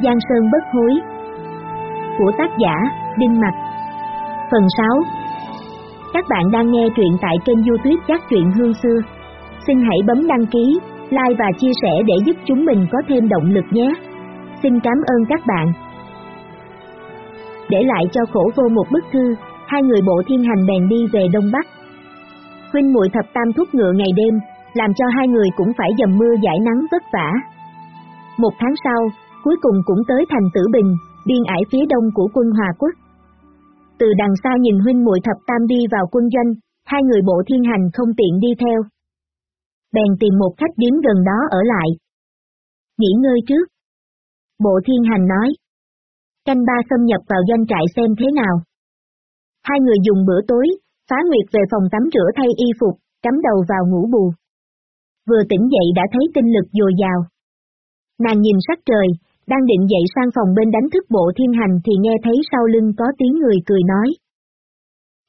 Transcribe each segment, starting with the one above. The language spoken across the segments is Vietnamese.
Giang Sơn bất hối Của tác giả Đinh Mặc Phần 6 Các bạn đang nghe truyện tại kênh youtube Giác truyện Hương Xưa. Xin hãy bấm đăng ký, like và chia sẻ để giúp chúng mình có thêm động lực nhé. Xin cảm ơn các bạn. Để lại cho khổ vô một bức thư, hai người bộ thiên hành bèn đi về Đông Bắc. Huynh muội thập tam thúc ngựa ngày đêm, làm cho hai người cũng phải dầm mưa giải nắng vất vả. Một tháng sau, cuối cùng cũng tới thành Tử Bình, biên ải phía đông của quân Hòa Quốc. Từ đằng xa nhìn huynh muội thập tam đi vào quân doanh, hai người bộ thiên hành không tiện đi theo. Bèn tìm một khách điếm gần đó ở lại. Nghỉ ngơi trước. Bộ thiên hành nói. Canh ba xâm nhập vào doanh trại xem thế nào. Hai người dùng bữa tối, phá nguyệt về phòng tắm rửa thay y phục, cắm đầu vào ngủ bù. Vừa tỉnh dậy đã thấy tinh lực dồi dào. Nàng nhìn sắc trời, đang định dậy sang phòng bên đánh thức bộ thiên hành thì nghe thấy sau lưng có tiếng người cười nói.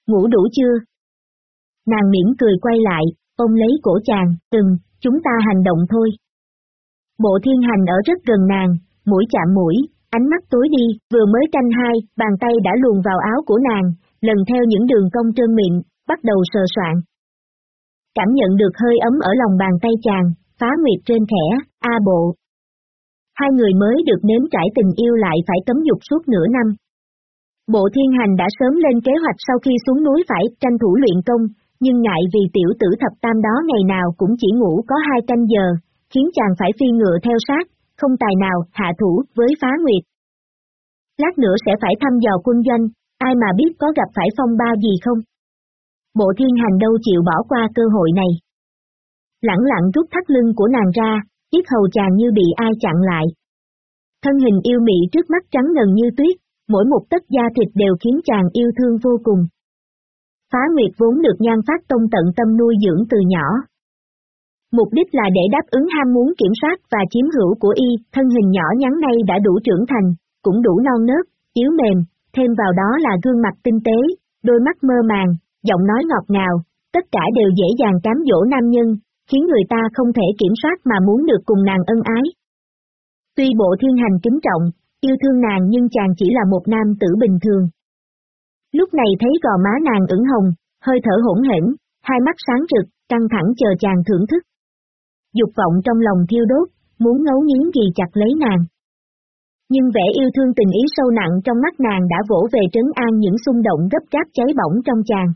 Ngủ đủ chưa? Nàng mỉm cười quay lại, ôm lấy cổ chàng, từng, chúng ta hành động thôi. Bộ thiên hành ở rất gần nàng, mũi chạm mũi, ánh mắt tối đi, vừa mới canh hai, bàn tay đã luồn vào áo của nàng, lần theo những đường cong trơn miệng, bắt đầu sờ soạn. Cảm nhận được hơi ấm ở lòng bàn tay chàng, phá nguyệt trên khẽ, a bộ. Hai người mới được nếm trải tình yêu lại phải cấm dục suốt nửa năm. Bộ thiên hành đã sớm lên kế hoạch sau khi xuống núi phải tranh thủ luyện công, nhưng ngại vì tiểu tử thập tam đó ngày nào cũng chỉ ngủ có hai canh giờ, khiến chàng phải phi ngựa theo sát, không tài nào hạ thủ với phá nguyệt. Lát nữa sẽ phải thăm dò quân doanh, ai mà biết có gặp phải phong ba gì không? Bộ thiên hành đâu chịu bỏ qua cơ hội này. Lặng lặng rút thắt lưng của nàng ra, chiếc hầu chàng như bị ai chặn lại. Thân hình yêu mị trước mắt trắng ngần như tuyết, mỗi một tấc da thịt đều khiến chàng yêu thương vô cùng. Phá Nguyệt vốn được nhan phát tông tận tâm nuôi dưỡng từ nhỏ. Mục đích là để đáp ứng ham muốn kiểm soát và chiếm hữu của y, thân hình nhỏ nhắn này đã đủ trưởng thành, cũng đủ non nớt, yếu mềm, thêm vào đó là gương mặt tinh tế, đôi mắt mơ màng, giọng nói ngọt ngào, tất cả đều dễ dàng cám dỗ nam nhân, khiến người ta không thể kiểm soát mà muốn được cùng nàng ân ái. Tuy bộ thiên hành kính trọng, yêu thương nàng nhưng chàng chỉ là một nam tử bình thường. Lúc này thấy gò má nàng ửng hồng, hơi thở hỗn hển, hai mắt sáng rực, căng thẳng chờ chàng thưởng thức. Dục vọng trong lòng thiêu đốt, muốn ngấu nghiến gì chặt lấy nàng. Nhưng vẻ yêu thương tình ý sâu nặng trong mắt nàng đã vỗ về trấn an những xung động gấp gáp cháy bỏng trong chàng.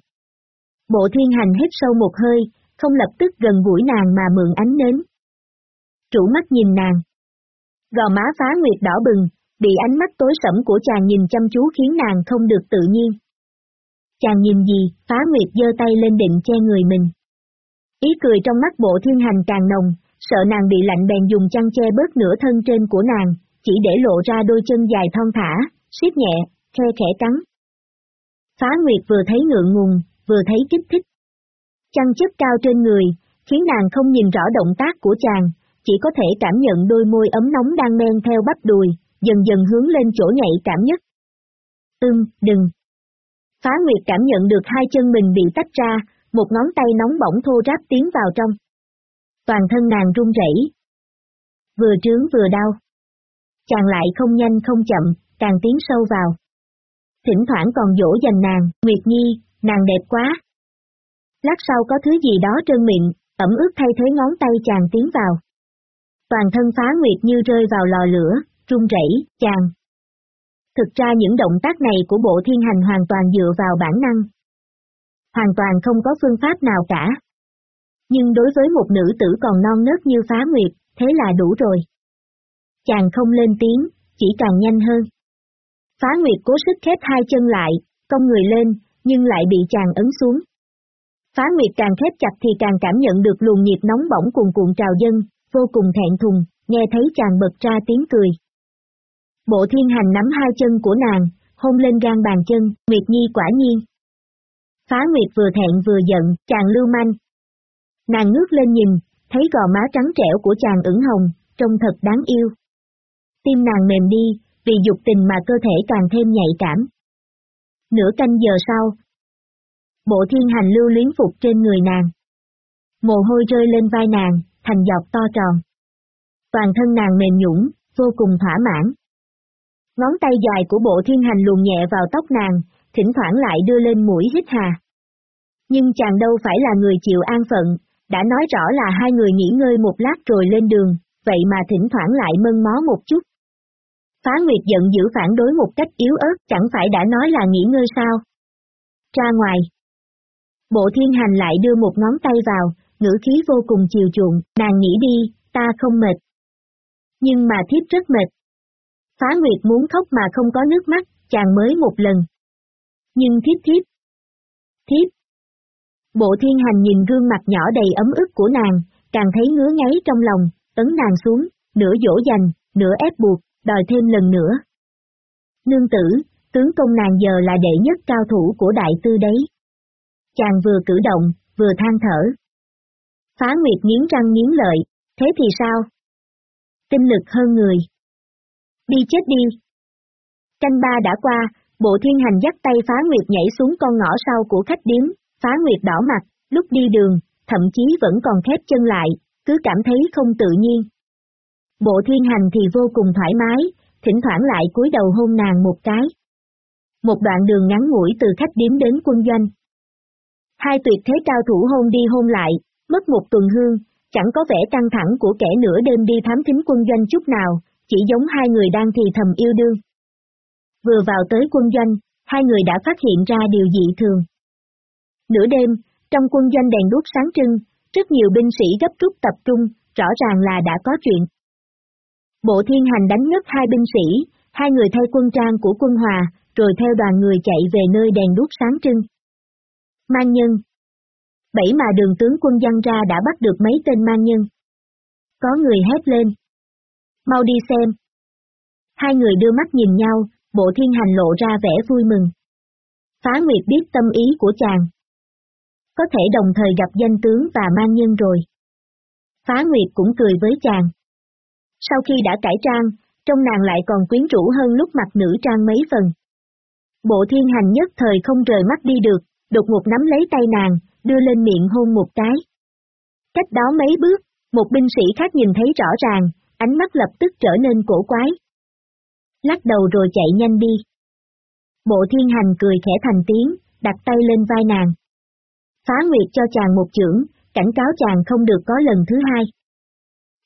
Bộ thiên hành hít sâu một hơi, không lập tức gần gũi nàng mà mượn ánh nến. Chủ mắt nhìn nàng. Gò má phá nguyệt đỏ bừng, bị ánh mắt tối sẫm của chàng nhìn chăm chú khiến nàng không được tự nhiên. Chàng nhìn gì, phá nguyệt giơ tay lên định che người mình. Ý cười trong mắt bộ thiên hành càng nồng, sợ nàng bị lạnh bèn dùng chăn che bớt nửa thân trên của nàng, chỉ để lộ ra đôi chân dài thon thả, siết nhẹ, khe khẽ cắn. Phá Nguyệt vừa thấy ngượng ngùng, vừa thấy kích thích. Chăn chất cao trên người, khiến nàng không nhìn rõ động tác của chàng, chỉ có thể cảm nhận đôi môi ấm nóng đang men theo bắp đùi, dần dần hướng lên chỗ nhạy cảm nhất. Ưm, đừng. Phá Nguyệt cảm nhận được hai chân mình bị tách ra, một ngón tay nóng bỏng thô ráp tiến vào trong. Toàn thân nàng run rẩy. Vừa trướng vừa đau. Chàng lại không nhanh không chậm, càng tiến sâu vào. Thỉnh thoảng còn dỗ dành nàng, Nguyệt Nhi, nàng đẹp quá. Lát sau có thứ gì đó trơn miệng, ẩm ướt thay thế ngón tay chàng tiến vào. Toàn thân phá Nguyệt như rơi vào lò lửa, run rẩy, chàng. Thực ra những động tác này của bộ thiên hành hoàn toàn dựa vào bản năng. Hoàn toàn không có phương pháp nào cả. Nhưng đối với một nữ tử còn non nớt như phá Nguyệt, thế là đủ rồi. Chàng không lên tiếng, chỉ càng nhanh hơn. Phá Nguyệt cố sức khép hai chân lại, cong người lên, nhưng lại bị chàng ấn xuống. Phá Nguyệt càng khép chặt thì càng cảm nhận được luồng nhiệt nóng bỏng cuồn cuộn trào dân, vô cùng thẹn thùng, nghe thấy chàng bật ra tiếng cười. Bộ thiên hành nắm hai chân của nàng, hôn lên gan bàn chân, Nguyệt Nhi quả nhiên. Phá Nguyệt vừa thẹn vừa giận, chàng lưu manh. Nàng ngước lên nhìn, thấy gò má trắng trẻo của chàng ửng hồng, trông thật đáng yêu. Tim nàng mềm đi, vì dục tình mà cơ thể càng thêm nhạy cảm. Nửa canh giờ sau, bộ thiên hành lưu luyến phục trên người nàng. Mồ hôi rơi lên vai nàng, thành dọc to tròn. Toàn thân nàng mềm nhũng, vô cùng thỏa mãn. Ngón tay dài của bộ thiên hành luồn nhẹ vào tóc nàng, thỉnh thoảng lại đưa lên mũi hít hà. Nhưng chàng đâu phải là người chịu an phận, đã nói rõ là hai người nghỉ ngơi một lát rồi lên đường, vậy mà thỉnh thoảng lại mân mó một chút. Phá Nguyệt giận dữ phản đối một cách yếu ớt chẳng phải đã nói là nghỉ ngơi sao. Ra ngoài. Bộ thiên hành lại đưa một ngón tay vào, ngữ khí vô cùng chiều chuộng, nàng nghĩ đi, ta không mệt. Nhưng mà thiếp rất mệt. Phá Nguyệt muốn khóc mà không có nước mắt, chàng mới một lần. Nhưng thiếp thiếp. Thiếp. Bộ thiên hành nhìn gương mặt nhỏ đầy ấm ức của nàng, càng thấy ngứa ngáy trong lòng, ấn nàng xuống, nửa dỗ dành, nửa ép buộc, đòi thêm lần nữa. Nương tử, tướng công nàng giờ là đệ nhất cao thủ của đại tư đấy. Chàng vừa cử động, vừa than thở. Phá Nguyệt nghiến răng nghiến lợi, thế thì sao? Tinh lực hơn người. Đi chết đi. Canh ba đã qua, bộ thiên hành dắt tay Phá Nguyệt nhảy xuống con ngõ sau của khách điếm, Phá Nguyệt đỏ mặt, lúc đi đường, thậm chí vẫn còn khép chân lại, cứ cảm thấy không tự nhiên. Bộ thiên hành thì vô cùng thoải mái, thỉnh thoảng lại cúi đầu hôn nàng một cái. Một đoạn đường ngắn ngủi từ khách điếm đến quân doanh. Hai tuyệt thế cao thủ hôn đi hôn lại, mất một tuần hương, chẳng có vẻ căng thẳng của kẻ nửa đêm đi thám thính quân doanh chút nào, chỉ giống hai người đang thì thầm yêu đương. Vừa vào tới quân doanh, hai người đã phát hiện ra điều dị thường. Nửa đêm, trong quân doanh đèn đuốc sáng trưng, rất nhiều binh sĩ gấp rút tập trung, rõ ràng là đã có chuyện. Bộ thiên hành đánh ngất hai binh sĩ, hai người thay quân trang của quân hòa, rồi theo đoàn người chạy về nơi đèn đuốc sáng trưng. Mang nhân Bảy mà đường tướng quân dân ra đã bắt được mấy tên mang nhân. Có người hét lên. Mau đi xem. Hai người đưa mắt nhìn nhau, bộ thiên hành lộ ra vẻ vui mừng. Phá Nguyệt biết tâm ý của chàng. Có thể đồng thời gặp danh tướng và mang nhân rồi. Phá Nguyệt cũng cười với chàng. Sau khi đã cải trang, trong nàng lại còn quyến rũ hơn lúc mặc nữ trang mấy phần. Bộ thiên hành nhất thời không rời mắt đi được, đột ngột nắm lấy tay nàng, đưa lên miệng hôn một cái. Cách đó mấy bước, một binh sĩ khác nhìn thấy rõ ràng, ánh mắt lập tức trở nên cổ quái. Lắc đầu rồi chạy nhanh đi. Bộ thiên hành cười khẽ thành tiếng, đặt tay lên vai nàng. Phá Nguyệt cho chàng một chưởng, cảnh cáo chàng không được có lần thứ hai.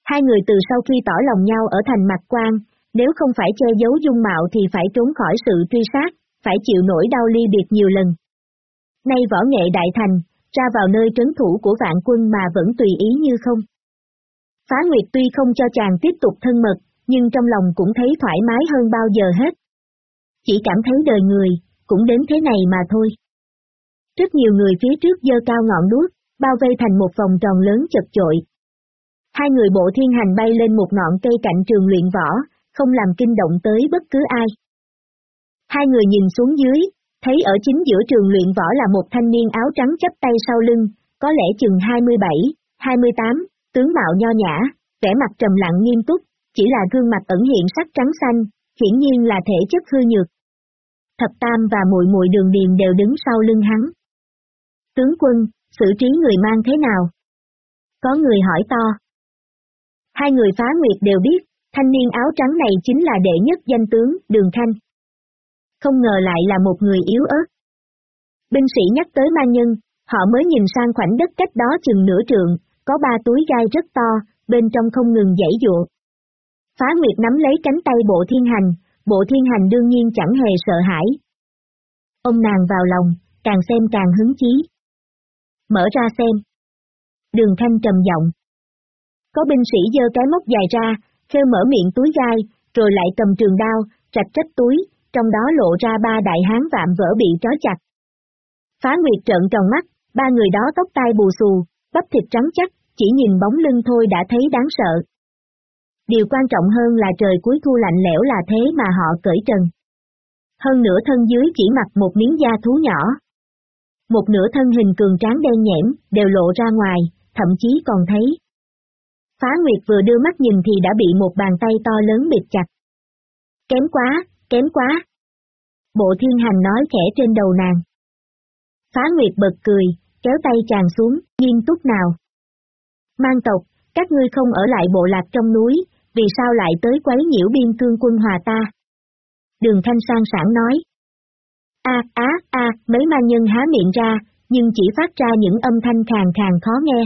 Hai người từ sau khi tỏ lòng nhau ở thành mặt quan, nếu không phải che giấu dung mạo thì phải trốn khỏi sự truy sát, phải chịu nỗi đau ly biệt nhiều lần. Nay võ nghệ đại thành, ra vào nơi trấn thủ của vạn quân mà vẫn tùy ý như không. Phá Nguyệt tuy không cho chàng tiếp tục thân mật, nhưng trong lòng cũng thấy thoải mái hơn bao giờ hết. Chỉ cảm thấy đời người, cũng đến thế này mà thôi. Rất nhiều người phía trước dơ cao ngọn đuốc, bao vây thành một vòng tròn lớn chật chội, Hai người bộ thiên hành bay lên một ngọn cây cạnh trường luyện võ, không làm kinh động tới bất cứ ai. Hai người nhìn xuống dưới, thấy ở chính giữa trường luyện võ là một thanh niên áo trắng chấp tay sau lưng, có lẽ chừng 27, 28, tướng mạo nho nhã, vẻ mặt trầm lặng nghiêm túc, chỉ là gương mặt ẩn hiện sắc trắng xanh, hiển nhiên là thể chất hư nhược. Thập Tam và muội muội đường Điềm đều đứng sau lưng hắn. Tướng quân, xử trí người mang thế nào? Có người hỏi to. Hai người phá nguyệt đều biết, thanh niên áo trắng này chính là đệ nhất danh tướng, Đường Khanh. Không ngờ lại là một người yếu ớt. Binh sĩ nhắc tới ma nhân, họ mới nhìn sang khoảnh đất cách đó chừng nửa trượng, có ba túi gai rất to, bên trong không ngừng dãy dụa. Phá Nguyệt nắm lấy cánh tay bộ thiên hành, bộ thiên hành đương nhiên chẳng hề sợ hãi. Ông nàng vào lòng, càng xem càng hứng chí. Mở ra xem. Đường Thanh trầm giọng. Có binh sĩ dơ cái móc dài ra, khêu mở miệng túi gai, rồi lại cầm trường đao, trạch trách túi, trong đó lộ ra ba đại hán vạm vỡ bị trói chặt. Phá Nguyệt trợn tròn mắt, ba người đó tóc tai bù xù, bắp thịt trắng chắc, chỉ nhìn bóng lưng thôi đã thấy đáng sợ. Điều quan trọng hơn là trời cuối thu lạnh lẽo là thế mà họ cởi trần. Hơn nửa thân dưới chỉ mặc một miếng da thú nhỏ. Một nửa thân hình cường tráng đen nhẽm, đều lộ ra ngoài, thậm chí còn thấy Phá Nguyệt vừa đưa mắt nhìn thì đã bị một bàn tay to lớn bịt chặt. Kém quá, kém quá. Bộ thiên hành nói khẽ trên đầu nàng. Phá Nguyệt bật cười, kéo tay chàng xuống, nghiêm túc nào. Mang tộc, các ngươi không ở lại bộ lạc trong núi, vì sao lại tới quấy nhiễu biên cương quân hòa ta? Đường Thanh sang sảng nói. A á a, mấy ma nhân há miệng ra, nhưng chỉ phát ra những âm thanh khàn khàn khó nghe.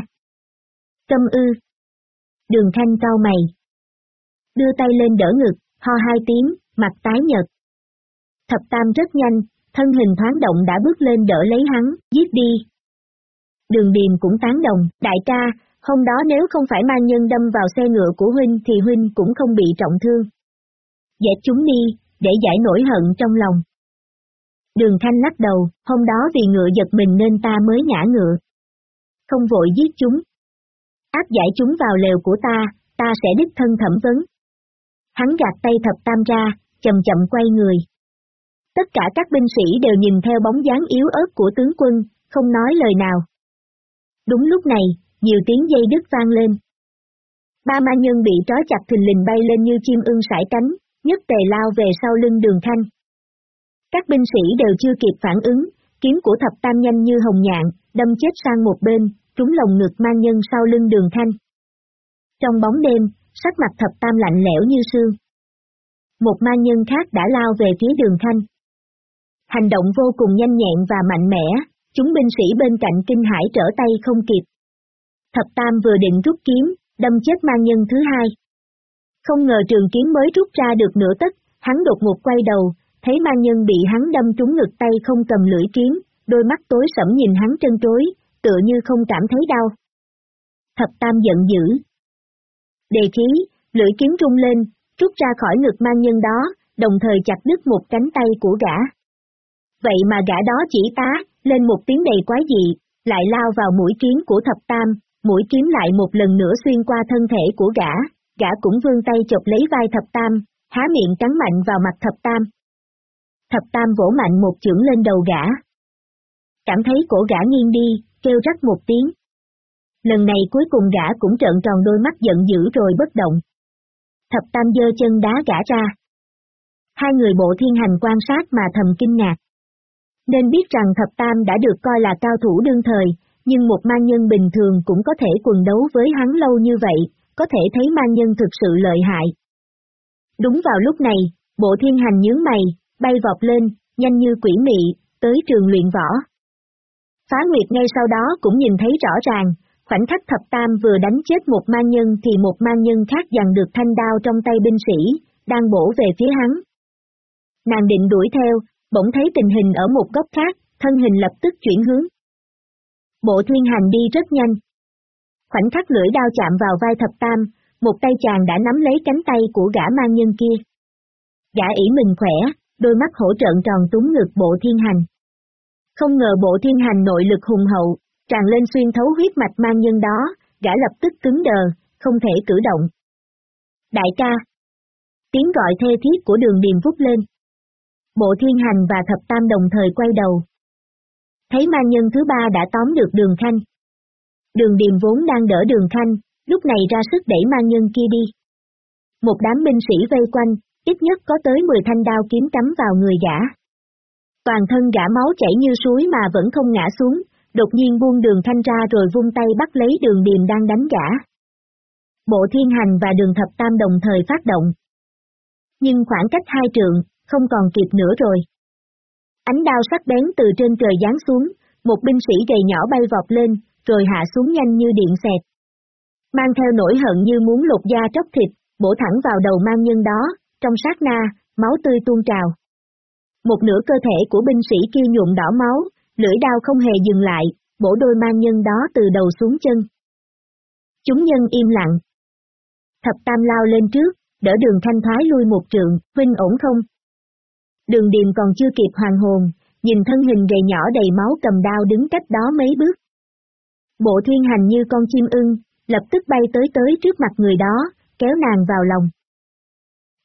Câm ư. Đường Thanh cao mày. Đưa tay lên đỡ ngực, ho hai tiếng, mặt tái nhợt. Thập Tam rất nhanh, thân hình thoáng động đã bước lên đỡ lấy hắn, giết đi. Đường Điềm cũng tán đồng, đại ca, hôm đó nếu không phải ma nhân đâm vào xe ngựa của Huynh thì Huynh cũng không bị trọng thương. Dẹp chúng đi, để giải nổi hận trong lòng. Đường Thanh lắc đầu, hôm đó vì ngựa giật mình nên ta mới ngã ngựa. Không vội giết chúng. Áp giải chúng vào lều của ta, ta sẽ đích thân thẩm vấn. Hắn gạt tay thập tam ra, chậm chậm quay người. Tất cả các binh sĩ đều nhìn theo bóng dáng yếu ớt của tướng quân, không nói lời nào. Đúng lúc này, nhiều tiếng dây đứt vang lên. Ba ma nhân bị trói chặt thình lình bay lên như chim ưng sải cánh, nhất tề lao về sau lưng đường thanh. Các binh sĩ đều chưa kịp phản ứng, kiếm của thập tam nhanh như hồng nhạn, đâm chết sang một bên, trúng lồng ngực ma nhân sau lưng đường thanh. Trong bóng đêm, sắc mặt thập tam lạnh lẽo như sương. Một ma nhân khác đã lao về phía đường thanh. Hành động vô cùng nhanh nhẹn và mạnh mẽ, chúng binh sĩ bên cạnh kinh hải trở tay không kịp. Thập Tam vừa định rút kiếm, đâm chết ma nhân thứ hai. Không ngờ trường kiếm mới rút ra được nửa tấc, hắn đột ngột quay đầu, thấy ma nhân bị hắn đâm trúng ngực tay không cầm lưỡi kiếm, đôi mắt tối sẫm nhìn hắn trân trối, tựa như không cảm thấy đau. Thập Tam giận dữ. Đề khí, lưỡi kiếm rung lên, rút ra khỏi ngực mang nhân đó, đồng thời chặt đứt một cánh tay của gã. Vậy mà gã đó chỉ tá, lên một tiếng đầy quái dị, lại lao vào mũi kiếm của thập tam, mũi kiếm lại một lần nữa xuyên qua thân thể của gã, gã cũng vươn tay chọc lấy vai thập tam, há miệng cắn mạnh vào mặt thập tam. Thập tam vỗ mạnh một chưởng lên đầu gã. Cảm thấy cổ gã nghiêng đi, kêu rắc một tiếng. Lần này cuối cùng gã cũng trợn tròn đôi mắt giận dữ rồi bất động. Thập tam dơ chân đá gã ra. Hai người bộ thiên hành quan sát mà thầm kinh ngạc. Nên biết rằng thập tam đã được coi là cao thủ đương thời, nhưng một mang nhân bình thường cũng có thể quần đấu với hắn lâu như vậy, có thể thấy mang nhân thực sự lợi hại. Đúng vào lúc này, bộ thiên hành nhướng mày, bay vọt lên, nhanh như quỷ mị, tới trường luyện võ. Phá Nguyệt ngay sau đó cũng nhìn thấy rõ ràng, khoảnh khắc thập tam vừa đánh chết một ma nhân thì một ma nhân khác giằng được thanh đao trong tay binh sĩ, đang bổ về phía hắn. Nàng định đuổi theo, bỗng thấy tình hình ở một góc khác, thân hình lập tức chuyển hướng. Bộ thiên hành đi rất nhanh. Khoảnh khắc lưỡi đao chạm vào vai thập tam, một tay chàng đã nắm lấy cánh tay của gã ma nhân kia. Gã ỉ mình khỏe, đôi mắt hỗ trợn tròn túng ngực bộ thiên hành. Không ngờ bộ thiên hành nội lực hùng hậu, tràn lên xuyên thấu huyết mạch mang nhân đó, gã lập tức cứng đờ, không thể cử động. Đại ca! Tiếng gọi thê thiết của đường điềm vút lên. Bộ thiên hành và thập tam đồng thời quay đầu. Thấy ma nhân thứ ba đã tóm được đường khanh. Đường điềm vốn đang đỡ đường khanh, lúc này ra sức đẩy ma nhân kia đi. Một đám binh sĩ vây quanh, ít nhất có tới 10 thanh đao kiếm cắm vào người gã. Toàn thân gã máu chảy như suối mà vẫn không ngã xuống, đột nhiên buông đường thanh ra rồi vung tay bắt lấy đường điềm đang đánh gã. Bộ thiên hành và đường thập tam đồng thời phát động. Nhưng khoảng cách hai trượng, không còn kịp nữa rồi. Ánh đao sắc bén từ trên trời giáng xuống, một binh sĩ gầy nhỏ bay vọt lên, rồi hạ xuống nhanh như điện xẹt. Mang theo nỗi hận như muốn lột da tróc thịt, bổ thẳng vào đầu mang nhân đó, trong sát na, máu tươi tuôn trào. Một nửa cơ thể của binh sĩ kia nhuộm đỏ máu, lưỡi đao không hề dừng lại, bổ đôi mang nhân đó từ đầu xuống chân. Chúng nhân im lặng. Thập tam lao lên trước, đỡ đường thanh thoái lui một trượng, huynh ổn không? Đường điềm còn chưa kịp hoàng hồn, nhìn thân hình gầy nhỏ đầy máu cầm đao đứng cách đó mấy bước. Bộ thiên hành như con chim ưng, lập tức bay tới tới trước mặt người đó, kéo nàng vào lòng.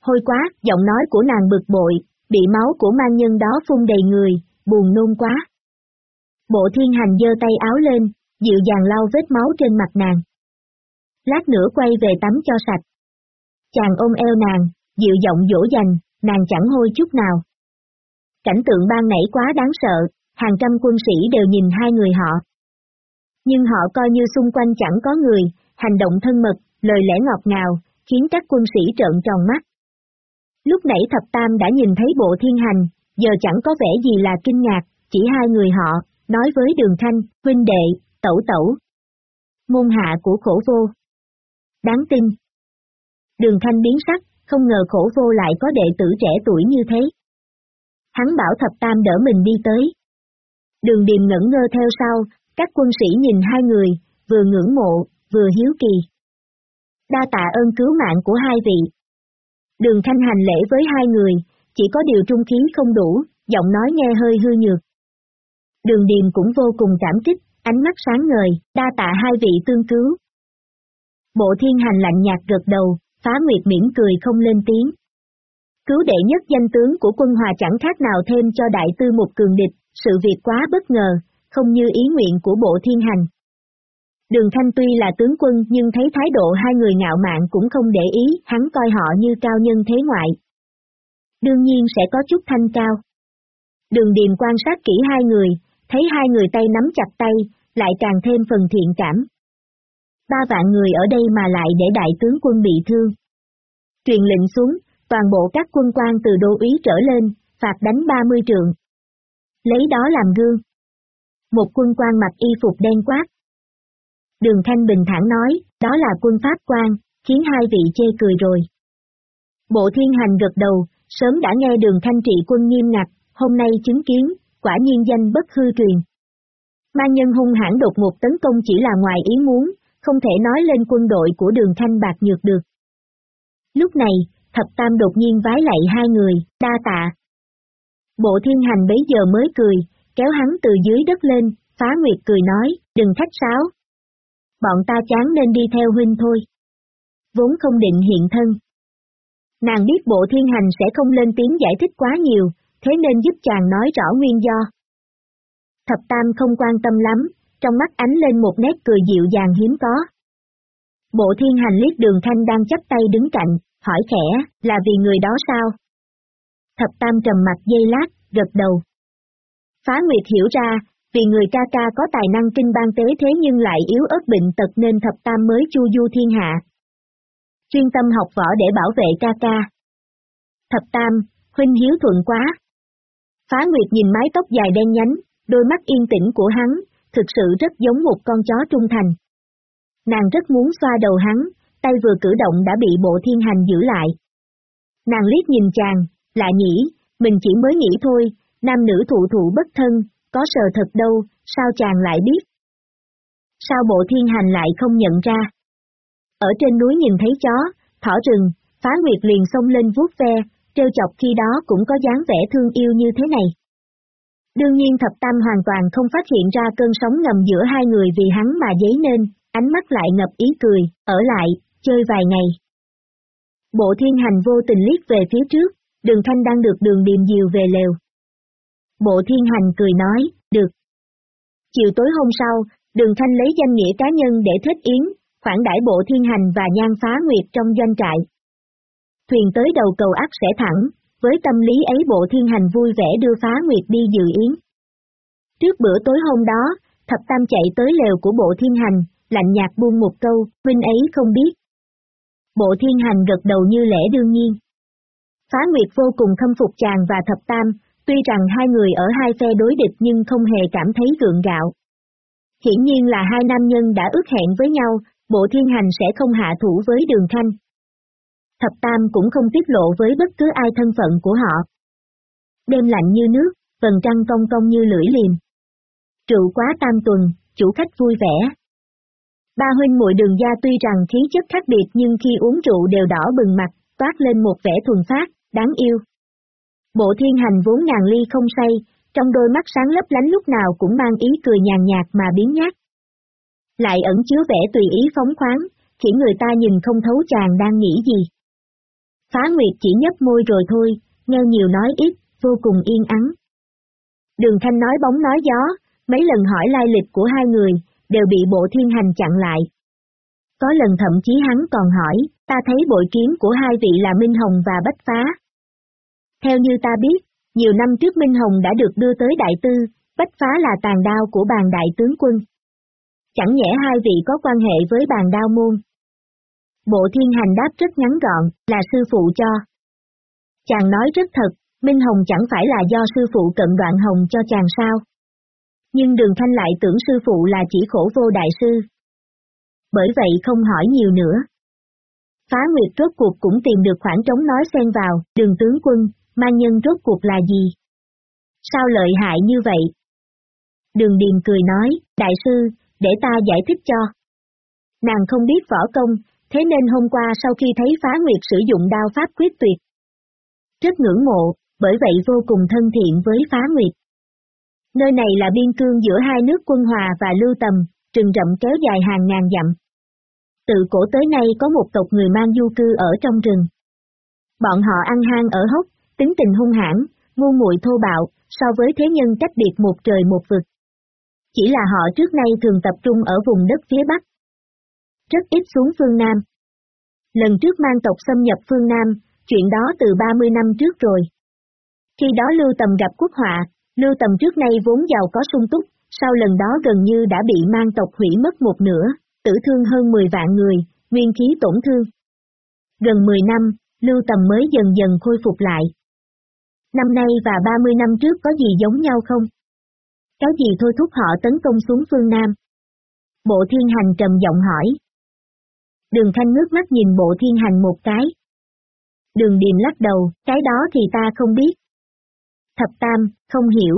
Hôi quá, giọng nói của nàng bực bội, bị máu của mang nhân đó phun đầy người, buồn nôn quá. Bộ thiên hành giơ tay áo lên, dịu dàng lau vết máu trên mặt nàng. Lát nữa quay về tắm cho sạch. Chàng ôm eo nàng, dịu giọng dỗ dành, nàng chẳng hôi chút nào. Cảnh tượng ban nãy quá đáng sợ, hàng trăm quân sĩ đều nhìn hai người họ. Nhưng họ coi như xung quanh chẳng có người, hành động thân mật, lời lẽ ngọt ngào, khiến các quân sĩ trợn tròn mắt. Lúc nãy thập tam đã nhìn thấy bộ thiên hành, giờ chẳng có vẻ gì là kinh ngạc, chỉ hai người họ, nói với đường thanh, huynh đệ, tẩu tẩu. Môn hạ của khổ vô. Đáng tin. Đường thanh biến sắc, không ngờ khổ vô lại có đệ tử trẻ tuổi như thế. Hắn bảo thập tam đỡ mình đi tới. Đường điềm ngẩn ngơ theo sau, các quân sĩ nhìn hai người, vừa ngưỡng mộ, vừa hiếu kỳ. Đa tạ ơn cứu mạng của hai vị. Đường thanh hành lễ với hai người, chỉ có điều trung khí không đủ, giọng nói nghe hơi hư nhược. Đường điềm cũng vô cùng cảm kích, ánh mắt sáng ngời, đa tạ hai vị tương cứu. Bộ thiên hành lạnh nhạt gật đầu, phá nguyệt miễn cười không lên tiếng. Cứu đệ nhất danh tướng của quân hòa chẳng khác nào thêm cho đại tư một cường địch, sự việc quá bất ngờ, không như ý nguyện của bộ thiên hành. Đường Thanh tuy là tướng quân nhưng thấy thái độ hai người ngạo mạn cũng không để ý, hắn coi họ như cao nhân thế ngoại. Đương nhiên sẽ có chút thanh cao. Đường Điềm quan sát kỹ hai người, thấy hai người tay nắm chặt tay, lại càng thêm phần thiện cảm. Ba vạn người ở đây mà lại để đại tướng quân bị thương. Truyền lệnh xuống, toàn bộ các quân quan từ đô úy trở lên, phạt đánh 30 trượng. Lấy đó làm gương. Một quân quan mặc y phục đen quát. Đường Thanh bình thản nói, đó là quân Pháp quan, khiến hai vị chê cười rồi. Bộ thiên hành gật đầu, sớm đã nghe đường Thanh trị quân nghiêm ngặt, hôm nay chứng kiến, quả nhiên danh bất hư truyền. Ma nhân hung hãn đột ngột tấn công chỉ là ngoài ý muốn, không thể nói lên quân đội của đường Thanh bạc nhược được. Lúc này, thập tam đột nhiên vái lạy hai người, đa tạ. Bộ thiên hành bấy giờ mới cười, kéo hắn từ dưới đất lên, phá nguyệt cười nói, đừng khách sáo. Bọn ta chán nên đi theo huynh thôi. Vốn không định hiện thân. Nàng biết bộ thiên hành sẽ không lên tiếng giải thích quá nhiều, thế nên giúp chàng nói rõ nguyên do. Thập Tam không quan tâm lắm, trong mắt ánh lên một nét cười dịu dàng hiếm có. Bộ thiên hành liếc đường thanh đang chấp tay đứng cạnh, hỏi khẽ, là vì người đó sao? Thập Tam trầm mặt dây lát, gật đầu. Phá Nguyệt hiểu ra, vì người ca ca có tài năng kinh ban tế thế nhưng lại yếu ớt bệnh tật nên Thập Tam mới chu du thiên hạ. Chuyên tâm học võ để bảo vệ ca ca. Thập Tam, huynh hiếu thuận quá. Phá Nguyệt nhìn mái tóc dài đen nhánh, đôi mắt yên tĩnh của hắn, thực sự rất giống một con chó trung thành. Nàng rất muốn xoa đầu hắn, tay vừa cử động đã bị bộ thiên hành giữ lại. Nàng liếc nhìn chàng, lạ nhỉ, mình chỉ mới nghĩ thôi, nam nữ thụ thụ bất thân, có sờ thật đâu, sao chàng lại biết? Sao bộ thiên hành lại không nhận ra? Ở trên núi nhìn thấy chó, thỏ rừng, phá nguyệt liền xông lên vuốt ve, trêu chọc khi đó cũng có dáng vẻ thương yêu như thế này. Đương nhiên thập tam hoàn toàn không phát hiện ra cơn sóng ngầm giữa hai người vì hắn mà dấy nên, ánh mắt lại ngập ý cười, ở lại, chơi vài ngày. Bộ thiên hành vô tình liếc về phía trước, đường thanh đang được đường điềm diều về lều. Bộ thiên hành cười nói, được. Chiều tối hôm sau, đường thanh lấy danh nghĩa cá nhân để thích yến, khoản đãi bộ thiên hành và nhan phá nguyệt trong doanh trại. Thuyền tới đầu cầu ác sẽ thẳng, với tâm lý ấy bộ thiên hành vui vẻ đưa phá nguyệt đi dự yến. Trước bữa tối hôm đó, thập tam chạy tới lều của bộ thiên hành, lạnh nhạt buông một câu, huynh ấy không biết. Bộ thiên hành gật đầu như lẽ đương nhiên. Phá Nguyệt vô cùng khâm phục chàng và thập tam, tuy rằng hai người ở hai phe đối địch nhưng không hề cảm thấy gượng gạo. Hiển nhiên là hai nam nhân đã ước hẹn với nhau, bộ thiên hành sẽ không hạ thủ với đường thanh. Thập tam cũng không tiết lộ với bất cứ ai thân phận của họ. Đêm lạnh như nước, vần trăng cong cong như lưỡi liềm. Rượu quá tam tuần, chủ khách vui vẻ. Ba huynh muội đường gia tuy rằng khí chất khác biệt nhưng khi uống rượu đều đỏ bừng mặt, toát lên một vẻ thuần phát, đáng yêu. Bộ thiên hành vốn ngàn ly không say, trong đôi mắt sáng lấp lánh lúc nào cũng mang ý cười nhàn nhạt mà biến nhát. Lại ẩn chứa vẻ tùy ý phóng khoáng, khiến người ta nhìn không thấu chàng đang nghĩ gì. Phá Nguyệt chỉ nhấp môi rồi thôi, nghe nhiều nói ít, vô cùng yên ắng. Đường Thanh nói bóng nói gió, mấy lần hỏi lai lịch của hai người, đều bị bộ thiên hành chặn lại. Có lần thậm chí hắn còn hỏi, ta thấy bội kiếm của hai vị là Minh Hồng và Bách Phá. Theo như ta biết, nhiều năm trước Minh Hồng đã được đưa tới Đại Tư, Bách Phá là tàn đao của bàn đại tướng quân. Chẳng nhẽ hai vị có quan hệ với bàn đao môn. Bộ thiên hành đáp rất ngắn gọn, là sư phụ cho. Chàng nói rất thật, Minh Hồng chẳng phải là do sư phụ cận đoạn hồng cho chàng sao. Nhưng đường thanh lại tưởng sư phụ là chỉ khổ vô đại sư. Bởi vậy không hỏi nhiều nữa. Phá Nguyệt rốt cuộc cũng tìm được khoảng trống nói xen vào, đường tướng quân, ma nhân rốt cuộc là gì? Sao lợi hại như vậy? Đường Điềm cười nói, đại sư, để ta giải thích cho. Nàng không biết võ công, thế nên hôm qua sau khi thấy phá nguyệt sử dụng đao pháp quyết tuyệt. Rất ngưỡng mộ, bởi vậy vô cùng thân thiện với phá nguyệt. Nơi này là biên cương giữa hai nước quân hòa và lưu tầm, rừng rậm kéo dài hàng ngàn dặm. Từ cổ tới nay có một tộc người mang du cư ở trong rừng. Bọn họ ăn hang ở hốc, tính tình hung hãn, ngu muội thô bạo, so với thế nhân cách biệt một trời một vực. Chỉ là họ trước nay thường tập trung ở vùng đất phía Bắc. Rất ít xuống phương Nam. Lần trước mang tộc xâm nhập phương Nam, chuyện đó từ 30 năm trước rồi. Khi đó Lưu Tầm gặp quốc họa, Lưu Tầm trước nay vốn giàu có sung túc, sau lần đó gần như đã bị mang tộc hủy mất một nửa, tử thương hơn 10 vạn người, nguyên khí tổn thương. Gần 10 năm, Lưu Tầm mới dần dần khôi phục lại. Năm nay và 30 năm trước có gì giống nhau không? Cái gì thôi thúc họ tấn công xuống phương Nam? Bộ thiên hành trầm giọng hỏi. Đường Thanh ngước mắt nhìn bộ thiên hành một cái. Đường Điềm lắc đầu, cái đó thì ta không biết. Thập Tam, không hiểu.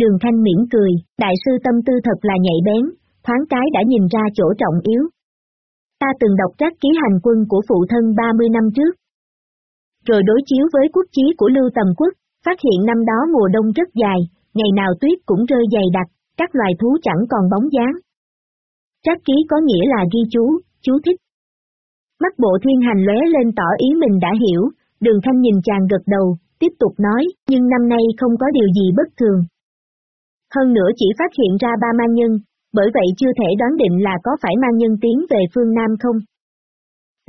Đường Thanh miễn cười, đại sư tâm tư thật là nhạy bén, thoáng cái đã nhìn ra chỗ trọng yếu. Ta từng đọc trác ký hành quân của phụ thân 30 năm trước. Rồi đối chiếu với quốc chí của Lưu Tầm Quốc, phát hiện năm đó mùa đông rất dài, ngày nào tuyết cũng rơi dày đặc, các loài thú chẳng còn bóng dáng. Trác ký có nghĩa là ghi chú, chú thích. Mắt bộ thiên hành lóe lên tỏ ý mình đã hiểu, đường thanh nhìn chàng gật đầu, tiếp tục nói, nhưng năm nay không có điều gì bất thường. Hơn nữa chỉ phát hiện ra ba mang nhân, bởi vậy chưa thể đoán định là có phải mang nhân tiến về phương Nam không.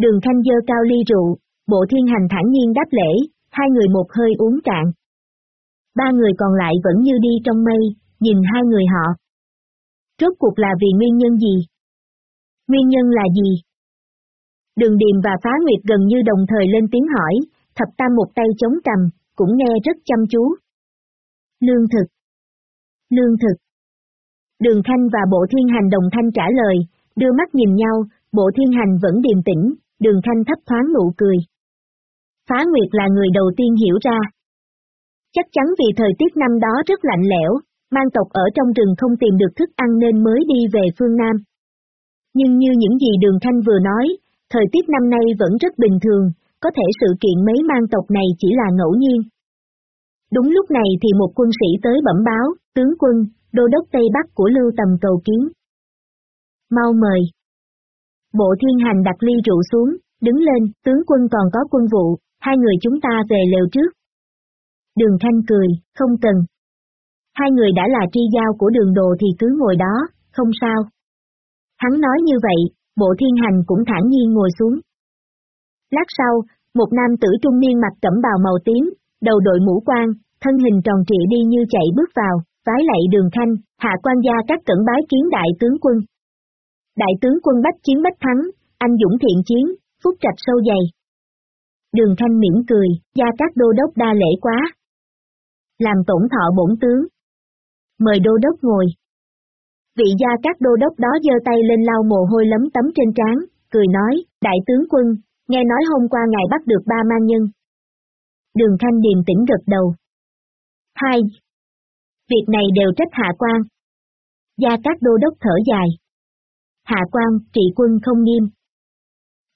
Đường thanh dơ cao ly rượu, bộ thiên hành thản nhiên đáp lễ, hai người một hơi uống cạn. Ba người còn lại vẫn như đi trong mây, nhìn hai người họ. Rốt cuộc là vì nguyên nhân gì? Nguyên nhân là gì? Đường Điềm và Phá Nguyệt gần như đồng thời lên tiếng hỏi, thập tam một tay chống cầm, cũng nghe rất chăm chú. Lương thực. Lương thực. Đường Thanh và Bộ Thiên Hành đồng thanh trả lời, đưa mắt nhìn nhau, Bộ Thiên Hành vẫn điềm tĩnh, Đường Thanh thấp thoáng nụ cười. Phá Nguyệt là người đầu tiên hiểu ra. Chắc chắn vì thời tiết năm đó rất lạnh lẽo, mang tộc ở trong rừng không tìm được thức ăn nên mới đi về phương Nam. Nhưng như những gì Đường Thanh vừa nói, thời tiết năm nay vẫn rất bình thường, có thể sự kiện mấy mang tộc này chỉ là ngẫu nhiên. Đúng lúc này thì một quân sĩ tới bẩm báo, tướng quân, đô đốc Tây Bắc của Lưu Tầm cầu kiến. Mau mời. Bộ thiên hành đặt ly rượu xuống, đứng lên, tướng quân còn có quân vụ, hai người chúng ta về lều trước. Đường Thanh cười, không cần. Hai người đã là tri giao của đường đồ thì cứ ngồi đó, không sao. Hắn nói như vậy, bộ thiên hành cũng thản nhiên ngồi xuống. Lát sau, một nam tử trung niên mặc cẩm bào màu tím, đầu đội mũ quan, thân hình tròn trịa đi như chạy bước vào, vái lạy đường thanh, hạ quan gia các cẩn bái kiến đại tướng quân. Đại tướng quân bách chiến bách thắng, anh dũng thiện chiến, phúc trạch sâu dày. Đường thanh mỉm cười, gia các đô đốc đa lễ quá. Làm tổn thọ bổn tướng. Mời đô đốc ngồi. Vị gia các đô đốc đó giơ tay lên lau mồ hôi lấm tấm trên trán, cười nói, đại tướng quân, nghe nói hôm qua ngài bắt được ba mang nhân. Đường Thanh điềm tĩnh gật đầu. Hai. Việc này đều trách hạ quan. Gia các đô đốc thở dài. Hạ quan, trị quân không nghiêm.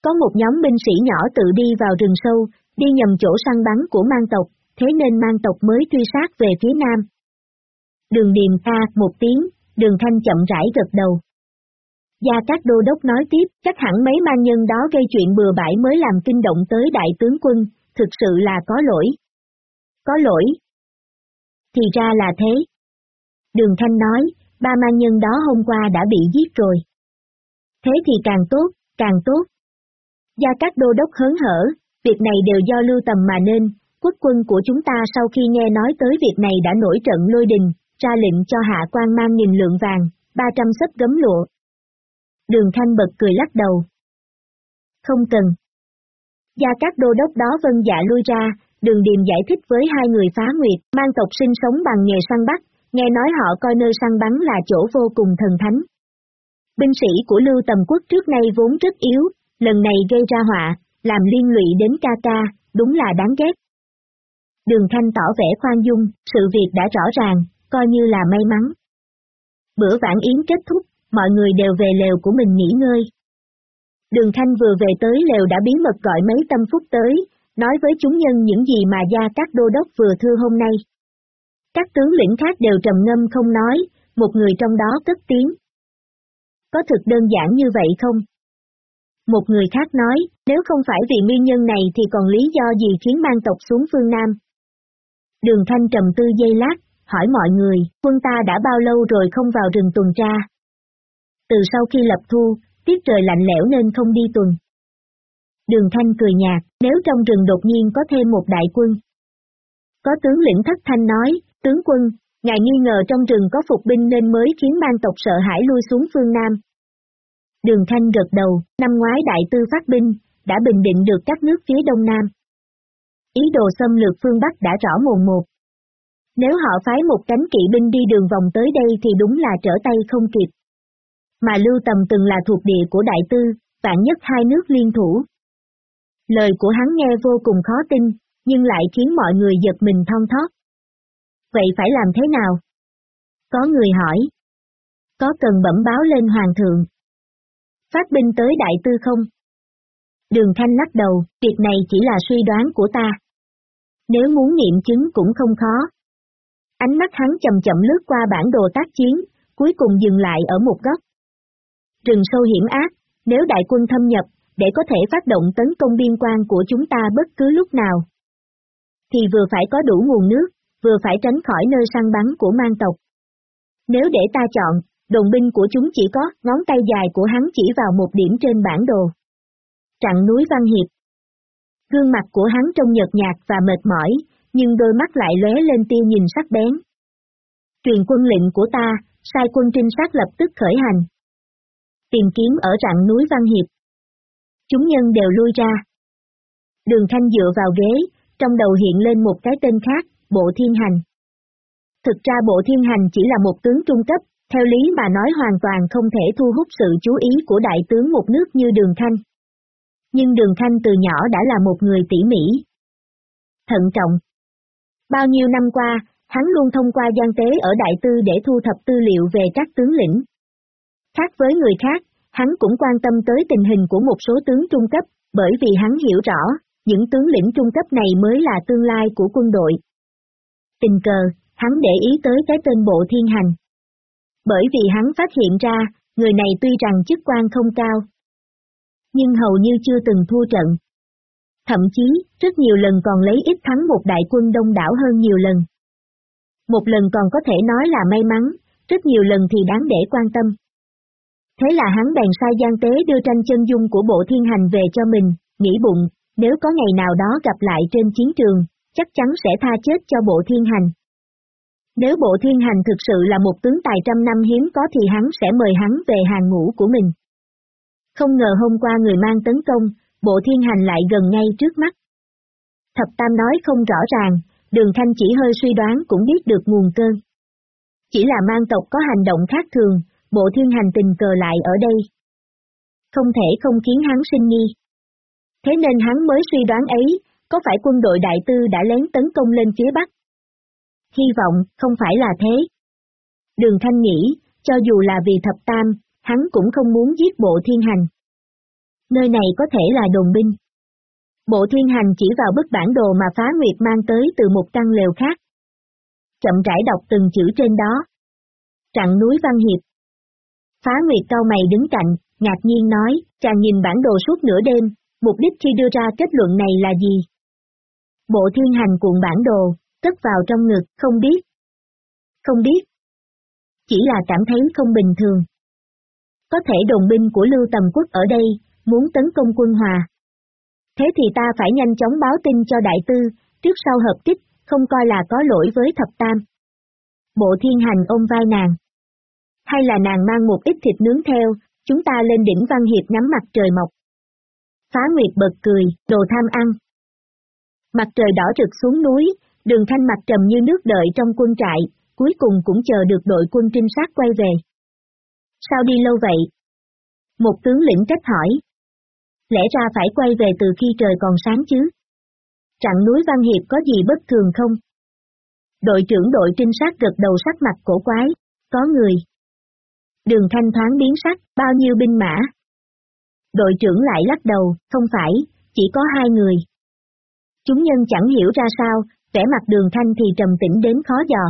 Có một nhóm binh sĩ nhỏ tự đi vào rừng sâu, đi nhầm chỗ săn bắn của mang tộc, thế nên mang tộc mới truy sát về phía nam. Đường điềm ca một tiếng, đường thanh chậm rãi gật đầu. Gia các đô đốc nói tiếp, chắc hẳn mấy mang nhân đó gây chuyện bừa bãi mới làm kinh động tới đại tướng quân, thực sự là có lỗi. Có lỗi. Thì ra là thế. Đường Thanh nói, ba mang nhân đó hôm qua đã bị giết rồi. Thế thì càng tốt, càng tốt. Gia các đô đốc hớn hở, việc này đều do lưu tầm mà nên, quốc quân của chúng ta sau khi nghe nói tới việc này đã nổi trận lôi đình, ra lệnh cho hạ quan mang nghìn lượng vàng, 300 sấp gấm lụa, Đường Thanh bật cười lắc đầu. Không cần. Gia các đô đốc đó vân dạ lui ra, đường điềm giải thích với hai người phá nguyệt, mang tộc sinh sống bằng nghề săn bắt, nghe nói họ coi nơi săn bắn là chỗ vô cùng thần thánh. Binh sĩ của Lưu Tầm Quốc trước nay vốn rất yếu, lần này gây ra họa, làm liên lụy đến ca ca, đúng là đáng ghét. Đường Thanh tỏ vẻ khoan dung, sự việc đã rõ ràng, coi như là may mắn. Bữa vãn yến kết thúc, mọi người đều về lều của mình nghỉ ngơi. Đường Thanh vừa về tới lều đã bí mật gọi mấy tâm phúc tới, nói với chúng nhân những gì mà gia các đô đốc vừa thưa hôm nay. Các tướng lĩnh khác đều trầm ngâm không nói, một người trong đó cất tiếng. Có thực đơn giản như vậy không? Một người khác nói, nếu không phải vì nguyên nhân này thì còn lý do gì khiến mang tộc xuống phương Nam? Đường Thanh trầm tư dây lát, hỏi mọi người, quân ta đã bao lâu rồi không vào rừng tuần tra? Từ sau khi lập thu, tiết trời lạnh lẽo nên không đi tuần. Đường Thanh cười nhạt, nếu trong rừng đột nhiên có thêm một đại quân. Có tướng lĩnh thất thanh nói, tướng quân, ngài nghi ngờ trong rừng có phục binh nên mới khiến ban tộc sợ hãi lui xuống phương Nam. Đường Thanh gật đầu, năm ngoái đại tư phát binh, đã bình định được các nước phía đông nam. Ý đồ xâm lược phương Bắc đã rõ mồn một. Nếu họ phái một cánh kỵ binh đi đường vòng tới đây thì đúng là trở tay không kịp. Mà Lưu Tầm từng là thuộc địa của đại tư, vạn nhất hai nước liên thủ. Lời của hắn nghe vô cùng khó tin, nhưng lại khiến mọi người giật mình thon thót. Vậy phải làm thế nào? Có người hỏi. Có cần bẩm báo lên Hoàng thượng. Phát binh tới đại tư không? Đường Thanh lắc đầu, việc này chỉ là suy đoán của ta. Nếu muốn nghiệm chứng cũng không khó. Ánh mắt hắn chậm chậm lướt qua bản đồ tác chiến, cuối cùng dừng lại ở một góc. Rừng sâu hiểm ác, nếu đại quân thâm nhập, để có thể phát động tấn công biên quan của chúng ta bất cứ lúc nào. Thì vừa phải có đủ nguồn nước, vừa phải tránh khỏi nơi săn bắn của mang tộc. Nếu để ta chọn, đồn binh của chúng chỉ có ngón tay dài của hắn chỉ vào một điểm trên bản đồ. Trạng núi Văn Hiệp. Gương mặt của hắn trông nhợt nhạt và mệt mỏi, nhưng đôi mắt lại lóe lên tia nhìn sắc bén. Truyền quân lệnh của ta, sai quân trinh sát lập tức khởi hành. Tìm kiếm ở rặng núi Văn Hiệp. Chúng nhân đều lui ra. Đường Thanh dựa vào ghế, trong đầu hiện lên một cái tên khác, Bộ Thiên Hành. Thực ra Bộ Thiên Hành chỉ là một tướng trung cấp, theo lý mà nói hoàn toàn không thể thu hút sự chú ý của đại tướng một nước như Đường Thanh. Nhưng Đường Thanh từ nhỏ đã là một người tỉ mỉ. Thận trọng. Bao nhiêu năm qua, hắn luôn thông qua gian tế ở Đại Tư để thu thập tư liệu về các tướng lĩnh. Khác với người khác, hắn cũng quan tâm tới tình hình của một số tướng trung cấp, bởi vì hắn hiểu rõ, những tướng lĩnh trung cấp này mới là tương lai của quân đội. Tình cờ, hắn để ý tới cái tên bộ thiên hành. Bởi vì hắn phát hiện ra, người này tuy rằng chức quan không cao, nhưng hầu như chưa từng thua trận. Thậm chí, rất nhiều lần còn lấy ít thắng một đại quân đông đảo hơn nhiều lần. Một lần còn có thể nói là may mắn, rất nhiều lần thì đáng để quan tâm. Thế là hắn bèn sai gian tế đưa tranh chân dung của bộ thiên hành về cho mình, nghĩ bụng, nếu có ngày nào đó gặp lại trên chiến trường, chắc chắn sẽ tha chết cho bộ thiên hành. Nếu bộ thiên hành thực sự là một tướng tài trăm năm hiếm có thì hắn sẽ mời hắn về hàng ngũ của mình. Không ngờ hôm qua người mang tấn công, bộ thiên hành lại gần ngay trước mắt. Thập Tam nói không rõ ràng, đường thanh chỉ hơi suy đoán cũng biết được nguồn cơn. Chỉ là mang tộc có hành động khác thường, bộ thiên hành tình cờ lại ở đây. Không thể không khiến hắn sinh nghi. Thế nên hắn mới suy đoán ấy, có phải quân đội đại tư đã lén tấn công lên phía Bắc? Hy vọng, không phải là thế. Đường Thanh nghĩ, cho dù là vì thập tam, hắn cũng không muốn giết bộ thiên hành. Nơi này có thể là đồn binh. Bộ thiên hành chỉ vào bức bản đồ mà phá nguyệt mang tới từ một căn lều khác. Chậm rãi đọc từng chữ trên đó. Trạng núi Văn Hiệp. Phá nguyệt cao mày đứng cạnh, ngạc nhiên nói, chàng nhìn bản đồ suốt nửa đêm, mục đích khi đưa ra kết luận này là gì? Bộ thiên hành cuộn bản đồ, cất vào trong ngực, không biết. Không biết. Chỉ là cảm thấy không bình thường. Có thể đồng binh của Lưu Tầm Quốc ở đây, muốn tấn công quân hòa. Thế thì ta phải nhanh chóng báo tin cho đại tư, trước sau hợp kích, không coi là có lỗi với thập tam. Bộ thiên hành ôm vai nàng. Hay là nàng mang một ít thịt nướng theo, chúng ta lên đỉnh Văn Hiệp ngắm mặt trời mọc. Phá Nguyệt bật cười, đồ tham ăn. Mặt trời đỏ rực xuống núi, đường thanh mặt trầm như nước đợi trong quân trại, cuối cùng cũng chờ được đội quân trinh sát quay về. Sao đi lâu vậy? Một tướng lĩnh trách hỏi. Lẽ ra phải quay về từ khi trời còn sáng chứ? Trạng núi Văn Hiệp có gì bất thường không? Đội trưởng đội trinh sát gật đầu sắc mặt cổ quái, có người. Đường thanh thoáng biến sắc, bao nhiêu binh mã. Đội trưởng lại lắc đầu, không phải, chỉ có hai người. Chúng nhân chẳng hiểu ra sao, vẻ mặt đường thanh thì trầm tĩnh đến khó dò.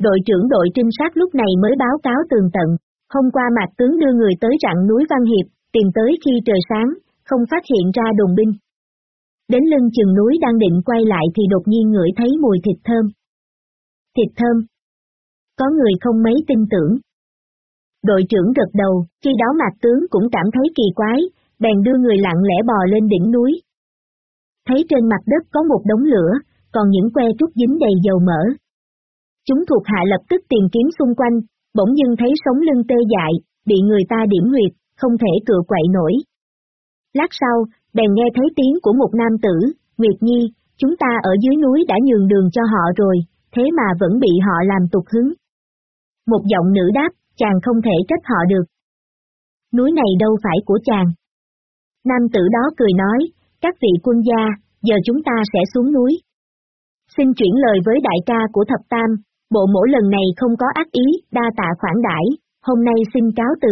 Đội trưởng đội trinh sát lúc này mới báo cáo tường tận, hôm qua mạc tướng đưa người tới rặng núi Văn Hiệp, tìm tới khi trời sáng, không phát hiện ra đồn binh. Đến lưng chừng núi đang định quay lại thì đột nhiên ngửi thấy mùi thịt thơm. Thịt thơm. Có người không mấy tin tưởng. Đội trưởng gật đầu, khi đó mạc tướng cũng cảm thấy kỳ quái, bèn đưa người lặng lẽ bò lên đỉnh núi. Thấy trên mặt đất có một đống lửa, còn những que trúc dính đầy dầu mỡ. Chúng thuộc hạ lập tức tìm kiếm xung quanh, bỗng dưng thấy sống lưng tê dại, bị người ta điểm huyệt, không thể cựa quậy nổi. Lát sau, bèn nghe thấy tiếng của một nam tử, Nguyệt Nhi, chúng ta ở dưới núi đã nhường đường cho họ rồi, thế mà vẫn bị họ làm tục hứng. Một giọng nữ đáp, chàng không thể trách họ được. Núi này đâu phải của chàng. Nam tử đó cười nói, các vị quân gia, giờ chúng ta sẽ xuống núi. Xin chuyển lời với đại ca của thập tam, bộ mổ lần này không có ác ý, đa tạ khoản đãi, hôm nay xin cáo từ.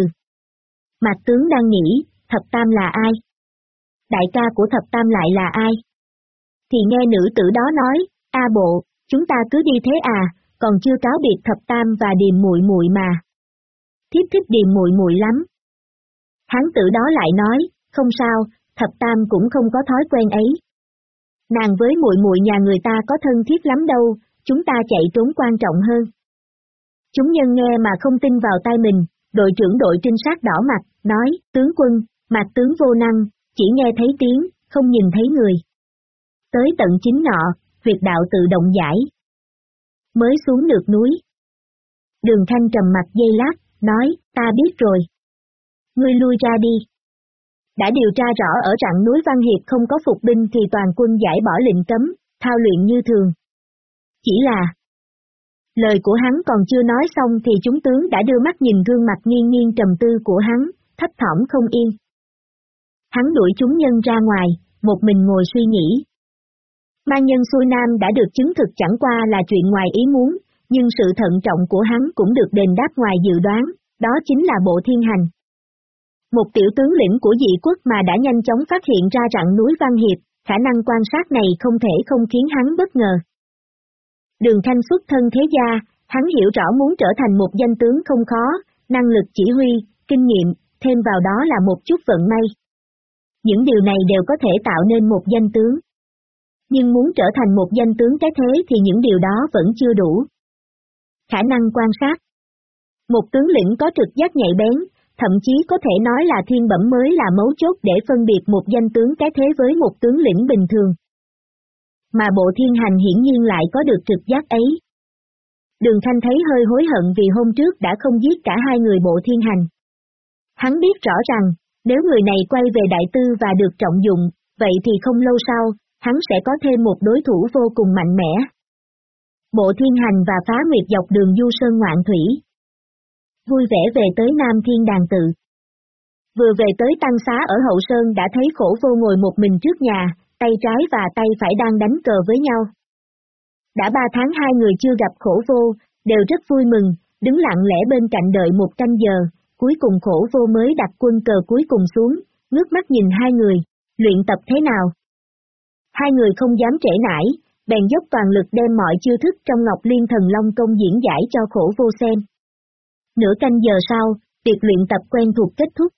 Mạc tướng đang nghĩ, thập tam là ai? Đại ca của thập tam lại là ai? Thì nghe nữ tử đó nói, a bộ, chúng ta cứ đi thế à, còn chưa cáo biệt thập tam và điềm muội muội mà. Thiếp thích điềm muội muội lắm. Hán tử đó lại nói, không sao, thập tam cũng không có thói quen ấy. Nàng với muội muội nhà người ta có thân thiết lắm đâu, chúng ta chạy trốn quan trọng hơn. Chúng nhân nghe mà không tin vào tay mình, đội trưởng đội trinh sát đỏ mặt, nói, tướng quân, mặt tướng vô năng, chỉ nghe thấy tiếng, không nhìn thấy người. Tới tận chính nọ, việc đạo tự động giải. Mới xuống được núi. Đường Thanh trầm mặt dây lát, nói, ta biết rồi. Ngươi lui ra đi. Đã điều tra rõ ở rặng núi Văn Hiệp không có phục binh thì toàn quân giải bỏ lệnh cấm, thao luyện như thường. Chỉ là... Lời của hắn còn chưa nói xong thì chúng tướng đã đưa mắt nhìn gương mặt nghiêng nghiêng trầm tư của hắn, thấp thỏm không yên. Hắn đuổi chúng nhân ra ngoài, một mình ngồi suy nghĩ. Mang nhân xuôi nam đã được chứng thực chẳng qua là chuyện ngoài ý muốn, nhưng sự thận trọng của hắn cũng được đền đáp ngoài dự đoán, đó chính là bộ thiên hành. Một tiểu tướng lĩnh của dị quốc mà đã nhanh chóng phát hiện ra rặng núi Văn Hiệp, khả năng quan sát này không thể không khiến hắn bất ngờ. Đường Thanh xuất thân thế gia, hắn hiểu rõ muốn trở thành một danh tướng không khó, năng lực chỉ huy, kinh nghiệm, thêm vào đó là một chút vận may. Những điều này đều có thể tạo nên một danh tướng. Nhưng muốn trở thành một danh tướng cái thế thì những điều đó vẫn chưa đủ. Khả năng quan sát Một tướng lĩnh có trực giác nhạy bén, thậm chí có thể nói là thiên bẩm mới là mấu chốt để phân biệt một danh tướng cái thế với một tướng lĩnh bình thường. Mà bộ thiên hành hiển nhiên lại có được trực giác ấy. Đường Thanh thấy hơi hối hận vì hôm trước đã không giết cả hai người bộ thiên hành. Hắn biết rõ rằng, nếu người này quay về đại tư và được trọng dụng, vậy thì không lâu sau, hắn sẽ có thêm một đối thủ vô cùng mạnh mẽ. Bộ thiên hành và phá nguyệt dọc đường du sơn ngoạn thủy. Vui vẻ về tới Nam Thiên Đàn Tự. Vừa về tới Tăng Xá ở Hậu Sơn đã thấy khổ vô ngồi một mình trước nhà, tay trái và tay phải đang đánh cờ với nhau. Đã ba tháng hai người chưa gặp khổ vô, đều rất vui mừng, đứng lặng lẽ bên cạnh đợi một canh giờ, cuối cùng khổ vô mới đặt quân cờ cuối cùng xuống, ngước mắt nhìn hai người, luyện tập thế nào. Hai người không dám trễ nải, bèn dốc toàn lực đem mọi chiêu thức trong Ngọc Liên Thần Long Công diễn giải cho khổ vô xem. Nửa canh giờ sau, việc luyện tập quen thuộc kết thúc.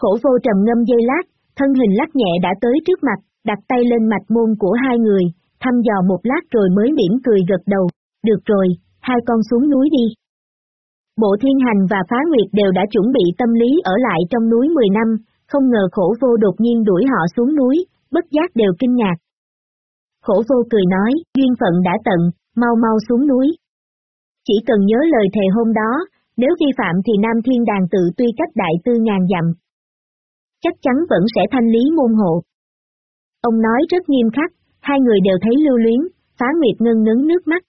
Khổ vô trầm ngâm dây lát, thân hình lắc nhẹ đã tới trước mặt, đặt tay lên mạch môn của hai người, thăm dò một lát rồi mới mỉm cười gật đầu, được rồi, hai con xuống núi đi. Bộ Thiên Hành và Phá Nguyệt đều đã chuẩn bị tâm lý ở lại trong núi 10 năm, không ngờ khổ vô đột nhiên đuổi họ xuống núi, bất giác đều kinh ngạc. Khổ vô cười nói, duyên phận đã tận, mau mau xuống núi. Chỉ cần nhớ lời thề hôm đó, nếu vi phạm thì Nam Thiên Đàn tự tuy cách đại tư ngàn dặm. chắc chắn vẫn sẽ thanh lý môn hộ. Ông nói rất nghiêm khắc, hai người đều thấy lưu luyến, phá nguyệt ngân ngấn nước mắt.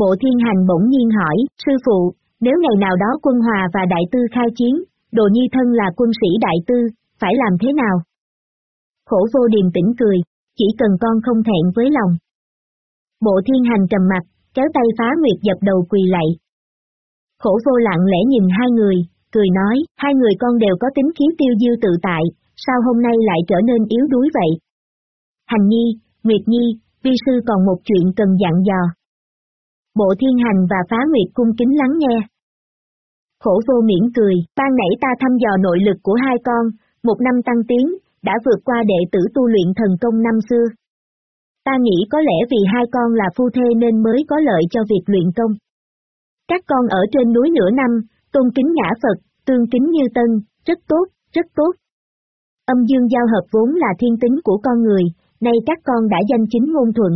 Bộ thiên hành bỗng nhiên hỏi, sư phụ, nếu ngày nào đó quân hòa và đại tư khai chiến, đồ nhi thân là quân sĩ đại tư, phải làm thế nào? Khổ vô điềm tĩnh cười, chỉ cần con không thẹn với lòng. Bộ thiên hành trầm mặt, kéo tay phá nguyệt dập đầu quỳ lạy. Khổ vô lặng lẽ nhìn hai người, cười nói, hai người con đều có tính khí tiêu diêu tự tại, sao hôm nay lại trở nên yếu đuối vậy? Hành nhi, Nguyệt nhi, vi sư còn một chuyện cần dặn dò. Bộ thiên hành và phá nguyệt cung kính lắng nghe. Khổ vô miễn cười, ban nãy ta thăm dò nội lực của hai con, một năm tăng tiến, đã vượt qua đệ tử tu luyện thần công năm xưa. Ta nghĩ có lẽ vì hai con là phu thê nên mới có lợi cho việc luyện công. Các con ở trên núi nửa năm, tôn kính ngã Phật, tương kính như tân, rất tốt, rất tốt. Âm dương giao hợp vốn là thiên tính của con người, nay các con đã danh chính ngôn thuận.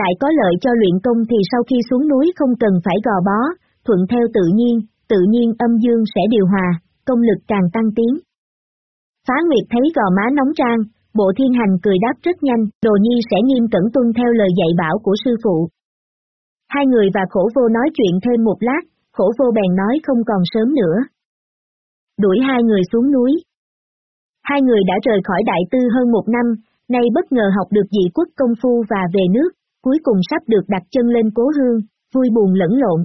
Lại có lợi cho luyện công thì sau khi xuống núi không cần phải gò bó, thuận theo tự nhiên, tự nhiên âm dương sẽ điều hòa, công lực càng tăng tiến. Phá Nguyệt thấy gò má nóng trang, bộ thiên hành cười đáp rất nhanh, đồ nhi sẽ nghiêm cẩn tuân theo lời dạy bảo của sư phụ. Hai người và khổ vô nói chuyện thêm một lát, khổ vô bèn nói không còn sớm nữa. Đuổi hai người xuống núi. Hai người đã rời khỏi đại tư hơn một năm, nay bất ngờ học được dị quốc công phu và về nước, cuối cùng sắp được đặt chân lên cố hương, vui buồn lẫn lộn.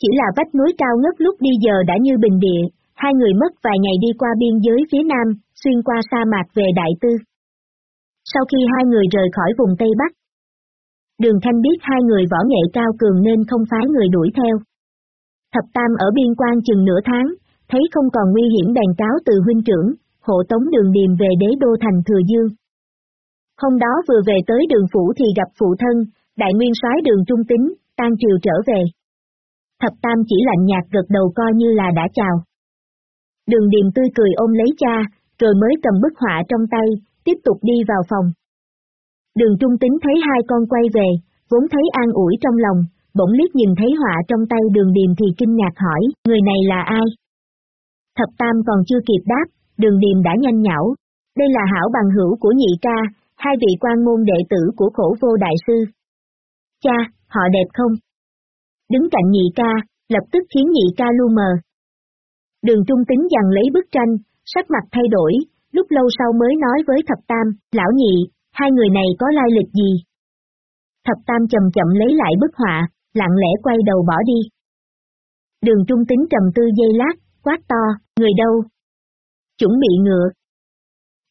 Chỉ là vách núi cao ngất lúc đi giờ đã như bình địa, hai người mất vài ngày đi qua biên giới phía nam, xuyên qua sa mạc về Đại Tư. Sau khi hai người rời khỏi vùng Tây Bắc, Đường Thanh biết hai người võ nghệ cao cường nên không phái người đuổi theo. Thập Tam ở biên quan chừng nửa tháng, thấy không còn nguy hiểm bèn cáo từ huynh trưởng, hộ tống đường điềm về đế đô thành Thừa Dương. Hôm đó vừa về tới đường phủ thì gặp phụ thân, đại nguyên soái đường trung tính, tan triều trở về. Thập Tam chỉ lạnh nhạt gật đầu coi như là đã chào. Đường điềm tươi cười ôm lấy cha, rồi mới cầm bức họa trong tay, tiếp tục đi vào phòng. Đường trung tính thấy hai con quay về, vốn thấy an ủi trong lòng, bỗng liếc nhìn thấy họa trong tay đường điềm thì kinh ngạc hỏi, người này là ai? Thập Tam còn chưa kịp đáp, đường điềm đã nhanh nhảo, Đây là hảo bằng hữu của nhị ca, hai vị quan môn đệ tử của khổ vô đại sư. Cha, họ đẹp không? Đứng cạnh nhị ca, lập tức khiến nhị ca lu mờ. Đường trung tính dằn lấy bức tranh, sắc mặt thay đổi, lúc lâu sau mới nói với thập tam, lão nhị, hai người này có lai lịch gì? Thập tam chậm chậm lấy lại bức họa, lặng lẽ quay đầu bỏ đi. Đường trung tính trầm tư dây lát, quát to, người đâu? Chuẩn bị ngựa.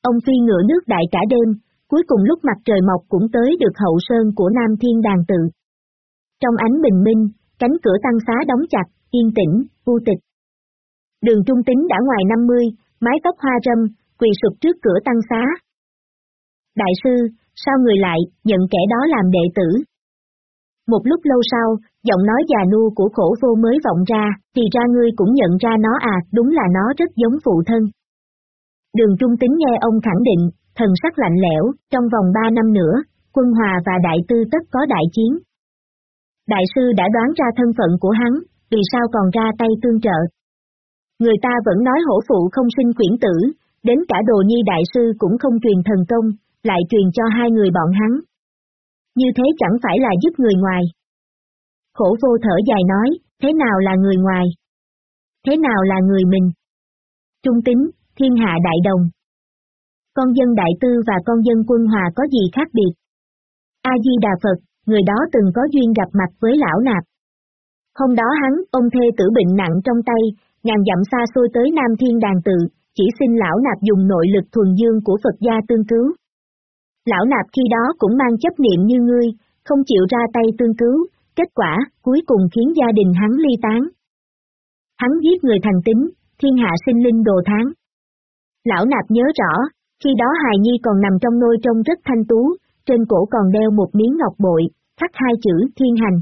Ông phi ngựa nước đại cả đêm, cuối cùng lúc mặt trời mọc cũng tới được hậu sơn của Nam Thiên Đàn Tự. Trong ánh bình minh, cánh cửa tăng xá đóng chặt, yên tĩnh, vô tịch. Đường trung tính đã ngoài 50, mái tóc hoa râm, quỳ sụp trước cửa tăng xá. Đại sư, sao người lại, nhận kẻ đó làm đệ tử? Một lúc lâu sau, giọng nói già nua của khổ vô mới vọng ra, thì ra ngươi cũng nhận ra nó à, đúng là nó rất giống phụ thân. Đường trung tính nghe ông khẳng định, thần sắc lạnh lẽo, trong vòng ba năm nữa, quân hòa và đại tư tất có đại chiến. Đại sư đã đoán ra thân phận của hắn, vì sao còn ra tay tương trợ. Người ta vẫn nói hổ phụ không sinh quyển tử, đến cả đồ nhi đại sư cũng không truyền thần công, lại truyền cho hai người bọn hắn. Như thế chẳng phải là giúp người ngoài. Khổ vô thở dài nói, thế nào là người ngoài? Thế nào là người mình? Trung tính, thiên hạ đại đồng, con dân đại tư và con dân quân hòa có gì khác biệt? A-di-đà Phật, người đó từng có duyên gặp mặt với lão nạp. Hôm đó hắn, ông thê tử bệnh nặng trong tay, ngàn dặm xa xôi tới Nam Thiên Đàn Tự, chỉ xin lão nạp dùng nội lực thuần dương của Phật gia tương cứu. Lão nạp khi đó cũng mang chấp niệm như ngươi, không chịu ra tay tương cứu, kết quả, cuối cùng khiến gia đình hắn ly tán. Hắn giết người thành tính, thiên hạ sinh linh đồ tháng. Lão nạp nhớ rõ, khi đó hài nhi còn nằm trong nôi trông rất thanh tú, trên cổ còn đeo một miếng ngọc bội, khắc hai chữ thiên hành.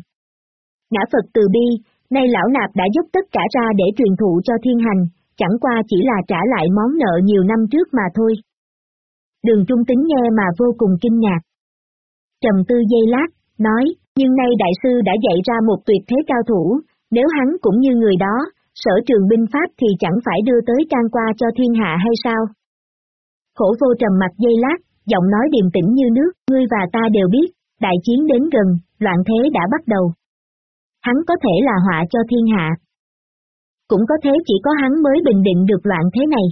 Ngã Phật từ bi, nay lão nạp đã giúp tất cả ra để truyền thụ cho thiên hành, chẳng qua chỉ là trả lại món nợ nhiều năm trước mà thôi. Đường trung tính nghe mà vô cùng kinh ngạc. Trầm tư dây lát, nói, nhưng nay đại sư đã dạy ra một tuyệt thế cao thủ, nếu hắn cũng như người đó, sở trường binh pháp thì chẳng phải đưa tới can qua cho thiên hạ hay sao? Khổ vô trầm mặt dây lát, giọng nói điềm tĩnh như nước, ngươi và ta đều biết, đại chiến đến gần, loạn thế đã bắt đầu. Hắn có thể là họa cho thiên hạ. Cũng có thế chỉ có hắn mới bình định được loạn thế này.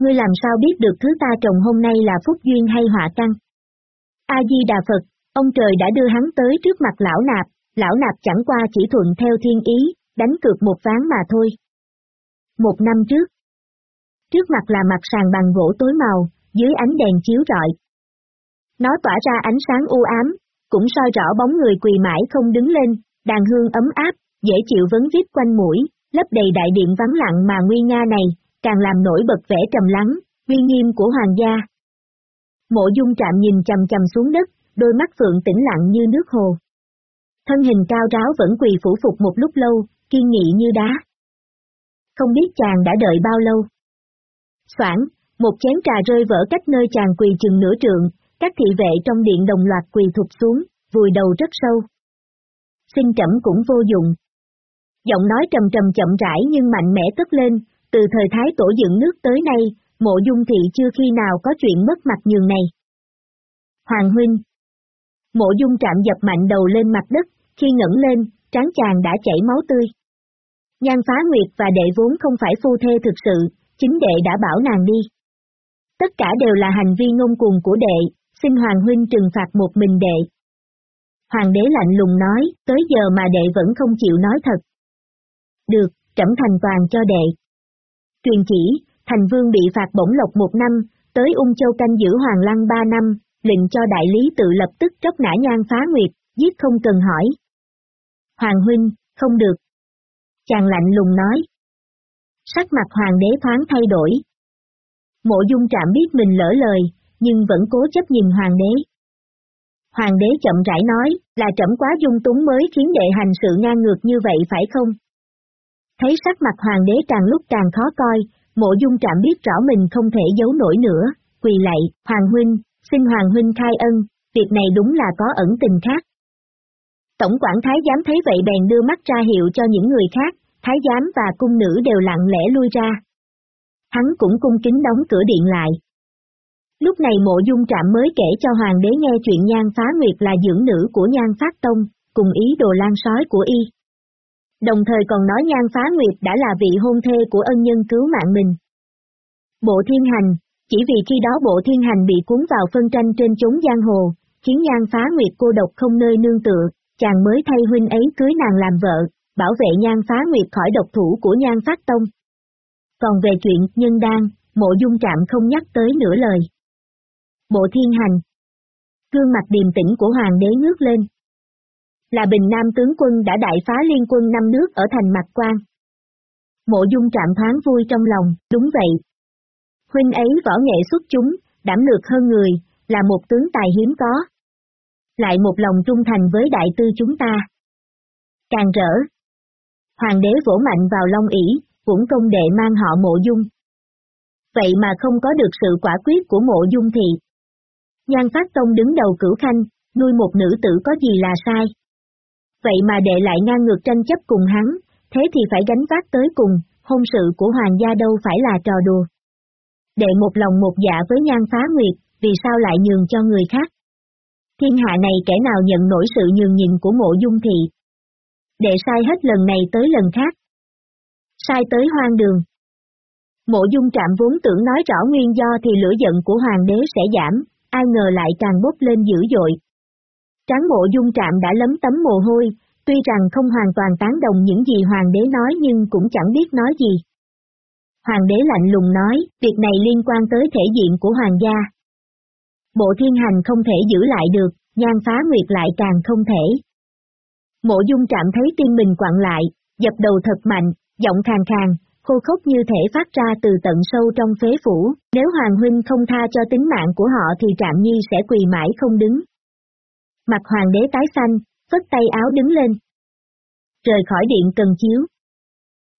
Ngươi làm sao biết được thứ ta trồng hôm nay là phúc duyên hay họa căn? A-di-đà Phật, ông trời đã đưa hắn tới trước mặt lão nạp, lão nạp chẳng qua chỉ thuận theo thiên ý, đánh cược một ván mà thôi. Một năm trước, trước mặt là mặt sàn bằng gỗ tối màu, dưới ánh đèn chiếu rọi. Nó tỏa ra ánh sáng u ám, cũng soi rõ bóng người quỳ mãi không đứng lên, đàn hương ấm áp, dễ chịu vấn vít quanh mũi, lấp đầy đại điện vắng lặng mà nguy nga này, càng làm nổi bật vẻ trầm lắng, uy nghiêm của hoàng gia. Mộ dung trạm nhìn chầm chầm xuống đất, đôi mắt phượng tĩnh lặng như nước hồ. Thân hình cao ráo vẫn quỳ phủ phục một lúc lâu, kiên nghị như đá. Không biết chàng đã đợi bao lâu. Soảng, một chén trà rơi vỡ cách nơi chàng quỳ chừng nửa trượng, các thị vệ trong điện đồng loạt quỳ thụt xuống, vùi đầu rất sâu. Xin trẫm cũng vô dụng. Giọng nói trầm trầm chậm rãi nhưng mạnh mẽ tức lên, từ thời thái tổ dựng nước tới nay, mộ dung thị chưa khi nào có chuyện mất mặt nhường này. Hoàng huynh. Mộ dung trạm dập mạnh đầu lên mặt đất, khi ngẩng lên, trán chàng đã chảy máu tươi. Nhan phá nguyệt và đệ vốn không phải phu thê thực sự, chính đệ đã bảo nàng đi. Tất cả đều là hành vi ngông cuồng của đệ, xin Hoàng huynh trừng phạt một mình đệ. Hoàng đế lạnh lùng nói, tới giờ mà đệ vẫn không chịu nói thật. Được, trẫm thành toàn cho đệ. Truyền chỉ, thành vương bị phạt bổng lộc một năm, tới ung châu canh giữ hoàng lăng ba năm, lệnh cho đại lý tự lập tức tróc nã nhan phá nguyệt, giết không cần hỏi. Hoàng huynh, không được. Chàng lạnh lùng nói. Sắc mặt hoàng đế thoáng thay đổi. Mộ dung trạm biết mình lỡ lời, nhưng vẫn cố chấp nhìn hoàng đế. Hoàng đế chậm rãi nói, là trẫm quá dung túng mới khiến đệ hành sự ngang ngược như vậy phải không? Thấy sắc mặt hoàng đế càng lúc càng khó coi, mộ dung trạm biết rõ mình không thể giấu nổi nữa, quỳ lạy, hoàng huynh, xin hoàng huynh khai ân, việc này đúng là có ẩn tình khác. Tổng quản thái giám thấy vậy bèn đưa mắt ra hiệu cho những người khác, thái giám và cung nữ đều lặng lẽ lui ra. Hắn cũng cung kính đóng cửa điện lại. Lúc này mộ dung trạm mới kể cho hoàng đế nghe chuyện nhan phá nguyệt là dưỡng nữ của nhan phát tông, cùng ý đồ lan sói của y. Đồng thời còn nói nhan phá nguyệt đã là vị hôn thê của ân nhân cứu mạng mình. Bộ thiên hành, chỉ vì khi đó bộ thiên hành bị cuốn vào phân tranh trên chốn giang hồ, khiến nhan phá nguyệt cô độc không nơi nương tựa, chàng mới thay huynh ấy cưới nàng làm vợ, bảo vệ nhan phá nguyệt khỏi độc thủ của nhan phát tông. Còn về chuyện nhân đan, mộ dung trạm không nhắc tới nửa lời. Bộ thiên hành. Gương mặt điềm tĩnh của hoàng đế ngước lên. Là bình nam tướng quân đã đại phá liên quân năm nước ở thành mặt quan. Mộ dung trạm thoáng vui trong lòng, đúng vậy. Huynh ấy võ nghệ xuất chúng, đảm lược hơn người, là một tướng tài hiếm có. Lại một lòng trung thành với đại tư chúng ta. Càng rỡ. Hoàng đế vỗ mạnh vào long ỷ, cũng công đệ mang họ mộ dung. Vậy mà không có được sự quả quyết của mộ dung thì. Nhan Phát Tông đứng đầu cửu khanh, nuôi một nữ tử có gì là sai. Vậy mà đệ lại ngang ngược tranh chấp cùng hắn, thế thì phải gánh vác tới cùng, hôn sự của hoàng gia đâu phải là trò đùa. Đệ một lòng một dạ với nhan phá nguyệt, vì sao lại nhường cho người khác? Thiên hạ này kẻ nào nhận nổi sự nhường nhịn của mộ dung thị? Đệ sai hết lần này tới lần khác. Sai tới hoang đường. Mộ dung trạm vốn tưởng nói rõ nguyên do thì lửa giận của hoàng đế sẽ giảm, ai ngờ lại càng bốc lên dữ dội. Tráng mộ dung trạm đã lấm tấm mồ hôi, tuy rằng không hoàn toàn tán đồng những gì hoàng đế nói nhưng cũng chẳng biết nói gì. Hoàng đế lạnh lùng nói, việc này liên quan tới thể diện của hoàng gia. Bộ thiên hành không thể giữ lại được, nhan phá nguyệt lại càng không thể. Mộ dung trạm thấy tim mình quặn lại, dập đầu thật mạnh, giọng khàn khàn, khô khốc như thể phát ra từ tận sâu trong phế phủ, nếu Hoàng Huynh không tha cho tính mạng của họ thì Trạm Nhi sẽ quỳ mãi không đứng. Mặt Hoàng đế tái xanh, phất tay áo đứng lên. Rời khỏi điện cần chiếu.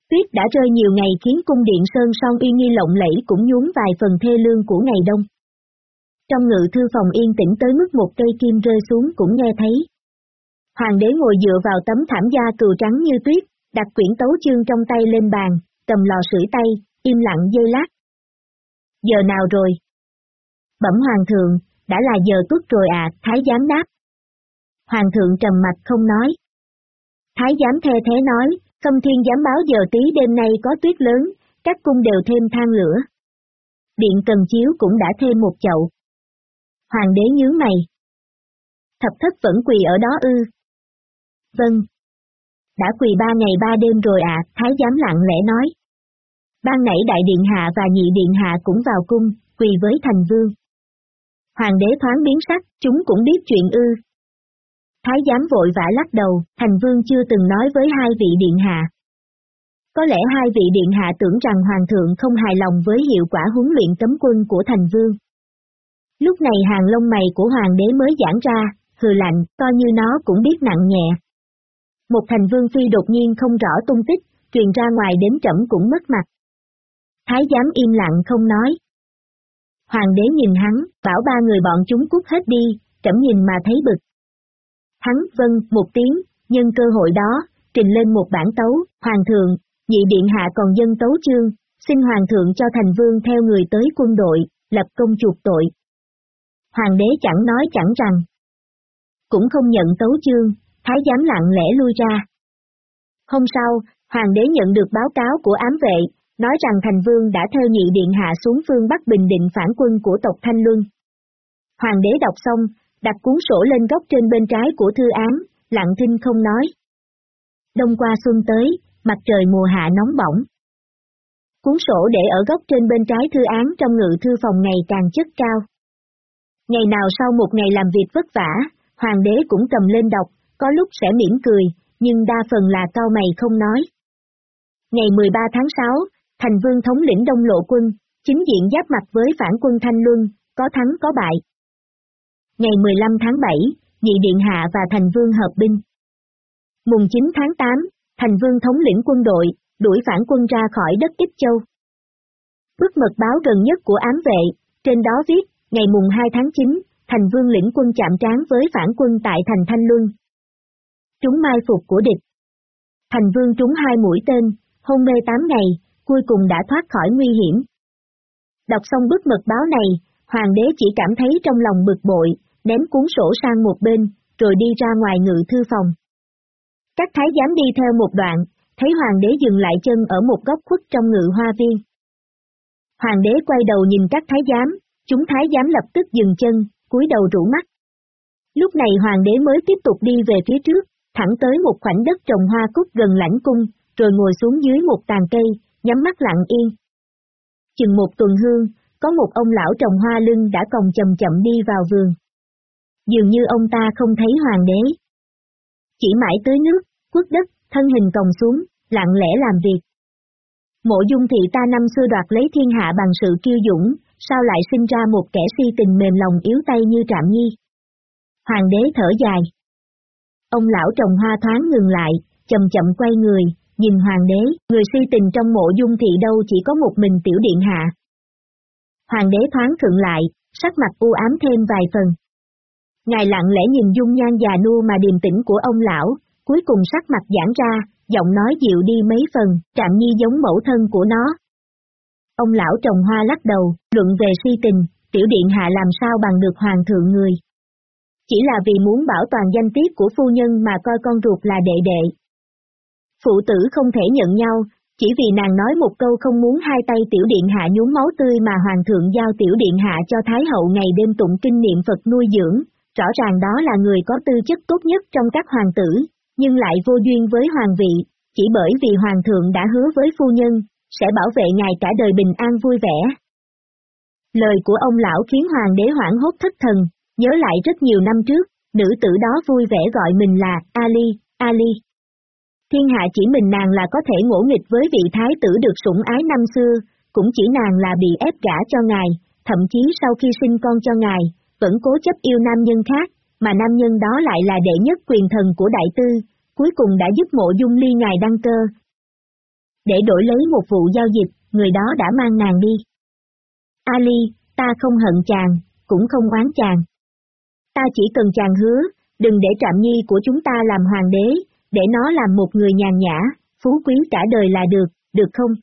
Tuyết đã rơi nhiều ngày khiến cung điện Sơn Son uy nghi lộng lẫy cũng nhún vài phần thê lương của ngày đông. Trong ngự thư phòng yên tĩnh tới mức một cây kim rơi xuống cũng nghe thấy. Hoàng đế ngồi dựa vào tấm thảm da cừu trắng như tuyết, đặt quyển tấu chương trong tay lên bàn, cầm lò sưởi tay, im lặng dây lát. Giờ nào rồi? Bẩm hoàng thượng, đã là giờ tuất rồi à, thái giám đáp. Hoàng thượng trầm mặt không nói. Thái giám the thế nói, khâm thiên giám báo giờ tí đêm nay có tuyết lớn, các cung đều thêm than lửa. Điện cần chiếu cũng đã thêm một chậu. Hoàng đế nhớ mày. Thập thất vẫn quỳ ở đó ư. Vâng. Đã quỳ ba ngày ba đêm rồi à, thái giám lặng lẽ nói. Ban nãy đại điện hạ và nhị điện hạ cũng vào cung, quỳ với thành vương. Hoàng đế thoáng biến sắc, chúng cũng biết chuyện ư. Thái giám vội vã lắc đầu, thành vương chưa từng nói với hai vị điện hạ. Có lẽ hai vị điện hạ tưởng rằng hoàng thượng không hài lòng với hiệu quả huấn luyện cấm quân của thành vương. Lúc này hàng lông mày của hoàng đế mới giãn ra, hừ lạnh, coi như nó cũng biết nặng nhẹ. Một thành vương phi đột nhiên không rõ tung tích, truyền ra ngoài đến trẫm cũng mất mặt. Thái giám im lặng không nói. Hoàng đế nhìn hắn, bảo ba người bọn chúng cút hết đi, trẫm nhìn mà thấy bực. Hắn vâng một tiếng, nhân cơ hội đó, trình lên một bản tấu, hoàng thượng, nhị điện hạ còn dân tấu chương, xin hoàng thượng cho thành vương theo người tới quân đội, lập công chuộc tội. Hoàng đế chẳng nói chẳng rằng. Cũng không nhận tấu chương, thái giám lặng lẽ lui ra. Hôm sau, hoàng đế nhận được báo cáo của ám vệ, nói rằng thành vương đã theo nhị điện hạ xuống phương Bắc Bình Định phản quân của tộc Thanh Luân. Hoàng đế đọc xong, đặt cuốn sổ lên góc trên bên trái của thư ám, lặng thinh không nói. Đông qua xuân tới, mặt trời mùa hạ nóng bỏng. Cuốn sổ để ở góc trên bên trái thư án trong ngự thư phòng ngày càng chất cao. Ngày nào sau một ngày làm việc vất vả, hoàng đế cũng cầm lên đọc, có lúc sẽ mỉm cười, nhưng đa phần là cao mày không nói. Ngày 13 tháng 6, Thành Vương thống lĩnh Đông Lộ quân, chính diện giáp mặt với phản quân Thanh Luân, có thắng có bại. Ngày 15 tháng 7, Nhị Điện Hạ và Thành Vương hợp binh. Mùng 9 tháng 8, Thành Vương thống lĩnh quân đội, đuổi phản quân ra khỏi đất Ích Châu. Bức mật báo gần nhất của ám vệ, trên đó viết, ngày mùng 2 tháng 9, Thành Vương lĩnh quân chạm trán với phản quân tại thành Thanh Luân. trúng mai phục của địch. Thành Vương trúng hai mũi tên, hôn mê 8 ngày, cuối cùng đã thoát khỏi nguy hiểm. Đọc xong bức mật báo này, Hoàng đế chỉ cảm thấy trong lòng bực bội, ném cuốn sổ sang một bên, rồi đi ra ngoài ngự thư phòng. Các thái giám đi theo một đoạn, thấy hoàng đế dừng lại chân ở một góc khuất trong ngự hoa viên. Hoàng đế quay đầu nhìn các thái giám, chúng thái giám lập tức dừng chân, cúi đầu rủ mắt. Lúc này hoàng đế mới tiếp tục đi về phía trước, thẳng tới một khoảnh đất trồng hoa cúc gần lãnh cung, rồi ngồi xuống dưới một tàn cây, nhắm mắt lặng yên. Chừng một tuần hương, có một ông lão trồng hoa lưng đã còng chậm chậm đi vào vườn. Dường như ông ta không thấy hoàng đế. Chỉ mãi tới nước, quất đất, thân hình còng xuống, lặng lẽ làm việc. Mộ dung thị ta năm xưa đoạt lấy thiên hạ bằng sự kiêu dũng, sao lại sinh ra một kẻ si tình mềm lòng yếu tay như Trạm Nhi? Hoàng đế thở dài. Ông lão trồng hoa thoáng ngừng lại, chậm chậm quay người, nhìn hoàng đế, người si tình trong mộ dung thị đâu chỉ có một mình tiểu điện hạ. Hoàng đế thoáng thượng lại, sắc mặt u ám thêm vài phần. Ngài lặng lẽ nhìn dung nhan già nua mà điềm tĩnh của ông lão, cuối cùng sắc mặt giãn ra, giọng nói dịu đi mấy phần, trạm nhi giống mẫu thân của nó. Ông lão trồng hoa lắc đầu, luận về si tình, tiểu điện hạ làm sao bằng được hoàng thượng người. Chỉ là vì muốn bảo toàn danh tiết của phu nhân mà coi con ruột là đệ đệ. Phụ tử không thể nhận nhau, chỉ vì nàng nói một câu không muốn hai tay tiểu điện hạ nhúng máu tươi mà hoàng thượng giao tiểu điện hạ cho thái hậu ngày đêm tụng kinh niệm Phật nuôi dưỡng, rõ ràng đó là người có tư chất tốt nhất trong các hoàng tử, nhưng lại vô duyên với hoàng vị, chỉ bởi vì hoàng thượng đã hứa với phu nhân, sẽ bảo vệ ngài cả đời bình an vui vẻ. Lời của ông lão khiến hoàng đế hoảng hốt thất thần, nhớ lại rất nhiều năm trước, nữ tử đó vui vẻ gọi mình là Ali, Ali. Thiên hạ chỉ mình nàng là có thể ngỗ nghịch với vị thái tử được sủng ái năm xưa, cũng chỉ nàng là bị ép gả cho ngài, thậm chí sau khi sinh con cho ngài, vẫn cố chấp yêu nam nhân khác, mà nam nhân đó lại là đệ nhất quyền thần của đại tư, cuối cùng đã giúp mộ dung ly ngài đăng cơ. Để đổi lấy một vụ giao dịch, người đó đã mang nàng đi. Ali, ta không hận chàng, cũng không oán chàng. Ta chỉ cần chàng hứa, đừng để trạm nhi của chúng ta làm hoàng đế, để nó làm một người nhàn nhã, phú quý cả đời là được, được không?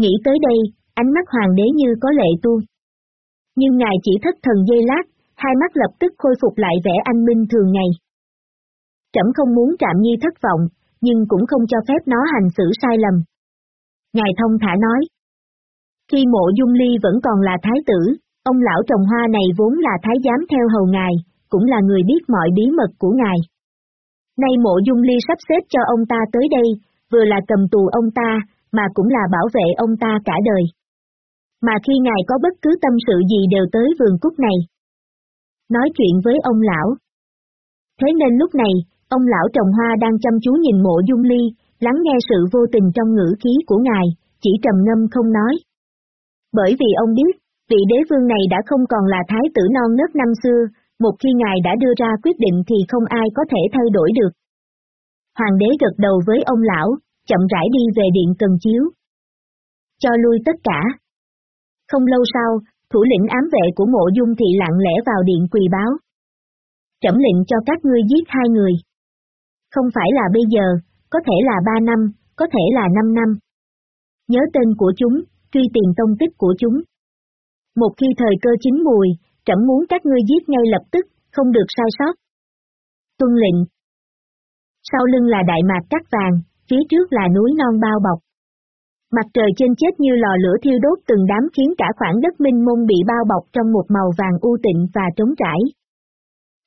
Nghĩ tới đây, ánh mắt hoàng đế như có lệ tu. Nhưng ngài chỉ thất thần dây lát, hai mắt lập tức khôi phục lại vẻ anh minh thường ngày. Trẫm không muốn Trạm Nhi thất vọng, nhưng cũng không cho phép nó hành xử sai lầm. Ngài thông thả nói. Khi mộ dung ly vẫn còn là thái tử, ông lão trồng hoa này vốn là thái giám theo hầu ngài, cũng là người biết mọi bí mật của ngài. Nay mộ dung ly sắp xếp cho ông ta tới đây, vừa là cầm tù ông ta, mà cũng là bảo vệ ông ta cả đời. Mà khi ngài có bất cứ tâm sự gì đều tới vườn cúc này. Nói chuyện với ông lão. Thế nên lúc này, ông lão trồng hoa đang chăm chú nhìn mộ dung ly, lắng nghe sự vô tình trong ngữ khí của ngài, chỉ trầm ngâm không nói. Bởi vì ông biết, vị đế vương này đã không còn là thái tử non nớt năm xưa, một khi ngài đã đưa ra quyết định thì không ai có thể thay đổi được. Hoàng đế gật đầu với ông lão, chậm rãi đi về điện cần chiếu. Cho lui tất cả. Không lâu sau, thủ lĩnh ám vệ của mộ dung thị lặng lẽ vào điện quỳ báo. Trẫm lệnh cho các ngươi giết hai người. Không phải là bây giờ, có thể là ba năm, có thể là năm năm. Nhớ tên của chúng, truy tìm tông tích của chúng. Một khi thời cơ chín mùi, trẫm muốn các ngươi giết ngay lập tức, không được sai sót. Tuân lệnh. Sau lưng là đại mạc cắt vàng, phía trước là núi non bao bọc. Mặt trời trên chết như lò lửa thiêu đốt từng đám khiến cả khoảng đất minh mông bị bao bọc trong một màu vàng u tịnh và trống trải.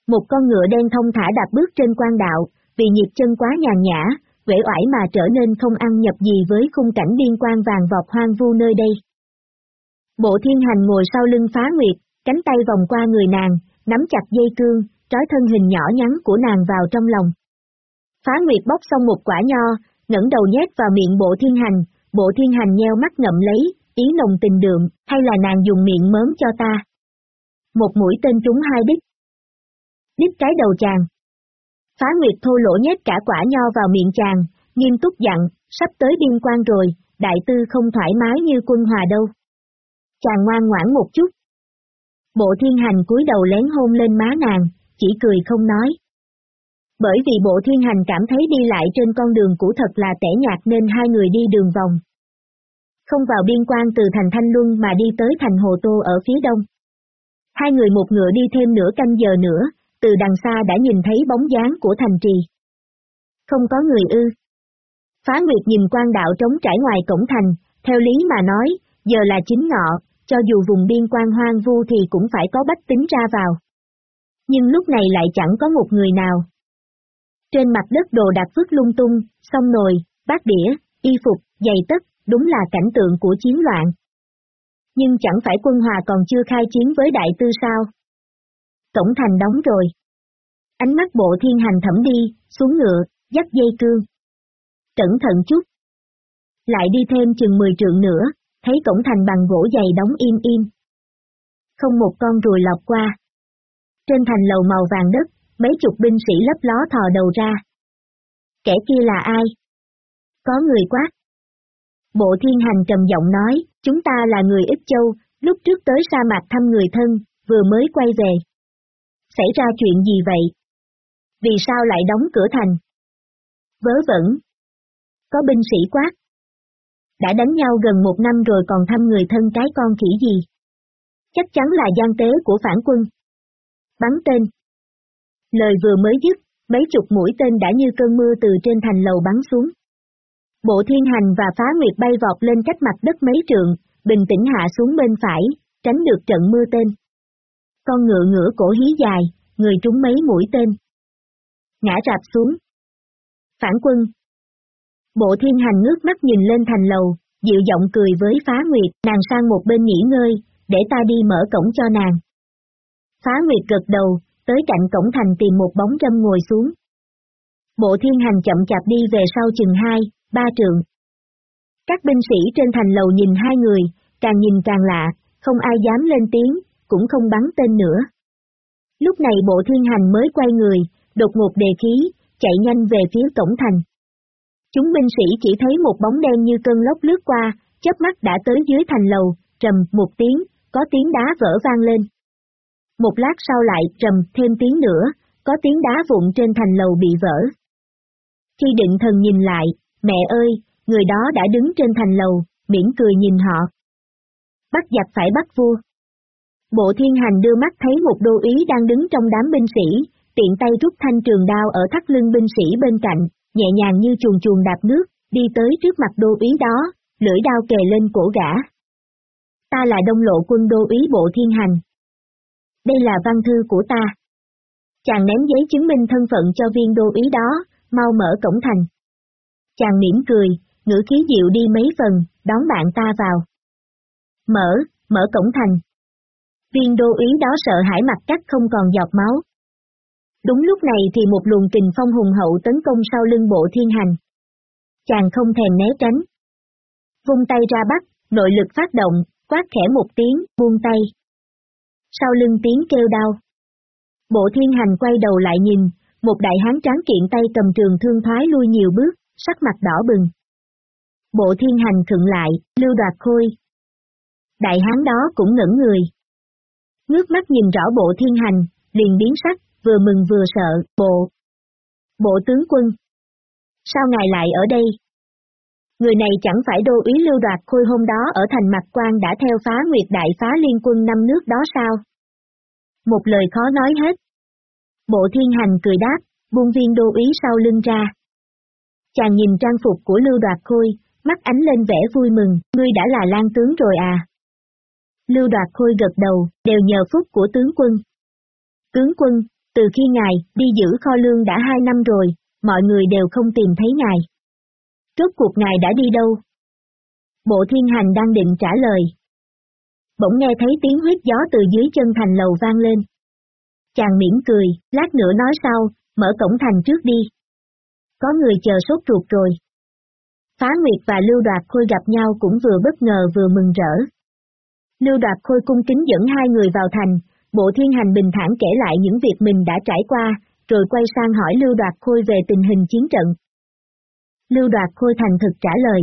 Một con ngựa đen thông thả đạp bước trên quan đạo, vì nhịp chân quá nhàn nhã, vẻ oải mà trở nên không ăn nhập gì với khung cảnh biên quan vàng vọt hoang vu nơi đây. Bộ thiên hành ngồi sau lưng phá nguyệt, cánh tay vòng qua người nàng, nắm chặt dây cương, trói thân hình nhỏ nhắn của nàng vào trong lòng. Phá nguyệt bóc xong một quả nho, ngẩng đầu nhét vào miệng bộ thiên hành, bộ thiên hành nheo mắt ngậm lấy, ý nồng tình đượm, hay là nàng dùng miệng mớm cho ta. Một mũi tên trúng hai đích. Đích cái đầu chàng. Phá Nguyệt thô lỗ nhét cả quả nho vào miệng chàng, nghiêm túc dặn, sắp tới biên quan rồi, đại tư không thoải mái như quân hòa đâu. Chàng ngoan ngoãn một chút. Bộ thiên hành cúi đầu lén hôn lên má nàng, chỉ cười không nói. Bởi vì bộ thiên hành cảm thấy đi lại trên con đường cũ thật là tẻ nhạt nên hai người đi đường vòng. Không vào biên quan từ thành Thanh Luân mà đi tới thành Hồ Tô ở phía đông. Hai người một ngựa đi thêm nửa canh giờ nữa, từ đằng xa đã nhìn thấy bóng dáng của thành trì. Không có người ư. Phá Nguyệt nhìn quan đạo trống trải ngoài cổng thành, theo lý mà nói, giờ là chính ngọ, cho dù vùng biên quan hoang vu thì cũng phải có bách tính ra vào. Nhưng lúc này lại chẳng có một người nào. Trên mặt đất đồ đạc vứt lung tung, sông nồi, bát đĩa, y phục, giày tất, đúng là cảnh tượng của chiến loạn. Nhưng chẳng phải quân hòa còn chưa khai chiến với đại tư sao? Cổng thành đóng rồi. Ánh mắt bộ thiên hành thẩm đi, xuống ngựa, dắt dây cương. Cẩn thận chút. Lại đi thêm chừng 10 trượng nữa, thấy cổng thành bằng gỗ dày đóng im im. Không một con ruồi lọt qua. Trên thành lầu màu vàng đất, mấy chục binh sĩ lấp ló thò đầu ra. Kẻ kia là ai? Có người quát. Bộ thiên hành trầm giọng nói, chúng ta là người ít châu, lúc trước tới sa mạc thăm người thân, vừa mới quay về. Xảy ra chuyện gì vậy? Vì sao lại đóng cửa thành? Vớ vẩn. Có binh sĩ quát. Đã đánh nhau gần một năm rồi còn thăm người thân cái con khỉ gì? Chắc chắn là gian tế của phản quân. Bắn tên. Lời vừa mới dứt, mấy chục mũi tên đã như cơn mưa từ trên thành lầu bắn xuống. Bộ thiên hành và phá nguyệt bay vọt lên cách mặt đất mấy trượng, bình tĩnh hạ xuống bên phải, tránh được trận mưa tên. Con ngựa ngửa cổ hí dài, người trúng mấy mũi tên. Ngã rạp xuống. Phản quân. Bộ thiên hành ngước mắt nhìn lên thành lầu, dịu giọng cười với phá nguyệt, nàng sang một bên nghỉ ngơi, để ta đi mở cổng cho nàng. Phá nguyệt gật đầu, tới cạnh cổng thành tìm một bóng râm ngồi xuống. Bộ thiên hành chậm chạp đi về sau chừng hai, ba trường. Các binh sĩ trên thành lầu nhìn hai người, càng nhìn càng lạ, không ai dám lên tiếng, cũng không bắn tên nữa. Lúc này bộ thiên hành mới quay người, đột ngột đề khí, chạy nhanh về phía cổng thành. Chúng binh sĩ chỉ thấy một bóng đen như cơn lốc lướt qua, chớp mắt đã tới dưới thành lầu, trầm một tiếng, có tiếng đá vỡ vang lên. Một lát sau lại trầm thêm tiếng nữa, có tiếng đá vụn trên thành lầu bị vỡ. Khi định thần nhìn lại, mẹ ơi, người đó đã đứng trên thành lầu, mỉm cười nhìn họ. Bắt giặc phải bắt vua. Bộ thiên hành đưa mắt thấy một đô ý đang đứng trong đám binh sĩ, tiện tay rút thanh trường đao ở thắt lưng binh sĩ bên cạnh, nhẹ nhàng như chuồng chuồng đạp nước, đi tới trước mặt đô ý đó, lưỡi đao kề lên cổ gã. Ta là đông lộ quân đô ý bộ thiên hành. Đây là văn thư của ta. Chàng ném giấy chứng minh thân phận cho viên đô ý đó, mau mở cổng thành. Chàng mỉm cười, ngữ khí dịu đi mấy phần, đón bạn ta vào. Mở, mở cổng thành. Viên đô ý đó sợ hãi mặt cắt không còn giọt máu. Đúng lúc này thì một luồng kình phong hùng hậu tấn công sau lưng bộ thiên hành. Chàng không thèm né tránh. Vung tay ra bắt, nội lực phát động, quát khẽ một tiếng, buông tay. Sau lưng tiếng kêu đau. Bộ thiên hành quay đầu lại nhìn, một đại hán tráng kiện tay cầm trường thương thoái lui nhiều bước, sắc mặt đỏ bừng. Bộ thiên hành thượng lại, lưu đoạt khôi. Đại hán đó cũng ngẩn người. Ngước mắt nhìn rõ bộ thiên hành, liền biến sắc, vừa mừng vừa sợ, bộ. Bộ tướng quân. Sao ngài lại ở đây? Người này chẳng phải đô ý lưu đoạt khôi hôm đó ở thành mặt quan đã theo phá nguyệt đại phá liên quân năm nước đó sao? Một lời khó nói hết. Bộ thiên hành cười đáp, buông viên đô ý sau lưng ra. Chàng nhìn trang phục của lưu đoạt khôi, mắt ánh lên vẻ vui mừng, ngươi đã là lan tướng rồi à. Lưu đoạt khôi gật đầu, đều nhờ phúc của tướng quân. Tướng quân, từ khi ngài đi giữ kho lương đã hai năm rồi, mọi người đều không tìm thấy ngài. Rốt cuộc ngài đã đi đâu? Bộ thiên hành đang định trả lời. Bỗng nghe thấy tiếng huyết gió từ dưới chân thành lầu vang lên. Chàng mỉm cười, lát nữa nói sau, mở cổng thành trước đi. Có người chờ sốt ruột rồi. Phá Nguyệt và Lưu Đoạt Khôi gặp nhau cũng vừa bất ngờ vừa mừng rỡ. Lưu Đoạt Khôi cung kính dẫn hai người vào thành, Bộ Thiên Hành bình thản kể lại những việc mình đã trải qua, rồi quay sang hỏi Lưu Đoạt Khôi về tình hình chiến trận. Lưu Đoạt Khôi thành thực trả lời.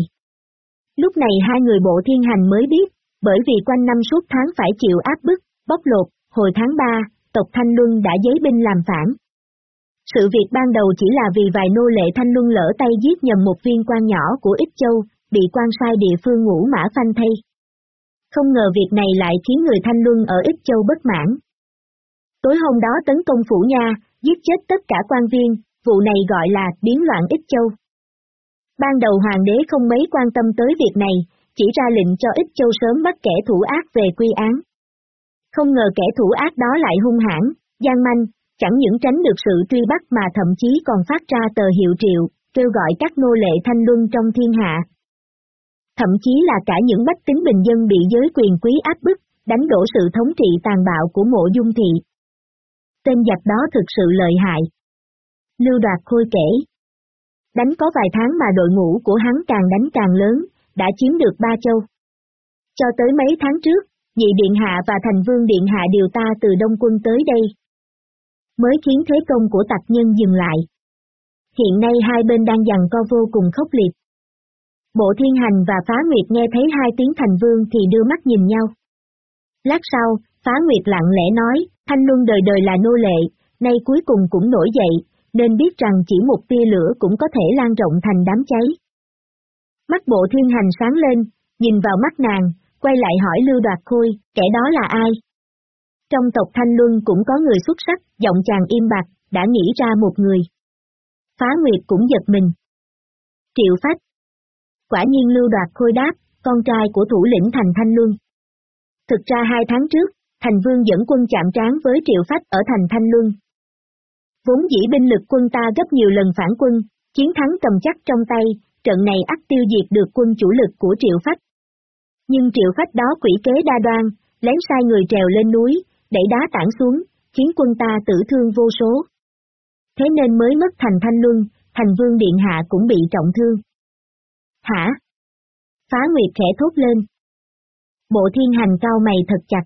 Lúc này hai người Bộ Thiên Hành mới biết, bởi vì quanh năm suốt tháng phải chịu áp bức, bóc lột, hồi tháng 3, tộc Thanh Luân đã giấy binh làm phản. Sự việc ban đầu chỉ là vì vài nô lệ Thanh Luân lỡ tay giết nhầm một viên quan nhỏ của Ích Châu, bị quan sai địa phương ngũ mã phanh thay. Không ngờ việc này lại khiến người Thanh Luân ở Ích Châu bất mãn. Tối hôm đó tấn công Phủ Nha, giết chết tất cả quan viên, vụ này gọi là biến loạn Ích Châu. Ban đầu hoàng đế không mấy quan tâm tới việc này, chỉ ra lệnh cho Ích Châu sớm bắt kẻ thủ ác về quy án. Không ngờ kẻ thủ ác đó lại hung hãn, gian manh, chẳng những tránh được sự truy bắt mà thậm chí còn phát ra tờ hiệu triệu, kêu gọi các nô lệ thanh luân trong thiên hạ. Thậm chí là cả những bách tính bình dân bị giới quyền quý áp bức, đánh đổ sự thống trị tàn bạo của mộ dung thị. Tên giặc đó thực sự lợi hại. Lưu đoạt khôi kể. Đánh có vài tháng mà đội ngũ của hắn càng đánh càng lớn, đã chiếm được ba châu. Cho tới mấy tháng trước, nhị điện hạ và thành vương điện hạ điều ta từ đông quân tới đây. Mới khiến thế công của tặc nhân dừng lại. Hiện nay hai bên đang giằng co vô cùng khốc liệt. Bộ thiên hành và phá nguyệt nghe thấy hai tiếng thành vương thì đưa mắt nhìn nhau. Lát sau, phá nguyệt lặng lẽ nói, thanh luân đời đời là nô lệ, nay cuối cùng cũng nổi dậy, nên biết rằng chỉ một tia lửa cũng có thể lan rộng thành đám cháy. Mắt bộ thiên hành sáng lên, nhìn vào mắt nàng, quay lại hỏi Lưu Đoạt Khôi, kẻ đó là ai? Trong tộc Thanh Luân cũng có người xuất sắc, giọng chàng im bạc, đã nghĩ ra một người. Phá Nguyệt cũng giật mình. Triệu Phách. Quả nhiên Lưu Đoạt Khôi đáp, con trai của thủ lĩnh thành Thanh Luân. Thực ra hai tháng trước, Thành Vương dẫn quân chạm trán với Triệu Phách ở thành Thanh Luân. Vốn dĩ binh lực quân ta gấp nhiều lần phản quân, chiến thắng cầm chắc trong tay, trận này ắt tiêu diệt được quân chủ lực của Triệu Phách. Nhưng Triệu Phách đó quỷ kế đa đoan, lén sai người trèo lên núi, đẩy đá tản xuống, khiến quân ta tử thương vô số. Thế nên mới mất thành thanh luân, thành vương điện hạ cũng bị trọng thương. Hả? Phá Nguyệt khẽ thốt lên. Bộ thiên hành cao mày thật chặt.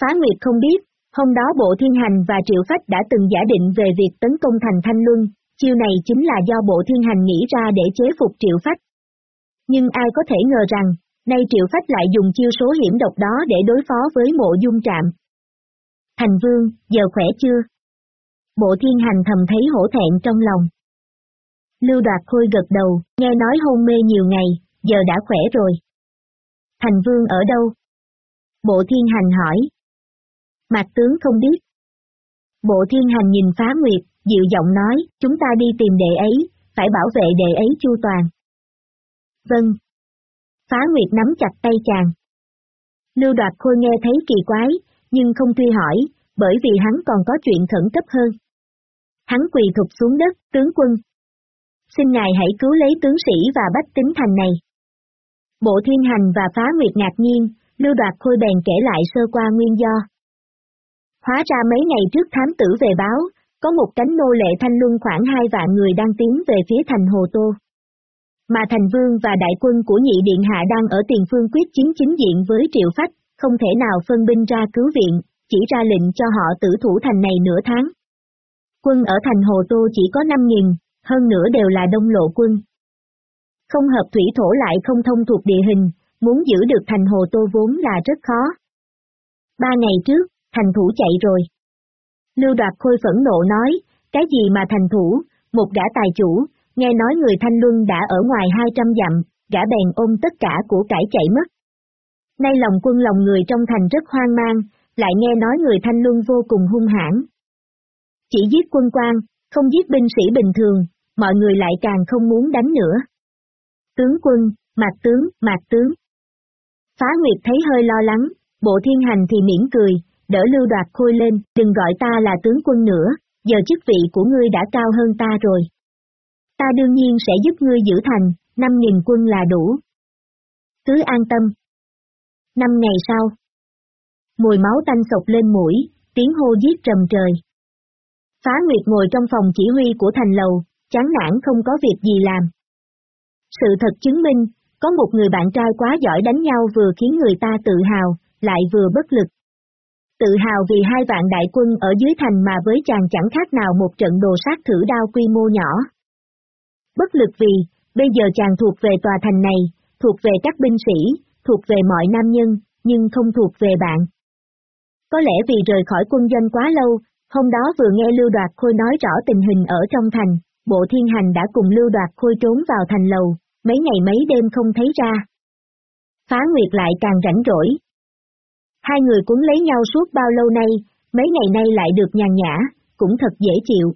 Phá Nguyệt không biết, hôm đó Bộ Thiên Hành và Triệu Phách đã từng giả định về việc tấn công thành Thanh Luân, chiêu này chính là do Bộ Thiên Hành nghĩ ra để chế phục Triệu Phách. Nhưng ai có thể ngờ rằng, nay Triệu Phách lại dùng chiêu số hiểm độc đó để đối phó với mộ dung trạm. Thành Vương, giờ khỏe chưa? Bộ Thiên Hành thầm thấy hổ thẹn trong lòng. Lưu Đoạt Khôi gật đầu, nghe nói hôn mê nhiều ngày, giờ đã khỏe rồi. Thành Vương ở đâu? Bộ Thiên Hành hỏi. Mạc tướng không biết. Bộ Thiên Hành nhìn Phá Nguyệt, dịu giọng nói, chúng ta đi tìm đệ ấy, phải bảo vệ đệ ấy chu toàn. Vâng. Phá Nguyệt nắm chặt tay chàng. Lưu Đoạt Khôi nghe thấy kỳ quái, nhưng không truy hỏi, bởi vì hắn còn có chuyện khẩn cấp hơn. Hắn quỳ thục xuống đất, tướng quân. Xin ngài hãy cứu lấy tướng sĩ và bách tính thành này. Bộ thiên hành và phá nguyệt ngạc nhiên, lưu đoạt khôi bèn kể lại sơ qua nguyên do. Hóa ra mấy ngày trước thám tử về báo, có một cánh nô lệ thanh luân khoảng hai vạn người đang tiến về phía thành Hồ Tô. Mà thành vương và đại quân của nhị điện hạ đang ở tiền phương quyết chiến chính diện với triệu phách, không thể nào phân binh ra cứu viện, chỉ ra lệnh cho họ tử thủ thành này nửa tháng. Quân ở thành Hồ Tô chỉ có 5.000, hơn nữa đều là đông lộ quân. Không hợp thủy thổ lại không thông thuộc địa hình, muốn giữ được thành Hồ Tô vốn là rất khó. Ba ngày trước, thành thủ chạy rồi. Lưu Đoạt Khôi phẫn nộ nói, cái gì mà thành thủ, một gã tài chủ, nghe nói người Thanh Luân đã ở ngoài 200 dặm, gã bèn ôm tất cả của cải chạy mất. Nay lòng quân lòng người trong thành rất hoang mang, lại nghe nói người Thanh Luân vô cùng hung hãn. Chỉ giết quân quan, không giết binh sĩ bình thường, mọi người lại càng không muốn đánh nữa. Tướng quân, mạc tướng, mạc tướng. Phá Nguyệt thấy hơi lo lắng, bộ thiên hành thì miễn cười, đỡ lưu đoạt khôi lên, đừng gọi ta là tướng quân nữa, giờ chức vị của ngươi đã cao hơn ta rồi. Ta đương nhiên sẽ giúp ngươi giữ thành, năm nghìn quân là đủ. Cứ an tâm. Năm ngày sau. Mùi máu tanh sộc lên mũi, tiếng hô giết trầm trời. Phá Nguyệt ngồi trong phòng chỉ huy của thành lầu, chán nản không có việc gì làm. Sự thật chứng minh, có một người bạn trai quá giỏi đánh nhau vừa khiến người ta tự hào, lại vừa bất lực. Tự hào vì hai vạn đại quân ở dưới thành mà với chàng chẳng khác nào một trận đồ sát thử đao quy mô nhỏ. Bất lực vì, bây giờ chàng thuộc về tòa thành này, thuộc về các binh sĩ, thuộc về mọi nam nhân, nhưng không thuộc về bạn. Có lẽ vì rời khỏi quân doanh quá lâu, hôm đó vừa nghe Lưu Đoạt Khôi nói rõ tình hình ở trong thành, bộ thiên hành đã cùng Lưu Đoạt Khôi trốn vào thành lầu, mấy ngày mấy đêm không thấy ra. Phá Nguyệt lại càng rảnh rỗi. Hai người cuốn lấy nhau suốt bao lâu nay, mấy ngày nay lại được nhàn nhã, cũng thật dễ chịu.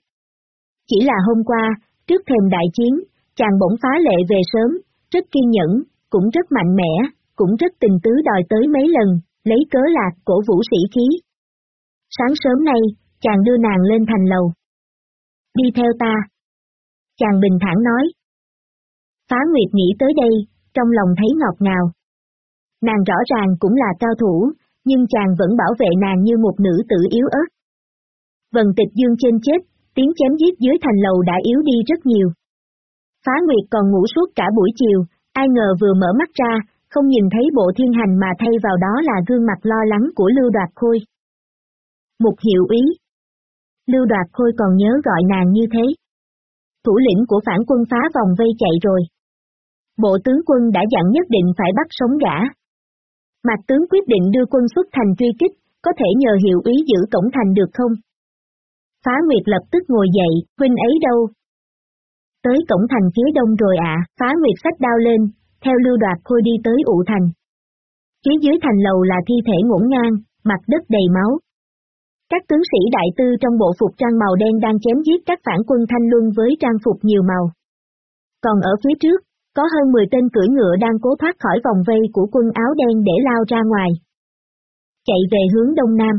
Chỉ là hôm qua, trước thềm đại chiến, chàng bỗng phá lệ về sớm, rất kiên nhẫn, cũng rất mạnh mẽ, cũng rất tình tứ đòi tới mấy lần, lấy cớ lạc cổ vũ sĩ khí. Sáng sớm nay, chàng đưa nàng lên thành lầu. Đi theo ta. Chàng bình thản nói. Phá Nguyệt nghĩ tới đây, trong lòng thấy ngọt ngào. Nàng rõ ràng cũng là cao thủ, nhưng chàng vẫn bảo vệ nàng như một nữ tử yếu ớt. Vần tịch dương trên chết, tiếng chém giết dưới thành lầu đã yếu đi rất nhiều. Phá Nguyệt còn ngủ suốt cả buổi chiều, ai ngờ vừa mở mắt ra, không nhìn thấy bộ thiên hành mà thay vào đó là gương mặt lo lắng của Lưu Đoạt Khôi. Một hiệu ý. Lưu Đoạt Khôi còn nhớ gọi nàng như thế. Thủ lĩnh của phản quân phá vòng vây chạy rồi. Bộ tướng quân đã dặn nhất định phải bắt sống gã. Mạc tướng quyết định đưa quân xuất thành truy kích, có thể nhờ hiệu ý giữ cổng thành được không? Phá Nguyệt lập tức ngồi dậy, huynh ấy đâu? Tới cổng thành phía đông rồi ạ, Phá Nguyệt sách đao lên, theo lưu đoạt khôi đi tới ụ thành. Phía dưới thành lầu là thi thể ngổn ngang, mặt đất đầy máu. Các tướng sĩ đại tư trong bộ phục trang màu đen đang chém giết các phản quân thanh luân với trang phục nhiều màu. Còn ở phía trước, có hơn 10 tên cưỡi ngựa đang cố thoát khỏi vòng vây của quân áo đen để lao ra ngoài. Chạy về hướng đông nam.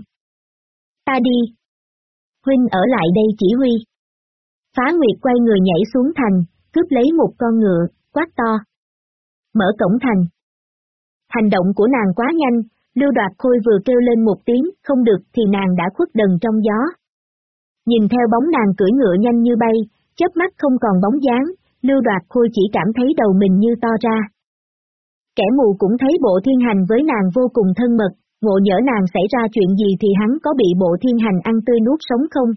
Ta đi. Huynh ở lại đây chỉ huy. Phá Nguyệt quay người nhảy xuống thành, cướp lấy một con ngựa, quát to. Mở cổng thành. Hành động của nàng quá nhanh, Lưu Đoạt Khôi vừa kêu lên một tiếng, không được thì nàng đã khuất đần trong gió. Nhìn theo bóng nàng cưỡi ngựa nhanh như bay, chớp mắt không còn bóng dáng, Lưu Đoạt Khôi chỉ cảm thấy đầu mình như to ra. Kẻ mù cũng thấy bộ thiên hành với nàng vô cùng thân mật, ngộ nhỡ nàng xảy ra chuyện gì thì hắn có bị bộ thiên hành ăn tươi nuốt sống không?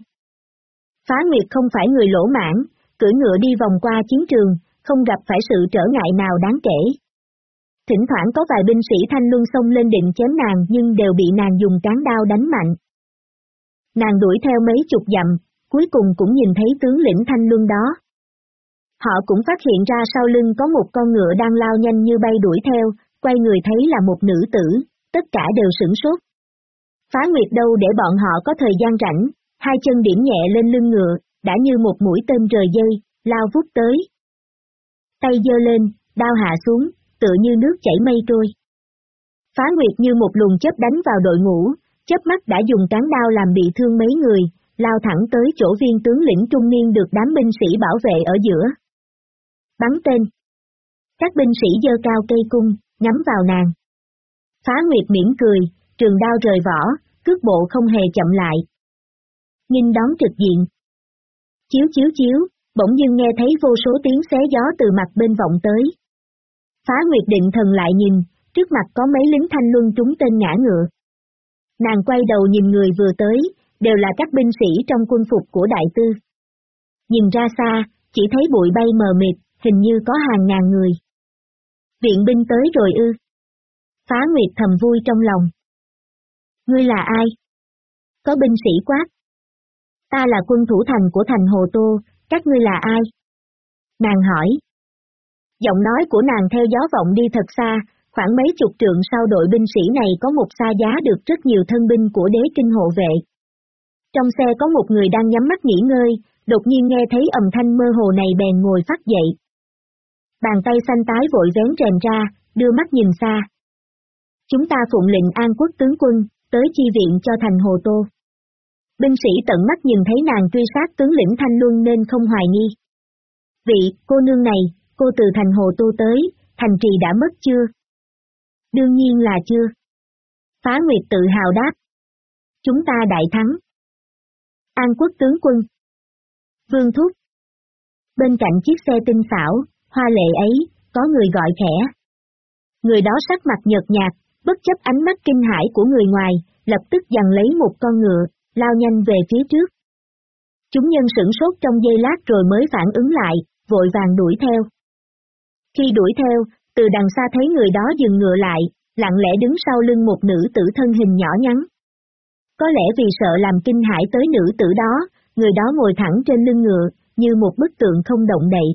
Phá Nguyệt không phải người lỗ mãn, cưỡi ngựa đi vòng qua chiến trường, không gặp phải sự trở ngại nào đáng kể. Thỉnh thoảng có vài binh sĩ thanh luân xông lên định chém nàng nhưng đều bị nàng dùng cán đao đánh mạnh. Nàng đuổi theo mấy chục dặm, cuối cùng cũng nhìn thấy tướng lĩnh thanh luân đó. Họ cũng phát hiện ra sau lưng có một con ngựa đang lao nhanh như bay đuổi theo, quay người thấy là một nữ tử, tất cả đều sửng sốt. Phá Nguyệt đâu để bọn họ có thời gian rảnh, hai chân điểm nhẹ lên lưng ngựa, đã như một mũi tên rời dây, lao vút tới. Tay giơ lên, đao hạ xuống, tựa như nước chảy mây trôi. Phá Nguyệt như một luồng chớp đánh vào đội ngũ, chớp mắt đã dùng cán đao làm bị thương mấy người, lao thẳng tới chỗ viên tướng lĩnh trung niên được đám binh sĩ bảo vệ ở giữa. Bắn tên. Các binh sĩ dơ cao cây cung, nhắm vào nàng. Phá Nguyệt mỉm cười, trường đao rời vỏ, cước bộ không hề chậm lại. Nhìn đón trực diện. Chiếu chiếu chiếu, bỗng dưng nghe thấy vô số tiếng xé gió từ mặt bên vọng tới. Phá Nguyệt định thần lại nhìn, trước mặt có mấy lính thanh luân trúng tên ngã ngựa. Nàng quay đầu nhìn người vừa tới, đều là các binh sĩ trong quân phục của đại tư. Nhìn ra xa, chỉ thấy bụi bay mờ mịt, hình như có hàng ngàn người. Viện binh tới rồi ư. Phá Nguyệt thầm vui trong lòng. Ngươi là ai? Có binh sĩ quát. Ta là quân thủ thành của thành Hồ Tô, các ngươi là ai? Nàng hỏi. Giọng nói của nàng theo gió vọng đi thật xa, khoảng mấy chục trượng sau đội binh sĩ này có một xa giá được rất nhiều thân binh của đế kinh hộ vệ. Trong xe có một người đang nhắm mắt nghỉ ngơi, đột nhiên nghe thấy ầm thanh mơ hồ này bèn ngồi phát dậy. Bàn tay xanh tái vội vén rèm ra, đưa mắt nhìn xa. Chúng ta phụng lệnh an quốc tướng quân, tới chi viện cho thành Hồ Tô. Binh sĩ tận mắt nhìn thấy nàng truy sát tướng lĩnh Thanh Luân nên không hoài nghi. Vị, cô nương này, cô từ thành Hồ tu tới, thành trì đã mất chưa? Đương nhiên là chưa. Phá Nguyệt tự hào đáp. Chúng ta đại thắng. An quốc tướng quân. Vương Thúc. Bên cạnh chiếc xe tinh xảo, hoa lệ ấy, có người gọi khẽ. Người đó sắc mặt nhợt nhạt, bất chấp ánh mắt kinh hãi của người ngoài, lập tức dằn lấy một con ngựa, lao nhanh về phía trước. Chúng nhân sửng sốt trong giây lát rồi mới phản ứng lại, vội vàng đuổi theo. Khi đuổi theo, từ đằng xa thấy người đó dừng ngựa lại, lặng lẽ đứng sau lưng một nữ tử thân hình nhỏ nhắn. Có lẽ vì sợ làm kinh hãi tới nữ tử đó, người đó ngồi thẳng trên lưng ngựa, như một bức tượng không động đậy.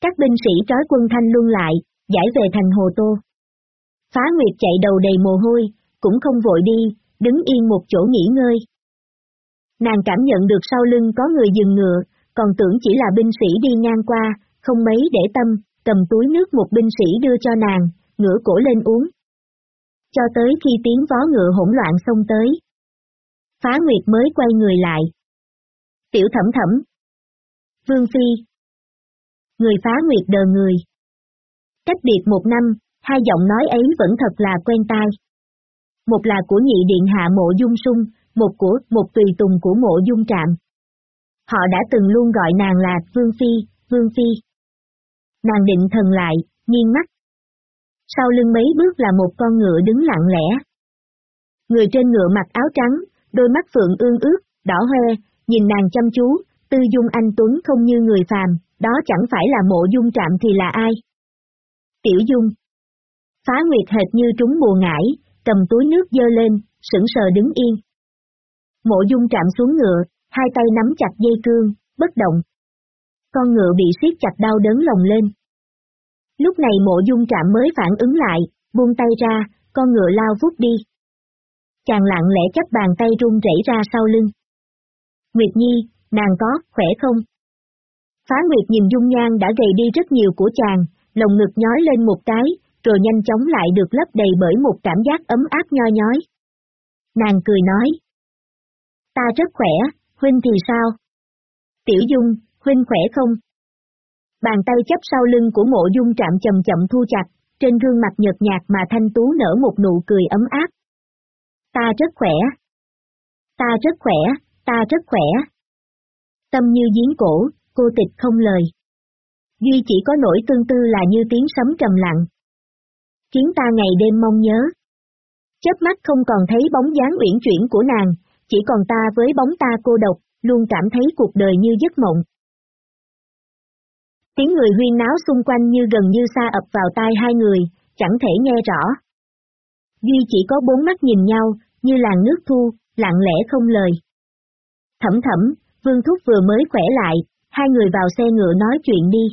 Các binh sĩ trói quân thanh luân lại, giải về thành Hồ Tô. Phá Nguyệt chạy đầu đầy mồ hôi, cũng không vội đi, đứng yên một chỗ nghỉ ngơi. Nàng cảm nhận được sau lưng có người dừng ngựa, còn tưởng chỉ là binh sĩ đi ngang qua, không mấy để tâm, cầm túi nước một binh sĩ đưa cho nàng, ngửa cổ lên uống. Cho tới khi tiếng vó ngựa hỗn loạn xông tới. Phá Nguyệt mới quay người lại. Tiểu thẩm thẩm. Vương Phi. Người phá Nguyệt đờ người. Cách biệt một năm, hai giọng nói ấy vẫn thật là quen tai. Một là của nhị điện hạ mộ dung sung, một của một tùy tùng của mộ dung trạm. Họ đã từng luôn gọi nàng là Vương Phi, Vương Phi. Nàng định thần lại, nghiêng mắt. Sau lưng mấy bước là một con ngựa đứng lặng lẽ. Người trên ngựa mặc áo trắng, đôi mắt phượng ương ướt, đỏ hoe, nhìn nàng chăm chú, tư dung anh Tuấn không như người phàm, đó chẳng phải là mộ dung trạm thì là ai. Tiểu dung. Phá nguyệt hệt như trúng bùa ngải, cầm túi nước dơ lên, sững sờ đứng yên. Mộ dung trạm xuống ngựa, hai tay nắm chặt dây cương, bất động. Con ngựa bị siết chặt đau đớn lồng lên. Lúc này mộ dung trạm mới phản ứng lại, buông tay ra, con ngựa lao vút đi. Chàng lặng lẽ chấp bàn tay run rẩy ra sau lưng. Nguyệt Nhi, nàng có, khỏe không? Phá Nguyệt nhìn dung nhan đã gầy đi rất nhiều của chàng, lồng ngực nhói lên một cái, rồi nhanh chóng lại được lấp đầy bởi một cảm giác ấm áp nho nhói. Nàng cười nói. Ta rất khỏe, Huynh thì sao? Tiểu Dung, Huynh khỏe không? Bàn tay chấp sau lưng của mộ dung trạm chậm chậm thu chặt, trên gương mặt nhợt nhạt mà thanh tú nở một nụ cười ấm áp. Ta rất khỏe. Ta rất khỏe, ta rất khỏe. Tâm như giếng cổ, cô tịch không lời. Duy chỉ có nỗi tương tư là như tiếng sấm trầm lặng. Khiến ta ngày đêm mong nhớ. Chớp mắt không còn thấy bóng dáng uyển chuyển của nàng, chỉ còn ta với bóng ta cô độc, luôn cảm thấy cuộc đời như giấc mộng. Tiếng người huyên náo xung quanh như gần như xa ập vào tai hai người, chẳng thể nghe rõ. Duy chỉ có bốn mắt nhìn nhau, như làn nước thu, lặng lẽ không lời. Thẩm thẩm, Vương Thúc vừa mới khỏe lại, hai người vào xe ngựa nói chuyện đi.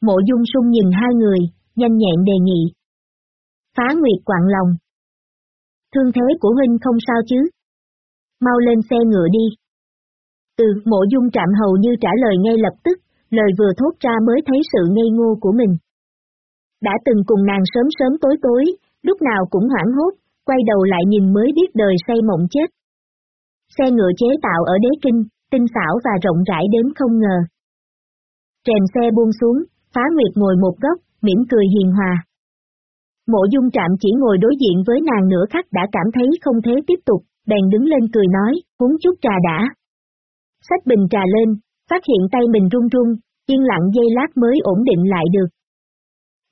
Mộ dung sung nhìn hai người, nhanh nhẹn đề nghị. Phá Nguyệt quặn lòng. Thương thế của huynh không sao chứ? Mau lên xe ngựa đi. Ừ, mộ dung trạm hầu như trả lời ngay lập tức, lời vừa thốt ra mới thấy sự ngây ngô của mình. Đã từng cùng nàng sớm sớm tối tối, lúc nào cũng hoảng hốt, quay đầu lại nhìn mới biết đời say mộng chết. Xe ngựa chế tạo ở đế kinh, tinh xảo và rộng rãi đến không ngờ. rèm xe buông xuống, phá nguyệt ngồi một góc, mỉm cười hiền hòa. Mộ dung trạm chỉ ngồi đối diện với nàng nửa khắc đã cảm thấy không thế tiếp tục, bèn đứng lên cười nói, uống chút trà đã. Xách bình trà lên, phát hiện tay mình run run, yên lặng dây lát mới ổn định lại được.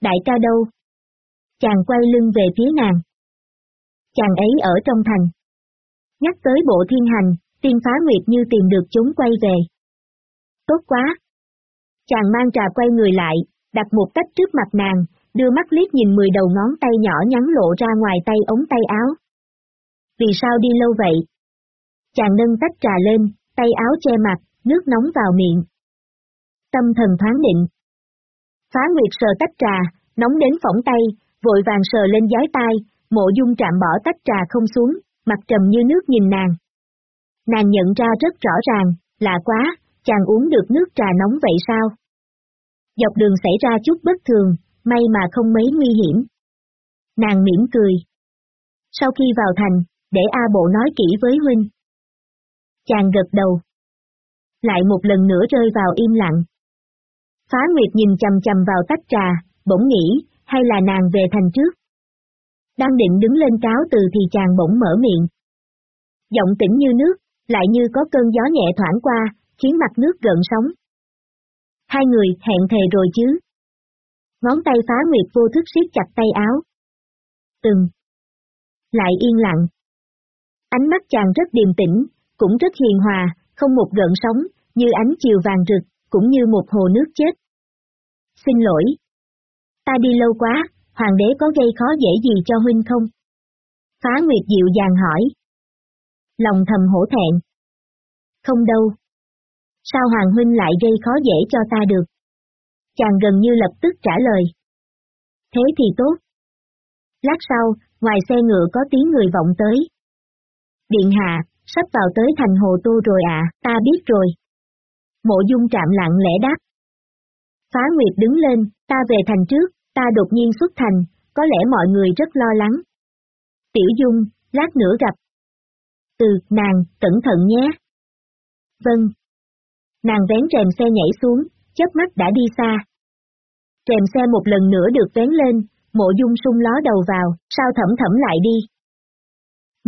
Đại ca đâu? Chàng quay lưng về phía nàng. Chàng ấy ở trong thành. Nhắc tới bộ thiên hành, tiên phá nguyệt như tìm được chúng quay về. Tốt quá! Chàng mang trà quay người lại, đặt một tách trước mặt nàng, đưa mắt liếc nhìn mười đầu ngón tay nhỏ nhắn lộ ra ngoài tay ống tay áo. Vì sao đi lâu vậy? Chàng nâng tách trà lên, tay áo che mặt, nước nóng vào miệng. Tâm thần thoáng định. Phá Nguyệt sờ tách trà, nóng đến phỏng tay, vội vàng sờ lên giái tai, mộ dung chạm bỏ tách trà không xuống, mặt trầm như nước nhìn nàng. Nàng nhận ra rất rõ ràng, lạ quá, chàng uống được nước trà nóng vậy sao? Dọc đường xảy ra chút bất thường, may mà không mấy nguy hiểm. Nàng mỉm cười. Sau khi vào thành, để A Bộ nói kỹ với Huynh. Chàng gật đầu. Lại một lần nữa rơi vào im lặng. Phá Nguyệt nhìn chầm chầm vào tách trà, bỗng nghĩ, hay là nàng về thành trước. Đang định đứng lên cáo từ thì chàng bỗng mở miệng. Giọng tĩnh như nước, lại như có cơn gió nhẹ thoảng qua, khiến mặt nước gợn sóng. Hai người hẹn thề rồi chứ. Ngón tay phá nguyệt vô thức siết chặt tay áo. Từng. Lại yên lặng. Ánh mắt chàng rất điềm tĩnh, cũng rất hiền hòa, không một gợn sóng, như ánh chiều vàng rực, cũng như một hồ nước chết. Xin lỗi. Ta đi lâu quá, hoàng đế có gây khó dễ gì cho huynh không? Phá Nguyệt dịu dàng hỏi. Lòng thầm hổ thẹn. Không đâu. Sao Hoàng Huynh lại gây khó dễ cho ta được? Chàng gần như lập tức trả lời. Thế thì tốt. Lát sau, ngoài xe ngựa có tiếng người vọng tới. Điện hạ, sắp vào tới thành Hồ Tô rồi ạ, à, ta biết rồi. Mộ dung trạm lặng lẽ đáp. Phá Nguyệt đứng lên, ta về thành trước, ta đột nhiên xuất thành, có lẽ mọi người rất lo lắng. Tiểu Dung, lát nữa gặp. từ nàng, cẩn thận nhé. Vâng. Nàng vén rèm xe nhảy xuống, chớp mắt đã đi xa. Rèm xe một lần nữa được vén lên, mộ dung sung ló đầu vào, sao thẩm thẩm lại đi.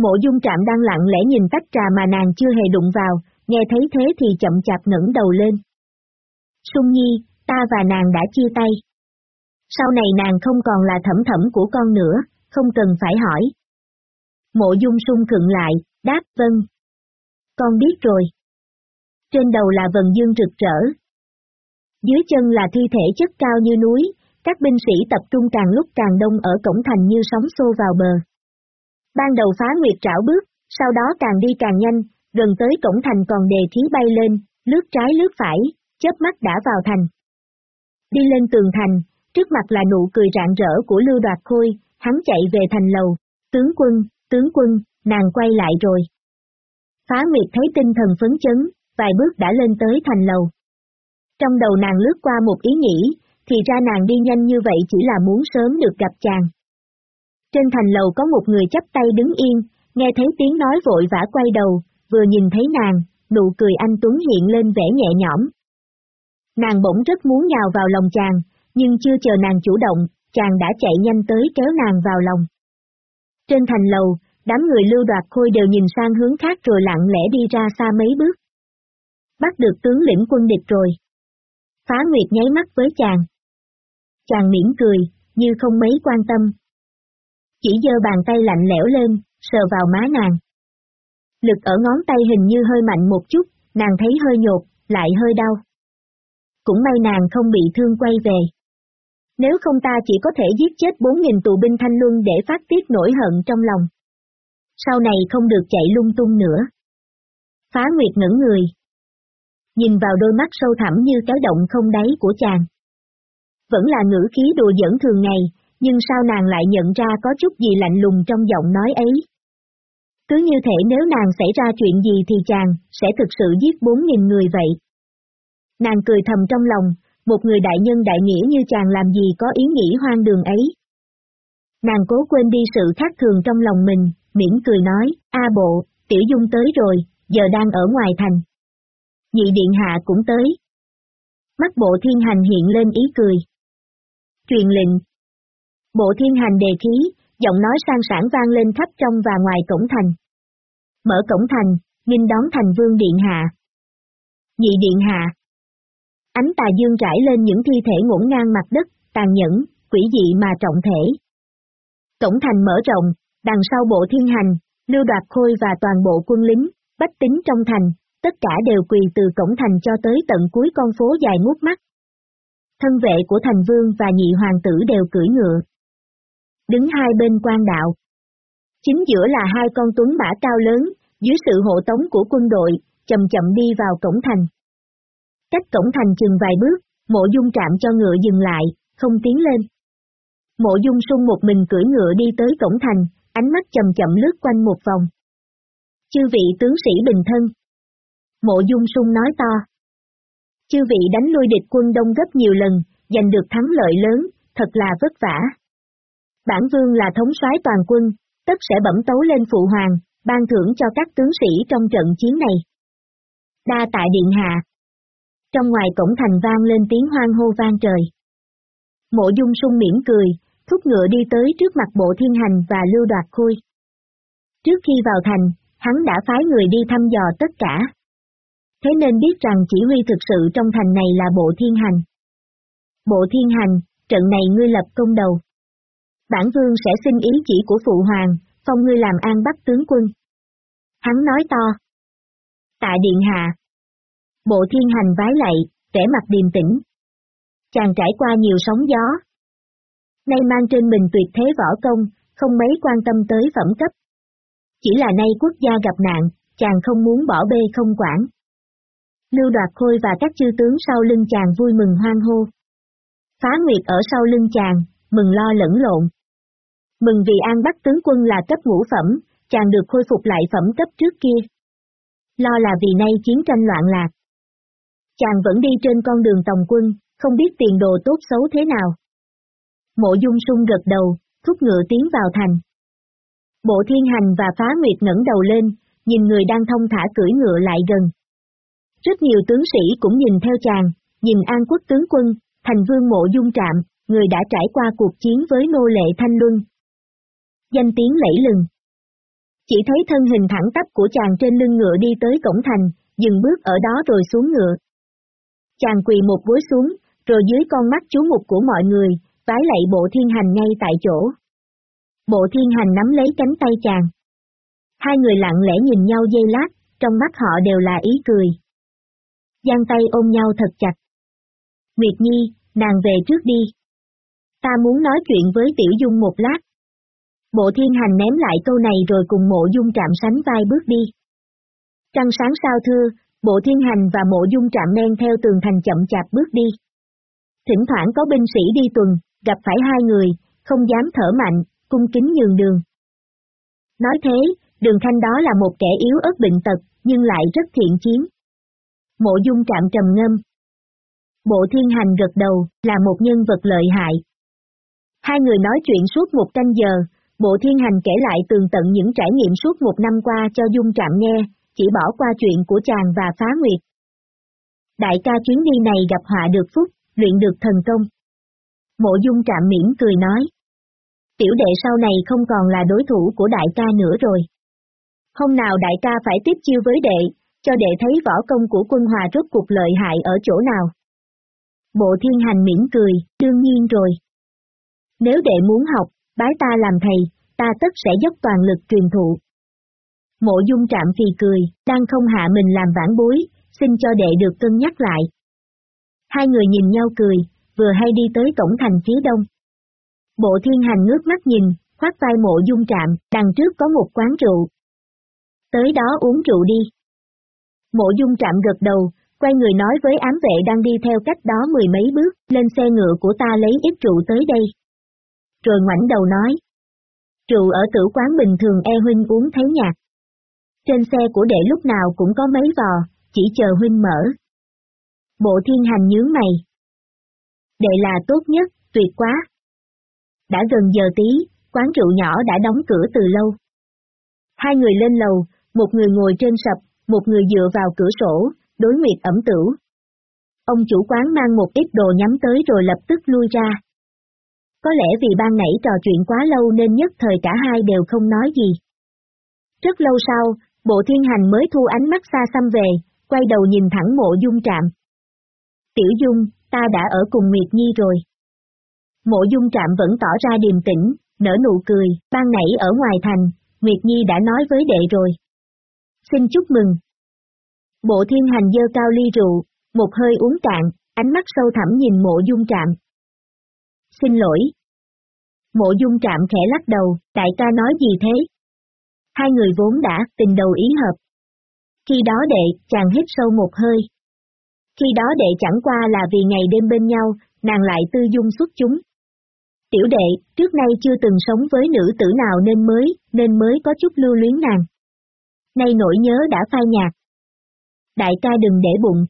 Mộ dung trạm đang lặng lẽ nhìn tách trà mà nàng chưa hề đụng vào, nghe thấy thế thì chậm chạp ngẩng đầu lên. Sung nhi, ta và nàng đã chia tay. Sau này nàng không còn là thẩm thẩm của con nữa, không cần phải hỏi. Mộ dung sung khựng lại, đáp vâng. Con biết rồi. Trên đầu là vần dương rực rỡ. Dưới chân là thi thể chất cao như núi, các binh sĩ tập trung càng lúc càng đông ở cổng thành như sóng xô vào bờ. Ban đầu phá nguyệt trảo bước, sau đó càng đi càng nhanh, gần tới cổng thành còn đề khí bay lên, lướt trái lướt phải, chớp mắt đã vào thành. Đi lên tường thành, trước mặt là nụ cười rạng rỡ của Lưu Đoạt Khôi, hắn chạy về thành lầu, tướng quân, tướng quân, nàng quay lại rồi. Phá Nguyệt thấy tinh thần phấn chấn, vài bước đã lên tới thành lầu. Trong đầu nàng lướt qua một ý nghĩ, thì ra nàng đi nhanh như vậy chỉ là muốn sớm được gặp chàng. Trên thành lầu có một người chấp tay đứng yên, nghe thấy tiếng nói vội vã quay đầu, vừa nhìn thấy nàng, nụ cười anh Tuấn hiện lên vẻ nhẹ nhõm. Nàng bỗng rất muốn nhào vào lòng chàng, nhưng chưa chờ nàng chủ động, chàng đã chạy nhanh tới kéo nàng vào lòng. Trên thành lầu, đám người lưu đoạt khôi đều nhìn sang hướng khác rồi lặng lẽ đi ra xa mấy bước. Bắt được tướng lĩnh quân địch rồi. Phá Nguyệt nháy mắt với chàng. Chàng mỉm cười, như không mấy quan tâm. Chỉ giơ bàn tay lạnh lẽo lên, sờ vào má nàng. Lực ở ngón tay hình như hơi mạnh một chút, nàng thấy hơi nhột, lại hơi đau. Cũng may nàng không bị thương quay về. Nếu không ta chỉ có thể giết chết 4.000 tù binh thanh luân để phát tiết nổi hận trong lòng. Sau này không được chạy lung tung nữa. Phá Nguyệt ngẩn người. nhìn vào đôi mắt sâu thẳm như cái động không đáy của chàng. Vẫn là ngữ khí đùa giỡn thường ngày, nhưng sao nàng lại nhận ra có chút gì lạnh lùng trong giọng nói ấy. Cứ như thể nếu nàng xảy ra chuyện gì thì chàng sẽ thực sự giết bốn nghìn người vậy. Nàng cười thầm trong lòng, một người đại nhân đại nghĩa như chàng làm gì có ý nghĩ hoang đường ấy. Nàng cố quên đi sự khác thường trong lòng mình, miễn cười nói, A bộ, tiểu dung tới rồi, giờ đang ở ngoài thành. Nhị điện hạ cũng tới. Mắt bộ thiên hành hiện lên ý cười. Truyền lệnh. Bộ thiên hành đề khí, giọng nói sang sản vang lên khắp trong và ngoài cổng thành. Mở cổng thành, nghinh đón thành vương điện hạ. Nhị điện hạ. Ánh tà dương trải lên những thi thể ngổn ngang mặt đất, tàn nhẫn, quỷ dị mà trọng thể. Cổng thành mở rộng, đằng sau bộ thiên hành, lưu đoạt khôi và toàn bộ quân lính, bách tính trong thành, tất cả đều quỳ từ cổng thành cho tới tận cuối con phố dài ngút mắt. Thân vệ của thành vương và nhị hoàng tử đều cưỡi ngựa. Đứng hai bên quan đạo. Chính giữa là hai con tuấn mã cao lớn, dưới sự hộ tống của quân đội, chậm chậm đi vào cổng thành. Cách cổng thành chừng vài bước, mộ dung trạm cho ngựa dừng lại, không tiến lên. Mộ dung sung một mình cưỡi ngựa đi tới cổng thành, ánh mắt chậm chậm lướt quanh một vòng. Chư vị tướng sĩ bình thân. Mộ dung sung nói to. Chư vị đánh lui địch quân đông gấp nhiều lần, giành được thắng lợi lớn, thật là vất vả. Bản vương là thống soái toàn quân, tất sẽ bẩm tấu lên phụ hoàng, ban thưởng cho các tướng sĩ trong trận chiến này. Đa tại điện hạ. Trong ngoài cổng thành vang lên tiếng hoang hô vang trời. Mộ dung sung mỉm cười, thúc ngựa đi tới trước mặt bộ thiên hành và lưu đoạt khôi. Trước khi vào thành, hắn đã phái người đi thăm dò tất cả. Thế nên biết rằng chỉ huy thực sự trong thành này là bộ thiên hành. Bộ thiên hành, trận này ngươi lập công đầu. Bản vương sẽ xin ý chỉ của phụ hoàng, phong ngươi làm an bắc tướng quân. Hắn nói to. Tại điện hạ. Bộ thiên hành vái lạy, vẻ mặt điềm tĩnh. Chàng trải qua nhiều sóng gió, nay mang trên mình tuyệt thế võ công, không mấy quan tâm tới phẩm cấp. Chỉ là nay quốc gia gặp nạn, chàng không muốn bỏ bê không quản. Lưu đoạt khôi và các chư tướng sau lưng chàng vui mừng hoang hô. Phá Nguyệt ở sau lưng chàng, mừng lo lẫn lộn. Mừng vì An Bắc tướng quân là cấp ngũ phẩm, chàng được khôi phục lại phẩm cấp trước kia. Lo là vì nay chiến tranh loạn lạc. Chàng vẫn đi trên con đường tòng quân, không biết tiền đồ tốt xấu thế nào. Mộ dung sung gật đầu, thúc ngựa tiến vào thành. Bộ thiên hành và phá nguyệt ngẩng đầu lên, nhìn người đang thông thả cưỡi ngựa lại gần. Rất nhiều tướng sĩ cũng nhìn theo chàng, nhìn an quốc tướng quân, thành vương mộ dung trạm, người đã trải qua cuộc chiến với nô lệ thanh luân. Danh tiếng lẫy lừng. Chỉ thấy thân hình thẳng tắp của chàng trên lưng ngựa đi tới cổng thành, dừng bước ở đó rồi xuống ngựa. Chàng quỳ một gối xuống, rồi dưới con mắt chú mục của mọi người, vái lạy bộ thiên hành ngay tại chỗ. Bộ thiên hành nắm lấy cánh tay chàng. Hai người lặng lẽ nhìn nhau dây lát, trong mắt họ đều là ý cười. Giang tay ôm nhau thật chặt. Nguyệt Nhi, nàng về trước đi. Ta muốn nói chuyện với Tiểu Dung một lát. Bộ thiên hành ném lại câu này rồi cùng mộ dung Trạm sánh vai bước đi. Trăng sáng sao thưa, bộ thiên hành và mộ dung Trạm men theo tường thành chậm chạp bước đi. Thỉnh thoảng có binh sĩ đi tuần, gặp phải hai người, không dám thở mạnh, cung kính nhường đường. Nói thế, đường thanh đó là một kẻ yếu ớt bệnh tật, nhưng lại rất thiện chiến. Mộ dung trạm trầm ngâm. Bộ thiên hành gật đầu, là một nhân vật lợi hại. Hai người nói chuyện suốt một canh giờ, bộ thiên hành kể lại tường tận những trải nghiệm suốt một năm qua cho dung trạm nghe, chỉ bỏ qua chuyện của chàng và phá nguyệt. Đại ca chuyến đi này gặp họa được phúc, luyện được thần công. Mộ dung trạm mỉm cười nói. Tiểu đệ sau này không còn là đối thủ của đại ca nữa rồi. Hôm nào đại ca phải tiếp chiêu với đệ, cho đệ thấy võ công của quân hòa rốt cuộc lợi hại ở chỗ nào. Bộ thiên hành mỉm cười, đương nhiên rồi. Nếu đệ muốn học, bái ta làm thầy, ta tất sẽ dốc toàn lực truyền thụ. Mộ dung trạm phì cười, đang không hạ mình làm vãn bối, xin cho đệ được cân nhắc lại. Hai người nhìn nhau cười, vừa hay đi tới cổng thành phía đông. Bộ thiên hành ngước mắt nhìn, khoát vai mộ dung trạm, đằng trước có một quán rượu. Tới đó uống rượu đi. Mộ dung trạm gật đầu, quay người nói với ám vệ đang đi theo cách đó mười mấy bước, lên xe ngựa của ta lấy ít rượu tới đây. Rồi ngoảnh đầu nói. Rượu ở tử quán bình thường e huynh uống thấy nhạt. Trên xe của đệ lúc nào cũng có mấy vò, chỉ chờ huynh mở. Bộ thiên hành nhướng mày. Đệ là tốt nhất, tuyệt quá. Đã gần giờ tí, quán rượu nhỏ đã đóng cửa từ lâu. Hai người lên lầu, một người ngồi trên sập, một người dựa vào cửa sổ, đối nguyệt ẩm tửu. Ông chủ quán mang một ít đồ nhắm tới rồi lập tức lui ra. Có lẽ vì ban nãy trò chuyện quá lâu nên nhất thời cả hai đều không nói gì. Rất lâu sau, bộ thiên hành mới thu ánh mắt xa xăm về, quay đầu nhìn thẳng mộ dung trạm. Tiểu dung, ta đã ở cùng Nguyệt Nhi rồi. Mộ dung trạm vẫn tỏ ra điềm tĩnh, nở nụ cười, ban nãy ở ngoài thành, Nguyệt Nhi đã nói với đệ rồi. Xin chúc mừng. Bộ thiên hành dơ cao ly rượu, một hơi uống cạn, ánh mắt sâu thẳm nhìn mộ dung trạm. Xin lỗi. Mộ dung trạm khẽ lắc đầu, đại ca nói gì thế? Hai người vốn đã tình đầu ý hợp. Khi đó đệ, chàng hít sâu một hơi. Khi đó đệ chẳng qua là vì ngày đêm bên nhau, nàng lại tư dung xuất chúng. Tiểu đệ, trước nay chưa từng sống với nữ tử nào nên mới, nên mới có chút lưu luyến nàng. Nay nỗi nhớ đã phai nhạt. Đại ca đừng để bụng.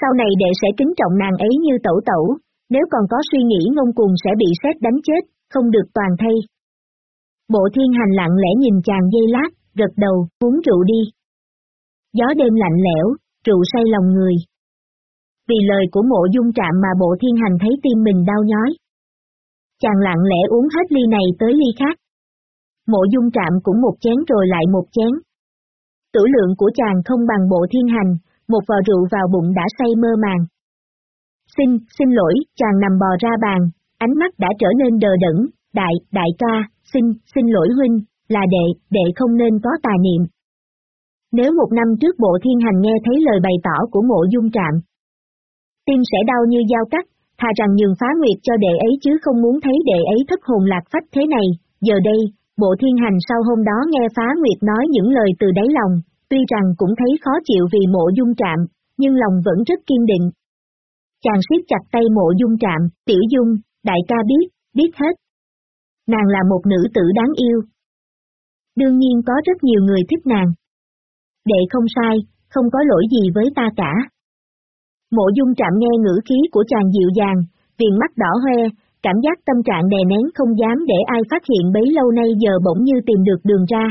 Sau này đệ sẽ kính trọng nàng ấy như tẩu tẩu, nếu còn có suy nghĩ ngông cuồng sẽ bị xét đánh chết, không được toàn thay. Bộ thiên hành lặng lẽ nhìn chàng dây lát, gật đầu, uống rượu đi. Gió đêm lạnh lẽo, rượu say lòng người. Vì lời của mộ dung trạm mà bộ thiên hành thấy tim mình đau nhói. Chàng lặng lẽ uống hết ly này tới ly khác. Mộ dung trạm cũng một chén rồi lại một chén. Tử lượng của chàng không bằng bộ thiên hành, một vò rượu vào bụng đã say mơ màng. Xin, xin lỗi, chàng nằm bò ra bàn, ánh mắt đã trở nên đờ đẫn, đại, đại ca, xin, xin lỗi huynh, là đệ, đệ không nên có tà niệm. Nếu một năm trước bộ thiên hành nghe thấy lời bày tỏ của mộ dung trạm, tim sẽ đau như dao cắt, thà rằng nhường phá nguyệt cho đệ ấy chứ không muốn thấy đệ ấy thất hồn lạc phách thế này, giờ đây, bộ thiên hành sau hôm đó nghe phá nguyệt nói những lời từ đáy lòng, tuy rằng cũng thấy khó chịu vì mộ dung trạm, nhưng lòng vẫn rất kiên định. Chàng siết chặt tay mộ dung trạm, tiểu dung, đại ca biết, biết hết. Nàng là một nữ tử đáng yêu. Đương nhiên có rất nhiều người thích nàng. Đệ không sai, không có lỗi gì với ta cả. Mộ dung trạm nghe ngữ khí của chàng dịu dàng, viền mắt đỏ hoe, cảm giác tâm trạng đè nén không dám để ai phát hiện bấy lâu nay giờ bỗng như tìm được đường ra.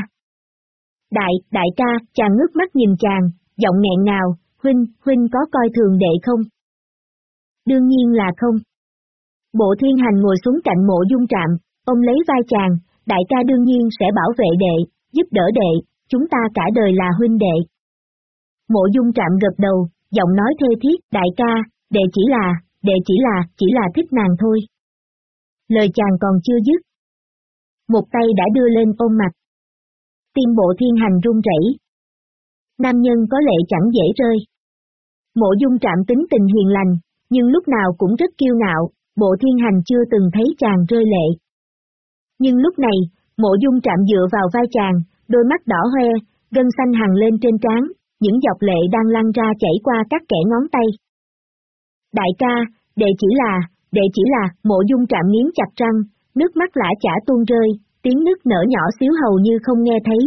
Đại, đại ca, chàng ngước mắt nhìn chàng, giọng nghẹn ngào, huynh, huynh có coi thường đệ không? Đương nhiên là không. Bộ thiên hành ngồi xuống cạnh mộ dung trạm, ông lấy vai chàng, đại ca đương nhiên sẽ bảo vệ đệ, giúp đỡ đệ, chúng ta cả đời là huynh đệ. Mộ dung trạm gật đầu, giọng nói thê thiết, đại ca, đệ chỉ là, đệ chỉ là, chỉ là thích nàng thôi. Lời chàng còn chưa dứt. Một tay đã đưa lên ôm mặt. Tim bộ thiên hành run rẩy. Nam nhân có lệ chẳng dễ rơi. Mộ dung trạm tính tình hiền lành, nhưng lúc nào cũng rất kiêu ngạo, bộ thiên hành chưa từng thấy chàng rơi lệ. Nhưng lúc này, mộ dung trạm dựa vào vai chàng, đôi mắt đỏ hoe, gân xanh hằng lên trên trán, những dọc lệ đang lăn ra chảy qua các kẻ ngón tay. Đại ca, đệ chỉ là, đệ chỉ là, mộ dung trạm nghiến chặt răng, nước mắt lã chả tuôn rơi, tiếng nước nở nhỏ xíu hầu như không nghe thấy.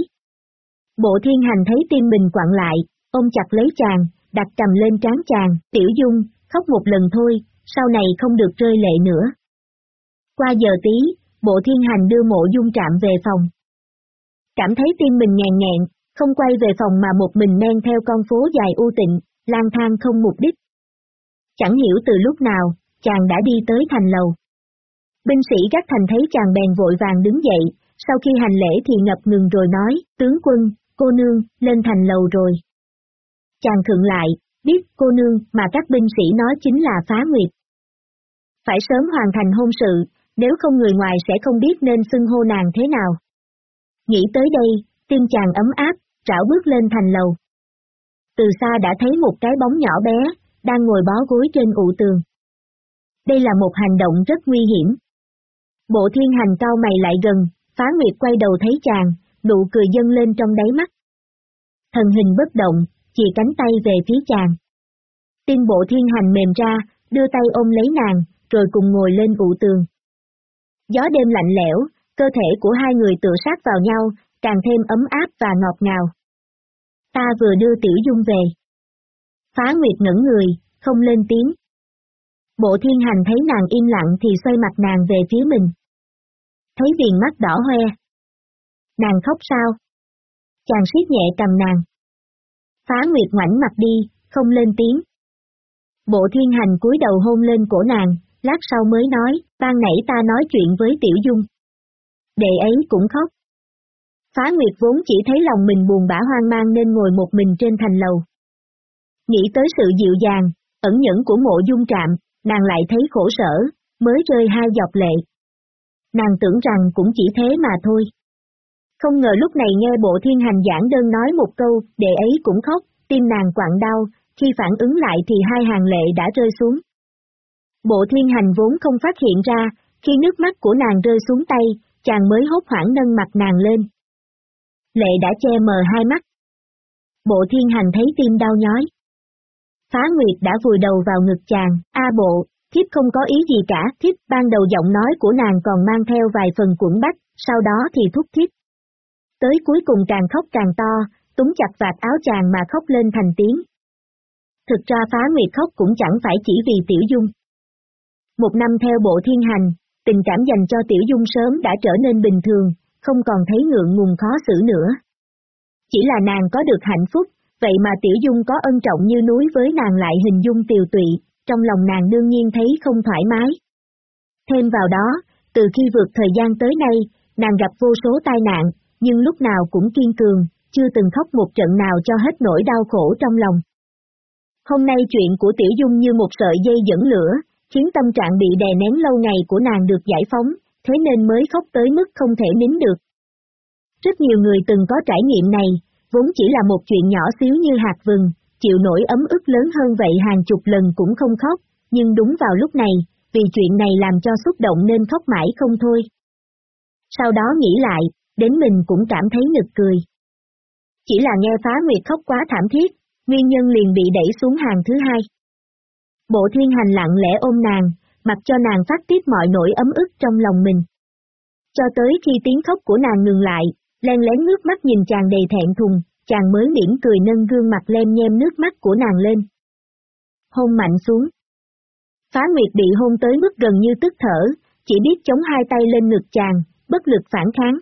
Bộ thiên hành thấy tim mình quặn lại, ôm chặt lấy chàng, đặt cầm lên trán chàng, tiểu dung, khóc một lần thôi, sau này không được rơi lệ nữa. Qua giờ tí, bộ thiên hành đưa mộ dung trạm về phòng. Cảm thấy tim mình ngàn ngẹn, không quay về phòng mà một mình men theo con phố dài u tịnh, lang thang không mục đích. Chẳng hiểu từ lúc nào, chàng đã đi tới thành lầu. Binh sĩ gác thành thấy chàng bèn vội vàng đứng dậy, sau khi hành lễ thì ngập ngừng rồi nói, tướng quân, cô nương, lên thành lầu rồi. Chàng thượng lại, biết cô nương mà các binh sĩ nói chính là phá nguyệt. Phải sớm hoàn thành hôn sự, nếu không người ngoài sẽ không biết nên xưng hô nàng thế nào. Nghĩ tới đây, tim chàng ấm áp, trảo bước lên thành lầu. Từ xa đã thấy một cái bóng nhỏ bé, đang ngồi bó gối trên ụ tường. Đây là một hành động rất nguy hiểm. Bộ thiên hành cao mày lại gần, phá nguyệt quay đầu thấy chàng, nụ cười dâng lên trong đáy mắt. Thần hình bất động, chì cánh tay về phía chàng. Tiên bộ thiên hành mềm ra, đưa tay ôm lấy nàng, rồi cùng ngồi lên ụ tường. Gió đêm lạnh lẽo, cơ thể của hai người tựa sát vào nhau, càng thêm ấm áp và ngọt ngào. Ta vừa đưa Tiểu Dung về. Phá Nguyệt ngẩn người, không lên tiếng. Bộ thiên hành thấy nàng im lặng thì xoay mặt nàng về phía mình. Thấy viền mắt đỏ hoe. Nàng khóc sao? Chàng siết nhẹ cầm nàng. Phá Nguyệt ngoảnh mặt đi, không lên tiếng. Bộ thiên hành cúi đầu hôn lên cổ nàng, lát sau mới nói, ban nãy ta nói chuyện với Tiểu Dung. Đệ ấy cũng khóc. Phá Nguyệt vốn chỉ thấy lòng mình buồn bã hoang mang nên ngồi một mình trên thành lầu. Nghĩ tới sự dịu dàng, ẩn nhẫn của mộ dung trạm, nàng lại thấy khổ sở, mới rơi hai giọt lệ. Nàng tưởng rằng cũng chỉ thế mà thôi. Không ngờ lúc này nghe bộ thiên hành giảng đơn nói một câu, đệ ấy cũng khóc, tim nàng quặn đau, khi phản ứng lại thì hai hàng lệ đã rơi xuống. Bộ thiên hành vốn không phát hiện ra, khi nước mắt của nàng rơi xuống tay, chàng mới hốt hoảng nâng mặt nàng lên. Lệ đã che mờ hai mắt. Bộ thiên hành thấy tim đau nhói. Phá Nguyệt đã vùi đầu vào ngực chàng, a bộ, thiếp không có ý gì cả, thiếp ban đầu giọng nói của nàng còn mang theo vài phần cuộn bách, sau đó thì thúc thiếp. Tới cuối cùng càng khóc càng to, túng chặt vạt áo chàng mà khóc lên thành tiếng. Thực ra phá nguyệt khóc cũng chẳng phải chỉ vì tiểu dung. Một năm theo bộ thiên hành, tình cảm dành cho tiểu dung sớm đã trở nên bình thường, không còn thấy ngượng ngùng khó xử nữa. Chỉ là nàng có được hạnh phúc, vậy mà tiểu dung có ân trọng như núi với nàng lại hình dung tiều tụy, trong lòng nàng đương nhiên thấy không thoải mái. Thêm vào đó, từ khi vượt thời gian tới nay, nàng gặp vô số tai nạn, nhưng lúc nào cũng kiên cường, chưa từng khóc một trận nào cho hết nỗi đau khổ trong lòng. Hôm nay chuyện của Tiểu Dung như một sợi dây dẫn lửa, khiến tâm trạng bị đè nén lâu ngày của nàng được giải phóng, thế nên mới khóc tới mức không thể nín được. Rất nhiều người từng có trải nghiệm này, vốn chỉ là một chuyện nhỏ xíu như hạt vừng, chịu nổi ấm ức lớn hơn vậy hàng chục lần cũng không khóc, nhưng đúng vào lúc này, vì chuyện này làm cho xúc động nên khóc mãi không thôi. Sau đó nghĩ lại, đến mình cũng cảm thấy nực cười. Chỉ là nghe phá nguyệt khóc quá thảm thiết, nguyên nhân liền bị đẩy xuống hàng thứ hai. Bộ thiên hành lặng lẽ ôm nàng, mặc cho nàng phát tiết mọi nỗi ấm ức trong lòng mình. Cho tới khi tiếng khóc của nàng ngừng lại, len lén nước mắt nhìn chàng đầy thẹn thùng, chàng mới mỉm cười nâng gương mặt lem nhem nước mắt của nàng lên. Hôn mạnh xuống. Phá Nguyệt bị hôn tới mức gần như tức thở, chỉ biết chống hai tay lên ngực chàng, bất lực phản kháng.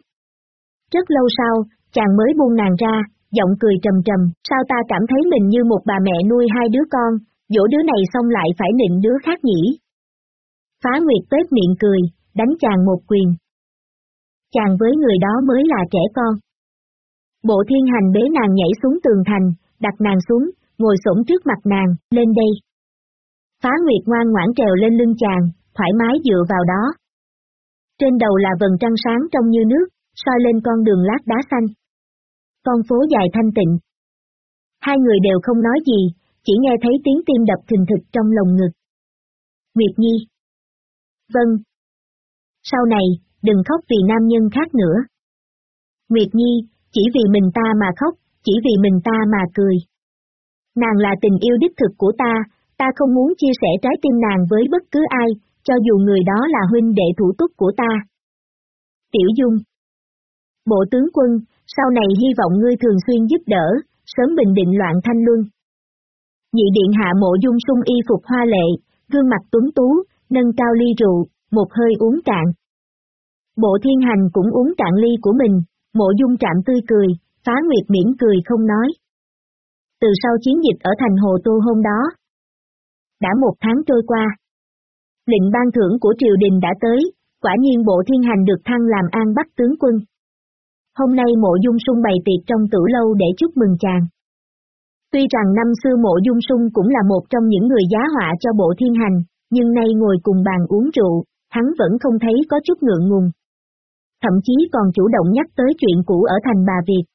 Rất lâu sau, chàng mới buông nàng ra, giọng cười trầm trầm, sao ta cảm thấy mình như một bà mẹ nuôi hai đứa con, dỗ đứa này xong lại phải nịnh đứa khác nhỉ. Phá Nguyệt tết miệng cười, đánh chàng một quyền. Chàng với người đó mới là trẻ con. Bộ thiên hành bế nàng nhảy xuống tường thành, đặt nàng xuống, ngồi sổng trước mặt nàng, lên đây. Phá Nguyệt ngoan ngoãn trèo lên lưng chàng, thoải mái dựa vào đó. Trên đầu là vần trăng sáng trong như nước, soi lên con đường lát đá xanh. Con phố dài thanh tịnh. Hai người đều không nói gì, chỉ nghe thấy tiếng tim đập thình thịch trong lồng ngực. Nguyệt Nhi. Vâng. Sau này, đừng khóc vì nam nhân khác nữa. Nguyệt Nhi, chỉ vì mình ta mà khóc, chỉ vì mình ta mà cười. Nàng là tình yêu đích thực của ta, ta không muốn chia sẻ trái tim nàng với bất cứ ai, cho dù người đó là huynh đệ thủ túc của ta. Tiểu Dung Bộ tướng quân, sau này hy vọng ngươi thường xuyên giúp đỡ, sớm bình định loạn thanh luân. Nhị điện hạ mộ dung sung y phục hoa lệ, gương mặt tuấn tú, nâng cao ly rượu, một hơi uống cạn. Bộ thiên hành cũng uống cạn ly của mình, mộ dung trạm tươi cười, phá nguyệt miễn cười không nói. Từ sau chiến dịch ở thành Hồ Tô hôm đó, đã một tháng trôi qua. Lệnh ban thưởng của triều đình đã tới, quả nhiên bộ thiên hành được thăng làm an bắc tướng quân. Hôm nay mộ dung sung bày tiệc trong tử lâu để chúc mừng chàng. Tuy rằng năm xưa mộ dung sung cũng là một trong những người giá họa cho bộ thiên hành, nhưng nay ngồi cùng bàn uống rượu, hắn vẫn không thấy có chút ngượng ngùng. Thậm chí còn chủ động nhắc tới chuyện cũ ở thành bà Việt.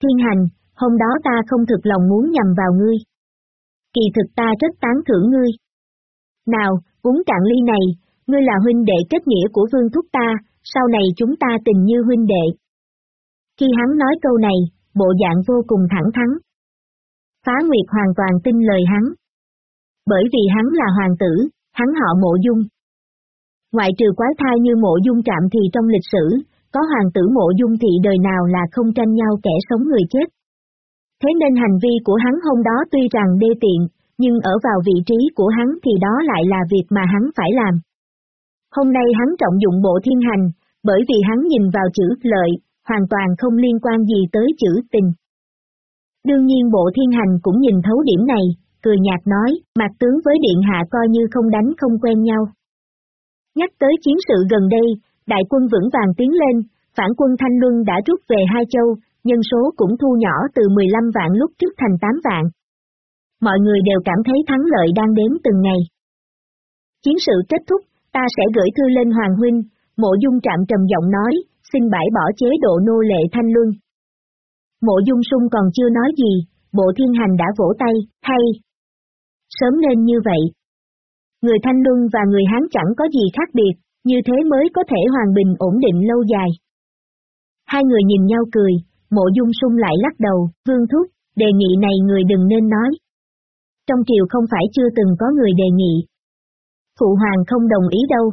Thiên hành, hôm đó ta không thực lòng muốn nhầm vào ngươi. Kỳ thực ta rất tán thưởng ngươi. Nào, uống cạn ly này, ngươi là huynh đệ kết nghĩa của vương thúc ta, sau này chúng ta tình như huynh đệ. Khi hắn nói câu này, bộ dạng vô cùng thẳng thắn. Phá Nguyệt hoàn toàn tin lời hắn. bởi vì hắn là hoàng tử, hắn họ mộ dung. Ngoại trừ quái thai như mộ dung trạm thì trong lịch sử, có hoàng tử mộ dung thị đời nào là không tranh nhau kẻ sống người chết. Thế nên hành vi của hắn hôm đó tuy rằng đê tiện, nhưng ở vào vị trí của hắn thì đó lại là việc mà hắn phải làm. Hôm nay hắn trọng dụng bộ thiên hành, bởi vì hắn nhìn vào chữ lợi, hoàn toàn không liên quan gì tới chữ tình. Đương nhiên bộ thiên hành cũng nhìn thấu điểm này, cười nhạt nói, mặt tướng với điện hạ coi như không đánh không quen nhau. Nhắc tới chiến sự gần đây, đại quân vững vàng tiến lên, phản quân Thanh Luân đã rút về hai châu, nhân số cũng thu nhỏ từ 15 vạn lúc trước thành 8 vạn. Mọi người đều cảm thấy thắng lợi đang đến từng ngày. Chiến sự kết thúc, ta sẽ gửi thư lên Hoàng Huynh, mộ dung trạm trầm giọng nói, xin bãi bỏ chế độ nô lệ Thanh Luân. Mộ dung sung còn chưa nói gì, bộ thiên hành đã vỗ tay, hay. Sớm nên như vậy. Người Thanh Luân và người Hán chẳng có gì khác biệt, như thế mới có thể hoàn bình ổn định lâu dài. Hai người nhìn nhau cười, mộ dung sung lại lắc đầu, vương thúc, đề nghị này người đừng nên nói. Trong triều không phải chưa từng có người đề nghị. Phụ hoàng không đồng ý đâu.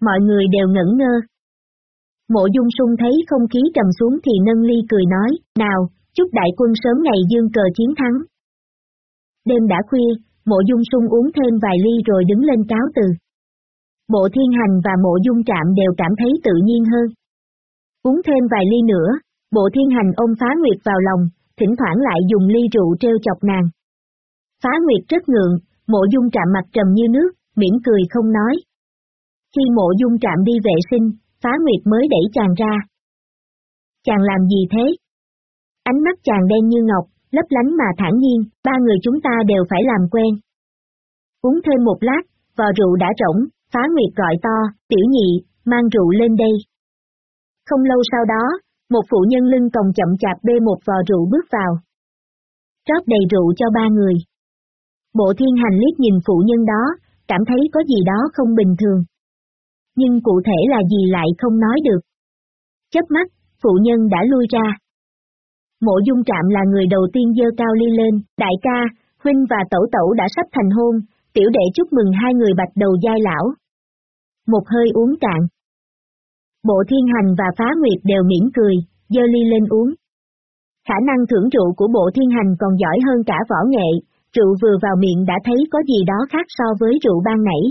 Mọi người đều ngẩn ngơ. Mộ dung sung thấy không khí trầm xuống thì nâng ly cười nói, nào, chúc đại quân sớm ngày dương cờ chiến thắng. Đêm đã khuya, mộ dung sung uống thêm vài ly rồi đứng lên cáo từ. Bộ thiên hành và mộ dung trạm đều cảm thấy tự nhiên hơn. Uống thêm vài ly nữa, bộ thiên hành ôm phá nguyệt vào lòng, thỉnh thoảng lại dùng ly rượu treo chọc nàng. Phá nguyệt rất ngượng, mộ dung trạm mặt trầm như nước, miễn cười không nói. Khi mộ dung trạm đi vệ sinh, phá nguyệt mới đẩy chàng ra. Chàng làm gì thế? Ánh mắt chàng đen như ngọc, lấp lánh mà thản nhiên, ba người chúng ta đều phải làm quen. Uống thêm một lát, vò rượu đã rỗng, phá nguyệt gọi to, tiểu nhị, mang rượu lên đây. Không lâu sau đó, một phụ nhân lưng còng chậm chạp bê một vò rượu bước vào. Rót đầy rượu cho ba người. Bộ thiên hành liếc nhìn phụ nhân đó, cảm thấy có gì đó không bình thường. Nhưng cụ thể là gì lại không nói được. chớp mắt, phụ nhân đã lui ra. Mộ dung trạm là người đầu tiên dơ cao ly lên, đại ca, huynh và tẩu tẩu đã sắp thành hôn, tiểu đệ chúc mừng hai người bạch đầu giai lão. Một hơi uống cạn. Bộ thiên hành và phá nguyệt đều mỉm cười, dơ ly lên uống. Khả năng thưởng rượu của bộ thiên hành còn giỏi hơn cả võ nghệ, rượu vừa vào miệng đã thấy có gì đó khác so với rượu ban nãy.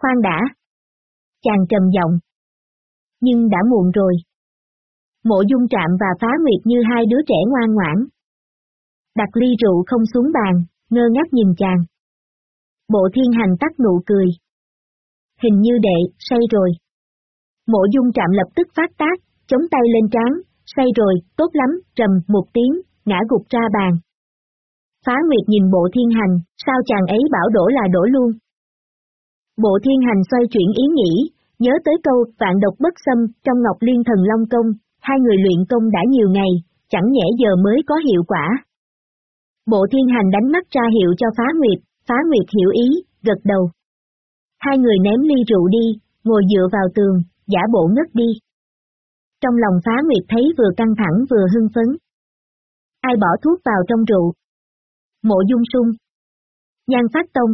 Khoan đã. Chàng trầm giọng. Nhưng đã muộn rồi. Mộ dung trạm và phá nguyệt như hai đứa trẻ ngoan ngoãn. Đặt ly rượu không xuống bàn, ngơ ngác nhìn chàng. Bộ thiên hành tắt nụ cười. Hình như đệ, say rồi. Mộ dung trạm lập tức phát tác, chống tay lên trán, say rồi, tốt lắm, trầm, một tiếng, ngã gục ra bàn. Phá Nguyệt nhìn bộ thiên hành, sao chàng ấy bảo đổ là đổ luôn. Bộ thiên hành xoay chuyển ý nghĩ, nhớ tới câu vạn độc bất xâm trong Ngọc Liên Thần Long Công, hai người luyện công đã nhiều ngày, chẳng nhẽ giờ mới có hiệu quả. Bộ thiên hành đánh mắt ra hiệu cho Phá Nguyệt, Phá Nguyệt hiểu ý, gật đầu. Hai người ném ly rượu đi, ngồi dựa vào tường, giả bộ ngất đi. Trong lòng Phá Nguyệt thấy vừa căng thẳng vừa hưng phấn. Ai bỏ thuốc vào trong rượu? Mộ dung sung. Nhan phát tông.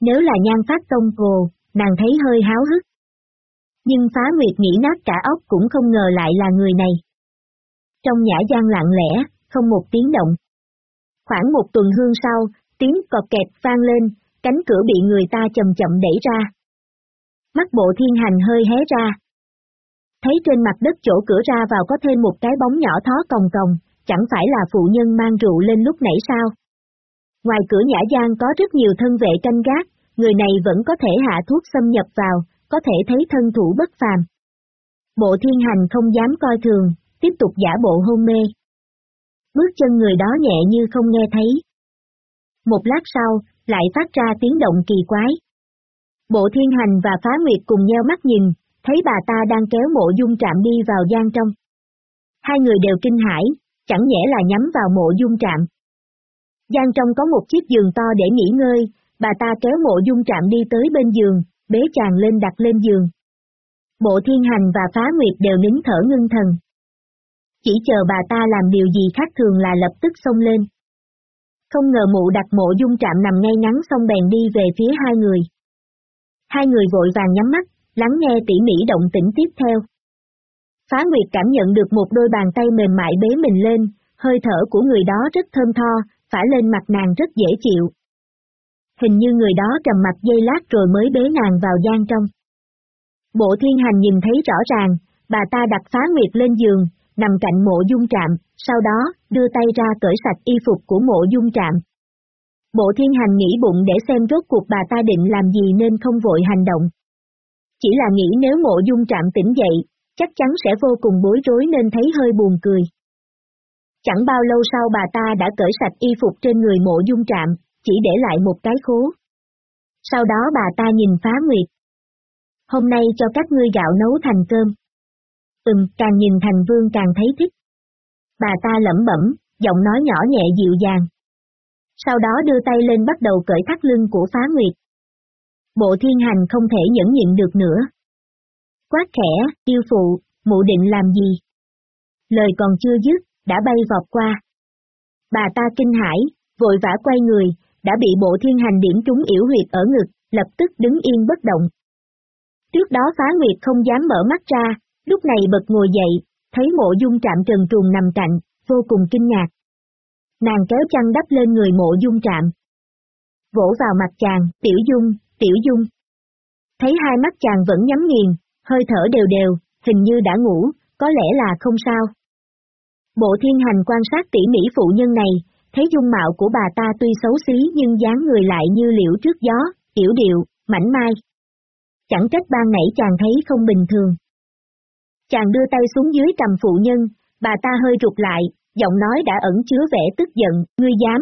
Nếu là nhan phát tông hồ, nàng thấy hơi háo hức. Nhưng Phá Nguyệt nghĩ nát cả óc cũng không ngờ lại là người này. Trong nhã gian lặng lẽ, không một tiếng động. Khoảng một tuần hương sau, tiếng cọt kẹt vang lên, cánh cửa bị người ta chậm chậm đẩy ra. Mắt bộ thiên hành hơi hé ra. Thấy trên mặt đất chỗ cửa ra vào có thêm một cái bóng nhỏ thó còng còng, chẳng phải là phụ nhân mang rượu lên lúc nãy sao? Ngoài cửa nhã gian có rất nhiều thân vệ canh gác, người này vẫn có thể hạ thuốc xâm nhập vào, có thể thấy thân thủ bất phàm. Bộ thiên hành không dám coi thường, tiếp tục giả bộ hôn mê. Bước chân người đó nhẹ như không nghe thấy. Một lát sau, lại phát ra tiếng động kỳ quái. Bộ thiên hành và phá nguyệt cùng nheo mắt nhìn, thấy bà ta đang kéo mộ dung trạm đi vào gian trong. Hai người đều kinh hãi, chẳng nhẽ là nhắm vào mộ dung trạm. Gian trong có một chiếc giường to để nghỉ ngơi, bà ta kéo mộ dung trạm đi tới bên giường, bế chàng lên đặt lên giường. Bộ thiên hành và phá nguyệt đều nín thở ngưng thần. Chỉ chờ bà ta làm điều gì khác thường là lập tức xông lên. Không ngờ mụ đặt mộ dung trạm nằm ngay ngắn xong bèn đi về phía hai người. Hai người vội vàng nhắm mắt, lắng nghe tỉ mỉ động tĩnh tiếp theo. Phá Nguyệt cảm nhận được một đôi bàn tay mềm mại bế mình lên, hơi thở của người đó rất thơm tho, phả lên mặt nàng rất dễ chịu. Hình như người đó trầm mặt dây lát rồi mới bế nàng vào gian trong. Bộ thiên hành nhìn thấy rõ ràng, bà ta đặt phá nguyệt lên giường, nằm cạnh mộ dung trạm, sau đó, đưa tay ra cởi sạch y phục của mộ dung trạm. Bộ thiên hành nghĩ bụng để xem rốt cuộc bà ta định làm gì nên không vội hành động. Chỉ là nghĩ nếu mộ dung trạm tỉnh dậy, chắc chắn sẽ vô cùng bối rối nên thấy hơi buồn cười. Chẳng bao lâu sau bà ta đã cởi sạch y phục trên người mộ dung trạm, chỉ để lại một cái khố. Sau đó bà ta nhìn phá nguyệt. Hôm nay cho các ngươi gạo nấu thành cơm. Ừm, càng nhìn thành vương càng thấy thích. Bà ta lẩm bẩm, giọng nói nhỏ nhẹ dịu dàng. Sau đó đưa tay lên bắt đầu cởi thắt lưng của phá nguyệt. Bộ thiên hành không thể nhẫn nhịn được nữa. Quát khẽ, yêu phụ, mụ định làm gì? Lời còn chưa dứt, đã bay vọt qua. Bà ta kinh hãi, vội vã quay người, đã bị bộ thiên hành điểm trúng yểu huyệt ở ngực, lập tức đứng yên bất động. Trước đó phá nguyệt không dám mở mắt ra, lúc này bật ngồi dậy, thấy mộ dung trạm trần truồng nằm cạnh, vô cùng kinh ngạc. Nàng kéo chăn đắp lên người mộ dung trạm. Vỗ vào mặt chàng, tiểu dung, tiểu dung. Thấy hai mắt chàng vẫn nhắm nghiền, hơi thở đều đều, hình như đã ngủ, có lẽ là không sao. Bộ thiên hành quan sát tỉ mỉ phụ nhân này, thấy dung mạo của bà ta tuy xấu xí nhưng dáng người lại như liễu trước gió, tiểu điệu, mảnh mai. Chẳng trách ban nãy chàng thấy không bình thường. Chàng đưa tay xuống dưới cầm phụ nhân, bà ta hơi rụt lại, giọng nói đã ẩn chứa vẻ tức giận, ngươi dám.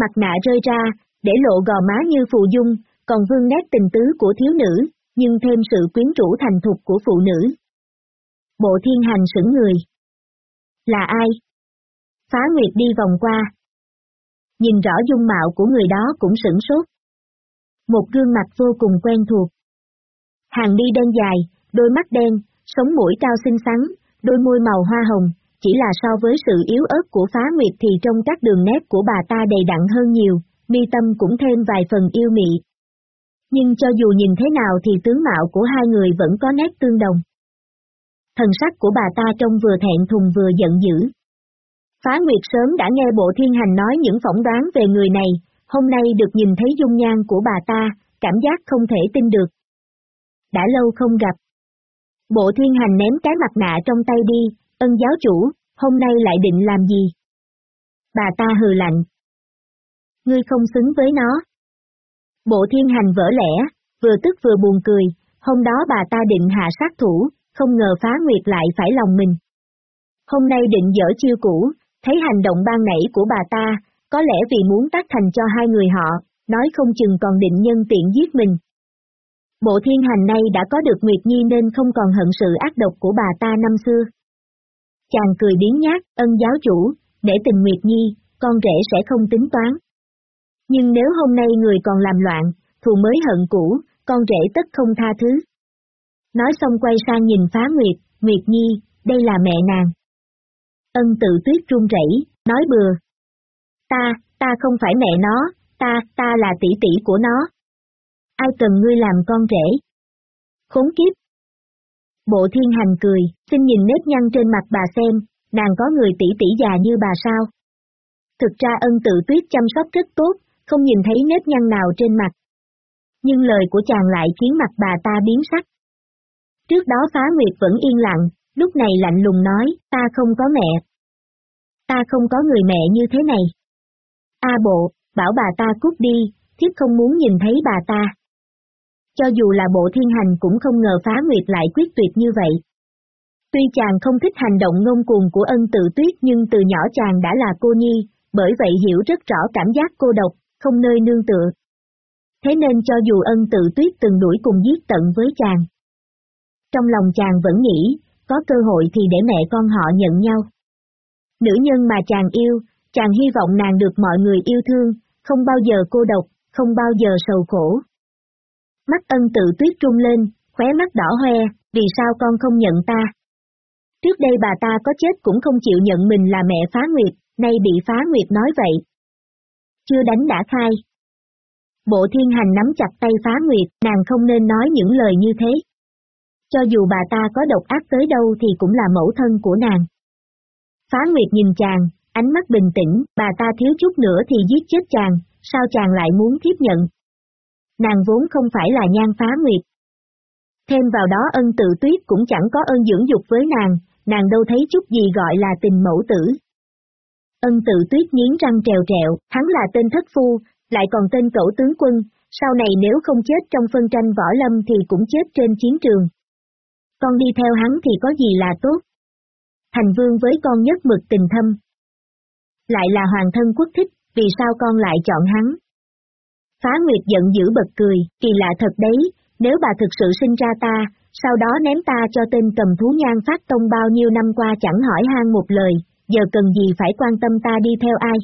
Mặt nạ rơi ra, để lộ gò má như phù dung, còn vương nét tình tứ của thiếu nữ, nhưng thêm sự quyến rũ thành thục của phụ nữ. Bộ thiên hành sững người. Là ai? Phá Nguyệt đi vòng qua. Nhìn rõ dung mạo của người đó cũng sửng sốt. Một gương mặt vô cùng quen thuộc. Hàng đi đen dài, đôi mắt đen, sống mũi cao xinh xắn, đôi môi màu hoa hồng, chỉ là so với sự yếu ớt của phá nguyệt thì trong các đường nét của bà ta đầy đặn hơn nhiều, mi tâm cũng thêm vài phần yêu mị. Nhưng cho dù nhìn thế nào thì tướng mạo của hai người vẫn có nét tương đồng. Thần sắc của bà ta trông vừa thẹn thùng vừa giận dữ. Phá Nguyệt sớm đã nghe bộ thiên hành nói những phỏng đoán về người này, hôm nay được nhìn thấy dung nhan của bà ta, cảm giác không thể tin được. Đã lâu không gặp. Bộ thiên hành ném cái mặt nạ trong tay đi, ân giáo chủ, hôm nay lại định làm gì? Bà ta hừ lạnh. Ngươi không xứng với nó. Bộ thiên hành vỡ lẽ, vừa tức vừa buồn cười, hôm đó bà ta định hạ sát thủ, không ngờ phá nguyệt lại phải lòng mình. Hôm nay định dở chiêu cũ, thấy hành động ban nảy của bà ta, có lẽ vì muốn tác thành cho hai người họ, nói không chừng còn định nhân tiện giết mình. Bộ thiên hành này đã có được Nguyệt Nhi nên không còn hận sự ác độc của bà ta năm xưa. Chàng cười biến nhát, ân giáo chủ, để tình Nguyệt Nhi, con rể sẽ không tính toán. Nhưng nếu hôm nay người còn làm loạn, thù mới hận cũ, con rể tất không tha thứ. Nói xong quay sang nhìn phá Nguyệt, Nguyệt Nhi, đây là mẹ nàng. Ân tự tuyết run rẩy, nói bừa. Ta, ta không phải mẹ nó, ta, ta là tỷ tỷ của nó. Ai cần ngươi làm con rể? Khốn kiếp. Bộ thiên hành cười, xin nhìn nếp nhăn trên mặt bà xem, nàng có người tỷ tỷ già như bà sao? Thực ra ân tự tuyết chăm sóc rất tốt, không nhìn thấy nếp nhăn nào trên mặt. Nhưng lời của chàng lại khiến mặt bà ta biến sắc. Trước đó phá nguyệt vẫn yên lặng, lúc này lạnh lùng nói, ta không có mẹ. Ta không có người mẹ như thế này. A bộ, bảo bà ta cút đi, thiếp không muốn nhìn thấy bà ta. Cho dù là bộ thiên hành cũng không ngờ phá nguyệt lại quyết tuyệt như vậy. Tuy chàng không thích hành động ngông cuồng của ân tự tuyết nhưng từ nhỏ chàng đã là cô nhi, bởi vậy hiểu rất rõ cảm giác cô độc, không nơi nương tựa. Thế nên cho dù ân tự tuyết từng đuổi cùng giết tận với chàng. Trong lòng chàng vẫn nghĩ, có cơ hội thì để mẹ con họ nhận nhau. Nữ nhân mà chàng yêu, chàng hy vọng nàng được mọi người yêu thương, không bao giờ cô độc, không bao giờ sầu khổ. Mắt ân tự tuyết trung lên, khóe mắt đỏ hoe, vì sao con không nhận ta? Trước đây bà ta có chết cũng không chịu nhận mình là mẹ phá nguyệt, nay bị phá nguyệt nói vậy. chưa đánh đã khai. Bộ thiên hành nắm chặt tay phá nguyệt, nàng không nên nói những lời như thế. Cho dù bà ta có độc ác tới đâu thì cũng là mẫu thân của nàng. Phá nguyệt nhìn chàng, ánh mắt bình tĩnh, bà ta thiếu chút nữa thì giết chết chàng, sao chàng lại muốn tiếp nhận? Nàng vốn không phải là nhan phá nguyệt. Thêm vào đó ân tự tuyết cũng chẳng có ơn dưỡng dục với nàng, nàng đâu thấy chút gì gọi là tình mẫu tử. Ân tự tuyết nghiến răng trèo trẹo, hắn là tên thất phu, lại còn tên cẩu tướng quân, sau này nếu không chết trong phân tranh võ lâm thì cũng chết trên chiến trường. Con đi theo hắn thì có gì là tốt? Thành vương với con nhất mực tình thâm. Lại là hoàng thân quốc thích, vì sao con lại chọn hắn? Phá Nguyệt giận dữ bật cười, kỳ lạ thật đấy, nếu bà thực sự sinh ra ta, sau đó ném ta cho tên cầm thú nhan phát tông bao nhiêu năm qua chẳng hỏi han một lời, giờ cần gì phải quan tâm ta đi theo ai.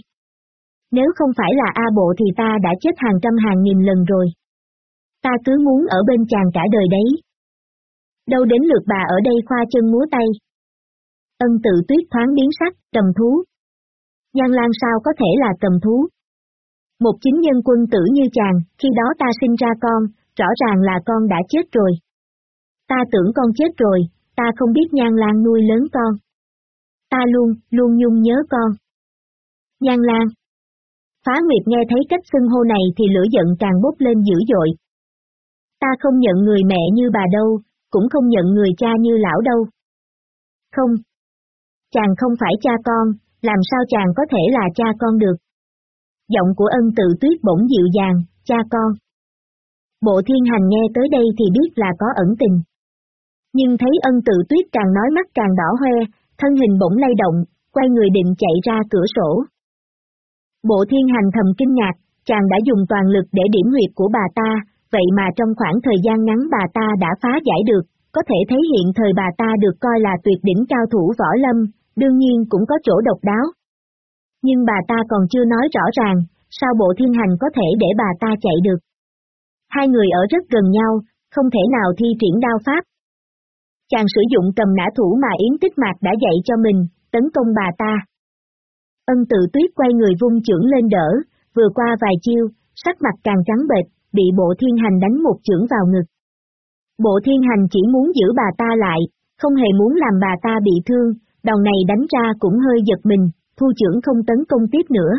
Nếu không phải là A Bộ thì ta đã chết hàng trăm hàng nghìn lần rồi. Ta cứ muốn ở bên chàng cả đời đấy. Đâu đến lượt bà ở đây khoa chân múa tay. Ân tự tuyết thoáng biến sắc, cầm thú. Giang Lan sao có thể là cầm thú? Một chính nhân quân tử như chàng, khi đó ta sinh ra con, rõ ràng là con đã chết rồi. Ta tưởng con chết rồi, ta không biết Nhan Lan nuôi lớn con. Ta luôn, luôn nhung nhớ con. Nhan Lan. Phá Nguyệt nghe thấy cách xưng hô này thì lửa giận càng bốc lên dữ dội. Ta không nhận người mẹ như bà đâu, cũng không nhận người cha như lão đâu. Không. Chàng không phải cha con, làm sao chàng có thể là cha con được? Giọng của ân tự tuyết bỗng dịu dàng, cha con. Bộ thiên hành nghe tới đây thì biết là có ẩn tình. Nhưng thấy ân tự tuyết càng nói mắt càng đỏ hoe, thân hình bỗng lay động, quay người định chạy ra cửa sổ. Bộ thiên hành thầm kinh ngạc, chàng đã dùng toàn lực để điểm huyệt của bà ta, vậy mà trong khoảng thời gian ngắn bà ta đã phá giải được, có thể thấy hiện thời bà ta được coi là tuyệt đỉnh cao thủ võ lâm, đương nhiên cũng có chỗ độc đáo. Nhưng bà ta còn chưa nói rõ ràng, sao bộ thiên hành có thể để bà ta chạy được. Hai người ở rất gần nhau, không thể nào thi triển đao pháp. Chàng sử dụng cầm nã thủ mà Yến Tích Mạc đã dạy cho mình, tấn công bà ta. Ân tự tuyết quay người vung trưởng lên đỡ, vừa qua vài chiêu, sắc mặt càng trắng bệch, bị bộ thiên hành đánh một chưởng vào ngực. Bộ thiên hành chỉ muốn giữ bà ta lại, không hề muốn làm bà ta bị thương, đòn này đánh ra cũng hơi giật mình, thu trưởng không tấn công tiếp nữa.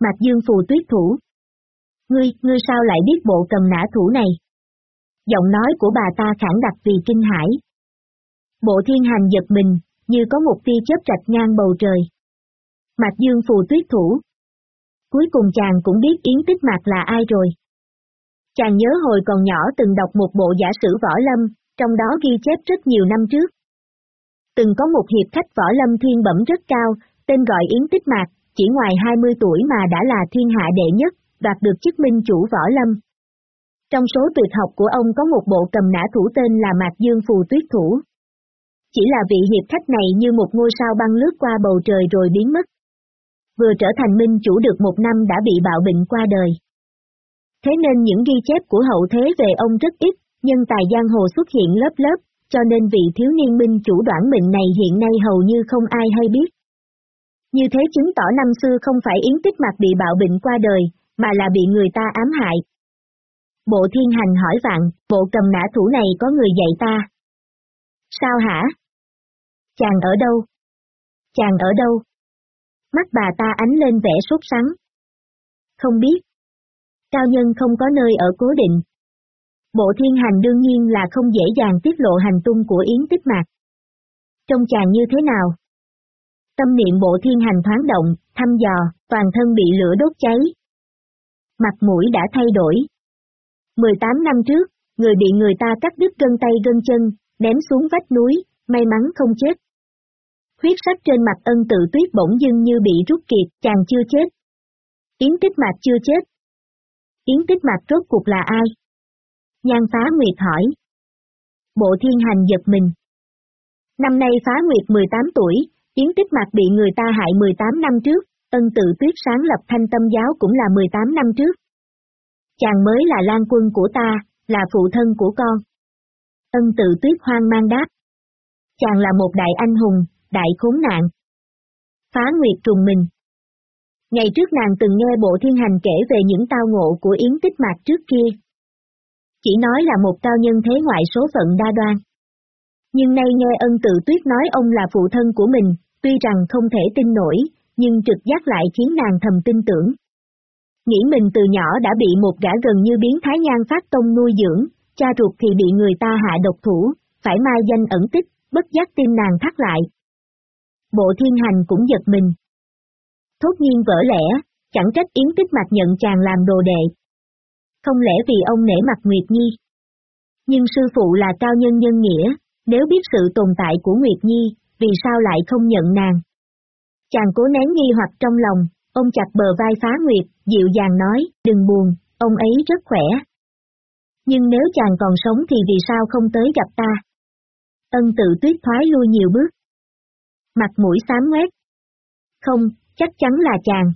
Mạc Dương phù tuyết thủ. Ngươi, ngươi sao lại biết bộ cầm nã thủ này? Giọng nói của bà ta khẳng đặc vì kinh hãi. Bộ thiên hành giật mình, như có một tia chớp rạch ngang bầu trời. Mạc Dương phù tuyết thủ. Cuối cùng chàng cũng biết Yến Tích Mạc là ai rồi. Chàng nhớ hồi còn nhỏ từng đọc một bộ giả sử võ lâm, trong đó ghi chép rất nhiều năm trước. Từng có một hiệp khách võ lâm thiên bẩm rất cao, tên gọi Yến Tích Mạc, chỉ ngoài 20 tuổi mà đã là thiên hạ đệ nhất, đạt được chức minh chủ võ lâm. Trong số tuyệt học của ông có một bộ cầm nã thủ tên là Mạc Dương Phù Tuyết Thủ. Chỉ là vị hiệp khách này như một ngôi sao băng lướt qua bầu trời rồi biến mất. Vừa trở thành minh chủ được một năm đã bị bạo bệnh qua đời. Thế nên những ghi chép của hậu thế về ông rất ít, nhân tài giang hồ xuất hiện lớp lớp, cho nên vị thiếu niên minh chủ đoạn mệnh này hiện nay hầu như không ai hay biết. Như thế chứng tỏ năm xưa không phải Yến Tích Mặt bị bạo bệnh qua đời, mà là bị người ta ám hại. Bộ thiên hành hỏi vạn, bộ cầm nã thủ này có người dạy ta. Sao hả? Chàng ở đâu? Chàng ở đâu? Mắt bà ta ánh lên vẻ sốt sắng. Không biết. Cao nhân không có nơi ở cố định, Bộ thiên hành đương nhiên là không dễ dàng tiết lộ hành tung của Yến Tích Mạc. Trong chàng như thế nào? Tâm niệm bộ thiên hành thoáng động, thăm dò, toàn thân bị lửa đốt cháy. Mặt mũi đã thay đổi. 18 năm trước, người bị người ta cắt đứt gân tay gân chân, ném xuống vách núi, may mắn không chết. Huyết sắc trên mặt ân tự tuyết bỗng dưng như bị rút kiệt, chàng chưa chết. Yến tích mạc chưa chết. Yến tích mạc rốt cuộc là ai? Nhan phá nguyệt hỏi. Bộ thiên hành giật mình. Năm nay phá nguyệt 18 tuổi, Yến tích mạc bị người ta hại 18 năm trước, ân tự tuyết sáng lập thanh tâm giáo cũng là 18 năm trước. Chàng mới là lan quân của ta, là phụ thân của con. Ân tự tuyết hoang mang đáp. Chàng là một đại anh hùng, đại khốn nạn. Phá nguyệt trùng mình. Ngày trước nàng từng nghe bộ thiên hành kể về những tao ngộ của Yến Tích Mạc trước kia. Chỉ nói là một cao nhân thế ngoại số phận đa đoan. Nhưng nay nghe ân tự tuyết nói ông là phụ thân của mình, tuy rằng không thể tin nổi, nhưng trực giác lại khiến nàng thầm tin tưởng. Nghĩ mình từ nhỏ đã bị một gã gần như biến thái nhan phát tông nuôi dưỡng, cha ruột thì bị người ta hạ độc thủ, phải mai danh ẩn tích, bất giác tim nàng thắt lại. Bộ thiên hành cũng giật mình. Thốt nhiên vỡ lẽ, chẳng trách Yến Tích mặt nhận chàng làm đồ đệ. Không lẽ vì ông nể mặt Nguyệt Nhi? Nhưng sư phụ là cao nhân nhân nghĩa, nếu biết sự tồn tại của Nguyệt Nhi, vì sao lại không nhận nàng? Chàng cố nén nghi hoặc trong lòng, ông chặt bờ vai phá Nguyệt, dịu dàng nói, đừng buồn, ông ấy rất khỏe. Nhưng nếu chàng còn sống thì vì sao không tới gặp ta? Ân tự tuyết thoái lui nhiều bước. Mặt mũi xám ngoét. Không, chắc chắn là chàng.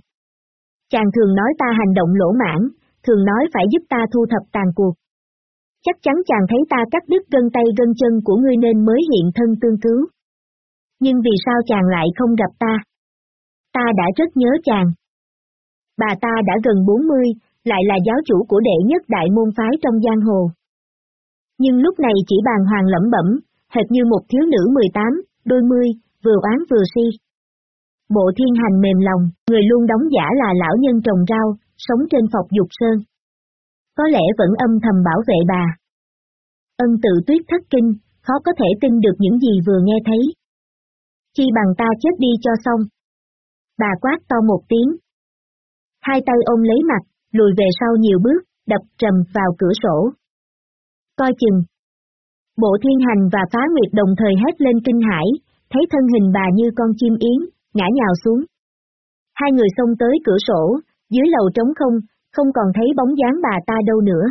Chàng thường nói ta hành động lỗ mãn, thường nói phải giúp ta thu thập tàn cuộc. Chắc chắn chàng thấy ta cắt đứt gân tay gân chân của ngươi nên mới hiện thân tương cứu. Nhưng vì sao chàng lại không gặp ta? Ta đã rất nhớ chàng. Bà ta đã gần 40, lại là giáo chủ của đệ nhất đại môn phái trong giang hồ. Nhưng lúc này chỉ bàn hoàng lẩm bẩm, hệt như một thiếu nữ 18, đôi mươi, vừa oán vừa si. Bộ thiên hành mềm lòng, người luôn đóng giả là lão nhân trồng rau, sống trên phọc dục sơn. Có lẽ vẫn âm thầm bảo vệ bà. Ân tự tuyết thất kinh, khó có thể tin được những gì vừa nghe thấy. Chi bằng ta chết đi cho xong. Bà quát to một tiếng. Hai tay ôm lấy mặt, lùi về sau nhiều bước, đập trầm vào cửa sổ. Coi chừng. Bộ thiên hành và phá nguyệt đồng thời hét lên kinh hãi, thấy thân hình bà như con chim yến, ngã nhào xuống. Hai người xông tới cửa sổ, dưới lầu trống không, không còn thấy bóng dáng bà ta đâu nữa.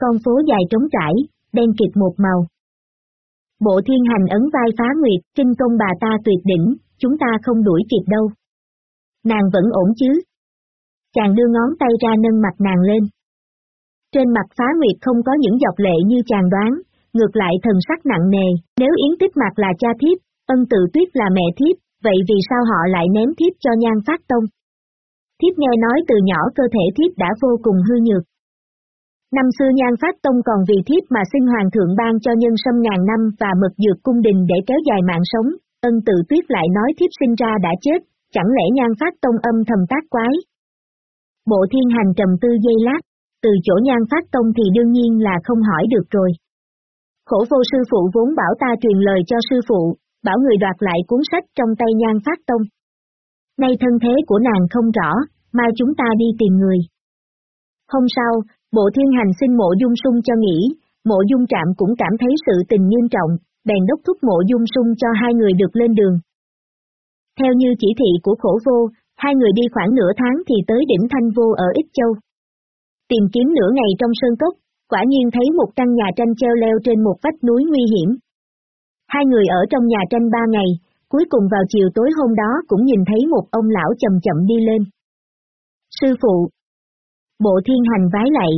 Con phố dài trống trải, đen kịt một màu. Bộ thiên hành ấn vai phá nguyệt, kinh công bà ta tuyệt đỉnh, chúng ta không đuổi kịp đâu. Nàng vẫn ổn chứ? Chàng đưa ngón tay ra nâng mặt nàng lên. Trên mặt phá nguyệt không có những dọc lệ như chàng đoán, ngược lại thần sắc nặng nề, nếu Yến Tích Mạc là cha thiếp, ân tự tuyết là mẹ thiếp, vậy vì sao họ lại ném thiếp cho nhan phát tông? Thiếp nghe nói từ nhỏ cơ thể thiếp đã vô cùng hư nhược. Năm xưa nhan phát tông còn vì thiếp mà xin hoàng thượng ban cho nhân sâm ngàn năm và mật dược cung đình để kéo dài mạng sống, ân tự tuyết lại nói thiếp sinh ra đã chết, chẳng lẽ nhan phát tông âm thầm tác quái. Bộ thiên hành trầm tư dây lát, từ chỗ nhan phát tông thì đương nhiên là không hỏi được rồi. Khổ vô sư phụ vốn bảo ta truyền lời cho sư phụ, bảo người đoạt lại cuốn sách trong tay nhan phát tông. Nay thân thế của nàng không rõ, mai chúng ta đi tìm người. Hôm sau, bộ thiên hành xin mộ dung sung cho nghỉ, mộ dung trạm cũng cảm thấy sự tình nghiêm trọng, bèn đốc thúc mộ dung sung cho hai người được lên đường. Theo như chỉ thị của khổ vô, hai người đi khoảng nửa tháng thì tới đỉnh Thanh Vô ở Ích Châu. Tìm kiếm nửa ngày trong sơn cốc, quả nhiên thấy một căn nhà tranh treo leo trên một vách núi nguy hiểm. Hai người ở trong nhà tranh ba ngày, cuối cùng vào chiều tối hôm đó cũng nhìn thấy một ông lão chậm chậm đi lên. Sư phụ. Bộ thiên hành vái lại.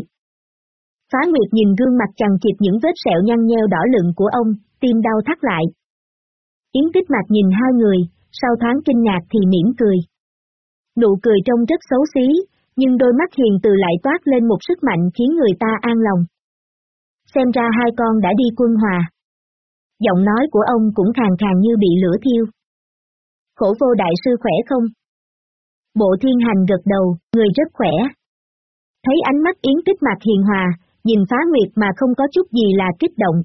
Phá Nguyệt nhìn gương mặt chằng chịt những vết sẹo nhăn nheo đỏ lựng của ông, tim đau thắt lại. Yến tích mặt nhìn hai người, sau thoáng kinh ngạc thì mỉm cười. Nụ cười trông rất xấu xí, nhưng đôi mắt hiền từ lại toát lên một sức mạnh khiến người ta an lòng. Xem ra hai con đã đi quân hòa. Giọng nói của ông cũng khàn khàn như bị lửa thiêu. Khổ vô đại sư khỏe không? Bộ thiên hành gật đầu, người rất khỏe. Thấy ánh mắt yến kích mặt hiền hòa, nhìn phá nguyệt mà không có chút gì là kích động.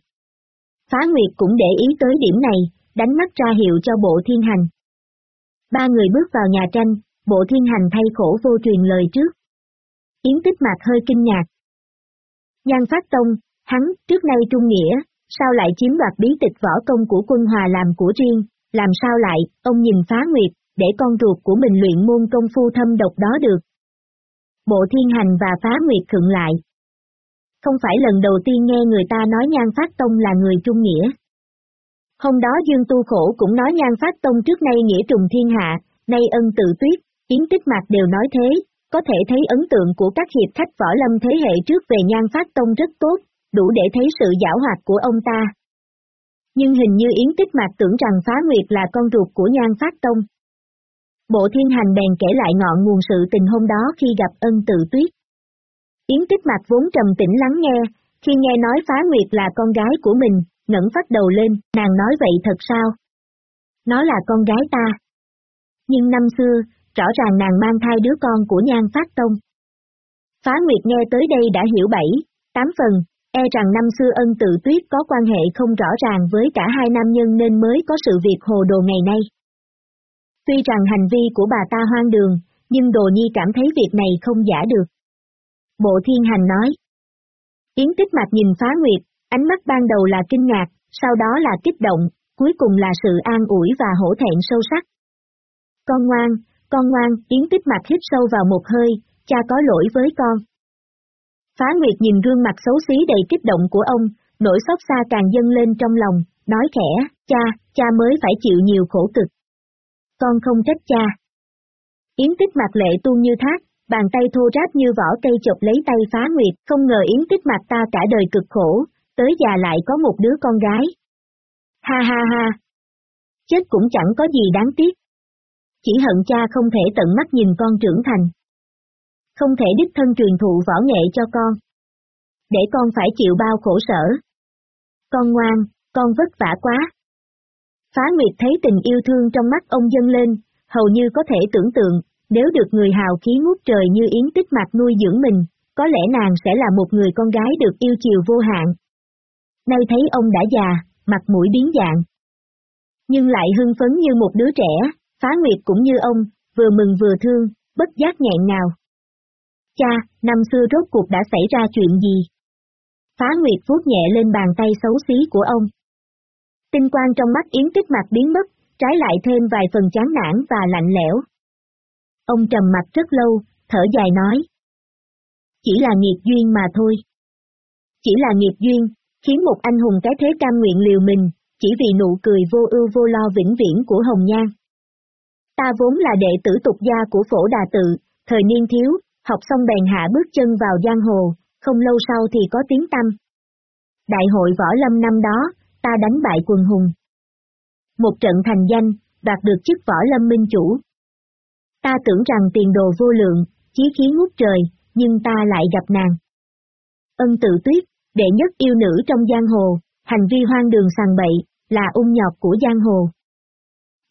Phá nguyệt cũng để ý tới điểm này, đánh mắt ra hiệu cho bộ thiên hành. Ba người bước vào nhà tranh, bộ thiên hành thay khổ vô truyền lời trước. Yến tích mạc hơi kinh ngạc. Nhan phát tông, hắn, trước nay trung nghĩa, sao lại chiếm đoạt bí tịch võ công của quân hòa làm của riêng, làm sao lại, ông nhìn phá nguyệt, để con ruột của mình luyện môn công phu thâm độc đó được. Bộ thiên hành và phá nguyệt thượng lại. Không phải lần đầu tiên nghe người ta nói nhan phát tông là người trung nghĩa. Hôm đó Dương Tu Khổ cũng nói nhan phát tông trước nay nghĩa trùng thiên hạ, nay ân tự tuyết, Yến Tích Mạc đều nói thế, có thể thấy ấn tượng của các hiệp khách võ lâm thế hệ trước về nhan phát tông rất tốt, đủ để thấy sự giảo hoạt của ông ta. Nhưng hình như Yến Tích Mạc tưởng rằng Phá Nguyệt là con ruột của nhan phát tông. Bộ thiên hành bèn kể lại ngọn nguồn sự tình hôm đó khi gặp ân tự tuyết. Yến tích Mạc vốn trầm tĩnh lắng nghe, khi nghe nói phá nguyệt là con gái của mình, ngẩng phát đầu lên, nàng nói vậy thật sao? Nó là con gái ta. Nhưng năm xưa, rõ ràng nàng mang thai đứa con của nhan phát tông. Phá Nguyệt nghe tới đây đã hiểu bảy, tám phần, e rằng năm xưa ân tự tuyết có quan hệ không rõ ràng với cả hai nam nhân nên mới có sự việc hồ đồ ngày nay. Tuy rằng hành vi của bà ta hoang đường, nhưng Đồ Nhi cảm thấy việc này không giả được. Bộ Thiên Hành nói. Yến tích mặt nhìn phá nguyệt, ánh mắt ban đầu là kinh ngạc, sau đó là kích động, cuối cùng là sự an ủi và hổ thẹn sâu sắc. Con ngoan, con ngoan, Yến tích mặt hít sâu vào một hơi, cha có lỗi với con. Phá Nguyệt nhìn gương mặt xấu xí đầy kích động của ông, nỗi xót xa càng dâng lên trong lòng, nói khẽ, cha, cha mới phải chịu nhiều khổ cực. Con không trách cha. Yến tích mặt lệ tuôn như thác, bàn tay thô ráp như vỏ cây chọc lấy tay phá nguyệt, không ngờ Yến tích mặt ta cả đời cực khổ, tới già lại có một đứa con gái. Ha ha ha. Chết cũng chẳng có gì đáng tiếc. Chỉ hận cha không thể tận mắt nhìn con trưởng thành. Không thể đích thân truyền thụ võ nghệ cho con. Để con phải chịu bao khổ sở. Con ngoan, con vất vả quá. Phá Nguyệt thấy tình yêu thương trong mắt ông dâng lên, hầu như có thể tưởng tượng, nếu được người hào khí ngút trời như Yến Tích Mạc nuôi dưỡng mình, có lẽ nàng sẽ là một người con gái được yêu chiều vô hạn. Nay thấy ông đã già, mặt mũi biến dạng. Nhưng lại hưng phấn như một đứa trẻ, phá nguyệt cũng như ông, vừa mừng vừa thương, bất giác nghẹn ngào. Cha, năm xưa rốt cuộc đã xảy ra chuyện gì? Phá nguyệt vuốt nhẹ lên bàn tay xấu xí của ông. Tinh quang trong mắt Yến Tích mặt biến mất, trái lại thêm vài phần chán nản và lạnh lẽo. Ông trầm mặt rất lâu, thở dài nói. Chỉ là nghiệp duyên mà thôi. Chỉ là nghiệp duyên, khiến một anh hùng cái thế cam nguyện liều mình, chỉ vì nụ cười vô ưu vô lo vĩnh viễn của Hồng Nhan. Ta vốn là đệ tử tục gia của phổ đà tự, thời niên thiếu, học xong bèn hạ bước chân vào giang hồ, không lâu sau thì có tiếng tâm. Đại hội võ lâm năm đó, ta đánh bại quần hùng. Một trận thành danh, đạt được chức võ lâm minh chủ. Ta tưởng rằng tiền đồ vô lượng, chí khí ngút trời, nhưng ta lại gặp nàng. Ân tự tuyết, đệ nhất yêu nữ trong giang hồ, hành vi hoang đường sàng bậy, là ung nhọt của giang hồ.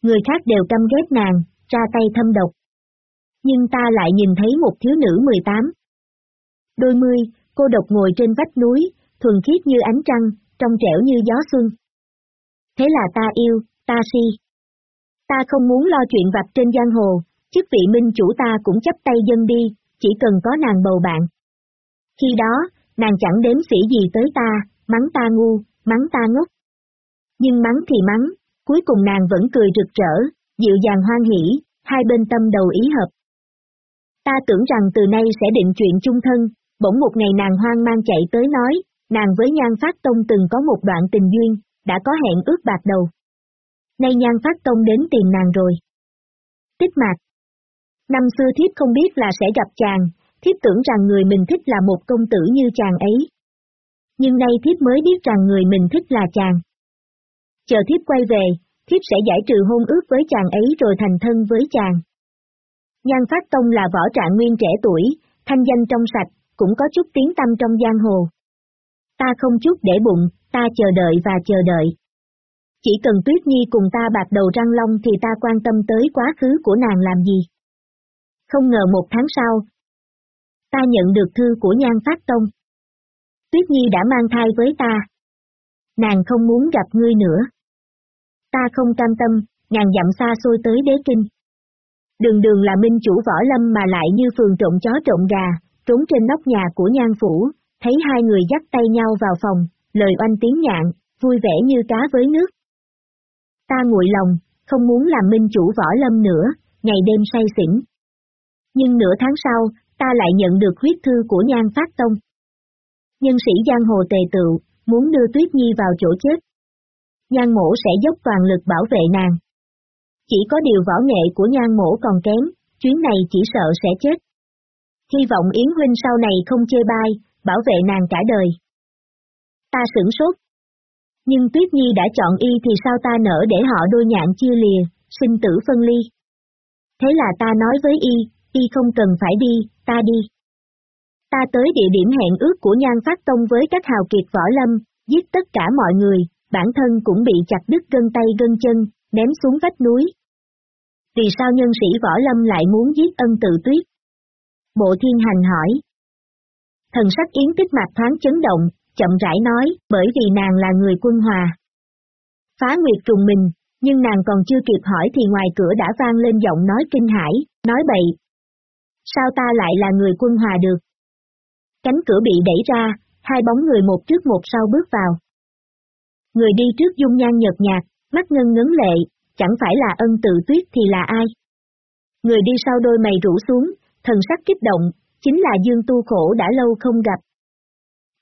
Người khác đều căm ghét nàng, ra tay thâm độc. Nhưng ta lại nhìn thấy một thiếu nữ 18. Đôi mươi, cô độc ngồi trên vách núi, thuần khiết như ánh trăng, trong trẻo như gió xuân. Thế là ta yêu, ta si. Ta không muốn lo chuyện vặt trên giang hồ, chức vị minh chủ ta cũng chấp tay dân đi, chỉ cần có nàng bầu bạn. Khi đó, nàng chẳng đếm sĩ gì tới ta, mắng ta ngu, mắng ta ngốc. Nhưng mắng thì mắng, cuối cùng nàng vẫn cười rực rỡ, dịu dàng hoan hỷ, hai bên tâm đầu ý hợp. Ta tưởng rằng từ nay sẽ định chuyện chung thân, bỗng một ngày nàng hoang mang chạy tới nói, nàng với Nhan Phát Tông từng có một đoạn tình duyên, đã có hẹn ước bạc đầu. Nay Nhan Phát Tông đến tìm nàng rồi. Tích mạc, Năm xưa thiếp không biết là sẽ gặp chàng, thiếp tưởng rằng người mình thích là một công tử như chàng ấy. Nhưng nay thiếp mới biết rằng người mình thích là chàng. Chờ thiếp quay về, thiếp sẽ giải trừ hôn ước với chàng ấy rồi thành thân với chàng. Nhan Phát Tông là võ trạng nguyên trẻ tuổi, thanh danh trong sạch, cũng có chút tiếng tâm trong giang hồ. Ta không chút để bụng, ta chờ đợi và chờ đợi. Chỉ cần Tuyết Nhi cùng ta bạc đầu răng long thì ta quan tâm tới quá khứ của nàng làm gì. Không ngờ một tháng sau, ta nhận được thư của Nhan Phát Tông. Tuyết Nhi đã mang thai với ta. Nàng không muốn gặp ngươi nữa. Ta không cam tâm, ngàn dặm xa xôi tới đế kinh. Đường đường là minh chủ võ lâm mà lại như phường trộn chó trộn gà, trốn trên nóc nhà của nhan phủ, thấy hai người dắt tay nhau vào phòng, lời oanh tiếng nhạn, vui vẻ như cá với nước. Ta nguội lòng, không muốn làm minh chủ võ lâm nữa, ngày đêm say xỉn. Nhưng nửa tháng sau, ta lại nhận được huyết thư của Nhan Phát Tông. Nhân sĩ giang hồ tề tựu, muốn đưa Tuyết Nhi vào chỗ chết. Nhan mổ sẽ dốc toàn lực bảo vệ nàng. Chỉ có điều võ nghệ của nhan mổ còn kém, chuyến này chỉ sợ sẽ chết. Hy vọng Yến Huynh sau này không chê bai, bảo vệ nàng cả đời. Ta sửng sốt. Nhưng Tuyết Nhi đã chọn y thì sao ta nỡ để họ đôi nhạn chia lìa, sinh tử phân ly. Thế là ta nói với y, y không cần phải đi, ta đi. Ta tới địa điểm hẹn ước của Nhan Phát Tông với các hào kiệt võ lâm, giết tất cả mọi người, bản thân cũng bị chặt đứt gân tay gân chân, ném xuống vách núi. Vì sao nhân sĩ võ lâm lại muốn giết ân tự tuyết? Bộ thiên hành hỏi. Thần sắc yến tích mặt thoáng chấn động, chậm rãi nói, bởi vì nàng là người quân hòa. Phá Nguyệt trùng mình, nhưng nàng còn chưa kịp hỏi thì ngoài cửa đã vang lên giọng nói kinh hãi, nói bậy. Sao ta lại là người quân hòa được? Cánh cửa bị đẩy ra, hai bóng người một trước một sau bước vào. Người đi trước dung nhan nhợt nhạt, mắt ngân ngấn lệ, chẳng phải là ân tự tuyết thì là ai? Người đi sau đôi mày rũ xuống, thần sắc kích động, chính là Dương Tu Khổ đã lâu không gặp.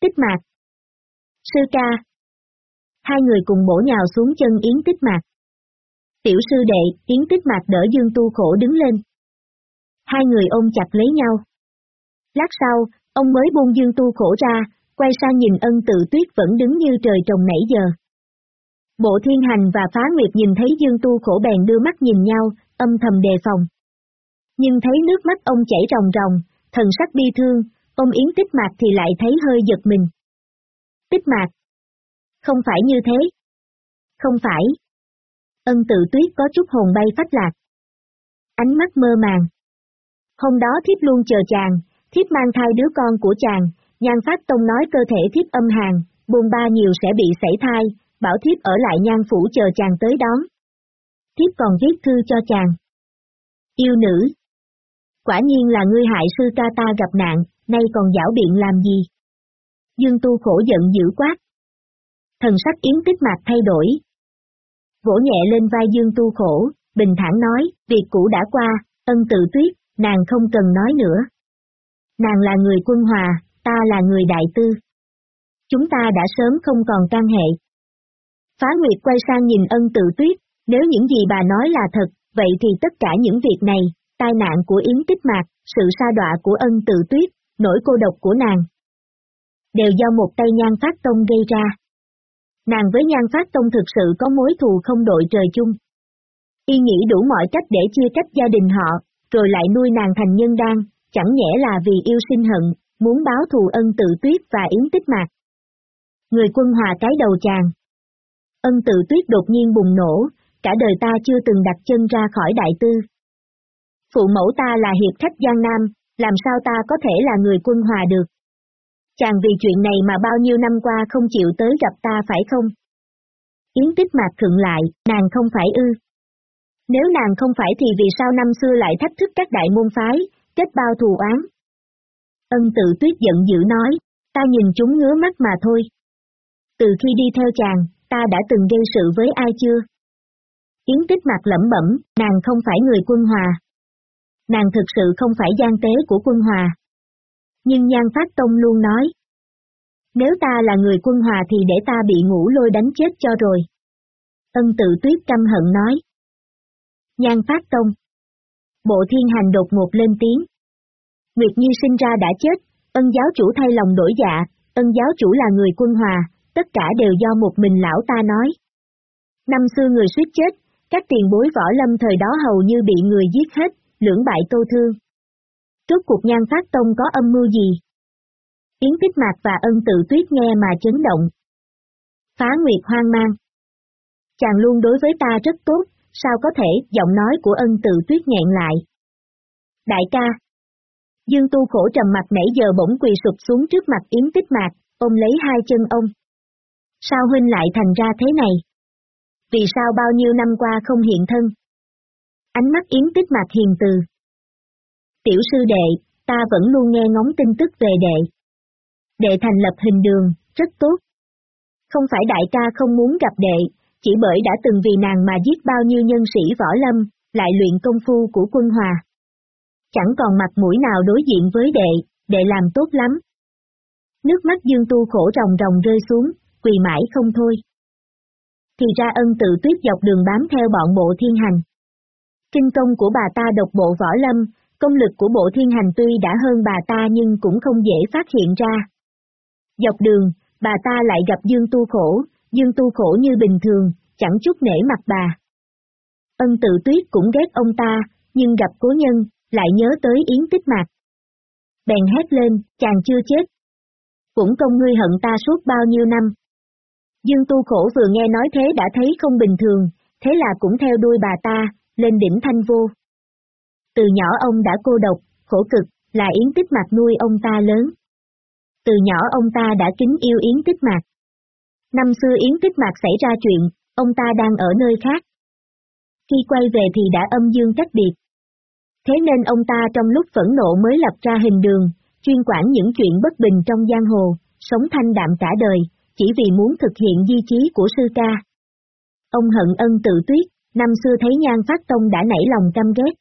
Tích mạc. Sư ca. Hai người cùng bổ nhào xuống chân Yến Tích mạc. Tiểu sư đệ, Yến Tích mạc đỡ Dương Tu Khổ đứng lên. Hai người ôm chặt lấy nhau. Lát sau, ông mới buông Dương Tu Khổ ra, quay sang nhìn ân tự tuyết vẫn đứng như trời trồng nãy giờ. Bộ thiên hành và phá nguyệt nhìn thấy Dương Tu khổ bèn đưa mắt nhìn nhau, âm thầm đề phòng. Nhưng thấy nước mắt ông chảy ròng ròng, thần sắc bi thương, ông Yến tích mạc thì lại thấy hơi giật mình. Tích mạc. Không phải như thế. Không phải. Ân tự tuyết có chút hồn bay phách lạc. Ánh mắt mơ màng. Hôm đó thiếp luôn chờ chàng, thiếp mang thai đứa con của chàng, nhan phát tông nói cơ thể thiếp âm hàng, buồn ba nhiều sẽ bị sảy thai, bảo thiếp ở lại nhan phủ chờ chàng tới đón. Thiếp còn viết thư cho chàng. Yêu nữ. Quả nhiên là ngươi hại sư ca ta gặp nạn, nay còn giảo biện làm gì? Dương tu khổ giận dữ quát. Thần sắc yến tích mạc thay đổi. Vỗ nhẹ lên vai dương tu khổ, bình thản nói, việc cũ đã qua, ân tự tuyết, nàng không cần nói nữa. Nàng là người quân hòa, ta là người đại tư. Chúng ta đã sớm không còn can hệ. Phá Nguyệt quay sang nhìn ân tự tuyết, nếu những gì bà nói là thật, vậy thì tất cả những việc này, tai nạn của Yến Tích Mạc, sự sa đọa của ân tự tuyết, nỗi cô độc của nàng, đều do một tay nhan phát tông gây ra. Nàng với nhan phát tông thực sự có mối thù không đội trời chung. Y nghĩ đủ mọi cách để chia cách gia đình họ, rồi lại nuôi nàng thành nhân đan, chẳng nhẽ là vì yêu sinh hận, muốn báo thù ân tự tuyết và yến tích mạc. Người quân hòa cái đầu chàng. Ân tự tuyết đột nhiên bùng nổ, cả đời ta chưa từng đặt chân ra khỏi đại tư. Phụ mẫu ta là hiệp khách Giang Nam, làm sao ta có thể là người quân hòa được? Chàng vì chuyện này mà bao nhiêu năm qua không chịu tới gặp ta phải không? Yến tích mạc thượng lại, nàng không phải ư. Nếu nàng không phải thì vì sao năm xưa lại thách thức các đại môn phái, kết bao thù oán? Ân tự tuyết giận dữ nói, ta nhìn chúng ngứa mắt mà thôi. Từ khi đi theo chàng, ta đã từng gây sự với ai chưa? Yến tích mặt lẩm bẩm, nàng không phải người quân hòa. Nàng thực sự không phải gian tế của quân hòa. Nhưng Nhan Phát Tông luôn nói. Nếu ta là người quân hòa thì để ta bị ngủ lôi đánh chết cho rồi. Ân tự tuyết căm hận nói. Nhan Phát Tông. Bộ thiên hành đột ngột lên tiếng. Nguyệt Nhi sinh ra đã chết, ân giáo chủ thay lòng đổi dạ, ân giáo chủ là người quân hòa, tất cả đều do một mình lão ta nói. Năm xưa người suýt chết, các tiền bối võ lâm thời đó hầu như bị người giết hết, lưỡng bại tô thương. Trước cuộc nhan phát tông có âm mưu gì? Yến Tích Mạc và ân tự tuyết nghe mà chấn động. Phá Nguyệt hoang mang. Chàng luôn đối với ta rất tốt, sao có thể, giọng nói của ân tự tuyết nghẹn lại. Đại ca, Dương Tu khổ trầm mặt nãy giờ bỗng quỳ sụp xuống trước mặt Yến Tích Mạc, ôm lấy hai chân ông. Sao huynh lại thành ra thế này? Vì sao bao nhiêu năm qua không hiện thân? Ánh mắt Yến Tích Mạc hiền từ. Tiểu sư đệ, ta vẫn luôn nghe ngóng tin tức về đệ. Đệ thành lập hình đường, rất tốt. Không phải đại ca không muốn gặp đệ, chỉ bởi đã từng vì nàng mà giết bao nhiêu nhân sĩ võ lâm, lại luyện công phu của quân hòa chẳng còn mặt mũi nào đối diện với đệ, đệ làm tốt lắm. Nước mắt Dương Tu khổ ròng ròng rơi xuống, quỳ mãi không thôi. Thì ra ân tự tuyết dọc đường bám theo bọn bộ thiên hành. Kinh công của bà ta độc bộ võ lâm, công lực của bộ thiên hành tuy đã hơn bà ta nhưng cũng không dễ phát hiện ra. Dọc đường, bà ta lại gặp Dương Tu khổ, Dương Tu khổ như bình thường, chẳng chút nể mặt bà. Ân tự tuyết cũng ghét ông ta, nhưng gặp cố nhân, lại nhớ tới Yến Tích Mạc. Bèn hét lên, chàng chưa chết. Cũng công ngươi hận ta suốt bao nhiêu năm. Dương tu khổ vừa nghe nói thế đã thấy không bình thường, thế là cũng theo đuôi bà ta, lên đỉnh thanh vô. Từ nhỏ ông đã cô độc, khổ cực, là Yến Tích Mạc nuôi ông ta lớn. Từ nhỏ ông ta đã kính yêu Yến Tích Mạc. Năm xưa Yến Tích Mạc xảy ra chuyện, ông ta đang ở nơi khác. Khi quay về thì đã âm dương cách biệt. Thế nên ông ta trong lúc phẫn nộ mới lập ra hình đường, chuyên quản những chuyện bất bình trong giang hồ, sống thanh đạm cả đời, chỉ vì muốn thực hiện di chí của sư ca. Ông hận ân tự tuyết, năm xưa thấy nhan phát tông đã nảy lòng căm ghét.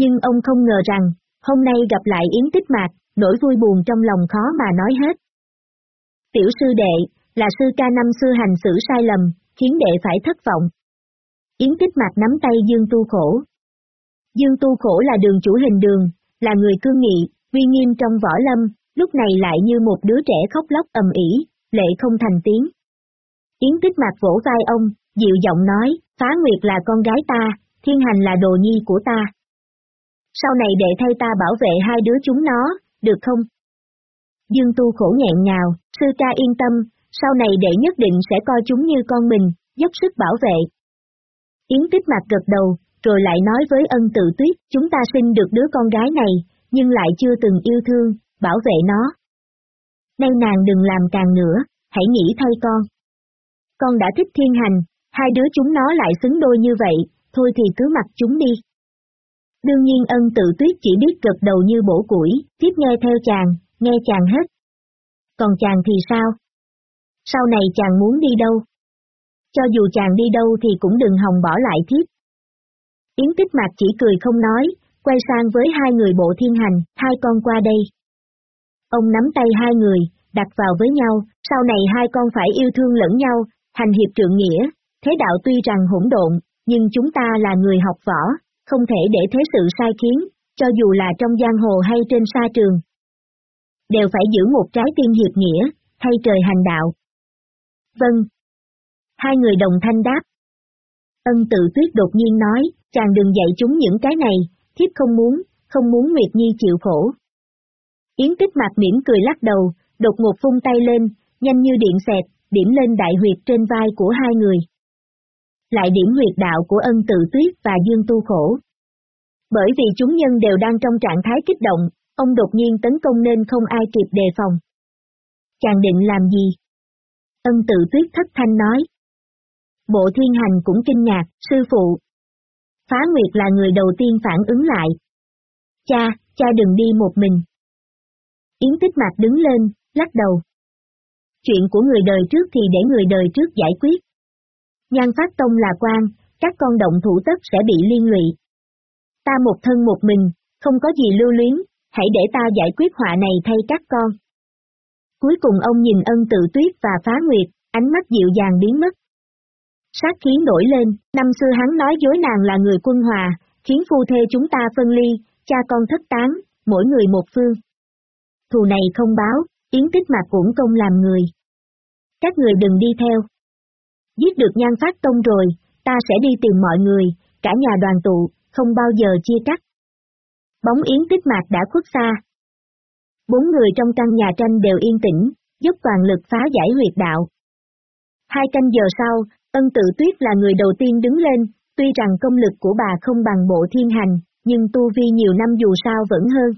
Nhưng ông không ngờ rằng, hôm nay gặp lại Yến Tích Mạc, nỗi vui buồn trong lòng khó mà nói hết. Tiểu sư đệ, là sư ca năm xưa hành xử sai lầm, khiến đệ phải thất vọng. Yến Tích Mạc nắm tay Dương Tu Khổ. Dương Tu Khổ là đường chủ hình đường, là người cương nghị, uy nghiêm trong võ lâm, lúc này lại như một đứa trẻ khóc lóc ầm ĩ, lệ không thành tiếng. Yến Tích Mạc vỗ vai ông, dịu giọng nói, Phá Nguyệt là con gái ta, Thiên Hành là đồ nhi của ta. Sau này đệ thay ta bảo vệ hai đứa chúng nó, được không? Dương Tu khổ nghẹn ngào, sư ca yên tâm, sau này đệ nhất định sẽ coi chúng như con mình, dốc sức bảo vệ. Yến tích mặt gật đầu, rồi lại nói với ân tự tuyết, chúng ta sinh được đứa con gái này, nhưng lại chưa từng yêu thương, bảo vệ nó. Nay nàng đừng làm càng nữa, hãy nghĩ thay con. Con đã thích thiên hành, hai đứa chúng nó lại xứng đôi như vậy, thôi thì cứ mặc chúng đi. Đương nhiên ân tự tuyết chỉ biết gật đầu như bổ củi, tiếp nghe theo chàng, nghe chàng hết. Còn chàng thì sao? Sau này chàng muốn đi đâu? Cho dù chàng đi đâu thì cũng đừng hòng bỏ lại thiếp. Yến tích mạc chỉ cười không nói, quay sang với hai người bộ thiên hành, hai con qua đây. Ông nắm tay hai người, đặt vào với nhau, sau này hai con phải yêu thương lẫn nhau, hành hiệp trượng nghĩa, thế đạo tuy rằng hỗn độn, nhưng chúng ta là người học võ, không thể để thế sự sai khiến, cho dù là trong giang hồ hay trên sa trường. Đều phải giữ một trái tim hiệp nghĩa, thay trời hành đạo. Vâng. Hai người đồng thanh đáp. Ân tự tuyết đột nhiên nói, chàng đừng dạy chúng những cái này, thiếp không muốn, không muốn Nguyệt Nhi chịu khổ. Yến tích mặt mỉm cười lắc đầu, đột ngột phun tay lên, nhanh như điện xẹt, điểm lên đại huyệt trên vai của hai người lại điểm huyệt đạo của ân tự tuyết và dương tu khổ. Bởi vì chúng nhân đều đang trong trạng thái kích động, ông đột nhiên tấn công nên không ai kịp đề phòng. Chàng định làm gì? Ân tự tuyết thất thanh nói. Bộ thiên hành cũng kinh ngạc, sư phụ. Phá Nguyệt là người đầu tiên phản ứng lại. Cha, cha đừng đi một mình. Yến tích mạc đứng lên, lắc đầu. Chuyện của người đời trước thì để người đời trước giải quyết. Nhan Phát Tông là quan, các con động thủ tất sẽ bị liên lụy. Ta một thân một mình, không có gì lưu luyến, hãy để ta giải quyết họa này thay các con. Cuối cùng ông nhìn ân tự tuyết và phá nguyệt, ánh mắt dịu dàng biến mất. Sát khí nổi lên, năm xưa hắn nói dối nàng là người quân hòa, khiến phu thê chúng ta phân ly, cha con thất tán, mỗi người một phương. Thù này không báo, yến tích mà cũng công làm người. Các người đừng đi theo, Giết được nhan phát tông rồi, ta sẽ đi tìm mọi người, cả nhà đoàn tụ, không bao giờ chia cắt. Bóng yến tích mạc đã khuất xa. Bốn người trong căn nhà tranh đều yên tĩnh, giúp toàn lực phá giải huyệt đạo. Hai canh giờ sau, ân tự tuyết là người đầu tiên đứng lên, tuy rằng công lực của bà không bằng bộ thiên hành, nhưng tu vi nhiều năm dù sao vẫn hơn.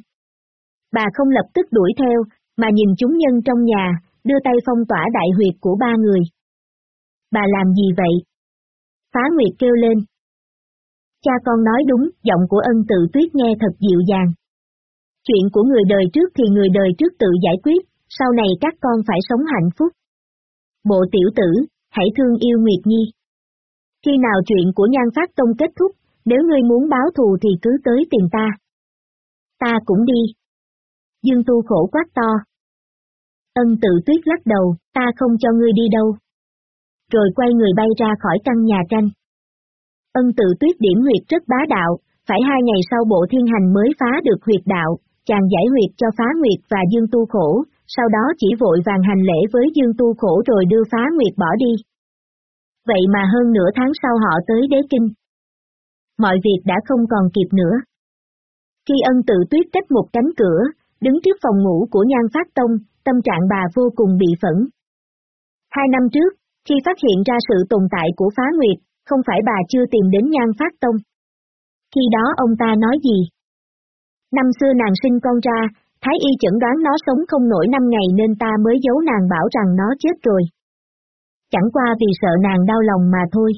Bà không lập tức đuổi theo, mà nhìn chúng nhân trong nhà, đưa tay phong tỏa đại huyệt của ba người. Bà làm gì vậy? Phá Nguyệt kêu lên. Cha con nói đúng, giọng của ân tự tuyết nghe thật dịu dàng. Chuyện của người đời trước thì người đời trước tự giải quyết, sau này các con phải sống hạnh phúc. Bộ tiểu tử, hãy thương yêu Nguyệt Nhi. Khi nào chuyện của Nhan Phát Tông kết thúc, nếu ngươi muốn báo thù thì cứ tới tìm ta. Ta cũng đi. Dương Tu khổ quát to. Ân tự tuyết lắc đầu, ta không cho ngươi đi đâu rồi quay người bay ra khỏi căn nhà tranh. Ân tự tuyết điểm huyệt rất bá đạo, phải hai ngày sau bộ thiên hành mới phá được huyệt đạo, chàng giải huyệt cho phá nguyệt và dương tu khổ, sau đó chỉ vội vàng hành lễ với dương tu khổ rồi đưa phá nguyệt bỏ đi. Vậy mà hơn nửa tháng sau họ tới đế kinh. mọi việc đã không còn kịp nữa. Khi ân tự tuyết cách một cánh cửa, đứng trước phòng ngủ của Nhan Phát Tông, tâm trạng bà vô cùng bị phẫn. Hai năm trước, khi phát hiện ra sự tồn tại của phá nguyệt, không phải bà chưa tìm đến Nhan Phát Tông. Khi đó ông ta nói gì? Năm xưa nàng sinh con ra, Thái y chẩn đoán nó sống không nổi năm ngày nên ta mới giấu nàng bảo rằng nó chết rồi. Chẳng qua vì sợ nàng đau lòng mà thôi.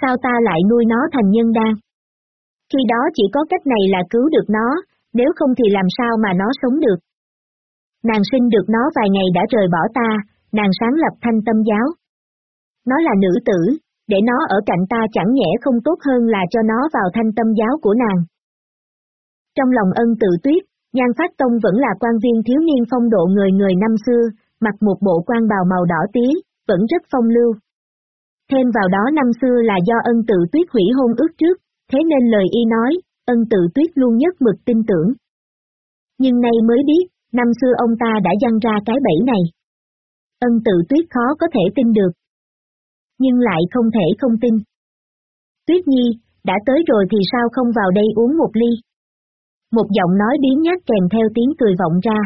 Sao ta lại nuôi nó thành nhân đan? Khi đó chỉ có cách này là cứu được nó, nếu không thì làm sao mà nó sống được. Nàng sinh được nó vài ngày đã rời bỏ ta, nàng sáng lập thanh tâm giáo. Nó là nữ tử, để nó ở cạnh ta chẳng nhẽ không tốt hơn là cho nó vào thanh tâm giáo của nàng. Trong lòng ân tự tuyết, Nhan Phát Tông vẫn là quan viên thiếu niên phong độ người người năm xưa, mặc một bộ quan bào màu đỏ tía, vẫn rất phong lưu. Thêm vào đó năm xưa là do ân tự tuyết hủy hôn ước trước, thế nên lời y nói, ân tự tuyết luôn nhất mực tin tưởng. Nhưng nay mới biết, năm xưa ông ta đã dăng ra cái bẫy này. Ân tự tuyết khó có thể tin được. Nhưng lại không thể không tin. Tuyết nhi, đã tới rồi thì sao không vào đây uống một ly? Một giọng nói biến nhát kèm theo tiếng cười vọng ra.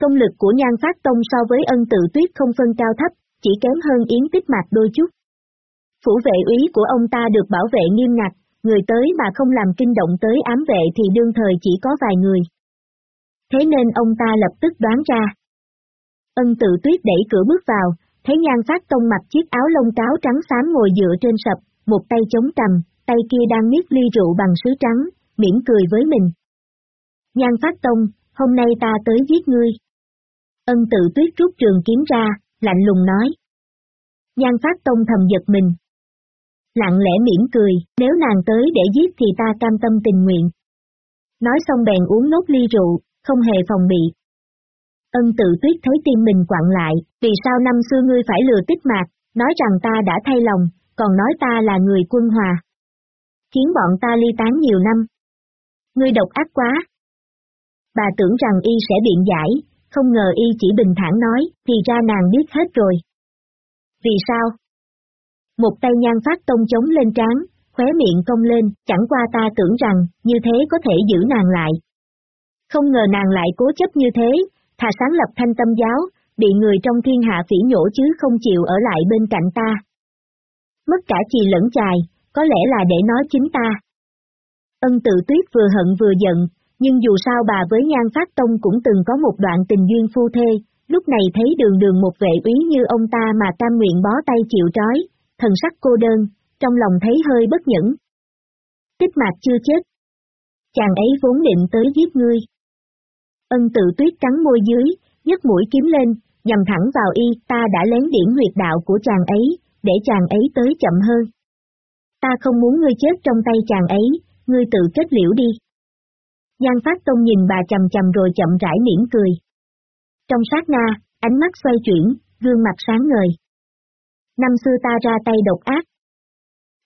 Công lực của nhan phát tông so với ân tự tuyết không phân cao thấp, chỉ kém hơn yến tích mạc đôi chút. Phủ vệ úy của ông ta được bảo vệ nghiêm ngặt, người tới mà không làm kinh động tới ám vệ thì đương thời chỉ có vài người. Thế nên ông ta lập tức đoán ra. Ân tự tuyết đẩy cửa bước vào, thấy nhan phát tông mặc chiếc áo lông cáo trắng xám ngồi dựa trên sập, một tay chống cầm, tay kia đang miết ly rượu bằng sứ trắng, mỉm cười với mình. Nhan phát tông, hôm nay ta tới giết ngươi. Ân tự tuyết rút trường kiếm ra, lạnh lùng nói. Nhan phát tông thầm giật mình. Lặng lẽ mỉm cười, nếu nàng tới để giết thì ta cam tâm tình nguyện. Nói xong bèn uống nốt ly rượu, không hề phòng bị. Ân tự tuyết thấy tim mình quặn lại, vì sao năm xưa ngươi phải lừa tích mạc, nói rằng ta đã thay lòng, còn nói ta là người quân hòa. Khiến bọn ta ly tán nhiều năm. Ngươi độc ác quá. Bà tưởng rằng y sẽ biện giải, không ngờ y chỉ bình thản nói, thì ra nàng biết hết rồi. Vì sao? Một tay nhan phát tông chống lên trán, khóe miệng cong lên, chẳng qua ta tưởng rằng, như thế có thể giữ nàng lại. Không ngờ nàng lại cố chấp như thế, thà sáng lập thanh tâm giáo, bị người trong thiên hạ phỉ nhổ chứ không chịu ở lại bên cạnh ta. Mất cả chì lẫn chài, có lẽ là để nói chính ta. Ân tự tuyết vừa hận vừa giận, nhưng dù sao bà với Nhan Phát Tông cũng từng có một đoạn tình duyên phu thê, lúc này thấy đường đường một vệ úy như ông ta mà cam nguyện bó tay chịu trói, thần sắc cô đơn, trong lòng thấy hơi bất nhẫn. Tích mạc chưa chết. Chàng ấy vốn định tới giết ngươi. Ân tự tuyết cắn môi dưới, nhấc mũi kiếm lên, nhằm thẳng vào y, ta đã lén điểm huyệt đạo của chàng ấy, để chàng ấy tới chậm hơn. Ta không muốn ngươi chết trong tay chàng ấy, ngươi tự kết liễu đi. Giang Phát Tông nhìn bà chầm chầm rồi chậm rãi mỉm cười. Trong sát na, ánh mắt xoay chuyển, gương mặt sáng ngời. Năm xưa ta ra tay độc ác.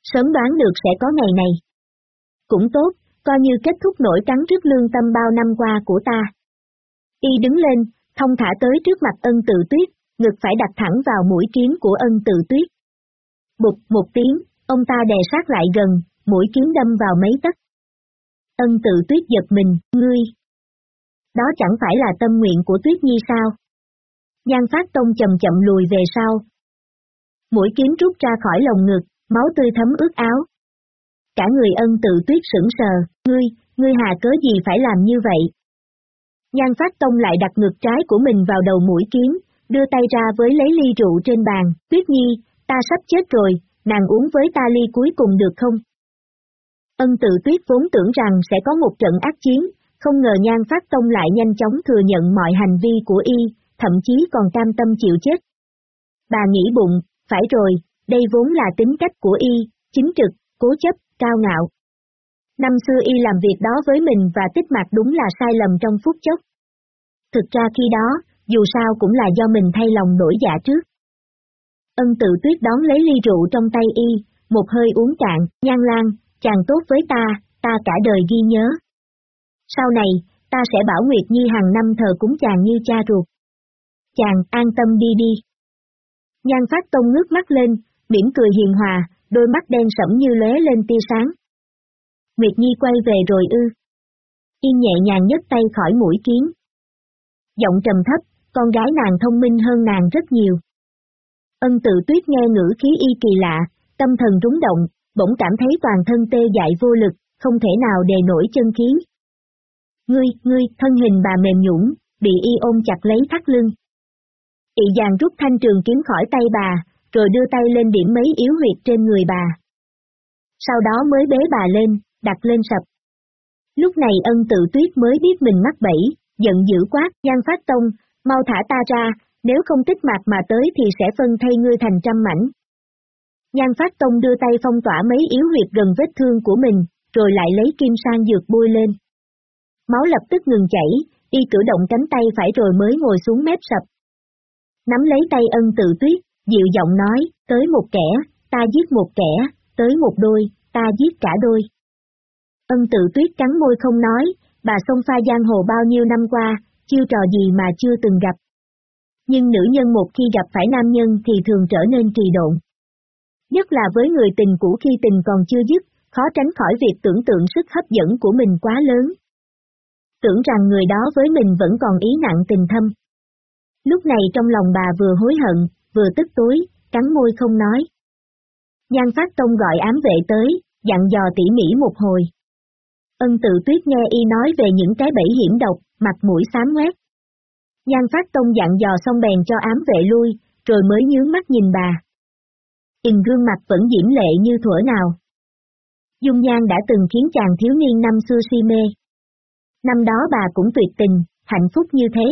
Sớm đoán được sẽ có ngày này. Cũng tốt, coi như kết thúc nỗi cắn rứt lương tâm bao năm qua của ta. Y đứng lên, thông thả tới trước mặt ân tự tuyết, ngực phải đặt thẳng vào mũi kiếm của ân tự tuyết. Bụt một tiếng, ông ta đè sát lại gần, mũi kiếm đâm vào mấy tấc. Ân tự tuyết giật mình, ngươi. Đó chẳng phải là tâm nguyện của tuyết nhi sao? Nhan phát tông chậm chậm lùi về sau. Mũi kiếm rút ra khỏi lồng ngực, máu tươi thấm ướt áo. Cả người ân tự tuyết sững sờ, ngươi, ngươi hà cớ gì phải làm như vậy? Nhan phát tông lại đặt ngực trái của mình vào đầu mũi kiếm, đưa tay ra với lấy ly rượu trên bàn, tuyết nhi, ta sắp chết rồi, nàng uống với ta ly cuối cùng được không? Ân tự tuyết vốn tưởng rằng sẽ có một trận ác chiến, không ngờ nhan phát tông lại nhanh chóng thừa nhận mọi hành vi của y, thậm chí còn cam tâm chịu chết. Bà nghĩ bụng, phải rồi, đây vốn là tính cách của y, chính trực, cố chấp, cao ngạo. Năm xưa y làm việc đó với mình và tích mặt đúng là sai lầm trong phút chốc. Thực ra khi đó, dù sao cũng là do mình thay lòng đổi dạ trước. Ân tự tuyết đón lấy ly rượu trong tay y, một hơi uống cạn, nhan lan, chàng tốt với ta, ta cả đời ghi nhớ. Sau này, ta sẽ bảo Nguyệt Nhi hàng năm thờ cúng chàng như cha ruột. Chàng an tâm đi đi. Nhan phát tông ngước mắt lên, mỉm cười hiền hòa, đôi mắt đen sẫm như lóe lên tia sáng. Nguyệt Nhi quay về rồi ư. Yên nhẹ nhàng nhấc tay khỏi mũi kiếm. Giọng trầm thấp, con gái nàng thông minh hơn nàng rất nhiều. Ân tự tuyết nghe ngữ khí y kỳ lạ, tâm thần rúng động, bỗng cảm thấy toàn thân tê dại vô lực, không thể nào đề nổi chân khí. Ngươi, ngươi, thân hình bà mềm nhũn, bị y ôm chặt lấy thắt lưng. Y dàn rút thanh trường kiếm khỏi tay bà, rồi đưa tay lên điểm mấy yếu huyệt trên người bà. Sau đó mới bế bà lên, đặt lên sập. Lúc này ân tự tuyết mới biết mình mắc bẫy, giận dữ quát, Giang Phát Tông, mau thả ta ra, nếu không tích mạc mà tới thì sẽ phân thay ngươi thành trăm mảnh. Nhan Phát Tông đưa tay phong tỏa mấy yếu huyệt gần vết thương của mình, rồi lại lấy kim sang dược bôi lên. Máu lập tức ngừng chảy, y cử động cánh tay phải rồi mới ngồi xuống mép sập. Nắm lấy tay ân tự tuyết, dịu giọng nói, tới một kẻ, ta giết một kẻ, tới một đôi, ta giết cả đôi. Ân tự tuyết cắn môi không nói, bà sông pha giang hồ bao nhiêu năm qua, chiêu trò gì mà chưa từng gặp. Nhưng nữ nhân một khi gặp phải nam nhân thì thường trở nên kỳ độn. Nhất là với người tình cũ khi tình còn chưa dứt, khó tránh khỏi việc tưởng tượng sức hấp dẫn của mình quá lớn. Tưởng rằng người đó với mình vẫn còn ý nặng tình thâm. Lúc này trong lòng bà vừa hối hận, vừa tức tối, cắn môi không nói. Nhan Phát Tông gọi ám vệ tới, dặn dò tỉ mỉ một hồi. Ân tự tuyết nghe y nói về những cái bẫy hiểm độc, mặt mũi xám ngoét. Nhan Phát Tông dặn dò xong bèn cho ám vệ lui, rồi mới nhướng mắt nhìn bà. In gương mặt vẫn diễm lệ như thuở nào. Dung nhan đã từng khiến chàng thiếu niên năm xưa si mê. Năm đó bà cũng tuyệt tình, hạnh phúc như thế.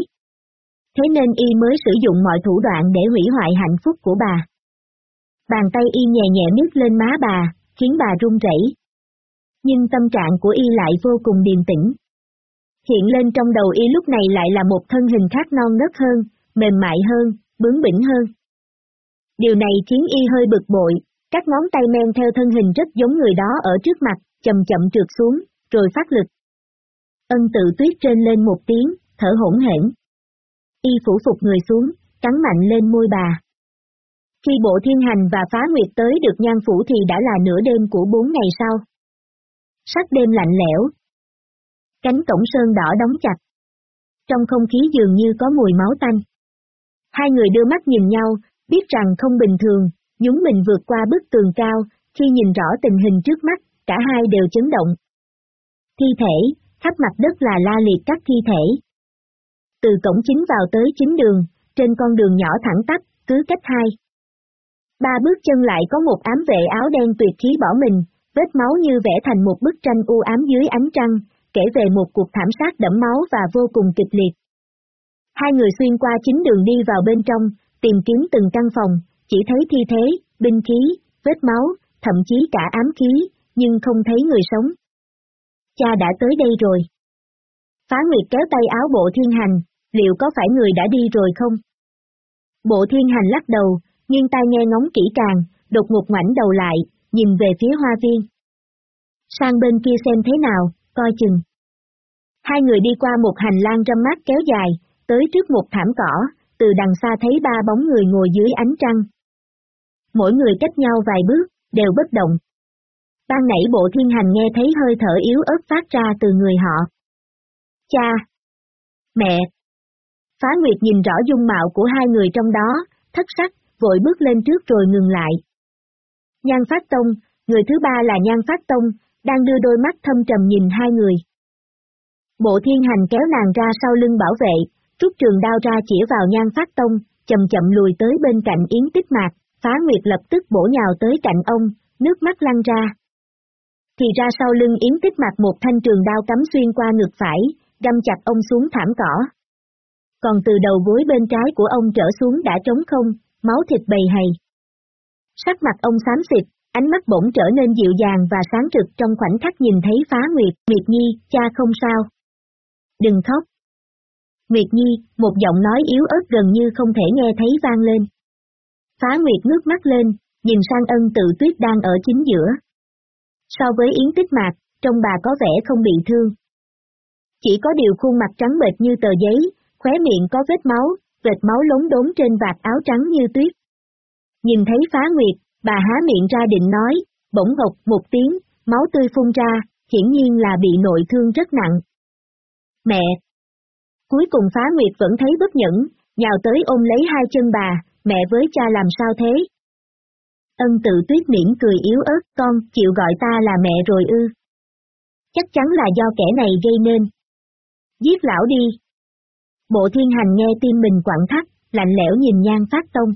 Thế nên y mới sử dụng mọi thủ đoạn để hủy hoại hạnh phúc của bà. Bàn tay y nhẹ nhẹ miết lên má bà, khiến bà run rẩy. Nhưng tâm trạng của y lại vô cùng điềm tĩnh. Hiện lên trong đầu y lúc này lại là một thân hình khác non nớt hơn, mềm mại hơn, bướng bỉnh hơn. Điều này khiến y hơi bực bội, các ngón tay men theo thân hình rất giống người đó ở trước mặt, chậm chậm trượt xuống, rồi phát lực. Ân tự tuyết trên lên một tiếng, thở hỗn hển. Y phủ phục người xuống, cắn mạnh lên môi bà. Khi bộ thiên hành và phá nguyệt tới được nhan phủ thì đã là nửa đêm của bốn ngày sau. Sắc đêm lạnh lẽo. Cánh cổng sơn đỏ đóng chặt. Trong không khí dường như có mùi máu tanh. Hai người đưa mắt nhìn nhau, biết rằng không bình thường, nhúng mình vượt qua bức tường cao, khi nhìn rõ tình hình trước mắt, cả hai đều chấn động. Thi thể, khắp mặt đất là la liệt các thi thể. Từ cổng chính vào tới chính đường, trên con đường nhỏ thẳng tắp, cứ cách hai. Ba bước chân lại có một ám vệ áo đen tuyệt khí bỏ mình, vết máu như vẽ thành một bức tranh u ám dưới ánh trăng, kể về một cuộc thảm sát đẫm máu và vô cùng kịch liệt. Hai người xuyên qua chính đường đi vào bên trong, tìm kiếm từng căn phòng, chỉ thấy thi thế, binh khí, vết máu, thậm chí cả ám khí, nhưng không thấy người sống. Cha đã tới đây rồi. Phá Nguyệt kéo tay áo bộ thiên hành, liệu có phải người đã đi rồi không? Bộ thiên hành lắc đầu, nghiêng tai nghe ngóng kỹ càng, đột ngột ngoảnh đầu lại, nhìn về phía hoa viên. Sang bên kia xem thế nào, coi chừng. Hai người đi qua một hành lang râm mát kéo dài, tới trước một thảm cỏ, từ đằng xa thấy ba bóng người ngồi dưới ánh trăng. Mỗi người cách nhau vài bước, đều bất động. Ban nãy bộ thiên hành nghe thấy hơi thở yếu ớt phát ra từ người họ. Cha! Mẹ! Phá Nguyệt nhìn rõ dung mạo của hai người trong đó, thất sắc, vội bước lên trước rồi ngừng lại. Nhan Phát Tông, người thứ ba là Nhan Phát Tông, đang đưa đôi mắt thâm trầm nhìn hai người. Bộ thiên hành kéo nàng ra sau lưng bảo vệ, rút trường đao ra chỉ vào nhan phát tông, chậm chậm lùi tới bên cạnh Yến Tích Mạc, phá nguyệt lập tức bổ nhào tới cạnh ông, nước mắt lăn ra. Thì ra sau lưng Yến Tích Mạc một thanh trường đao cắm xuyên qua ngực phải, găm chặt ông xuống thảm cỏ. Còn từ đầu gối bên trái của ông trở xuống đã trống không, máu thịt bầy hầy. Sắc mặt ông xám xịt, ánh mắt bỗng trở nên dịu dàng và sáng trực trong khoảnh khắc nhìn thấy phá nguyệt, Nguyệt Nhi, cha không sao. Đừng khóc. Nguyệt Nhi, một giọng nói yếu ớt gần như không thể nghe thấy vang lên. Phá Nguyệt ngước mắt lên, nhìn sang ân tự tuyết đang ở chính giữa. So với Yến Tích Mạc, trông bà có vẻ không bị thương. Chỉ có điều khuôn mặt trắng bệch như tờ giấy, khóe miệng có vết máu, vệt máu lống đốn trên vạt áo trắng như tuyết. Nhìn thấy Phá Nguyệt, bà há miệng ra định nói, bỗng ngọc một tiếng, máu tươi phun ra, hiển nhiên là bị nội thương rất nặng. Mẹ! Cuối cùng phá nguyệt vẫn thấy bất nhẫn, nhào tới ôm lấy hai chân bà, mẹ với cha làm sao thế? Ân tự tuyết miễn cười yếu ớt, con, chịu gọi ta là mẹ rồi ư. Chắc chắn là do kẻ này gây nên. Giết lão đi. Bộ thiên hành nghe tim mình quặn thắt, lạnh lẽo nhìn nhan phát tông.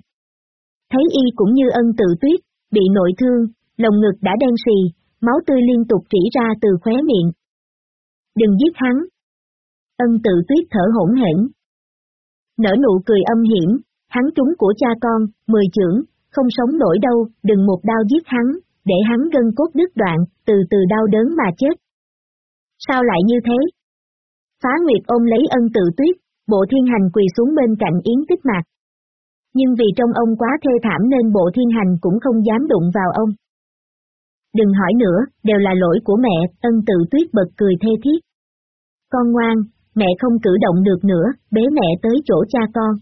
Thấy y cũng như ân tự tuyết, bị nội thương, lồng ngực đã đen xì, máu tươi liên tục rỉ ra từ khóe miệng. Đừng giết hắn. Ân tự tuyết thở hỗn hển. Nở nụ cười âm hiểm, hắn trúng của cha con, mười trưởng, không sống nổi đâu, đừng một đao giết hắn, để hắn gân cốt đứt đoạn, từ từ đau đớn mà chết. Sao lại như thế? Phá Nguyệt ôm lấy ân tự tuyết, bộ thiên hành quỳ xuống bên cạnh Yến Tích Mạc. Nhưng vì trong ông quá thê thảm nên bộ thiên hành cũng không dám đụng vào ông. Đừng hỏi nữa, đều là lỗi của mẹ, ân tự tuyết bật cười thê thiết. Con ngoan, mẹ không cử động được nữa, bế mẹ tới chỗ cha con.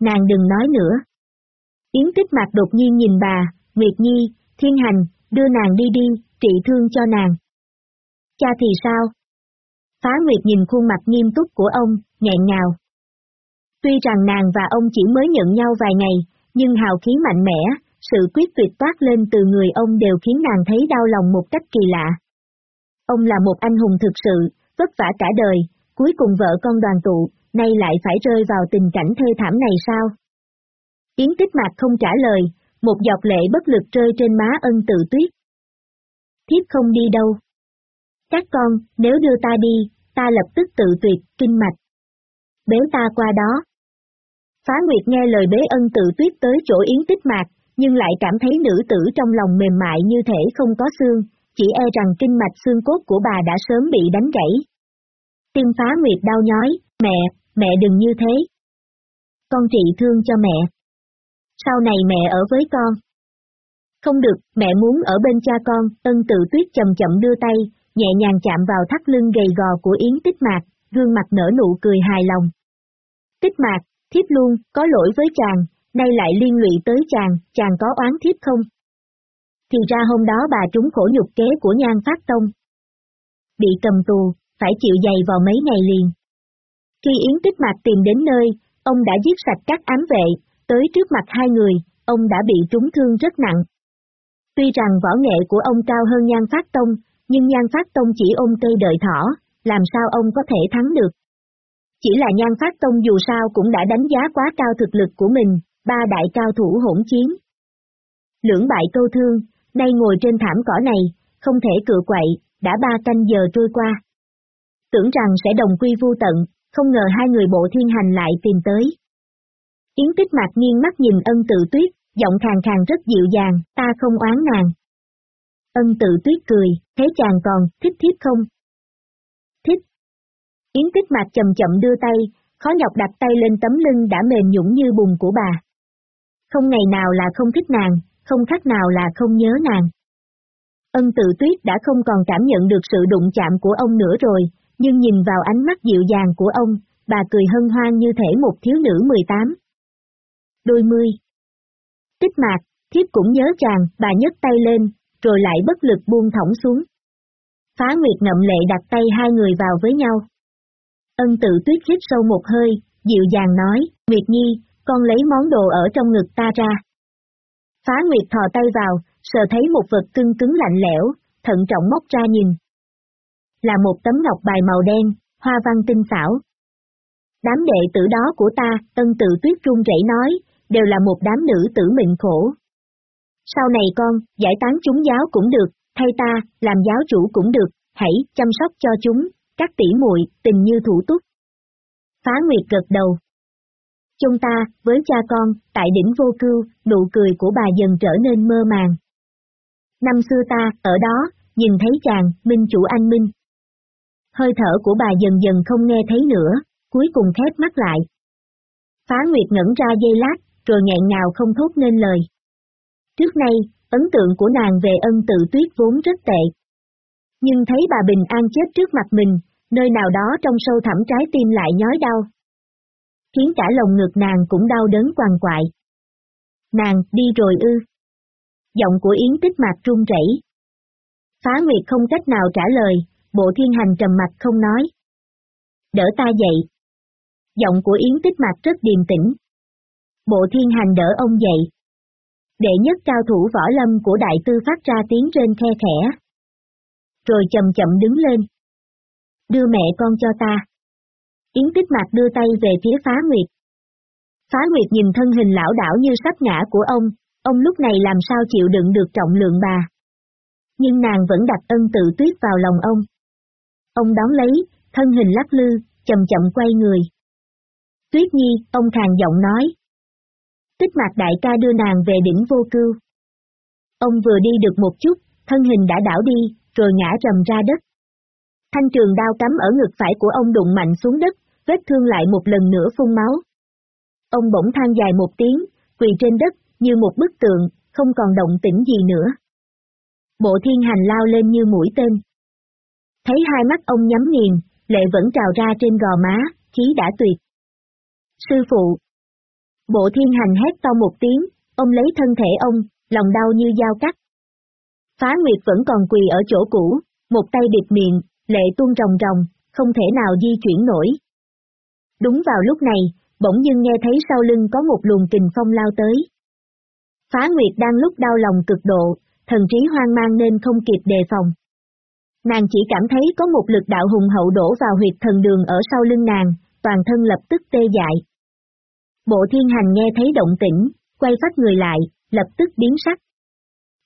Nàng đừng nói nữa. Yến tích mặt đột nhiên nhìn bà, Nguyệt Nhi, Thiên Hành, đưa nàng đi đi, trị thương cho nàng. Cha thì sao? Phá Nguyệt nhìn khuôn mặt nghiêm túc của ông, nghẹn ngào. Tuy rằng nàng và ông chỉ mới nhận nhau vài ngày, nhưng hào khí mạnh mẽ, sự quyết tuyệt toát lên từ người ông đều khiến nàng thấy đau lòng một cách kỳ lạ. Ông là một anh hùng thực sự, vất vả cả đời, cuối cùng vợ con đoàn tụ, nay lại phải rơi vào tình cảnh thê thảm này sao? Yến tích mạc không trả lời, một giọt lệ bất lực rơi trên má ân tự tuyết. Thiếp không đi đâu. Các con, nếu đưa ta đi, ta lập tức tự tuyệt, kinh mạch. Bế ta qua đó. Phá Nguyệt nghe lời bế ân tự tuyết tới chỗ Yến tích mạc, nhưng lại cảm thấy nữ tử trong lòng mềm mại như thể không có xương, chỉ e rằng kinh mạch xương cốt của bà đã sớm bị đánh gãy. Tim phá Nguyệt đau nhói, mẹ, mẹ đừng như thế. Con trị thương cho mẹ. Sau này mẹ ở với con. Không được, mẹ muốn ở bên cha con, ân tự tuyết chậm chậm đưa tay, nhẹ nhàng chạm vào thắt lưng gầy gò của Yến Tích Mạc, gương mặt nở nụ cười hài lòng. Tích Mạc, thiếp luôn, có lỗi với chàng, nay lại liên lụy tới chàng, chàng có oán thiếp không? Thì ra hôm đó bà trúng khổ nhục kế của nhan phát tông. Bị cầm tù, phải chịu dày vào mấy ngày liền. Khi Yến Tích Mạc tìm đến nơi, ông đã giết sạch các ám vệ, tới trước mặt hai người, ông đã bị trúng thương rất nặng. Tuy rằng võ nghệ của ông cao hơn Nhan Phát Tông, nhưng Nhan Phát Tông chỉ ôm cây đợi thỏ, làm sao ông có thể thắng được. Chỉ là Nhan Phát Tông dù sao cũng đã đánh giá quá cao thực lực của mình, ba đại cao thủ hỗn chiến. Lưỡng bại câu thương, nay ngồi trên thảm cỏ này, không thể cự quậy, đã ba canh giờ trôi qua. Tưởng rằng sẽ đồng quy vu tận, không ngờ hai người bộ thiên hành lại tìm tới. Yến tích mạc nghiêng mắt nhìn ân tự tuyết, giọng khàn khàn rất dịu dàng, ta không oán nàng. Ân tự tuyết cười, thế chàng còn, thích thiếp không? Thích. Yến tích mạc chậm chậm đưa tay, khó nhọc đặt tay lên tấm lưng đã mềm nhũng như bùn của bà. Không ngày nào là không thích nàng, không khác nào là không nhớ nàng. Ân tự tuyết đã không còn cảm nhận được sự đụng chạm của ông nữa rồi, nhưng nhìn vào ánh mắt dịu dàng của ông, bà cười hân hoan như thể một thiếu nữ 18. Đôi mươi. Tích mạc, thiếp cũng nhớ chàng, bà nhấc tay lên, rồi lại bất lực buông thõng xuống. Phá Nguyệt ngậm lệ đặt tay hai người vào với nhau. Ân tự tuyết hít sâu một hơi, dịu dàng nói, Nguyệt Nhi, con lấy món đồ ở trong ngực ta ra. Phá Nguyệt thò tay vào, sờ thấy một vật cưng cứng lạnh lẽo, thận trọng móc ra nhìn. Là một tấm ngọc bài màu đen, hoa văn tinh xảo. Đám đệ tử đó của ta, tân tự tuyết run rẩy nói, đều là một đám nữ tử mệnh khổ. Sau này con, giải tán chúng giáo cũng được, thay ta, làm giáo chủ cũng được, hãy chăm sóc cho chúng, các tỷ muội, tình như thủ túc. Phá Nguyệt gật đầu. Chúng ta, với cha con, tại đỉnh vô cưu, nụ cười của bà dần trở nên mơ màng. Năm xưa ta, ở đó, nhìn thấy chàng, minh chủ anh minh. Hơi thở của bà dần dần không nghe thấy nữa, cuối cùng khép mắt lại. Phá Nguyệt ngẩn ra dây lát, rồi nghẹn ngào không thốt nên lời. Trước nay, ấn tượng của nàng về ân tự tuyết vốn rất tệ. Nhưng thấy bà bình an chết trước mặt mình, nơi nào đó trong sâu thẳm trái tim lại nhói đau. Khiến cả lồng ngực nàng cũng đau đớn quằn quại. Nàng, đi rồi ư. Giọng của Yến tích mạc run rẩy. Phá Nguyệt không cách nào trả lời, bộ thiên hành trầm mặt không nói. Đỡ ta dậy. Giọng của Yến tích mặt rất điềm tĩnh. Bộ thiên hành đỡ ông dậy. Đệ nhất cao thủ võ lâm của đại tư phát ra tiếng trên khe khẽ. Rồi chậm chậm đứng lên. Đưa mẹ con cho ta. Yến tích mặt đưa tay về phía phá nguyệt. Phá nguyệt nhìn thân hình lão đảo như sắp ngã của ông, ông lúc này làm sao chịu đựng được trọng lượng bà. Nhưng nàng vẫn đặt ân tự tuyết vào lòng ông. Ông đón lấy, thân hình lắc lư, chậm chậm quay người. Tuyết nhi, ông khàn giọng nói. Tích mạc đại ca đưa nàng về đỉnh vô cưu. Ông vừa đi được một chút, thân hình đã đảo đi, rồi ngã rầm ra đất. Thanh trường đao cắm ở ngực phải của ông đụng mạnh xuống đất, vết thương lại một lần nữa phun máu. Ông bỗng than dài một tiếng, quỳ trên đất, như một bức tượng, không còn động tĩnh gì nữa. Bộ thiên hành lao lên như mũi tên. Thấy hai mắt ông nhắm nghiền, lệ vẫn trào ra trên gò má, khí đã tuyệt. Sư phụ. Bộ thiên hành hét to một tiếng, ông lấy thân thể ông, lòng đau như dao cắt. Phá Nguyệt vẫn còn quỳ ở chỗ cũ, một tay bịt miệng, lệ tuôn ròng ròng, không thể nào di chuyển nổi. Đúng vào lúc này, bỗng dưng nghe thấy sau lưng có một luồng kình phong lao tới. Phá Nguyệt đang lúc đau lòng cực độ, thần trí hoang mang nên không kịp đề phòng. Nàng chỉ cảm thấy có một lực đạo hùng hậu đổ vào huyệt thần đường ở sau lưng nàng, toàn thân lập tức tê dại. Bộ thiên hành nghe thấy động tĩnh, quay phát người lại, lập tức biến sắc.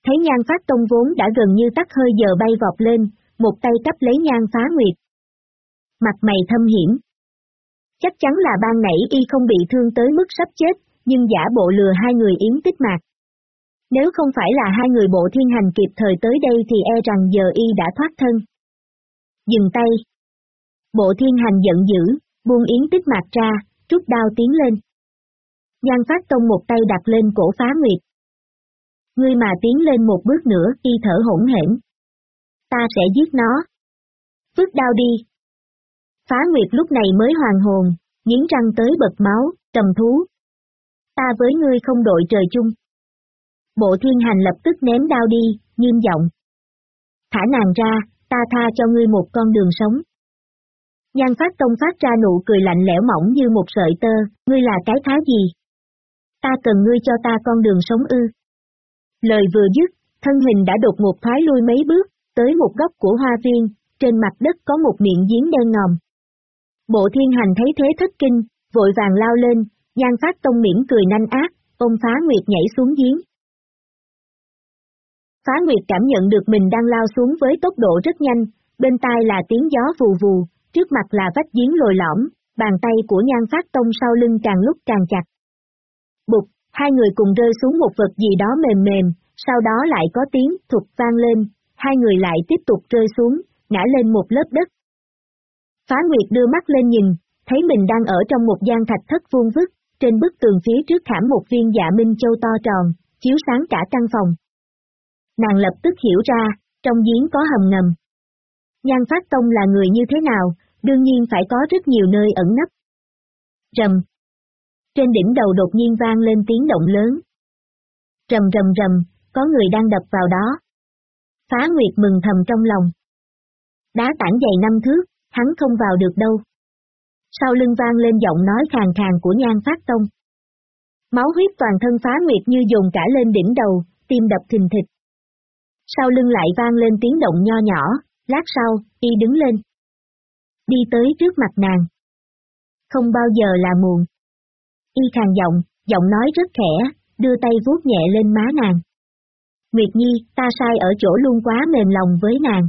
Thấy nhan phát tông vốn đã gần như tắt hơi giờ bay vọt lên, một tay cắp lấy nhan phá nguyệt. Mặt mày thâm hiểm. Chắc chắn là ban nãy y không bị thương tới mức sắp chết, nhưng giả bộ lừa hai người yến tích mạc. Nếu không phải là hai người bộ thiên hành kịp thời tới đây thì e rằng giờ y đã thoát thân. Dừng tay. Bộ thiên hành giận dữ, buông yến tích mạc ra, rút đao tiến lên. Nhan phát tông một tay đặt lên cổ phá nguyệt. Ngươi mà tiến lên một bước nữa, y thở hỗn hển. Ta sẽ giết nó. Vứt đao đi. Phá nguyệt lúc này mới hoàn hồn, nghiến răng tới bật máu, trầm thú. Ta với ngươi không đội trời chung. Bộ thiên hành lập tức ném đao đi, nghiêm giọng. Thả nàng ra, ta tha cho ngươi một con đường sống. Nhan phát tông phát ra nụ cười lạnh lẽo mỏng như một sợi tơ, ngươi là cái thái gì? Ta cần ngươi cho ta con đường sống ư. Lời vừa dứt, thân hình đã đột ngột thoái lui mấy bước, tới một góc của hoa viên, trên mặt đất có một miệng giếng đen ngòm. Bộ thiên hành thấy thế thất kinh, vội vàng lao lên, nhan phát tông miễn cười nanh ác, ôm phá nguyệt nhảy xuống giếng. Phá Nguyệt cảm nhận được mình đang lao xuống với tốc độ rất nhanh, bên tai là tiếng gió vù vù, trước mặt là vách giếng lồi lõm, bàn tay của nhan phát tông sau lưng càng lúc càng chặt. Bụt, hai người cùng rơi xuống một vật gì đó mềm mềm, sau đó lại có tiếng thục vang lên, hai người lại tiếp tục rơi xuống, ngã lên một lớp đất. Phá Nguyệt đưa mắt lên nhìn, thấy mình đang ở trong một gian thạch thất vuông vức, trên bức tường phía trước khảm một viên dạ minh châu to tròn, chiếu sáng cả căn phòng nàng lập tức hiểu ra, trong giếng có hầm ngầm. Nhan Phát Tông là người như thế nào, đương nhiên phải có rất nhiều nơi ẩn nấp. Rầm. Trên đỉnh đầu đột nhiên vang lên tiếng động lớn. Rầm rầm rầm, có người đang đập vào đó. Phá Nguyệt mừng thầm trong lòng. Đá tảng dày năm thước, hắn không vào được đâu. Sau lưng vang lên giọng nói khàn khàn của Nhan Phát Tông. Máu huyết toàn thân Phá Nguyệt như dồn cả lên đỉnh đầu, tim đập thình thịch sau lưng lại vang lên tiếng động nho nhỏ, lát sau, y đứng lên. Đi tới trước mặt nàng. Không bao giờ là muộn. Y khàn giọng, giọng nói rất khẽ, đưa tay vuốt nhẹ lên má nàng. Nguyệt Nhi, ta sai ở chỗ luôn quá mềm lòng với nàng.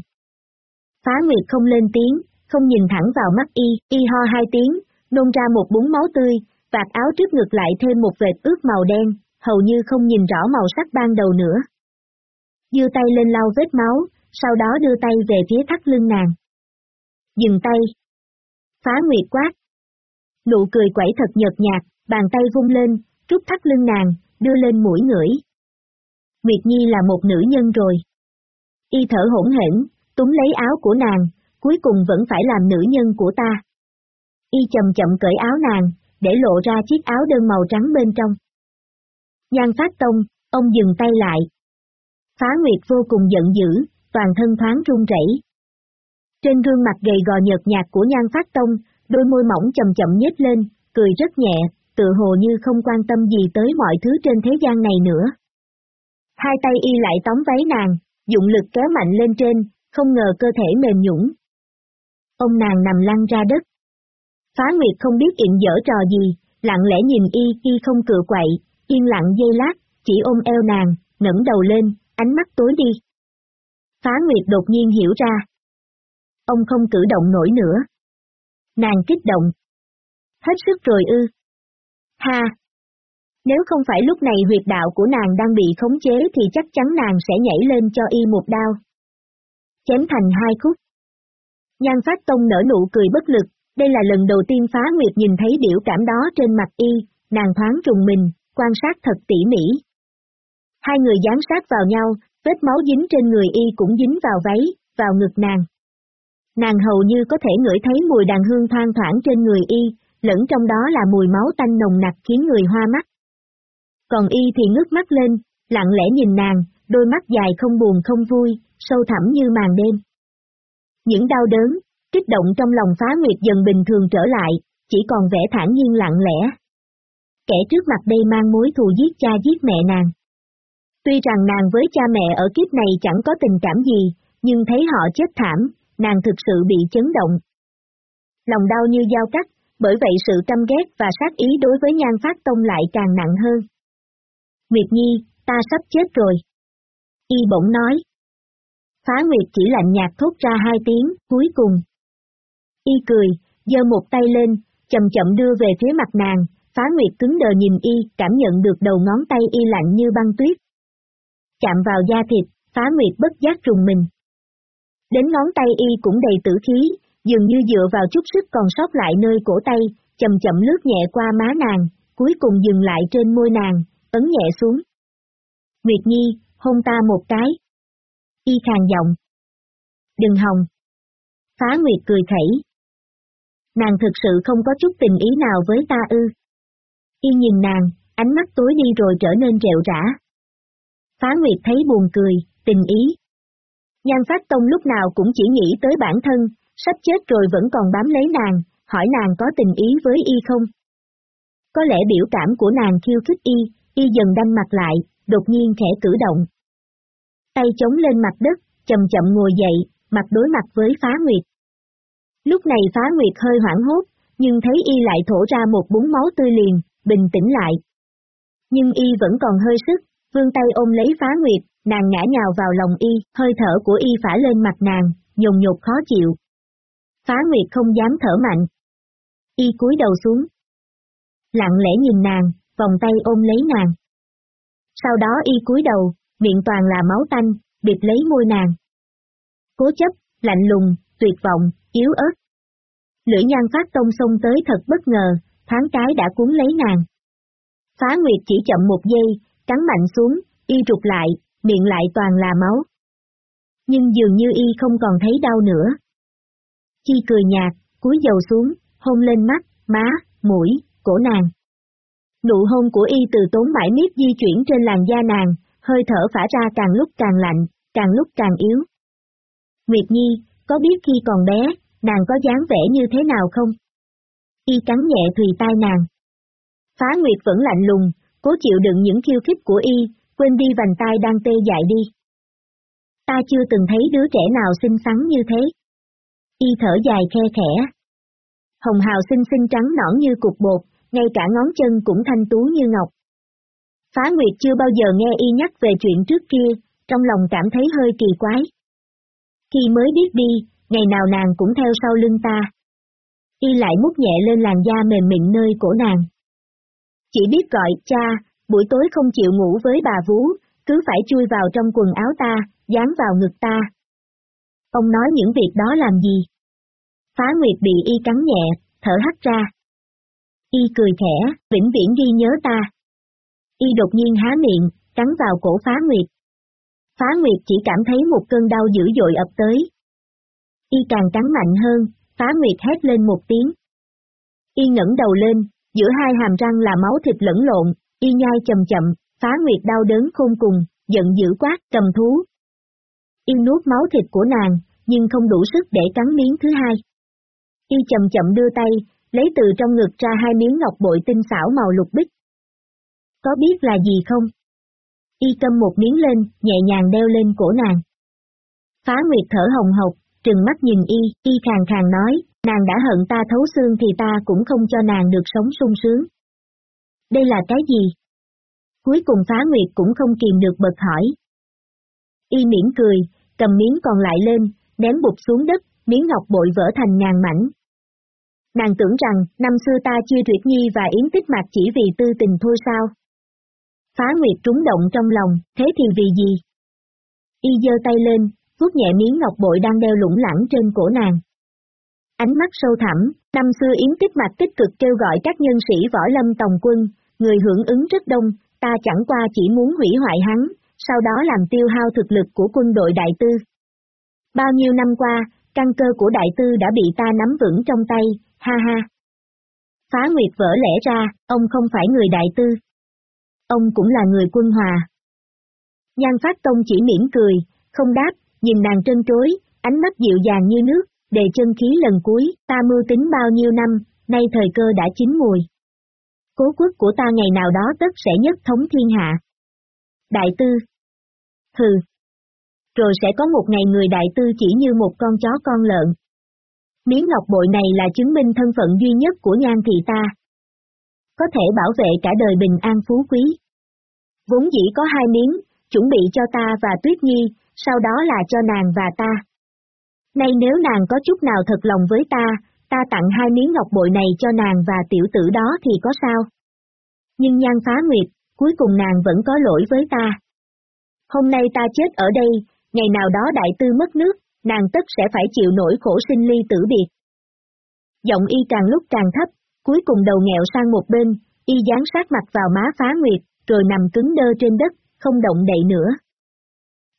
Phá Nguyệt không lên tiếng, không nhìn thẳng vào mắt y, y ho hai tiếng, nôn ra một búng máu tươi, vạt áo trước ngực lại thêm một vệt ướt màu đen, hầu như không nhìn rõ màu sắc ban đầu nữa đưa tay lên lau vết máu, sau đó đưa tay về phía thắt lưng nàng. Dừng tay. Phá nguyệt quát. Nụ cười quẩy thật nhợt nhạt, bàn tay vung lên, rút thắt lưng nàng, đưa lên mũi ngửi. Nguyệt Nhi là một nữ nhân rồi. Y thở hỗn hển, túng lấy áo của nàng, cuối cùng vẫn phải làm nữ nhân của ta. Y chậm chậm cởi áo nàng, để lộ ra chiếc áo đơn màu trắng bên trong. Nhan phát tông, ông dừng tay lại, Phá Nguyệt vô cùng giận dữ, toàn thân thoáng run rẩy. Trên gương mặt gầy gò nhợt nhạt của Nhan Phát Tông, đôi môi mỏng chậm chậm nhếch lên, cười rất nhẹ, tự hồ như không quan tâm gì tới mọi thứ trên thế gian này nữa. Hai tay y lại tóm váy nàng, dụng lực kéo mạnh lên trên, không ngờ cơ thể mềm nhũng. Ông nàng nằm lăn ra đất. Phá Nguyệt không biết ịn dở trò gì, lặng lẽ nhìn y, y không cựa quậy, yên lặng dây lát, chỉ ôm eo nàng, ngẩng đầu lên, ánh mắt tối đi. Phá Nguyệt đột nhiên hiểu ra. Ông không cử động nổi nữa. Nàng kích động. Hết sức rồi ư. Ha! Nếu không phải lúc này huyệt đạo của nàng đang bị khống chế thì chắc chắn nàng sẽ nhảy lên cho y một đao. Chém thành hai khúc. Nhan Phát Tông nở nụ cười bất lực, đây là lần đầu tiên phá nguyệt nhìn thấy biểu cảm đó trên mặt y, nàng thoáng trùng mình, quan sát thật tỉ mỉ. Hai người dán sát vào nhau, vết máu dính trên người y cũng dính vào váy, vào ngực nàng. Nàng hầu như có thể ngửi thấy mùi đàn hương thoang thoảng trên người y, lẫn trong đó là mùi máu tanh nồng nặc khiến người hoa mắt. Còn y thì ngước mắt lên, lặng lẽ nhìn nàng, đôi mắt dài không buồn không vui, sâu thẳm như màn đêm. Những đau đớn, kích động trong lòng phá nguyệt dần bình thường trở lại, chỉ còn vẻ thản nhiên lặng lẽ. Kẻ trước mặt đây mang mối thù giết cha giết mẹ nàng. Tuy rằng nàng với cha mẹ ở kiếp này chẳng có tình cảm gì, nhưng thấy họ chết thảm, nàng thực sự bị chấn động. Lòng đau như dao cắt, bởi vậy sự căm ghét và sát ý đối với nhan phát tông lại càng nặng hơn. Nguyệt Nhi, ta sắp chết rồi. Y bỗng nói. Phá Nguyệt chỉ lạnh nhạt thốt ra hai tiếng, cuối cùng. Y cười, giơ một tay lên, chậm chậm đưa về phía mặt nàng, Phá Nguyệt cứng đờ nhìn Y, cảm nhận được đầu ngón tay Y lạnh như băng tuyết. Chạm vào da thịt, Phá Nguyệt bất giác trùng mình. Đến ngón tay Y cũng đầy tử khí, dường như dựa vào chút sức còn sót lại nơi cổ tay, chậm chậm lướt nhẹ qua má nàng, cuối cùng dừng lại trên môi nàng, ấn nhẹ xuống. Nguyệt Nhi, hôn ta một cái. Y khàn giọng. Đừng hồng. Phá Nguyệt cười khẩy. Nàng thực sự không có chút tình ý nào với ta ư. Y nhìn nàng, ánh mắt tối đi rồi trở nên rệu rã. Phá Nguyệt thấy buồn cười, tình ý. Nhan Phát Tông lúc nào cũng chỉ nghĩ tới bản thân, sắp chết rồi vẫn còn bám lấy nàng, hỏi nàng có tình ý với y không? Có lẽ biểu cảm của nàng khiêu khích y, y dần đanh mặt lại, đột nhiên khẽ cử động. Tay chống lên mặt đất, chậm chậm ngồi dậy, mặt đối mặt với phá nguyệt. Lúc này phá nguyệt hơi hoảng hốt, nhưng thấy y lại thổ ra một búng máu tươi liền, bình tĩnh lại. Nhưng y vẫn còn hơi sức, vương tay ôm lấy phá nguyệt, nàng ngã nhào vào lòng y, hơi thở của y phả lên mặt nàng, nhồn nhột khó chịu. Phá nguyệt không dám thở mạnh. Y cúi đầu xuống. Lặng lẽ nhìn nàng, vòng tay ôm lấy nàng. Sau đó y cúi đầu, miệng toàn là máu tanh, bịt lấy môi nàng. Cố chấp, lạnh lùng, tuyệt vọng, yếu ớt. Lưỡi nhan phát tông xông tới thật bất ngờ, thoáng cái đã cuốn lấy nàng. Phá Nguyệt chỉ chậm một giây, cắn mạnh xuống, y rụt lại, miệng lại toàn là máu. Nhưng dường như y không còn thấy đau nữa. Chi cười nhạt, cúi dầu xuống, hôn lên mắt, má, mũi, cổ nàng. Nụ hôn của y từ tốn mãi miết di chuyển trên làn da nàng, hơi thở phả ra càng lúc càng lạnh, càng lúc càng yếu. Nguyệt Nhi, có biết khi còn bé, nàng có dáng vẻ như thế nào không? Y cắn nhẹ thùy tai nàng. Phá Nguyệt vẫn lạnh lùng, cố chịu đựng những khiêu khích của y, quên đi vành tai đang tê dại đi. Ta chưa từng thấy đứa trẻ nào xinh xắn như thế. Y thở dài khe khẽ. Hồng hào xinh xinh trắng nõn như cục bột, ngay cả ngón chân cũng thanh tú như ngọc. Phá Nguyệt chưa bao giờ nghe y nhắc về chuyện trước kia, trong lòng cảm thấy hơi kỳ quái. Khi mới biết đi, ngày nào nàng cũng theo sau lưng ta. Y lại mút nhẹ lên làn da mềm mịn nơi cổ nàng. Chỉ biết gọi cha, buổi tối không chịu ngủ với bà vú, cứ phải chui vào trong quần áo ta, dán vào ngực ta. Ông nói những việc đó làm gì? Phá Nguyệt bị y cắn nhẹ, thở hắt ra. Y cười khẽ, vĩnh viễn ghi nhớ ta. Y đột nhiên há miệng, cắn vào cổ Phá Nguyệt. Phá Nguyệt chỉ cảm thấy một cơn đau dữ dội ập tới. Y càng cắn mạnh hơn, Phá Nguyệt hét lên một tiếng. Y ngẩng đầu lên, giữa hai hàm răng là máu thịt lẫn lộn, y nhai chậm chậm, Phá Nguyệt đau đớn khôn cùng, giận dữ quát, cầm thú. Y nuốt máu thịt của nàng, nhưng không đủ sức để cắn miếng thứ hai. Y chậm chậm đưa tay, lấy từ trong ngực ra hai miếng ngọc bội tinh xảo màu lục bích. Có biết là gì không? Y cầm một miếng lên, nhẹ nhàng đeo lên cổ nàng. Phá Nguyệt thở hồng hộc, trừng mắt nhìn Y, Y khàng khàng nói, nàng đã hận ta thấu xương thì ta cũng không cho nàng được sống sung sướng. Đây là cái gì? Cuối cùng Phá Nguyệt cũng không kìm được bật hỏi. Y miễn cười, cầm miếng còn lại lên, ném bụt xuống đất, miếng ngọc bội vỡ thành ngàn mảnh. Nàng tưởng rằng, năm xưa ta chia Tuyệt Nhi và Yến Tích Mạc chỉ vì tư tình thôi sao? Phá Nguyệt trúng động trong lòng, thế thì vì gì? Y giơ tay lên, vuốt nhẹ miếng ngọc bội đang đeo lủng lẳng trên cổ nàng. Ánh mắt sâu thẳm, năm xưa Yến Tích Mạc tích cực kêu gọi các nhân sĩ võ lâm tòng quân, người hưởng ứng rất đông, ta chẳng qua chỉ muốn hủy hoại hắn, sau đó làm tiêu hao thực lực của quân đội đại tư. Bao nhiêu năm qua, căn cơ của đại tư đã bị ta nắm vững trong tay, ha ha. Phá Nguyệt vỡ lẽ ra, ông không phải người đại tư. Ông cũng là người quân hòa. Nhan Phát Tông chỉ mỉm cười, không đáp, nhìn nàng trân trối, ánh mắt dịu dàng như nước, đề chân khí lần cuối, ta mưu tính bao nhiêu năm, nay thời cơ đã chín mùi. Cố quốc của ta ngày nào đó tất sẽ nhất thống thiên hạ. Đại tư. Hừ. Rồi sẽ có một ngày người đại tư chỉ như một con chó con lợn. Miếng ngọc bội này là chứng minh thân phận duy nhất của nhan thị ta. Có thể bảo vệ cả đời bình an phú quý. Vốn dĩ có hai miếng, chuẩn bị cho ta và Tuyết Nhi, sau đó là cho nàng và ta. Nay nếu nàng có chút nào thật lòng với ta, ta tặng hai miếng ngọc bội này cho nàng và tiểu tử đó thì có sao? Nhưng nhan phá nguyệt, cuối cùng nàng vẫn có lỗi với ta. Hôm nay ta chết ở đây, ngày nào đó đại tư mất nước, nàng tất sẽ phải chịu nỗi khổ sinh ly tử biệt. Giọng y càng lúc càng thấp, cuối cùng đầu nghẹo sang một bên, y dán sát mặt vào má phá nguyệt, rồi nằm cứng đơ trên đất, không động đậy nữa.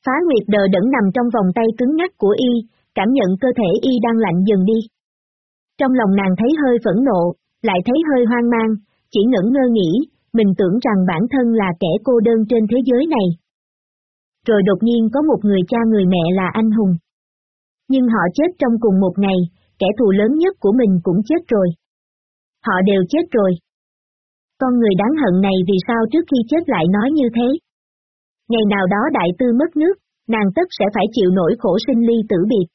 Phá Nguyệt đờ đẫn nằm trong vòng tay cứng ngắt của y, cảm nhận cơ thể y đang lạnh dần đi. Trong lòng nàng thấy hơi phẫn nộ, lại thấy hơi hoang mang, chỉ ngẩn ngơ nghĩ, mình tưởng rằng bản thân là kẻ cô đơn trên thế giới này. Rồi đột nhiên có một người cha người mẹ là anh hùng. Nhưng họ chết trong cùng một ngày, kẻ thù lớn nhất của mình cũng chết rồi. Họ đều chết rồi. Con người đáng hận này vì sao trước khi chết lại nói như thế? Ngày nào đó đại tư mất nước, nàng tất sẽ phải chịu nỗi khổ sinh ly tử biệt.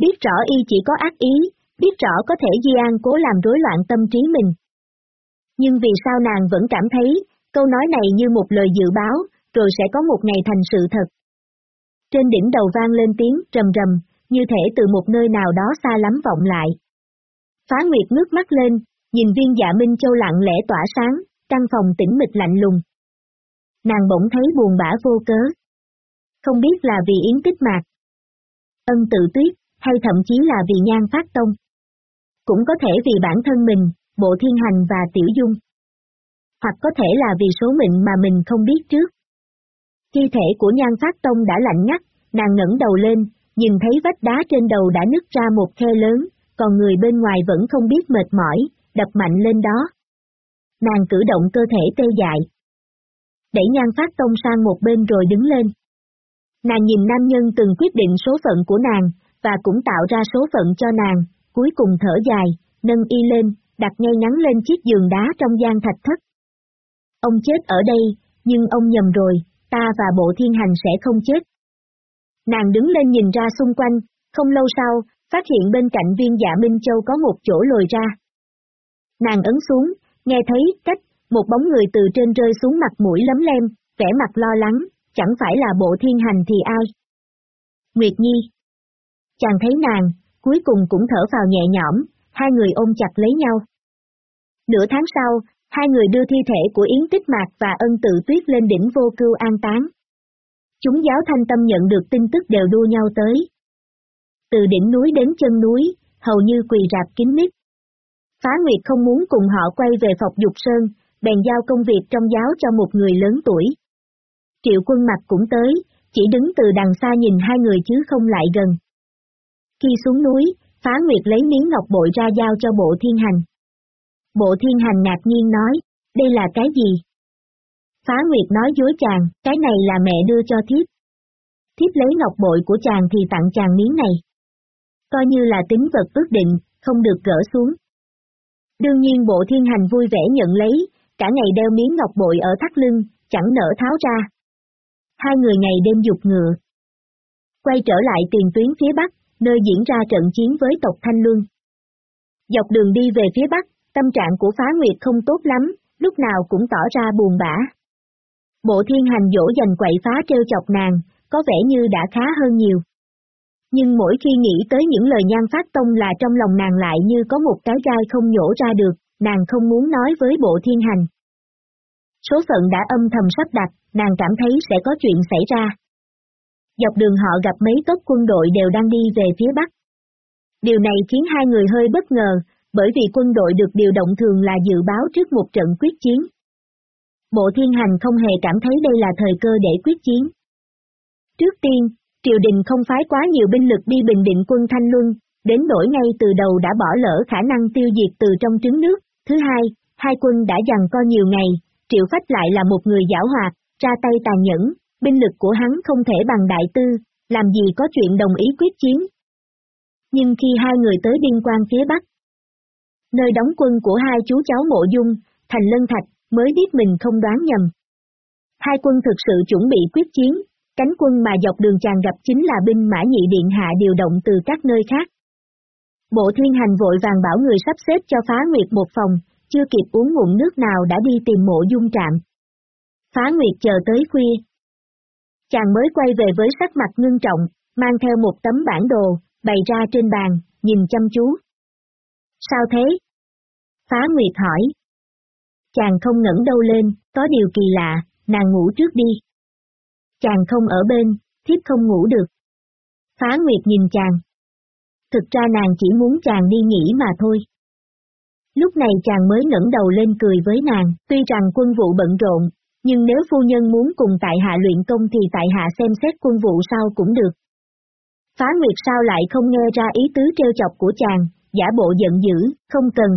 Biết rõ y chỉ có ác ý, biết rõ có thể Di An cố làm rối loạn tâm trí mình. Nhưng vì sao nàng vẫn cảm thấy, câu nói này như một lời dự báo, rồi sẽ có một ngày thành sự thật. Trên đỉnh đầu vang lên tiếng rầm rầm, như thể từ một nơi nào đó xa lắm vọng lại. Phá Nguyệt ngước mắt lên, nhìn viên dạ Minh Châu lặng lẽ tỏa sáng, căn phòng tĩnh mịch lạnh lùng. Nàng bỗng thấy buồn bã vô cớ. Không biết là vì yến tích mạc. Ân tự tuyết, hay thậm chí là vì nhan phát tông. Cũng có thể vì bản thân mình, bộ thiên hành và tiểu dung. Hoặc có thể là vì số mệnh mà mình không biết trước. Thi thể của nhan phát tông đã lạnh ngắt, nàng ngẩng đầu lên, nhìn thấy vách đá trên đầu đã nứt ra một khe lớn, còn người bên ngoài vẫn không biết mệt mỏi, đập mạnh lên đó. Nàng cử động cơ thể tê dại. Đẩy nhan phát tông sang một bên rồi đứng lên. Nàng nhìn nam nhân từng quyết định số phận của nàng, và cũng tạo ra số phận cho nàng, cuối cùng thở dài, nâng y lên, đặt ngay ngắn lên chiếc giường đá trong gian thạch thất. Ông chết ở đây, nhưng ông nhầm rồi, ta và bộ thiên hành sẽ không chết. Nàng đứng lên nhìn ra xung quanh, không lâu sau, phát hiện bên cạnh viên dạ Minh Châu có một chỗ lồi ra. Nàng ấn xuống, nghe thấy, cách, một bóng người từ trên rơi xuống mặt mũi lấm lem, vẻ mặt lo lắng, chẳng phải là bộ thiên hành thì ai. Nguyệt Nhi Chàng thấy nàng, cuối cùng cũng thở vào nhẹ nhõm, hai người ôm chặt lấy nhau. Nửa tháng sau, hai người đưa thi thể của Yến Tích Mạc và ân tự tuyết lên đỉnh vô cưu an táng. Chúng giáo thanh tâm nhận được tin tức đều đua nhau tới. Từ đỉnh núi đến chân núi, hầu như quỳ rạp kín mít. Phá Nguyệt không muốn cùng họ quay về Phọc Dục Sơn, bèn giao công việc trong giáo cho một người lớn tuổi. Triệu quân mặt cũng tới, chỉ đứng từ đằng xa nhìn hai người chứ không lại gần. Khi xuống núi, Phá Nguyệt lấy miếng ngọc bội ra giao cho bộ thiên hành. Bộ thiên hành ngạc nhiên nói, đây là cái gì? Phá Nguyệt nói dối chàng, cái này là mẹ đưa cho thiếp. Thiếp lấy ngọc bội của chàng thì tặng chàng miếng này. Coi như là tính vật ước định, không được gỡ xuống. Đương nhiên bộ thiên hành vui vẻ nhận lấy, cả ngày đeo miếng ngọc bội ở thắt lưng, chẳng nỡ tháo ra. Hai người ngày đêm dục ngựa. Quay trở lại tiền tuyến phía Bắc, nơi diễn ra trận chiến với tộc Thanh Luân. Dọc đường đi về phía Bắc, tâm trạng của phá nguyệt không tốt lắm, lúc nào cũng tỏ ra buồn bã. Bộ thiên hành dỗ dành quậy phá treo chọc nàng, có vẻ như đã khá hơn nhiều. Nhưng mỗi khi nghĩ tới những lời nhan phát tông là trong lòng nàng lại như có một cái gai không nhổ ra được, nàng không muốn nói với bộ thiên hành. Số phận đã âm thầm sắp đặt, nàng cảm thấy sẽ có chuyện xảy ra. Dọc đường họ gặp mấy tốt quân đội đều đang đi về phía Bắc. Điều này khiến hai người hơi bất ngờ, bởi vì quân đội được điều động thường là dự báo trước một trận quyết chiến. Bộ thiên hành không hề cảm thấy đây là thời cơ để quyết chiến. Trước tiên, triều đình không phái quá nhiều binh lực đi bình định quân Thanh Luân, đến nỗi ngay từ đầu đã bỏ lỡ khả năng tiêu diệt từ trong trứng nước. Thứ hai, hai quân đã dằn co nhiều ngày, triệu phách lại là một người giảo hoạt, ra tay tàn nhẫn, binh lực của hắn không thể bằng đại tư, làm gì có chuyện đồng ý quyết chiến. Nhưng khi hai người tới biên quan phía Bắc, nơi đóng quân của hai chú cháu mộ dung, thành lân thạch, mới biết mình không đoán nhầm. Hai quân thực sự chuẩn bị quyết chiến, cánh quân mà dọc đường chàng gặp chính là binh mã nhị điện hạ điều động từ các nơi khác. Bộ thiên hành vội vàng bảo người sắp xếp cho phá nguyệt một phòng, chưa kịp uống ngụm nước nào đã đi tìm mộ dung trạm. Phá nguyệt chờ tới khuya. Chàng mới quay về với sắc mặt ngưng trọng, mang theo một tấm bản đồ, bày ra trên bàn, nhìn chăm chú. Sao thế? Phá Nguyệt hỏi. Chàng không ngẩng đâu lên, có điều kỳ lạ, nàng ngủ trước đi. Chàng không ở bên, thiếp không ngủ được. Phá Nguyệt nhìn chàng. Thực ra nàng chỉ muốn chàng đi nghỉ mà thôi. Lúc này chàng mới ngẩng đầu lên cười với nàng, tuy rằng quân vụ bận rộn, nhưng nếu phu nhân muốn cùng tại hạ luyện công thì tại hạ xem xét quân vụ sau cũng được. Phá Nguyệt sao lại không nghe ra ý tứ trêu chọc của chàng, giả bộ giận dữ, không cần.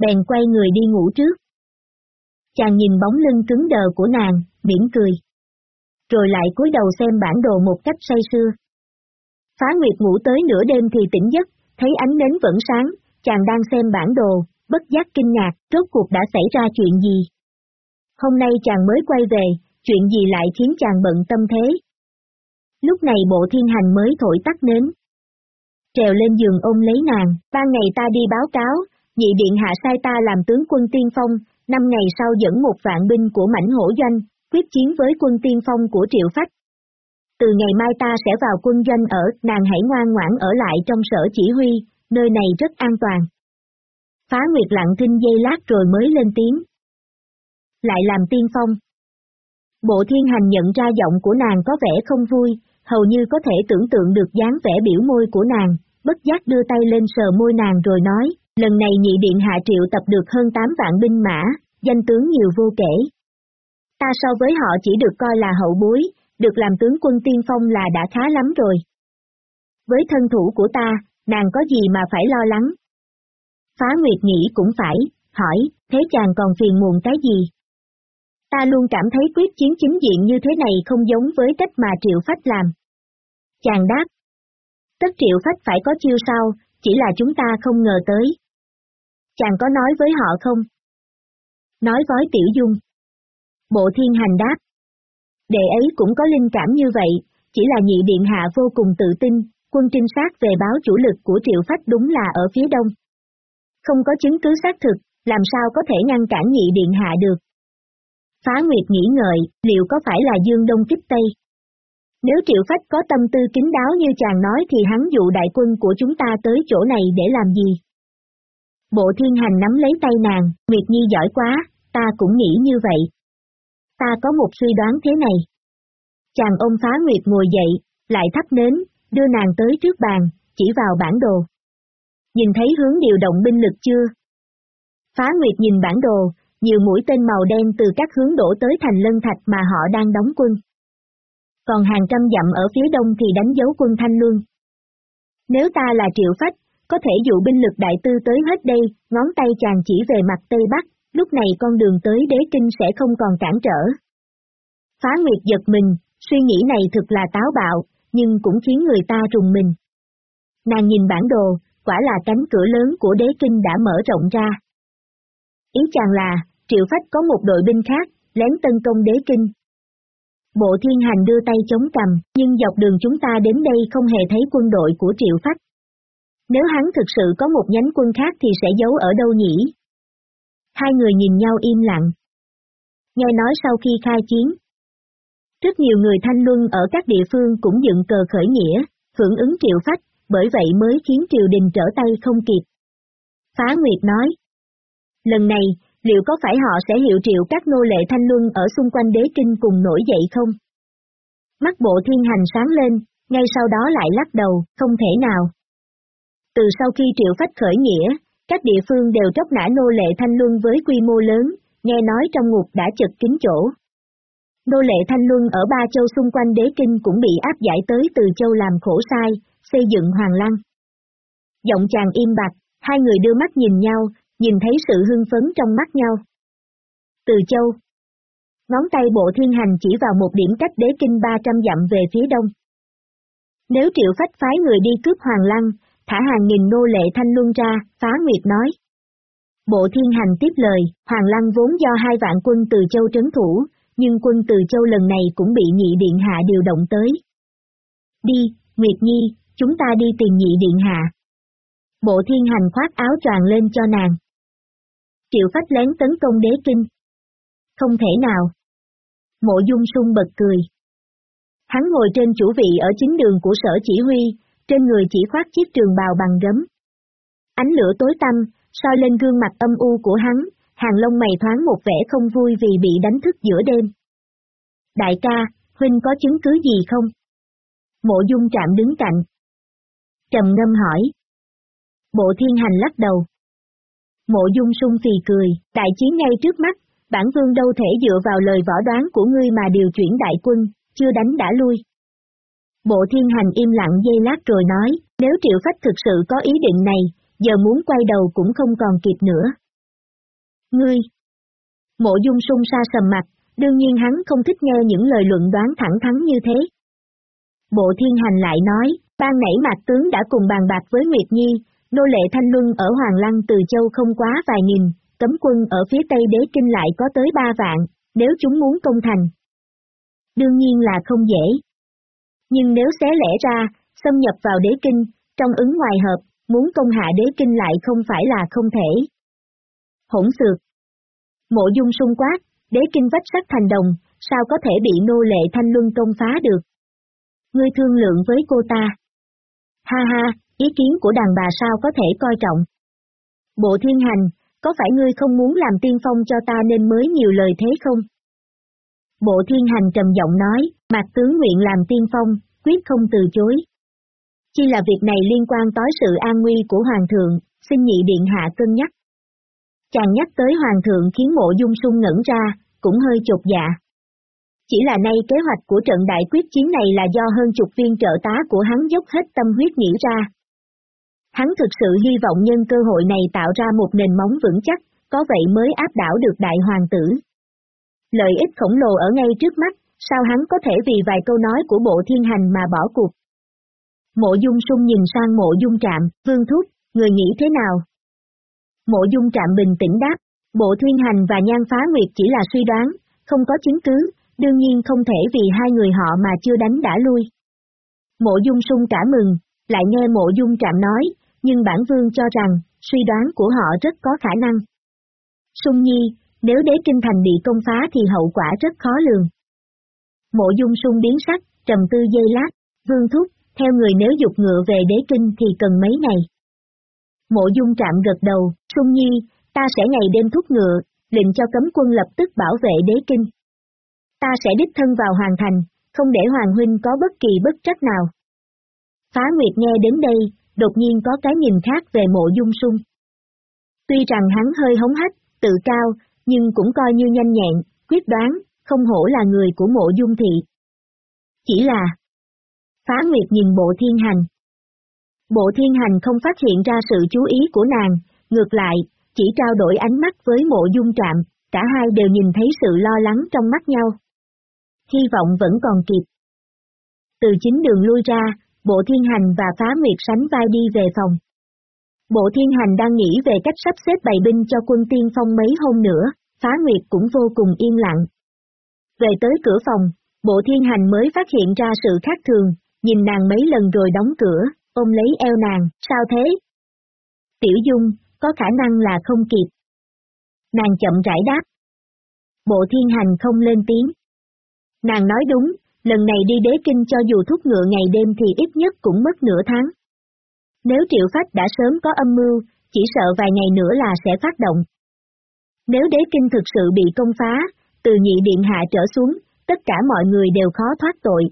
Bèn quay người đi ngủ trước. Chàng nhìn bóng lưng cứng đờ của nàng, mỉm cười. Rồi lại cúi đầu xem bản đồ một cách say sưa. Phá Nguyệt ngủ tới nửa đêm thì tỉnh giấc, thấy ánh nến vẫn sáng, chàng đang xem bản đồ, bất giác kinh ngạc, rốt cuộc đã xảy ra chuyện gì. Hôm nay chàng mới quay về, chuyện gì lại khiến chàng bận tâm thế. Lúc này bộ thiên hành mới thổi tắt nến. Trèo lên giường ôm lấy nàng, ba ngày ta đi báo cáo, nhị điện hạ sai ta làm tướng quân tiên phong, năm ngày sau dẫn một vạn binh của mảnh hổ doanh, quyết chiến với quân tiên phong của triệu phách. Từ ngày mai ta sẽ vào quân doanh ở, nàng hãy ngoan ngoãn ở lại trong sở chỉ huy, nơi này rất an toàn. Phá Nguyệt lặng thinh dây lát rồi mới lên tiếng. Lại làm tiên phong. Bộ thiên hành nhận ra giọng của nàng có vẻ không vui, hầu như có thể tưởng tượng được dáng vẻ biểu môi của nàng, bất giác đưa tay lên sờ môi nàng rồi nói, lần này nhị điện hạ triệu tập được hơn 8 vạn binh mã, danh tướng nhiều vô kể. Ta so với họ chỉ được coi là hậu bối, được làm tướng quân tiên phong là đã khá lắm rồi. Với thân thủ của ta, nàng có gì mà phải lo lắng? Phá Nguyệt nghĩ cũng phải, hỏi, thế chàng còn phiền muộn cái gì? Ta luôn cảm thấy quyết chiến chính diện như thế này không giống với cách mà Triệu Phách làm. Chàng đáp. Tất Triệu Phách phải có chiêu sau, chỉ là chúng ta không ngờ tới. Chàng có nói với họ không? Nói với Tiểu Dung. Bộ thiên hành đáp. Đệ ấy cũng có linh cảm như vậy, chỉ là nhị điện hạ vô cùng tự tin, quân trinh sát về báo chủ lực của Triệu Phách đúng là ở phía đông. Không có chứng cứ xác thực, làm sao có thể ngăn cản nhị điện hạ được. Phá Nguyệt nghĩ ngợi, liệu có phải là Dương Đông kích Tây? Nếu Triệu Phách có tâm tư kín đáo như chàng nói thì hắn dụ đại quân của chúng ta tới chỗ này để làm gì? Bộ thiên hành nắm lấy tay nàng, Nguyệt Nhi giỏi quá, ta cũng nghĩ như vậy. Ta có một suy đoán thế này. Chàng ôm phá Nguyệt ngồi dậy, lại thắp nến, đưa nàng tới trước bàn, chỉ vào bản đồ. Nhìn thấy hướng điều động binh lực chưa? Phá Nguyệt nhìn bản đồ, nhiều mũi tên màu đen từ các hướng đổ tới thành lân thạch mà họ đang đóng quân. Còn hàng trăm dặm ở phía đông thì đánh dấu quân Thanh Luân. Nếu ta là triệu phách, có thể dụ binh lực đại tư tới hết đây, ngón tay chàng chỉ về mặt Tây Bắc, lúc này con đường tới đế kinh sẽ không còn cản trở. Phá Nguyệt giật mình, suy nghĩ này thực là táo bạo, nhưng cũng khiến người ta rùng mình. Nàng nhìn bản đồ, quả là cánh cửa lớn của đế kinh đã mở rộng ra. Ý chàng là, Triệu Phách có một đội binh khác, lén tấn công đế kinh. Bộ thiên hành đưa tay chống cầm, nhưng dọc đường chúng ta đến đây không hề thấy quân đội của Triệu Phách. Nếu hắn thực sự có một nhánh quân khác thì sẽ giấu ở đâu nhỉ? Hai người nhìn nhau im lặng. Nghe nói sau khi khai chiến, rất nhiều người thanh luân ở các địa phương cũng dựng cờ khởi nghĩa, hưởng ứng triệu phách, bởi vậy mới khiến triều đình trở tay không kịp. Phá Nguyệt nói, lần này, liệu có phải họ sẽ hiệu triệu các nô lệ thanh luân ở xung quanh đế kinh cùng nổi dậy không? Mắt bộ thiên hành sáng lên, ngay sau đó lại lắc đầu, không thể nào. Từ sau khi triệu phách khởi nghĩa, các địa phương đều tróc nã nô lệ thanh luân với quy mô lớn, nghe nói trong ngục đã chật kín chỗ. Nô lệ thanh luân ở ba châu xung quanh đế kinh cũng bị áp giải tới từ châu làm khổ sai, xây dựng hoàng lăng. Giọng chàng im bặt, hai người đưa mắt nhìn nhau, nhìn thấy sự hưng phấn trong mắt nhau. Từ châu Ngón tay bộ thiên hành chỉ vào một điểm cách đế kinh 300 dặm về phía đông. Nếu triệu phách phái người đi cướp hoàng lăng, thả hàng nghìn nô lệ thanh luân ra, phá nguyệt nói. Bộ thiên hành tiếp lời, Hoàng Lăng vốn do hai vạn quân từ châu trấn thủ, nhưng quân từ châu lần này cũng bị nhị điện hạ điều động tới. Đi, Nguyệt Nhi, chúng ta đi tìm nhị điện hạ. Bộ thiên hành khoác áo choàng lên cho nàng. Triệu phách lén tấn công đế kinh. Không thể nào. Mộ dung sung bật cười. Hắn ngồi trên chủ vị ở chính đường của sở chỉ huy, trên người chỉ khoác chiếc trường bào bằng gấm. Ánh lửa tối tăm, soi lên gương mặt âm u của hắn, hàng lông mày thoáng một vẻ không vui vì bị đánh thức giữa đêm. Đại ca, Huynh có chứng cứ gì không? Mộ dung trạm đứng cạnh. Trầm ngâm hỏi. Bộ thiên hành lắc đầu. Mộ dung sung phì cười, đại chiến ngay trước mắt, bản vương đâu thể dựa vào lời võ đoán của ngươi mà điều chuyển đại quân, chưa đánh đã lui. Bộ thiên hành im lặng dây lát rồi nói, nếu triệu phách thực sự có ý định này, giờ muốn quay đầu cũng không còn kịp nữa. Ngươi! Mộ dung sung sa sầm mặt, đương nhiên hắn không thích nghe những lời luận đoán thẳng thắn như thế. Bộ thiên hành lại nói, ban nãy mạc tướng đã cùng bàn bạc với Nguyệt Nhi, nô lệ thanh luân ở Hoàng Lăng từ châu không quá vài nghìn, cấm quân ở phía tây đế kinh lại có tới ba vạn, nếu chúng muốn công thành. Đương nhiên là không dễ, nhưng nếu xé lẽ ra, xâm nhập vào đế kinh, trong ứng ngoài hợp, muốn công hạ đế kinh lại không phải là không thể. Hỗn xược. Mộ dung sung quát, đế kinh vách sắt thành đồng, sao có thể bị nô lệ thanh luân công phá được? Ngươi thương lượng với cô ta. Ha ha, ý kiến của đàn bà sao có thể coi trọng. Bộ thiên hành, có phải ngươi không muốn làm tiên phong cho ta nên mới nhiều lời thế không? Bộ thiên hành trầm giọng nói, mặt tướng nguyện làm tiên phong, quyết không từ chối. Chỉ là việc này liên quan tới sự an nguy của Hoàng thượng, xin nhị điện hạ cân nhắc. Chàng nhắc tới Hoàng thượng khiến mộ dung sung ngẩn ra, cũng hơi chột dạ. Chỉ là nay kế hoạch của trận đại quyết chiến này là do hơn chục viên trợ tá của hắn dốc hết tâm huyết nghĩ ra. Hắn thực sự hy vọng nhân cơ hội này tạo ra một nền móng vững chắc, có vậy mới áp đảo được đại hoàng tử. Lợi ích khổng lồ ở ngay trước mắt, sao hắn có thể vì vài câu nói của bộ thiên hành mà bỏ cuộc. Mộ dung sung nhìn sang mộ dung trạm, vương thúc, người nghĩ thế nào? Mộ dung trạm bình tĩnh đáp, bộ thiên hành và nhan phá nguyệt chỉ là suy đoán, không có chứng cứ, đương nhiên không thể vì hai người họ mà chưa đánh đã lui. Mộ dung sung cả mừng, lại nghe mộ dung trạm nói, nhưng bản vương cho rằng, suy đoán của họ rất có khả năng. Sung nhi, nếu đế kinh thành bị công phá thì hậu quả rất khó lường. Mộ dung sung biến sắc, trầm tư dây lát, vương thúc, theo người nếu dục ngựa về đế kinh thì cần mấy ngày. Mộ dung trạm gật đầu, sung nhi, ta sẽ ngày đêm thúc ngựa, lệnh cho cấm quân lập tức bảo vệ đế kinh. Ta sẽ đích thân vào hoàn thành, không để Hoàng Huynh có bất kỳ bất trách nào. Phá Nguyệt nghe đến đây, đột nhiên có cái nhìn khác về mộ dung sung. Tuy rằng hắn hơi hống hách, tự cao, nhưng cũng coi như nhanh nhẹn, quyết đoán, không hổ là người của mộ dung thị. Chỉ là, phá nguyệt nhìn bộ thiên hành. Bộ thiên hành không phát hiện ra sự chú ý của nàng, ngược lại, chỉ trao đổi ánh mắt với mộ dung trạm, cả hai đều nhìn thấy sự lo lắng trong mắt nhau. Hy vọng vẫn còn kịp. Từ chính đường lui ra, bộ thiên hành và phá nguyệt sánh vai đi về phòng. Bộ thiên hành đang nghĩ về cách sắp xếp bày binh cho quân tiên phong mấy hôm nữa, phá nguyệt cũng vô cùng yên lặng. Về tới cửa phòng, bộ thiên hành mới phát hiện ra sự khác thường, nhìn nàng mấy lần rồi đóng cửa, ôm lấy eo nàng, sao thế? Tiểu Dung, có khả năng là không kịp. Nàng chậm rãi đáp. Bộ thiên hành không lên tiếng. Nàng nói đúng, lần này đi đế kinh cho dù thúc ngựa ngày đêm thì ít nhất cũng mất nửa tháng. Nếu triệu phách đã sớm có âm mưu, chỉ sợ vài ngày nữa là sẽ phát động. Nếu đế kinh thực sự bị công phá, từ nhị điện hạ trở xuống, tất cả mọi người đều khó thoát tội.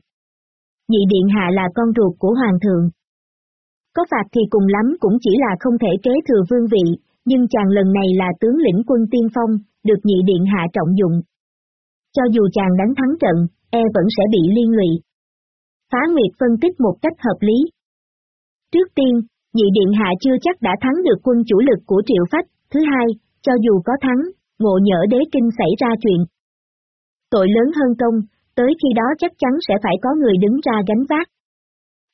Nhị điện hạ là con ruột của hoàng thượng. Có phạt thì cùng lắm cũng chỉ là không thể kế thừa vương vị, nhưng chàng lần này là tướng lĩnh quân tiên phong, được nhị điện hạ trọng dụng. Cho dù chàng đánh thắng trận, e vẫn sẽ bị liên lụy. Phá Nguyệt phân tích một cách hợp lý. Trước tiên, nhị điện hạ chưa chắc đã thắng được quân chủ lực của triệu phách, thứ hai, cho dù có thắng, ngộ nhỡ đế kinh xảy ra chuyện. Tội lớn hơn công, tới khi đó chắc chắn sẽ phải có người đứng ra gánh vác.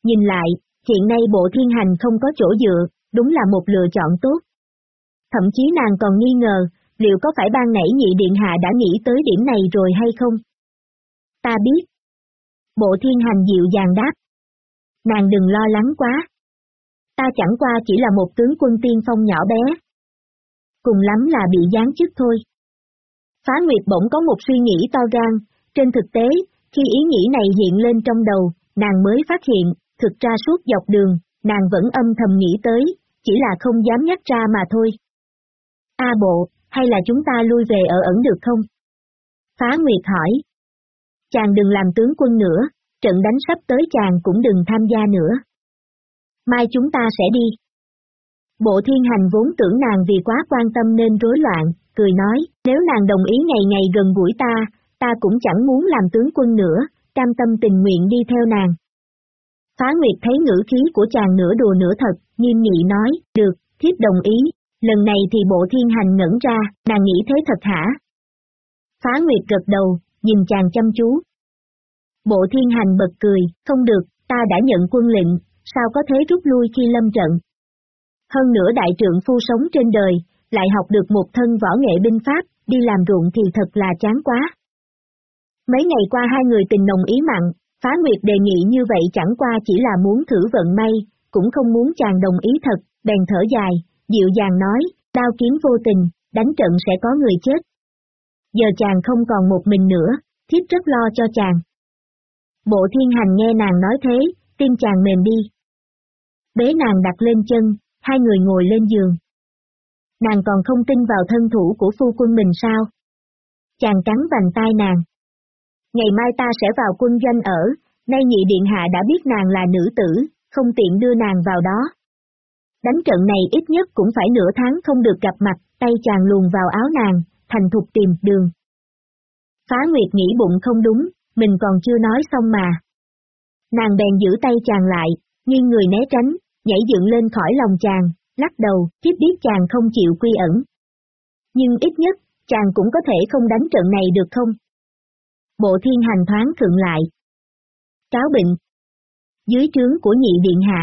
Nhìn lại, hiện nay bộ thiên hành không có chỗ dựa, đúng là một lựa chọn tốt. Thậm chí nàng còn nghi ngờ, liệu có phải ban nãy nhị điện hạ đã nghĩ tới điểm này rồi hay không? Ta biết. Bộ thiên hành dịu dàng đáp. Nàng đừng lo lắng quá. Ta chẳng qua chỉ là một tướng quân tiên phong nhỏ bé. Cùng lắm là bị gián chức thôi. Phá Nguyệt bỗng có một suy nghĩ to gan, trên thực tế, khi ý nghĩ này hiện lên trong đầu, nàng mới phát hiện, thực ra suốt dọc đường, nàng vẫn âm thầm nghĩ tới, chỉ là không dám nhắc ra mà thôi. A bộ, hay là chúng ta lui về ở ẩn được không? Phá Nguyệt hỏi. Chàng đừng làm tướng quân nữa, trận đánh sắp tới chàng cũng đừng tham gia nữa. Mai chúng ta sẽ đi. Bộ thiên hành vốn tưởng nàng vì quá quan tâm nên rối loạn, cười nói, nếu nàng đồng ý ngày ngày gần gũi ta, ta cũng chẳng muốn làm tướng quân nữa, cam tâm tình nguyện đi theo nàng. Phá Nguyệt thấy ngữ khí của chàng nửa đùa nửa thật, nghiêm nghị nói, được, thiếp đồng ý, lần này thì bộ thiên hành ngẩn ra, nàng nghĩ thế thật hả? Phá Nguyệt gật đầu, nhìn chàng chăm chú. Bộ thiên hành bật cười, không được, ta đã nhận quân lệnh, sao có thế rút lui khi lâm trận. Hơn nữa đại trượng phu sống trên đời, lại học được một thân võ nghệ binh pháp, đi làm ruộng thì thật là chán quá. Mấy ngày qua hai người tình nồng ý mặn, Phá Nguyệt đề nghị như vậy chẳng qua chỉ là muốn thử vận may, cũng không muốn chàng đồng ý thật, bèn thở dài, dịu dàng nói, đao kiếm vô tình, đánh trận sẽ có người chết. Giờ chàng không còn một mình nữa, thiếp rất lo cho chàng. Bộ thiên hành nghe nàng nói thế, tim chàng mềm đi. Bế nàng đặt lên chân, hai người ngồi lên giường. Nàng còn không tin vào thân thủ của phu quân mình sao? Chàng cắn vành tai nàng. Ngày mai ta sẽ vào quân doanh ở, nay nhị điện hạ đã biết nàng là nữ tử, không tiện đưa nàng vào đó. Đánh trận này ít nhất cũng phải nửa tháng không được gặp mặt, tay chàng luồn vào áo nàng, thành thục tìm đường. Phá Nguyệt nghĩ bụng không đúng, mình còn chưa nói xong mà. Nàng bèn giữ tay chàng lại, nghiêng người né tránh, nhảy dựng lên khỏi lòng chàng, lắc đầu, tiếp biết chàng không chịu quy ẩn. Nhưng ít nhất, chàng cũng có thể không đánh trận này được không? Bộ thiên hành thoáng thượng lại. Cáo bệnh. Dưới trướng của nhị điện hạ.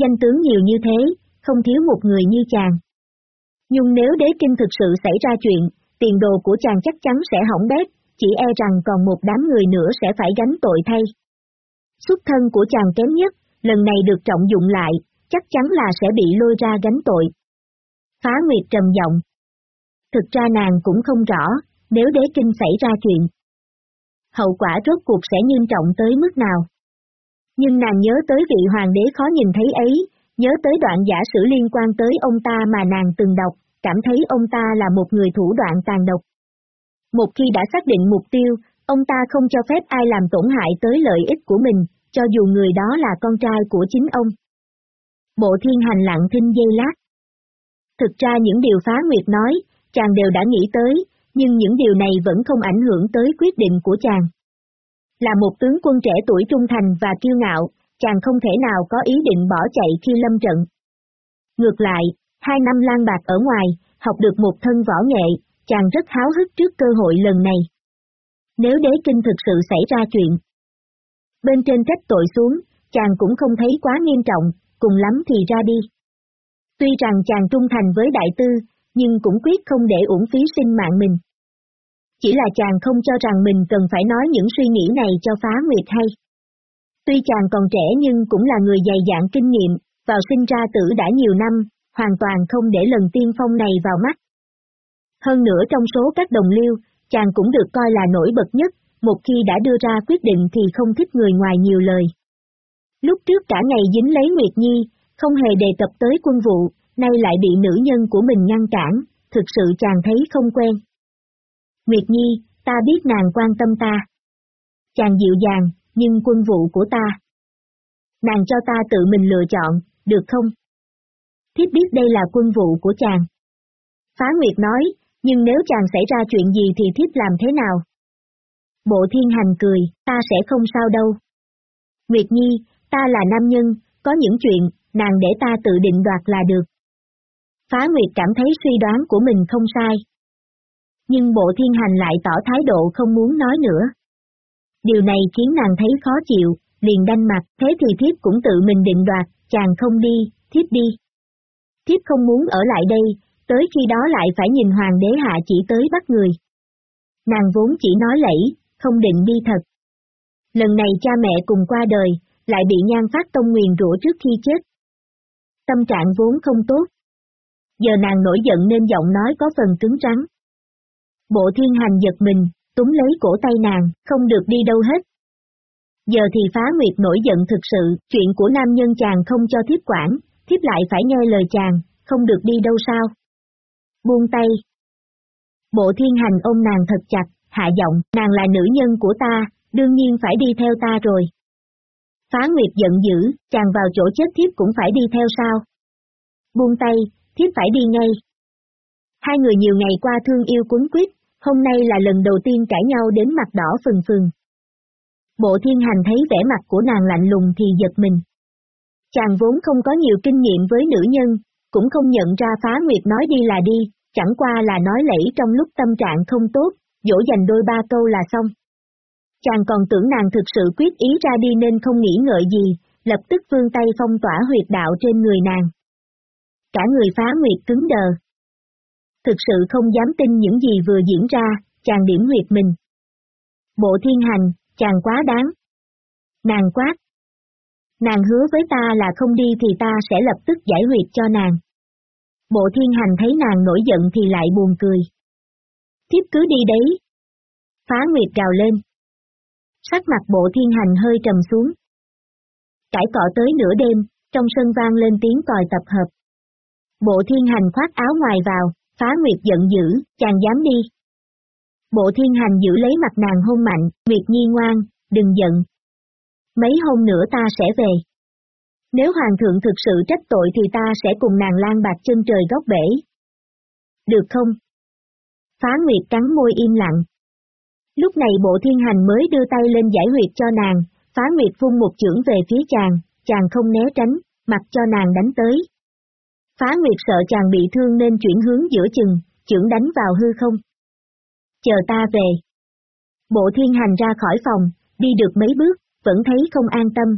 Danh tướng nhiều như thế, không thiếu một người như chàng. Nhưng nếu đế kinh thực sự xảy ra chuyện, tiền đồ của chàng chắc chắn sẽ hỏng bét, chỉ e rằng còn một đám người nữa sẽ phải gánh tội thay. Xuất thân của chàng kém nhất, lần này được trọng dụng lại, chắc chắn là sẽ bị lôi ra gánh tội. Phá Nguyệt trầm giọng. Thực ra nàng cũng không rõ, nếu đế kinh xảy ra chuyện. Hậu quả rốt cuộc sẽ nghiêm trọng tới mức nào. Nhưng nàng nhớ tới vị hoàng đế khó nhìn thấy ấy, nhớ tới đoạn giả sử liên quan tới ông ta mà nàng từng đọc, cảm thấy ông ta là một người thủ đoạn tàn độc. Một khi đã xác định mục tiêu, ông ta không cho phép ai làm tổn hại tới lợi ích của mình, cho dù người đó là con trai của chính ông. Bộ thiên hành lặng thinh dây lát. Thực ra những điều phá nguyệt nói, chàng đều đã nghĩ tới, nhưng những điều này vẫn không ảnh hưởng tới quyết định của chàng. Là một tướng quân trẻ tuổi trung thành và kiêu ngạo, chàng không thể nào có ý định bỏ chạy khi lâm trận. Ngược lại, hai năm lang bạc ở ngoài, học được một thân võ nghệ, chàng rất háo hức trước cơ hội lần này. Nếu đế kinh thực sự xảy ra chuyện. Bên trên trách tội xuống, chàng cũng không thấy quá nghiêm trọng, cùng lắm thì ra đi. Tuy rằng chàng trung thành với đại tư, nhưng cũng quyết không để uổng phí sinh mạng mình. Chỉ là chàng không cho rằng mình cần phải nói những suy nghĩ này cho phá nguyệt hay. Tuy chàng còn trẻ nhưng cũng là người dày dạn kinh nghiệm, vào sinh ra tử đã nhiều năm, hoàn toàn không để lần tiên phong này vào mắt. Hơn nữa trong số các đồng liêu, chàng cũng được coi là nổi bật nhất, một khi đã đưa ra quyết định thì không thích người ngoài nhiều lời. Lúc trước cả ngày dính lấy Nguyệt Nhi, không hề đề cập tới quân vụ, nay lại bị nữ nhân của mình ngăn cản, thực sự chàng thấy không quen. Nguyệt Nhi, ta biết nàng quan tâm ta. Chàng dịu dàng, nhưng quân vụ của ta. Nàng cho ta tự mình lựa chọn, được không? Thiếp biết đây là quân vụ của chàng. Phá Nguyệt nói, nhưng nếu chàng xảy ra chuyện gì thì thiếp làm thế nào? Bộ thiên hành cười, ta sẽ không sao đâu. Nguyệt Nhi, ta là nam nhân, có những chuyện, nàng để ta tự định đoạt là được. Phá Nguyệt cảm thấy suy đoán của mình không sai. Nhưng bộ thiên hành lại tỏ thái độ không muốn nói nữa. Điều này khiến nàng thấy khó chịu, liền đanh mặt, thế thì thiếp cũng tự mình định đoạt, chàng không đi, thiếp đi. Thiếp không muốn ở lại đây, tới khi đó lại phải nhìn hoàng đế hạ chỉ tới bắt người. Nàng vốn chỉ nói lẫy, không định đi thật. Lần này cha mẹ cùng qua đời, lại bị nhan phát tông nguyền rủa trước khi chết. Tâm trạng vốn không tốt. Giờ nàng nổi giận nên giọng nói có phần cứng rắn. Bộ thiên hành giật mình, túng lấy cổ tay nàng, không được đi đâu hết. Giờ thì phá nguyệt nổi giận thực sự, chuyện của nam nhân chàng không cho thiếp quản, thiếp lại phải nghe lời chàng, không được đi đâu sao. Buông tay. Bộ thiên hành ôm nàng thật chặt, hạ giọng, nàng là nữ nhân của ta, đương nhiên phải đi theo ta rồi. Phá Nguyệt giận dữ, chàng vào chỗ chết thiếp cũng phải đi theo sao. Buông tay, thiếp phải đi ngay. Hai người nhiều ngày qua thương yêu cuốn quyết, hôm nay là lần đầu tiên cãi nhau đến mặt đỏ phừng phừng. Bộ thiên hành thấy vẻ mặt của nàng lạnh lùng thì giật mình. Chàng vốn không có nhiều kinh nghiệm với nữ nhân, cũng không nhận ra phá nguyệt nói đi là đi, chẳng qua là nói lẫy trong lúc tâm trạng không tốt, dỗ dành đôi ba câu là xong. Chàng còn tưởng nàng thực sự quyết ý ra đi nên không nghĩ ngợi gì, lập tức vươn tay phong tỏa huyệt đạo trên người nàng. Cả người phá nguyệt cứng đờ. Thực sự không dám tin những gì vừa diễn ra, chàng điểm huyệt mình. Bộ thiên hành, chàng quá đáng. Nàng quát. Nàng hứa với ta là không đi thì ta sẽ lập tức giải huyệt cho nàng. Bộ thiên hành thấy nàng nổi giận thì lại buồn cười. Thiếp cứ đi đấy. Phá Nguyệt gào lên. Sắc mặt bộ thiên hành hơi trầm xuống. Cải cọ tới nửa đêm, trong sân vang lên tiếng còi tập hợp. Bộ thiên hành khoác áo ngoài vào, phá Nguyệt giận dữ, chàng dám đi. Bộ thiên hành giữ lấy mặt nàng hôn mạnh, Nguyệt nhi ngoan, đừng giận. Mấy hôm nữa ta sẽ về. Nếu hoàng thượng thực sự trách tội thì ta sẽ cùng nàng lan bạc chân trời góc bể. Được không? Phá Nguyệt cắn môi im lặng. Lúc này bộ thiên hành mới đưa tay lên giải huyệt cho nàng, phá Nguyệt phun một chưởng về phía chàng, chàng không né tránh, mặc cho nàng đánh tới. Phá Nguyệt sợ chàng bị thương nên chuyển hướng giữa chừng, chưởng đánh vào hư không. Chờ ta về. Bộ thiên hành ra khỏi phòng, đi được mấy bước, vẫn thấy không an tâm.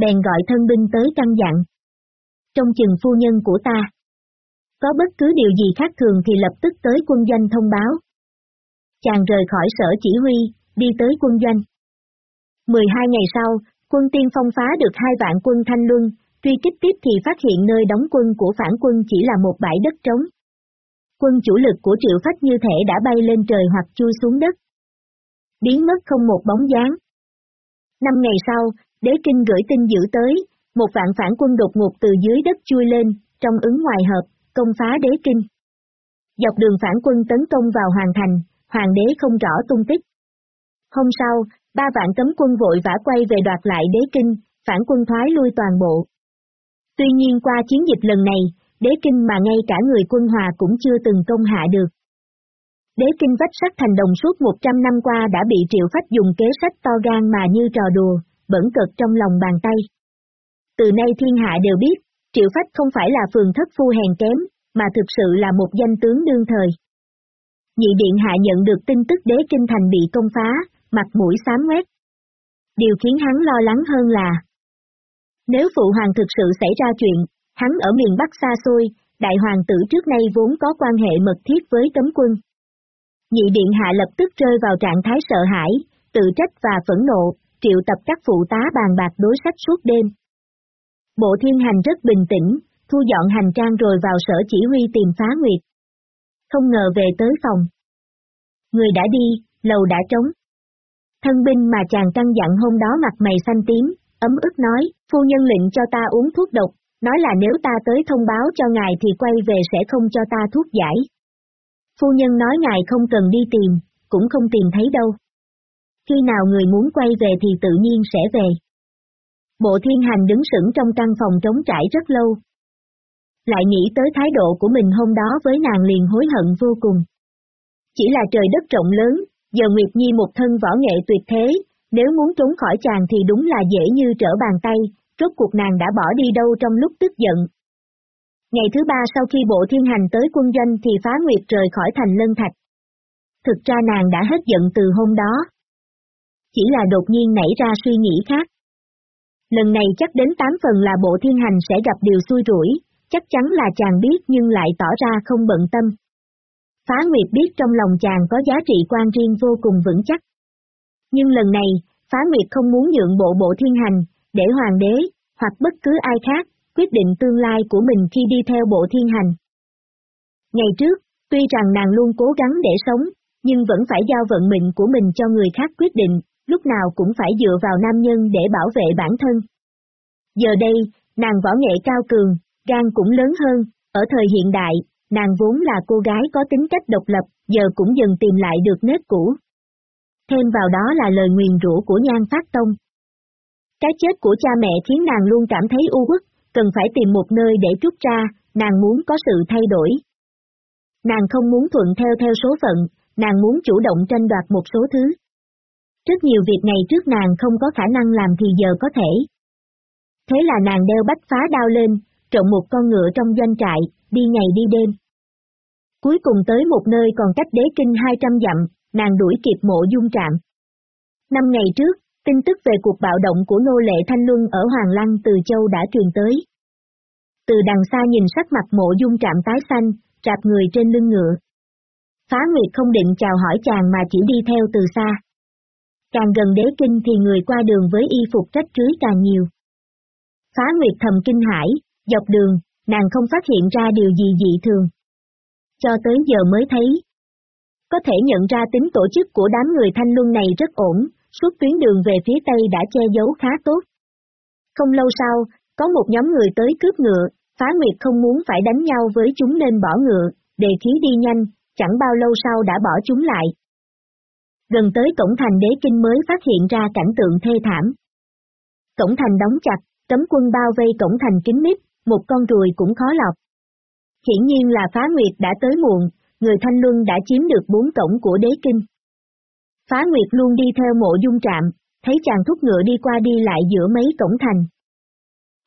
Bèn gọi thân binh tới căn dặn. Trong chừng phu nhân của ta. Có bất cứ điều gì khác thường thì lập tức tới quân doanh thông báo. Chàng rời khỏi sở chỉ huy, đi tới quân doanh. 12 ngày sau, quân tiên phong phá được hai vạn quân thanh luân, truy kích tiếp thì phát hiện nơi đóng quân của phản quân chỉ là một bãi đất trống. Quân chủ lực của triệu phách như thể đã bay lên trời hoặc chui xuống đất. Biến mất không một bóng dáng. Năm ngày sau, đế kinh gửi tin dữ tới, một vạn phản quân đột ngột từ dưới đất chui lên, trong ứng ngoài hợp, công phá đế kinh. Dọc đường phản quân tấn công vào hoàng thành, hoàng đế không rõ tung tích. Hôm sau, ba vạn cấm quân vội vã quay về đoạt lại đế kinh, phản quân thoái lui toàn bộ. Tuy nhiên qua chiến dịch lần này, đế kinh mà ngay cả người quân hòa cũng chưa từng công hạ được. Đế kinh vách sắt thành đồng suốt 100 năm qua đã bị triệu phách dùng kế sách to gan mà như trò đùa, bẩn cực trong lòng bàn tay. Từ nay thiên hạ đều biết, Triệu Phách không phải là phường thất phu hèn kém, mà thực sự là một danh tướng đương thời. Nhị điện hạ nhận được tin tức đế kinh thành bị công phá, mặt mũi xám ngoét. Điều khiến hắn lo lắng hơn là nếu phụ hoàng thực sự xảy ra chuyện, hắn ở miền Bắc xa xôi, đại hoàng tử trước nay vốn có quan hệ mật thiết với cấm quân. Nhị điện hạ lập tức rơi vào trạng thái sợ hãi, tự trách và phẫn nộ, triệu tập các phụ tá bàn bạc đối sách suốt đêm. Bộ thiên hành rất bình tĩnh, thu dọn hành trang rồi vào sở chỉ huy tìm phá nguyệt. Không ngờ về tới phòng. Người đã đi, lầu đã trống. Thân binh mà chàng căng dặn hôm đó mặt mày xanh tím, ấm ức nói, phu nhân lệnh cho ta uống thuốc độc, nói là nếu ta tới thông báo cho ngài thì quay về sẽ không cho ta thuốc giải. Phu nhân nói ngài không cần đi tìm, cũng không tìm thấy đâu. Khi nào người muốn quay về thì tự nhiên sẽ về. Bộ thiên hành đứng sững trong căn phòng trống trải rất lâu. Lại nghĩ tới thái độ của mình hôm đó với nàng liền hối hận vô cùng. Chỉ là trời đất rộng lớn, giờ Nguyệt Nhi một thân võ nghệ tuyệt thế, nếu muốn trốn khỏi chàng thì đúng là dễ như trở bàn tay, rốt cuộc nàng đã bỏ đi đâu trong lúc tức giận. Ngày thứ ba sau khi bộ thiên hành tới quân doanh thì phá nguyệt rời khỏi thành lân thạch. Thực ra nàng đã hết giận từ hôm đó. Chỉ là đột nhiên nảy ra suy nghĩ khác. Lần này chắc đến tám phần là bộ thiên hành sẽ gặp điều xui rủi, chắc chắn là chàng biết nhưng lại tỏ ra không bận tâm. Phá Nguyệt biết trong lòng chàng có giá trị quan riêng vô cùng vững chắc. Nhưng lần này, Phá Nguyệt không muốn nhượng bộ bộ thiên hành, để hoàng đế, hoặc bất cứ ai khác, quyết định tương lai của mình khi đi theo bộ thiên hành. Ngày trước, tuy rằng nàng luôn cố gắng để sống, nhưng vẫn phải giao vận mệnh của mình cho người khác quyết định, lúc nào cũng phải dựa vào nam nhân để bảo vệ bản thân. Giờ đây, nàng võ nghệ cao cường, gan cũng lớn hơn, ở thời hiện đại, nàng vốn là cô gái có tính cách độc lập, giờ cũng dần tìm lại được nết cũ. Thêm vào đó là lời nguyền rủa của nhan phát tông. Cái chết của cha mẹ khiến nàng luôn cảm thấy u uất, cần phải tìm một nơi để trút ra, nàng muốn có sự thay đổi. Nàng không muốn thuận theo theo số phận, nàng muốn chủ động tranh đoạt một số thứ. Rất nhiều việc ngày trước nàng không có khả năng làm thì giờ có thể. Thế là nàng đeo bách phá đao lên, trộn một con ngựa trong doanh trại, đi ngày đi đêm. Cuối cùng tới một nơi còn cách đế kinh 200 dặm, nàng đuổi kịp mộ dung trạm. Năm ngày trước, tin tức về cuộc bạo động của nô lệ Thanh Luân ở Hoàng Lăng từ Châu đã truyền tới. Từ đằng xa nhìn sắc mặt mộ dung trạm tái xanh, trạp người trên lưng ngựa. Phá Nguyệt không định chào hỏi chàng mà chỉ đi theo từ xa. Càng gần đế kinh thì người qua đường với y phục rách rưới càng nhiều. Phá Nguyệt thầm kinh hãi, dọc đường, nàng không phát hiện ra điều gì dị thường. Cho tới giờ mới thấy. Có thể nhận ra tính tổ chức của đám người thanh luân này rất ổn, suốt tuyến đường về phía Tây đã che giấu khá tốt. Không lâu sau, có một nhóm người tới cướp ngựa, phá nguyệt không muốn phải đánh nhau với chúng nên bỏ ngựa, đề khí đi nhanh, chẳng bao lâu sau đã bỏ chúng lại. Gần tới cổng thành đế kinh mới phát hiện ra cảnh tượng thê thảm. Cổng thành đóng chặt, cấm quân bao vây cổng thành kín mít, một con ruồi cũng khó lọc. Hiển nhiên là phá nguyệt đã tới muộn, người Thanh Luân đã chiếm được bốn cổng của đế kinh. Phá Nguyệt luôn đi theo mộ dung trạm, thấy chàng thúc ngựa đi qua đi lại giữa mấy cổng thành.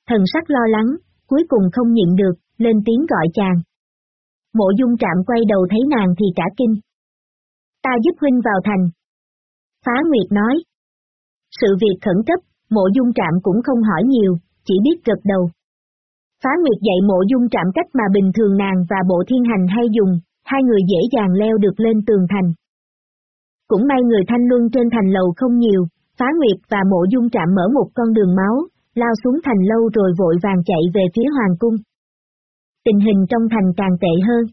Thần sắc lo lắng, cuối cùng không nhịn được, lên tiếng gọi chàng. Mộ dung trạm quay đầu thấy nàng thì cả kinh. Ta giúp huynh vào thành. Phá Nguyệt nói. Sự việc khẩn cấp, mộ dung trạm cũng không hỏi nhiều, chỉ biết gật đầu. Phá Nguyệt dạy mộ dung trạm cách mà bình thường nàng và bộ thiên hành hay dùng, hai người dễ dàng leo được lên tường thành. Cũng may người thanh luân trên thành lầu không nhiều, phá nguyệt và mộ dung trạm mở một con đường máu, lao xuống thành lâu rồi vội vàng chạy về phía hoàng cung. Tình hình trong thành càng tệ hơn.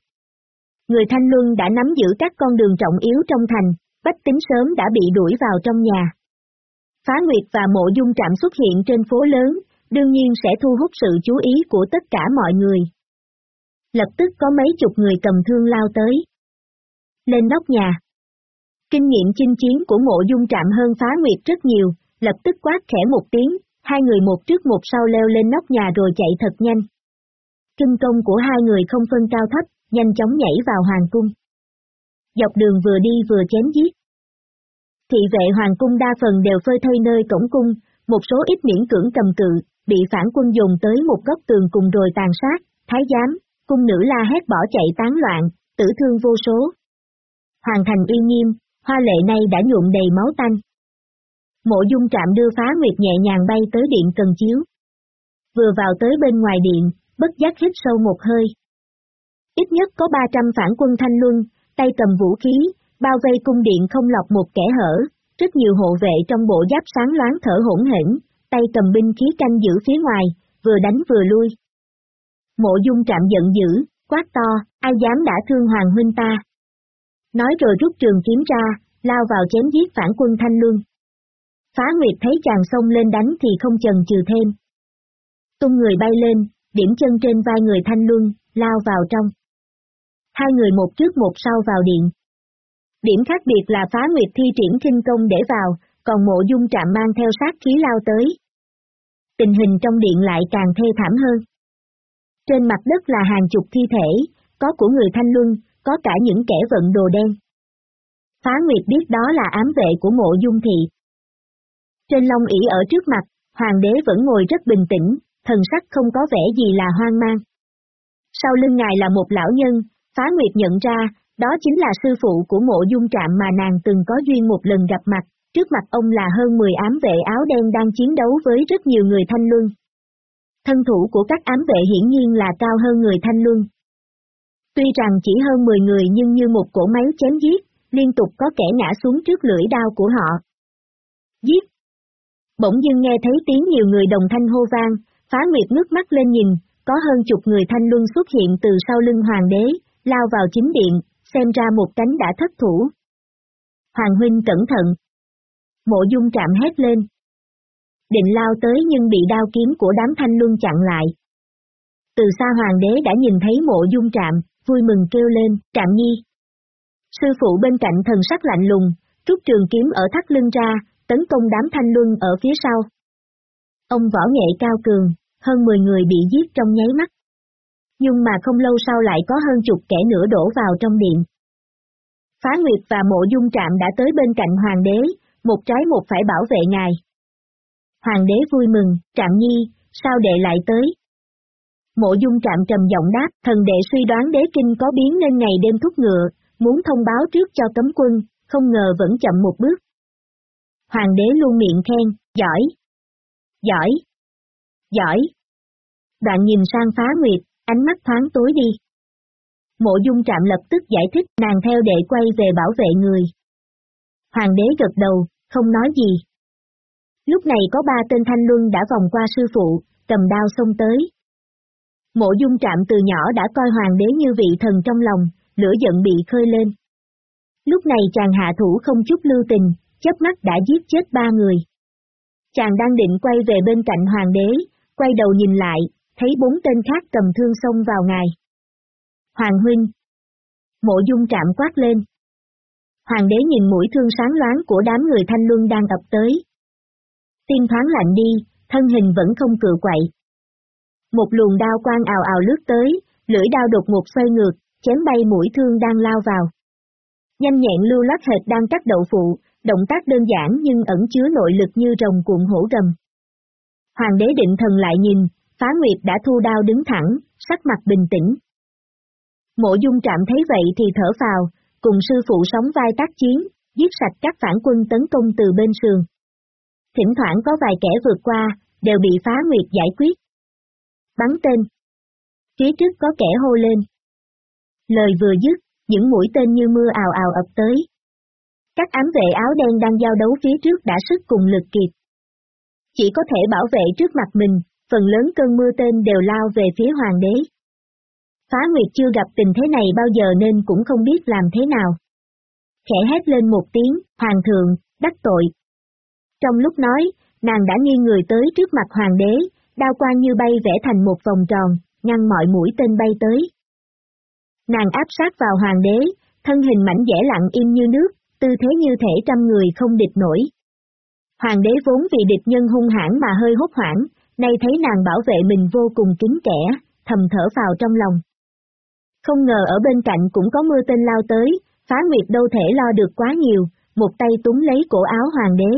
Người thanh luân đã nắm giữ các con đường trọng yếu trong thành, bách tính sớm đã bị đuổi vào trong nhà. Phá Nguyệt và mộ dung trạm xuất hiện trên phố lớn, đương nhiên sẽ thu hút sự chú ý của tất cả mọi người. Lập tức có mấy chục người cầm thương lao tới. Lên nóc nhà. Kinh nghiệm chinh chiến của mộ dung trạm hơn phá nguyệt rất nhiều, lập tức quát khẽ một tiếng, hai người một trước một sau leo lên nóc nhà rồi chạy thật nhanh. Kinh công của hai người không phân cao thấp, nhanh chóng nhảy vào hoàng cung. Dọc đường vừa đi vừa chém giết. Thị vệ hoàng cung đa phần đều phơi thây nơi cổng cung, một số ít miễn cưỡng cầm cự, bị phản quân dùng tới một góc tường cùng rồi tàn sát, thái giám, cung nữ la hét bỏ chạy tán loạn, tử thương vô số. Hoàng thành uy nghiêm, hoa lệ này đã nhuộm đầy máu tanh. Mộ dung trạm đưa phá nguyệt nhẹ nhàng bay tới điện cần chiếu. Vừa vào tới bên ngoài điện, bất giác hít sâu một hơi. Ít nhất có 300 phản quân thanh luân, tay cầm vũ khí, bao vây cung điện không lọc một kẻ hở, rất nhiều hộ vệ trong bộ giáp sáng loáng thở hỗn hển, tay cầm binh khí canh giữ phía ngoài, vừa đánh vừa lui. Mộ dung trạm giận dữ, quát to, ai dám đã thương hoàng huynh ta. Nói rồi rút trường kiếm ra, lao vào chém giết phản quân thanh luân. Phá Nguyệt thấy chàng xông lên đánh thì không chần chừ thêm. Tung người bay lên, điểm chân trên vai người thanh luân, lao vào trong. Hai người một trước một sau vào điện. Điểm khác biệt là phá nguyệt thi triển kinh công để vào, còn mộ dung trạm mang theo sát khí lao tới. Tình hình trong điện lại càng thê thảm hơn. Trên mặt đất là hàng chục thi thể, có của người thanh luân, có cả những kẻ vận đồ đen. Phá Nguyệt biết đó là ám vệ của mộ dung thị. Trên long ỷ ở trước mặt, hoàng đế vẫn ngồi rất bình tĩnh, thần sắc không có vẻ gì là hoang mang. Sau lưng ngài là một lão nhân, Phá Nguyệt nhận ra, đó chính là sư phụ của mộ dung trạm mà nàng từng có duyên một lần gặp mặt, trước mặt ông là hơn 10 ám vệ áo đen đang chiến đấu với rất nhiều người thanh luân. Thân thủ của các ám vệ hiển nhiên là cao hơn người thanh luân. Tuy rằng chỉ hơn 10 người nhưng như một cổ máy chém giết, liên tục có kẻ ngã xuống trước lưỡi đao của họ. Giết! Bỗng dưng nghe thấy tiếng nhiều người đồng thanh hô vang, phá nguyệt nước mắt lên nhìn, có hơn chục người thanh luân xuất hiện từ sau lưng hoàng đế, lao vào chính điện, xem ra một cánh đã thất thủ. Hoàng huynh cẩn thận. Mộ dung trạm hét lên. Định lao tới nhưng bị đao kiếm của đám thanh luân chặn lại. Từ xa hoàng đế đã nhìn thấy mộ dung trạm, vui mừng kêu lên, trạm nhi. Sư phụ bên cạnh thần sắc lạnh lùng, rút trường kiếm ở thắt lưng ra, tấn công đám thanh luân ở phía sau. Ông võ nghệ cao cường, hơn 10 người bị giết trong nháy mắt nhưng mà không lâu sau lại có hơn chục kẻ nữa đổ vào trong điện. Phá Nguyệt và Mộ Dung Trạm đã tới bên cạnh Hoàng đế, một trái một phải bảo vệ ngài. Hoàng đế vui mừng, Trạm Nhi, sao đệ lại tới? Mộ Dung Trạm trầm giọng đáp, thần đệ suy đoán đế kinh có biến nên ngày đêm thúc ngựa, muốn thông báo trước cho cấm quân, không ngờ vẫn chậm một bước. Hoàng đế luôn miệng khen, giỏi, giỏi, giỏi. Đoạn nhìn sang phá nguyệt, ánh mắt thoáng tối đi. Mộ dung trạm lập tức giải thích nàng theo đệ quay về bảo vệ người. Hoàng đế gật đầu, không nói gì. Lúc này có ba tên thanh luân đã vòng qua sư phụ, cầm đao xông tới. Mộ dung trạm từ nhỏ đã coi hoàng đế như vị thần trong lòng, lửa giận bị khơi lên. Lúc này chàng hạ thủ không chút lưu tình, chớp mắt đã giết chết ba người. Chàng đang định quay về bên cạnh hoàng đế, quay đầu nhìn lại, thấy bốn tên khác cầm thương xông vào ngài. Hoàng huynh. Mộ dung trạm quát lên. Hoàng đế nhìn mũi thương sáng loáng của đám người thanh luân đang ập tới. Tiên thoáng lạnh đi, thân hình vẫn không cựa quậy. Một luồng đao quang ào ào lướt tới, lưỡi đao đột ngột xoay ngược, chém bay mũi thương đang lao vào. Nhanh nhẹn lưu lát hệt đang cắt đậu phụ, động tác đơn giản nhưng ẩn chứa nội lực như rồng cuộn hổ gầm. Hoàng đế định thần lại nhìn, Phá Nguyệt đã thu đao đứng thẳng, sắc mặt bình tĩnh. Mộ dung trạm thấy vậy thì thở vào, cùng sư phụ sóng vai tác chiến, giết sạch các phản quân tấn công từ bên sườn. Thỉnh thoảng có vài kẻ vượt qua, đều bị Phá Nguyệt giải quyết. Bắn tên. Phía trước có kẻ hô lên. Lời vừa dứt, những mũi tên như mưa ào ào ập tới. Các ám vệ áo đen đang giao đấu phía trước đã sức cùng lực kịp. Chỉ có thể bảo vệ trước mặt mình, phần lớn cơn mưa tên đều lao về phía hoàng đế. Phá Nguyệt chưa gặp tình thế này bao giờ nên cũng không biết làm thế nào. Khẽ hét lên một tiếng, hoàng thượng, đắc tội. Trong lúc nói, nàng đã nghiêng người tới trước mặt hoàng đế, đao quang như bay vẽ thành một vòng tròn, ngăn mọi mũi tên bay tới. Nàng áp sát vào hoàng đế, thân hình mảnh dẻ lặng im như nước, tư thế như thể trăm người không địch nổi. Hoàng đế vốn vì địch nhân hung hãn mà hơi hốt hoảng, nay thấy nàng bảo vệ mình vô cùng kính kẻ, thầm thở vào trong lòng. Không ngờ ở bên cạnh cũng có mưa tên lao tới, phá nguyệt đâu thể lo được quá nhiều, một tay túm lấy cổ áo hoàng đế.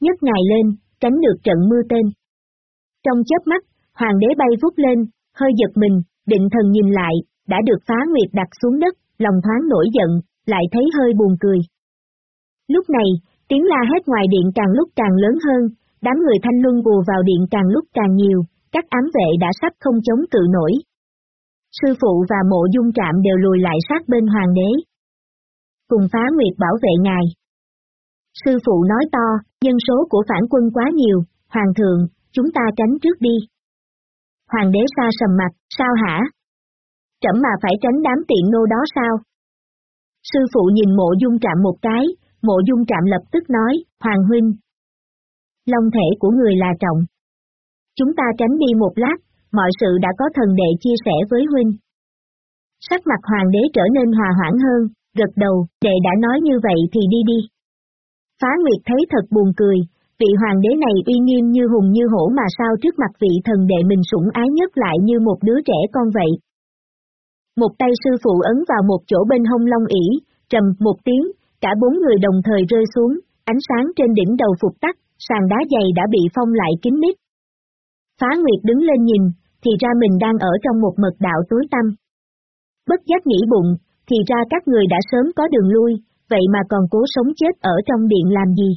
Nhấc ngài lên, tránh được trận mưa tên. Trong chớp mắt, hoàng đế bay vút lên, hơi giật mình, định thần nhìn lại, đã được phá nguyệt đặt xuống đất, lòng thoáng nổi giận, lại thấy hơi buồn cười. Lúc này, tiếng la hét ngoài điện càng lúc càng lớn hơn, đám người thanh luân vùa vào điện càng lúc càng nhiều, các ám vệ đã sắp không chống cự nổi. Sư phụ và mộ dung trạm đều lùi lại sát bên hoàng đế. Cùng phá nguyệt bảo vệ ngài. Sư phụ nói to, dân số của phản quân quá nhiều, hoàng thượng, chúng ta tránh trước đi. Hoàng đế xa sầm mặt, sao hả? Trẫm mà phải tránh đám tiện nô đó sao? Sư phụ nhìn mộ dung trạm một cái, mộ dung trạm lập tức nói, Hoàng huynh. Long thể của người là trọng. Chúng ta tránh đi một lát, mọi sự đã có thần đệ chia sẻ với huynh. Sắc mặt hoàng đế trở nên hòa hoãn hơn, gật đầu, đệ đã nói như vậy thì đi đi. Phá Nguyệt thấy thật buồn cười, vị hoàng đế này uy nghiêm như hùng như hổ mà sao trước mặt vị thần đệ mình sủng ái nhất lại như một đứa trẻ con vậy. Một tay sư phụ ấn vào một chỗ bên hông long ỉ, trầm một tiếng, cả bốn người đồng thời rơi xuống, ánh sáng trên đỉnh đầu phục tắt, sàn đá dày đã bị phong lại kín mít. Phá Nguyệt đứng lên nhìn, thì ra mình đang ở trong một mật đạo tối tăm. Bất giác nghĩ bụng, thì ra các người đã sớm có đường lui, vậy mà còn cố sống chết ở trong điện làm gì?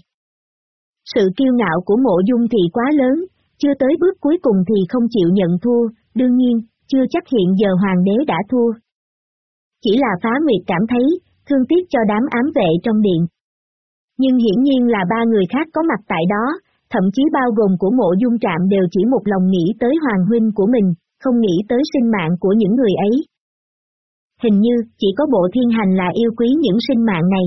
Sự kiêu ngạo của mộ dung thì quá lớn, chưa tới bước cuối cùng thì không chịu nhận thua, đương nhiên, chưa chắc hiện giờ hoàng đế đã thua. Chỉ là phá nguyệt cảm thấy, thương tiếc cho đám ám vệ trong điện. Nhưng hiển nhiên là ba người khác có mặt tại đó, thậm chí bao gồm của mộ dung trạm đều chỉ một lòng nghĩ tới hoàng huynh của mình, không nghĩ tới sinh mạng của những người ấy. Hình như, chỉ có bộ thiên hành là yêu quý những sinh mạng này.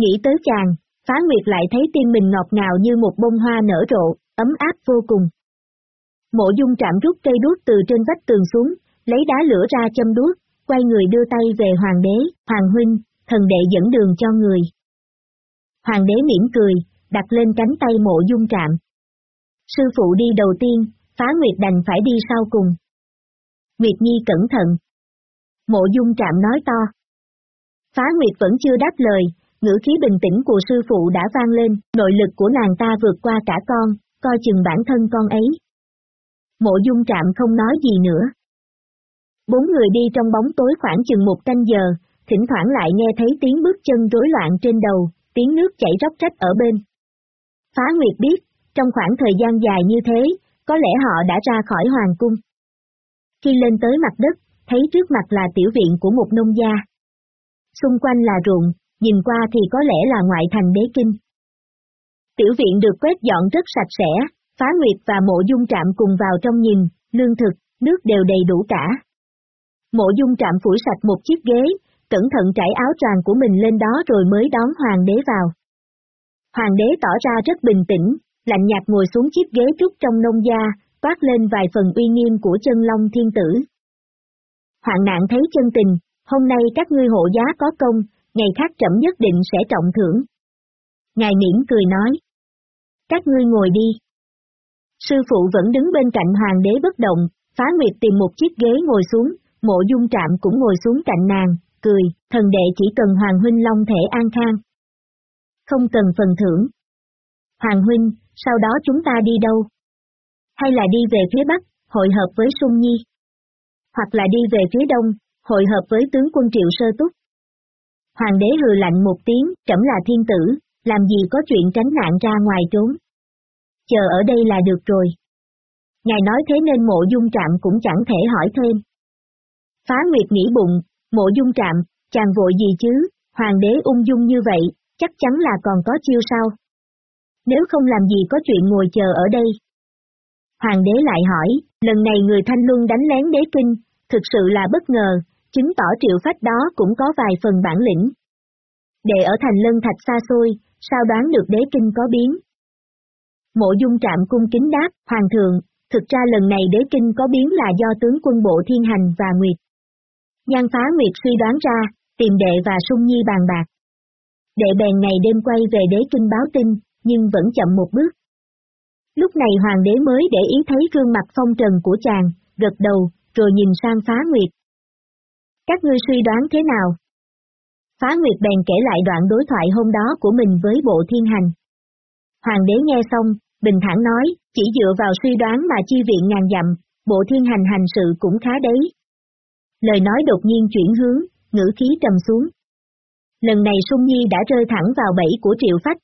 Nghĩ tới chàng, phá nguyệt lại thấy tim mình ngọt ngào như một bông hoa nở rộ, ấm áp vô cùng. Mộ dung trạm rút cây đuốc từ trên vách tường xuống, lấy đá lửa ra châm đuốc, quay người đưa tay về hoàng đế, hoàng huynh, thần đệ dẫn đường cho người. Hoàng đế mỉm cười, đặt lên cánh tay mộ dung trạm. Sư phụ đi đầu tiên, phá nguyệt đành phải đi sau cùng. Nguyệt Nhi cẩn thận. Mộ dung trạm nói to. Phá nguyệt vẫn chưa đáp lời, ngữ khí bình tĩnh của sư phụ đã vang lên, nội lực của nàng ta vượt qua cả con, coi chừng bản thân con ấy. Mộ dung trạm không nói gì nữa. Bốn người đi trong bóng tối khoảng chừng một canh giờ, thỉnh thoảng lại nghe thấy tiếng bước chân rối loạn trên đầu, tiếng nước chảy róc rách ở bên. Phá Nguyệt biết, trong khoảng thời gian dài như thế, có lẽ họ đã ra khỏi hoàng cung. Khi lên tới mặt đất, thấy trước mặt là tiểu viện của một nông gia. Xung quanh là ruộng, nhìn qua thì có lẽ là ngoại thành đế kinh. Tiểu viện được quét dọn rất sạch sẽ, Phá Nguyệt và Mộ Dung Trạm cùng vào trong nhìn, lương thực, nước đều đầy đủ cả. Mộ Dung Trạm phủi sạch một chiếc ghế, cẩn thận trải áo choàng của mình lên đó rồi mới đón Hoàng đế vào. Hoàng đế tỏ ra rất bình tĩnh, lạnh nhạt ngồi xuống chiếc ghế trúc trong nông gia, toát lên vài phần uy nghiêm của chân long thiên tử. Hoạn nạn thấy chân tình, hôm nay các ngươi hộ giá có công, ngày khác chậm nhất định sẽ trọng thưởng. Ngài miễn cười nói. Các ngươi ngồi đi. Sư phụ vẫn đứng bên cạnh hoàng đế bất động, phá nguyệt tìm một chiếc ghế ngồi xuống, mộ dung trạm cũng ngồi xuống cạnh nàng, cười, thần đệ chỉ cần hoàng huynh long thể an khang. Không cần phần thưởng. Hoàng huynh, sau đó chúng ta đi đâu? Hay là đi về phía bắc, hội hợp với Sung Nhi? Hoặc là đi về phía đông, hội hợp với tướng quân Triệu Sơ Túc? Hoàng đế hừ lạnh một tiếng, trẫm là thiên tử, làm gì có chuyện tránh nạn ra ngoài trốn chờ ở đây là được rồi. Ngài nói thế nên mộ dung trạm cũng chẳng thể hỏi thêm. Phá Nguyệt nghĩ bụng, mộ dung trạm, chàng vội gì chứ, hoàng đế ung dung như vậy, chắc chắn là còn có chiêu sao. Nếu không làm gì có chuyện ngồi chờ ở đây. Hoàng đế lại hỏi, lần này người Thanh Luân đánh lén đế kinh, thực sự là bất ngờ, chứng tỏ triệu phách đó cũng có vài phần bản lĩnh. Để ở thành lân thạch xa xôi, sao đoán được đế kinh có biến. Mộ dung trạm cung kính đáp, Hoàng thượng, thực ra lần này đế kinh có biến là do tướng quân bộ thiên hành và Nguyệt. Nhan phá Nguyệt suy đoán ra, tìm đệ và sung nhi bàn bạc. Đệ bèn ngày đêm quay về đế kinh báo tin, nhưng vẫn chậm một bước. Lúc này hoàng đế mới để ý thấy gương mặt phong trần của chàng, gật đầu, rồi nhìn sang phá Nguyệt. Các ngươi suy đoán thế nào? Phá Nguyệt bèn kể lại đoạn đối thoại hôm đó của mình với bộ thiên hành. Hoàng đế nghe xong, bình thản nói, chỉ dựa vào suy đoán mà chi viện ngàn dặm, bộ thiên hành hành sự cũng khá đấy. Lời nói đột nhiên chuyển hướng, ngữ khí trầm xuống. Lần này Sung Nhi đã rơi thẳng vào bẫy của Triệu Phách.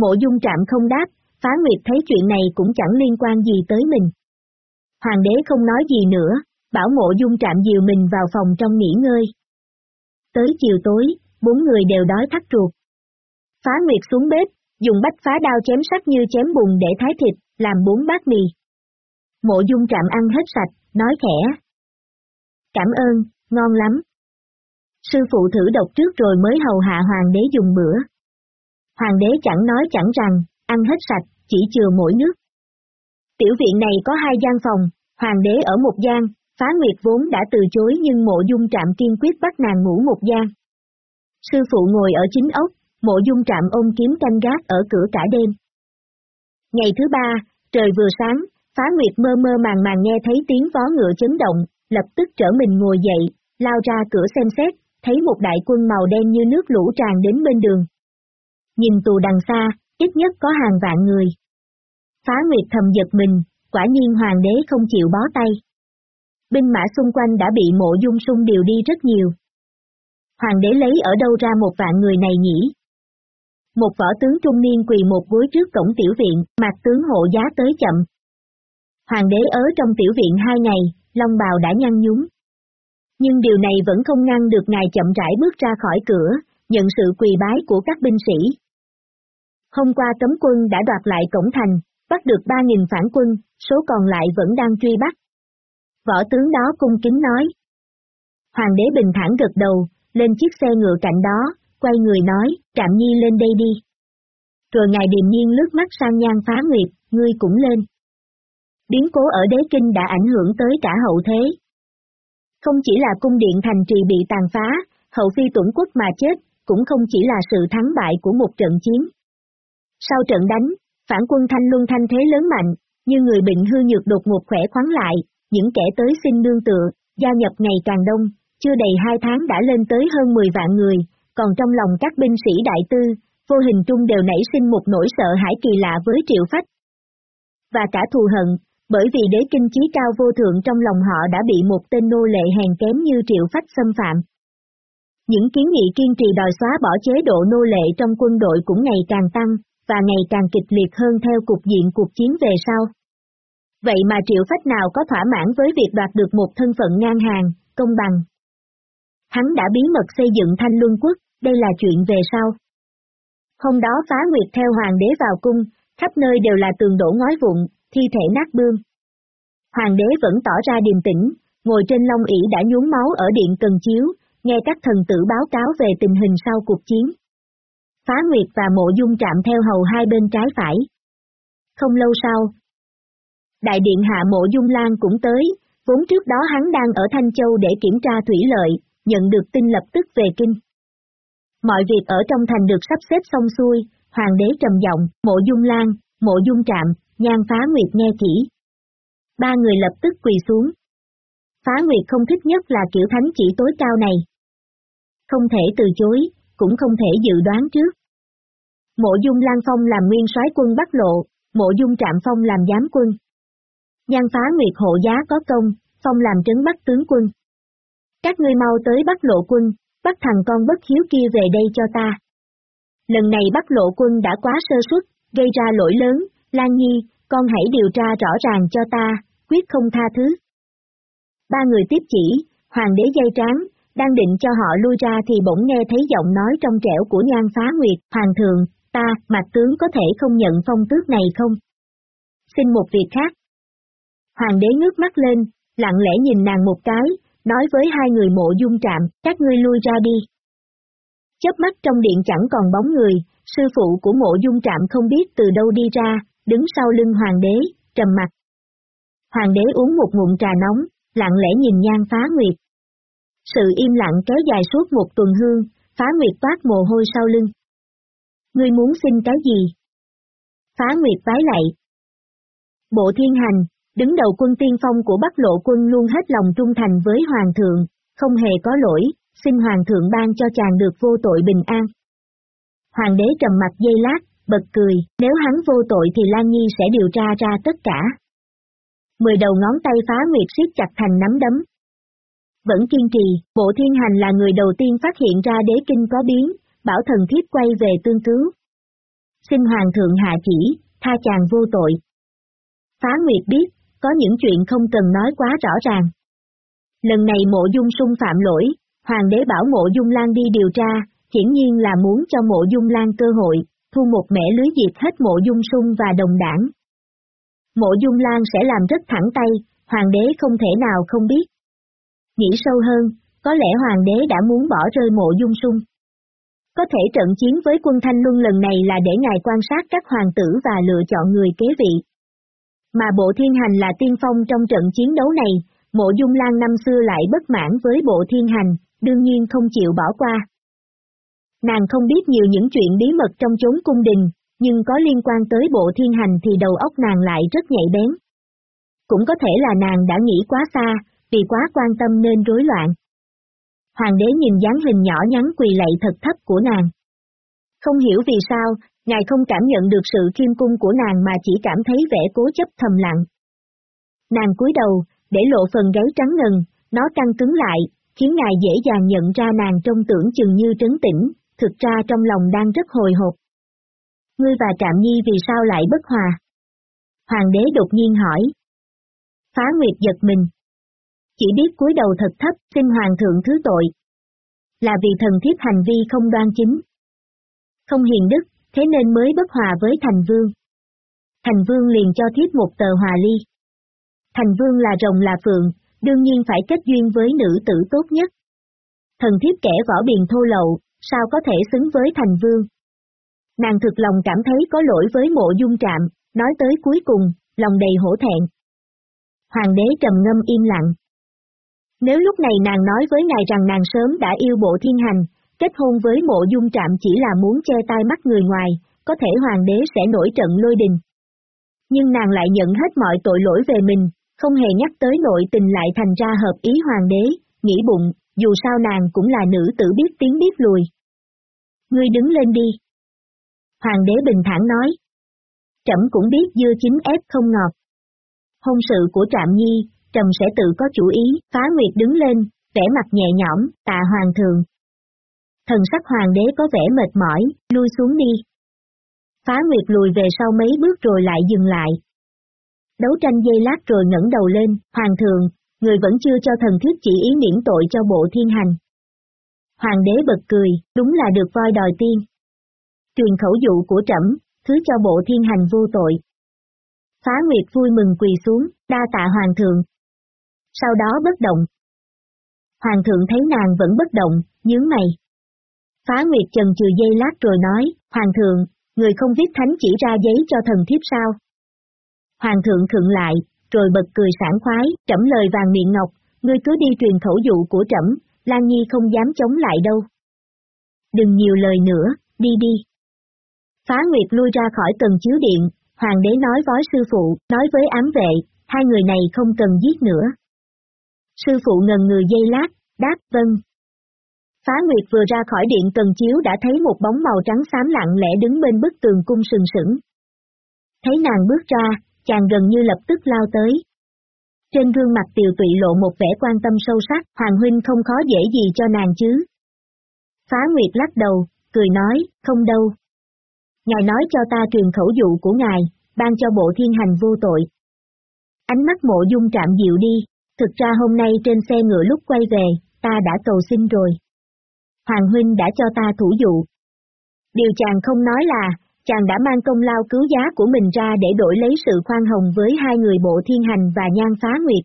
Mộ dung trạm không đáp, phá nguyệt thấy chuyện này cũng chẳng liên quan gì tới mình. Hoàng đế không nói gì nữa, bảo mộ dung trạm dìu mình vào phòng trong nghỉ ngơi. Tới chiều tối, bốn người đều đói thắt ruột. Phá Nguyệt xuống bếp, dùng bách phá đao chém sắc như chém bùn để thái thịt, làm bốn bát mì. Mộ dung trạm ăn hết sạch, nói khẽ. Cảm ơn, ngon lắm. Sư phụ thử độc trước rồi mới hầu hạ hoàng đế dùng bữa. Hoàng đế chẳng nói chẳng rằng, ăn hết sạch, chỉ chừa mỗi nước. Tiểu viện này có hai gian phòng, hoàng đế ở một gian, phá nguyệt vốn đã từ chối nhưng mộ dung trạm kiên quyết bắt nàng ngủ một gian. Sư phụ ngồi ở chính ốc, mộ dung trạm ôm kiếm canh gác ở cửa cả đêm. Ngày thứ ba, trời vừa sáng, phá nguyệt mơ mơ màng màng nghe thấy tiếng vó ngựa chấn động, lập tức trở mình ngồi dậy, lao ra cửa xem xét, thấy một đại quân màu đen như nước lũ tràn đến bên đường. Nhìn tù đằng xa, ít nhất có hàng vạn người. Phá Nguyệt thầm giật mình, quả nhiên hoàng đế không chịu bó tay. Binh mã xung quanh đã bị mộ dung sung điều đi rất nhiều. Hoàng đế lấy ở đâu ra một vạn người này nhỉ? Một võ tướng trung niên quỳ một gối trước cổng tiểu viện, mặt tướng hộ giá tới chậm. Hoàng đế ở trong tiểu viện hai ngày, long bào đã nhăn nhúm. Nhưng điều này vẫn không ngăn được ngài chậm rãi bước ra khỏi cửa, nhận sự quỳ bái của các binh sĩ. Hôm qua cấm quân đã đoạt lại cổng thành, bắt được 3.000 phản quân, số còn lại vẫn đang truy bắt. Võ tướng đó cung kính nói. Hoàng đế bình thản gật đầu, lên chiếc xe ngựa cạnh đó, quay người nói, Trạm Nhi lên đây đi. Rồi ngài điềm nhiên lướt mắt sang nhan phá nguyệt, ngươi cũng lên. Biến cố ở đế kinh đã ảnh hưởng tới cả hậu thế. Không chỉ là cung điện thành trì bị tàn phá, hậu phi tuẩn quốc mà chết, cũng không chỉ là sự thắng bại của một trận chiến. Sau trận đánh, phản quân thanh luân thanh thế lớn mạnh, như người bệnh hư nhược đột ngột khỏe khoắn lại, những kẻ tới xin nương tựa, gia nhập ngày càng đông, chưa đầy hai tháng đã lên tới hơn 10 vạn người, còn trong lòng các binh sĩ đại tư, vô hình trung đều nảy sinh một nỗi sợ hãi kỳ lạ với triệu phách. Và cả thù hận, bởi vì đế kinh chí cao vô thượng trong lòng họ đã bị một tên nô lệ hèn kém như triệu phách xâm phạm. Những kiến nghị kiên trì đòi xóa bỏ chế độ nô lệ trong quân đội cũng ngày càng tăng, và ngày càng kịch liệt hơn theo cục diện cuộc chiến về sau. Vậy mà triệu phách nào có thỏa mãn với việc đoạt được một thân phận ngang hàng, công bằng. Hắn đã bí mật xây dựng thanh luân quốc, đây là chuyện về sau. Hôm đó phá nguyệt theo hoàng đế vào cung, khắp nơi đều là tường đổ ngói vụn, thi thể nát bươm. Hoàng đế vẫn tỏ ra điềm tĩnh, ngồi trên long ỷ đã nhuốm máu ở điện cần chiếu, nghe các thần tử báo cáo về tình hình sau cuộc chiến. Phá Nguyệt và Mộ Dung chạm theo hầu hai bên trái phải. Không lâu sau, Đại điện hạ Mộ Dung Lan cũng tới, vốn trước đó hắn đang ở Thanh Châu để kiểm tra thủy lợi, nhận được tin lập tức về kinh. Mọi việc ở trong thành được sắp xếp xong xuôi, hoàng đế trầm giọng, Mộ Dung Lan, Mộ Dung Trạm, Nhan Phá Nguyệt nghe chỉ. Ba người lập tức quỳ xuống. Phá Nguyệt không thích nhất là kiểu thánh chỉ tối cao này. Không thể từ chối, cũng không thể dự đoán trước. Mộ dung Lan Phong làm nguyên soái quân Bắc Lộ, mộ dung Trạm Phong làm giám quân. Nhan phá Nguyệt hộ giá có công, Phong làm trấn Bắc tướng quân. Các ngươi mau tới Bắc Lộ quân, bắt thằng con bất hiếu kia về đây cho ta. Lần này Bắc Lộ quân đã quá sơ suất, gây ra lỗi lớn, Lan Nhi, con hãy điều tra rõ ràng cho ta, quyết không tha thứ. Ba người tiếp chỉ, hoàng đế dây tráng, đang định cho họ lui ra thì bỗng nghe thấy giọng nói trong trẻo của nhan phá nguyệt, hoàng thượng, ta, mặt tướng có thể không nhận phong tước này không? Xin một việc khác. Hoàng đế ngước mắt lên, lặng lẽ nhìn nàng một cái, nói với hai người mộ dung trạm, các ngươi lui ra đi. Chớp mắt trong điện chẳng còn bóng người, sư phụ của mộ dung trạm không biết từ đâu đi ra, đứng sau lưng hoàng đế, trầm mặt. Hoàng đế uống một ngụm trà nóng, lặng lẽ nhìn nhan phá nguyệt, sự im lặng kéo dài suốt một tuần hương, phá nguyệt toát mồ hôi sau lưng. Ngươi muốn xin cái gì? Phá nguyệt vái lạy. Bộ thiên hành, đứng đầu quân tiên phong của Bắc Lộ quân luôn hết lòng trung thành với Hoàng thượng, không hề có lỗi, xin Hoàng thượng ban cho chàng được vô tội bình an. Hoàng đế trầm mặt dây lát, bật cười, nếu hắn vô tội thì Lan Nhi sẽ điều tra ra tất cả. Mười đầu ngón tay phá nguyệt siết chặt thành nắm đấm. Vẫn kiên trì, bộ thiên hành là người đầu tiên phát hiện ra đế kinh có biến, bảo thần thiếp quay về tương cứu. Xin hoàng thượng hạ chỉ, tha chàng vô tội. Phá Nguyệt biết, có những chuyện không cần nói quá rõ ràng. Lần này mộ dung sung phạm lỗi, hoàng đế bảo mộ dung lan đi điều tra, hiển nhiên là muốn cho mộ dung lan cơ hội, thu một mẻ lưới diệt hết mộ dung sung và đồng đảng. Mộ dung lan sẽ làm rất thẳng tay, hoàng đế không thể nào không biết. Nghĩ sâu hơn, có lẽ hoàng đế đã muốn bỏ rơi mộ dung sung. Có thể trận chiến với quân Thanh Luân lần này là để ngài quan sát các hoàng tử và lựa chọn người kế vị. Mà bộ thiên hành là tiên phong trong trận chiến đấu này, mộ dung lan năm xưa lại bất mãn với bộ thiên hành, đương nhiên không chịu bỏ qua. Nàng không biết nhiều những chuyện bí mật trong chốn cung đình, nhưng có liên quan tới bộ thiên hành thì đầu óc nàng lại rất nhạy bén. Cũng có thể là nàng đã nghĩ quá xa, vì quá quan tâm nên rối loạn. Hoàng đế nhìn dáng hình nhỏ nhắn quỳ lạy thật thấp của nàng. Không hiểu vì sao, ngài không cảm nhận được sự khiêm cung của nàng mà chỉ cảm thấy vẻ cố chấp thầm lặng. Nàng cúi đầu, để lộ phần gáy trắng ngần, nó căng cứng lại, khiến ngài dễ dàng nhận ra nàng trông tưởng chừng như trấn tĩnh, thực ra trong lòng đang rất hồi hộp. Ngươi và Trạm Nhi vì sao lại bất hòa? Hoàng đế đột nhiên hỏi. Phá Nguyệt giật mình. Chỉ biết cúi đầu thật thấp, xin Hoàng thượng thứ tội. Là vì thần thiếp hành vi không đoan chính. Không hiền đức, thế nên mới bất hòa với thành vương. Thành vương liền cho thiếp một tờ hòa ly. Thành vương là rồng là phượng, đương nhiên phải kết duyên với nữ tử tốt nhất. Thần thiếp kẻ võ biền thô lậu, sao có thể xứng với thành vương. Nàng thực lòng cảm thấy có lỗi với mộ dung trạm, nói tới cuối cùng, lòng đầy hổ thẹn. Hoàng đế trầm ngâm im lặng. Nếu lúc này nàng nói với ngài rằng nàng sớm đã yêu bộ thiên hành, kết hôn với mộ dung trạm chỉ là muốn che tai mắt người ngoài, có thể hoàng đế sẽ nổi trận lôi đình. Nhưng nàng lại nhận hết mọi tội lỗi về mình, không hề nhắc tới nội tình lại thành ra hợp ý hoàng đế, nghĩ bụng, dù sao nàng cũng là nữ tử biết tiếng biết lùi. Ngươi đứng lên đi. Hoàng đế bình thản nói. Trẫm cũng biết dưa chín ép không ngọt. Hôn sự của Trạm Nhi, Trầm sẽ tự có chủ ý, phá nguyệt đứng lên, vẻ mặt nhẹ nhõm, tạ hoàng thượng Thần sắc hoàng đế có vẻ mệt mỏi, lui xuống đi. Phá nguyệt lùi về sau mấy bước rồi lại dừng lại. Đấu tranh dây lát rồi ngẩng đầu lên, hoàng thượng người vẫn chưa cho thần thiết chỉ ý miễn tội cho bộ thiên hành. Hoàng đế bật cười, đúng là được voi đòi tiên. Truyền khẩu dụ của trẫm, thứ cho bộ thiên hành vô tội. Phá Nguyệt vui mừng quỳ xuống, đa tạ hoàng thượng. Sau đó bất động. Hoàng thượng thấy nàng vẫn bất động, nhướng mày. Phá Nguyệt chần chừ dây lát rồi nói, Hoàng thượng, người không viết thánh chỉ ra giấy cho thần thiếp sao? Hoàng thượng khựng lại, rồi bật cười sảng khoái, trẫm lời vàng miệng ngọc, ngươi cứ đi truyền khẩu dụ của trẫm, Lan Nhi không dám chống lại đâu. Đừng nhiều lời nữa, đi đi. Phá Nguyệt lui ra khỏi tầng chiếu điện, Hoàng đế nói với sư phụ, nói với ám vệ, hai người này không cần giết nữa. Sư phụ ngần người dây lát, đáp vâng. Phá Nguyệt vừa ra khỏi điện cần chiếu đã thấy một bóng màu trắng xám lặng lẽ đứng bên bức tường cung sừng sững. Thấy nàng bước ra, chàng gần như lập tức lao tới. Trên gương mặt tiều tụy lộ một vẻ quan tâm sâu sắc, Hoàng Huynh không khó dễ gì cho nàng chứ. Phá Nguyệt lắc đầu, cười nói, không đâu. Ngài nói cho ta truyền khẩu dụ của ngài, ban cho bộ thiên hành vô tội. Ánh mắt mộ dung trạm dịu đi, thực ra hôm nay trên xe ngựa lúc quay về, ta đã cầu xin rồi. Hoàng Huynh đã cho ta thủ dụ. Điều chàng không nói là, chàng đã mang công lao cứu giá của mình ra để đổi lấy sự khoan hồng với hai người bộ thiên hành và nhan phá nguyệt.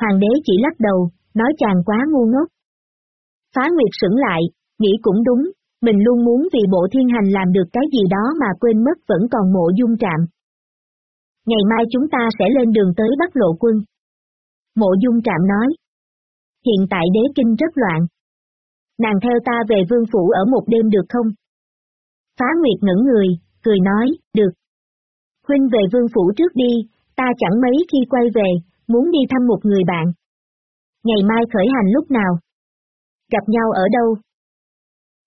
Hoàng đế chỉ lắc đầu, nói chàng quá ngu ngốc. Phá nguyệt sững lại, nghĩ cũng đúng, mình luôn muốn vì bộ thiên hành làm được cái gì đó mà quên mất vẫn còn mộ dung trạm. Ngày mai chúng ta sẽ lên đường tới Bắc Lộ Quân. Mộ dung trạm nói. Hiện tại đế kinh rất loạn. Nàng theo ta về vương phủ ở một đêm được không? Phá Nguyệt ngẩn người, cười nói, được. Huynh về vương phủ trước đi, ta chẳng mấy khi quay về, muốn đi thăm một người bạn. Ngày mai khởi hành lúc nào? Gặp nhau ở đâu?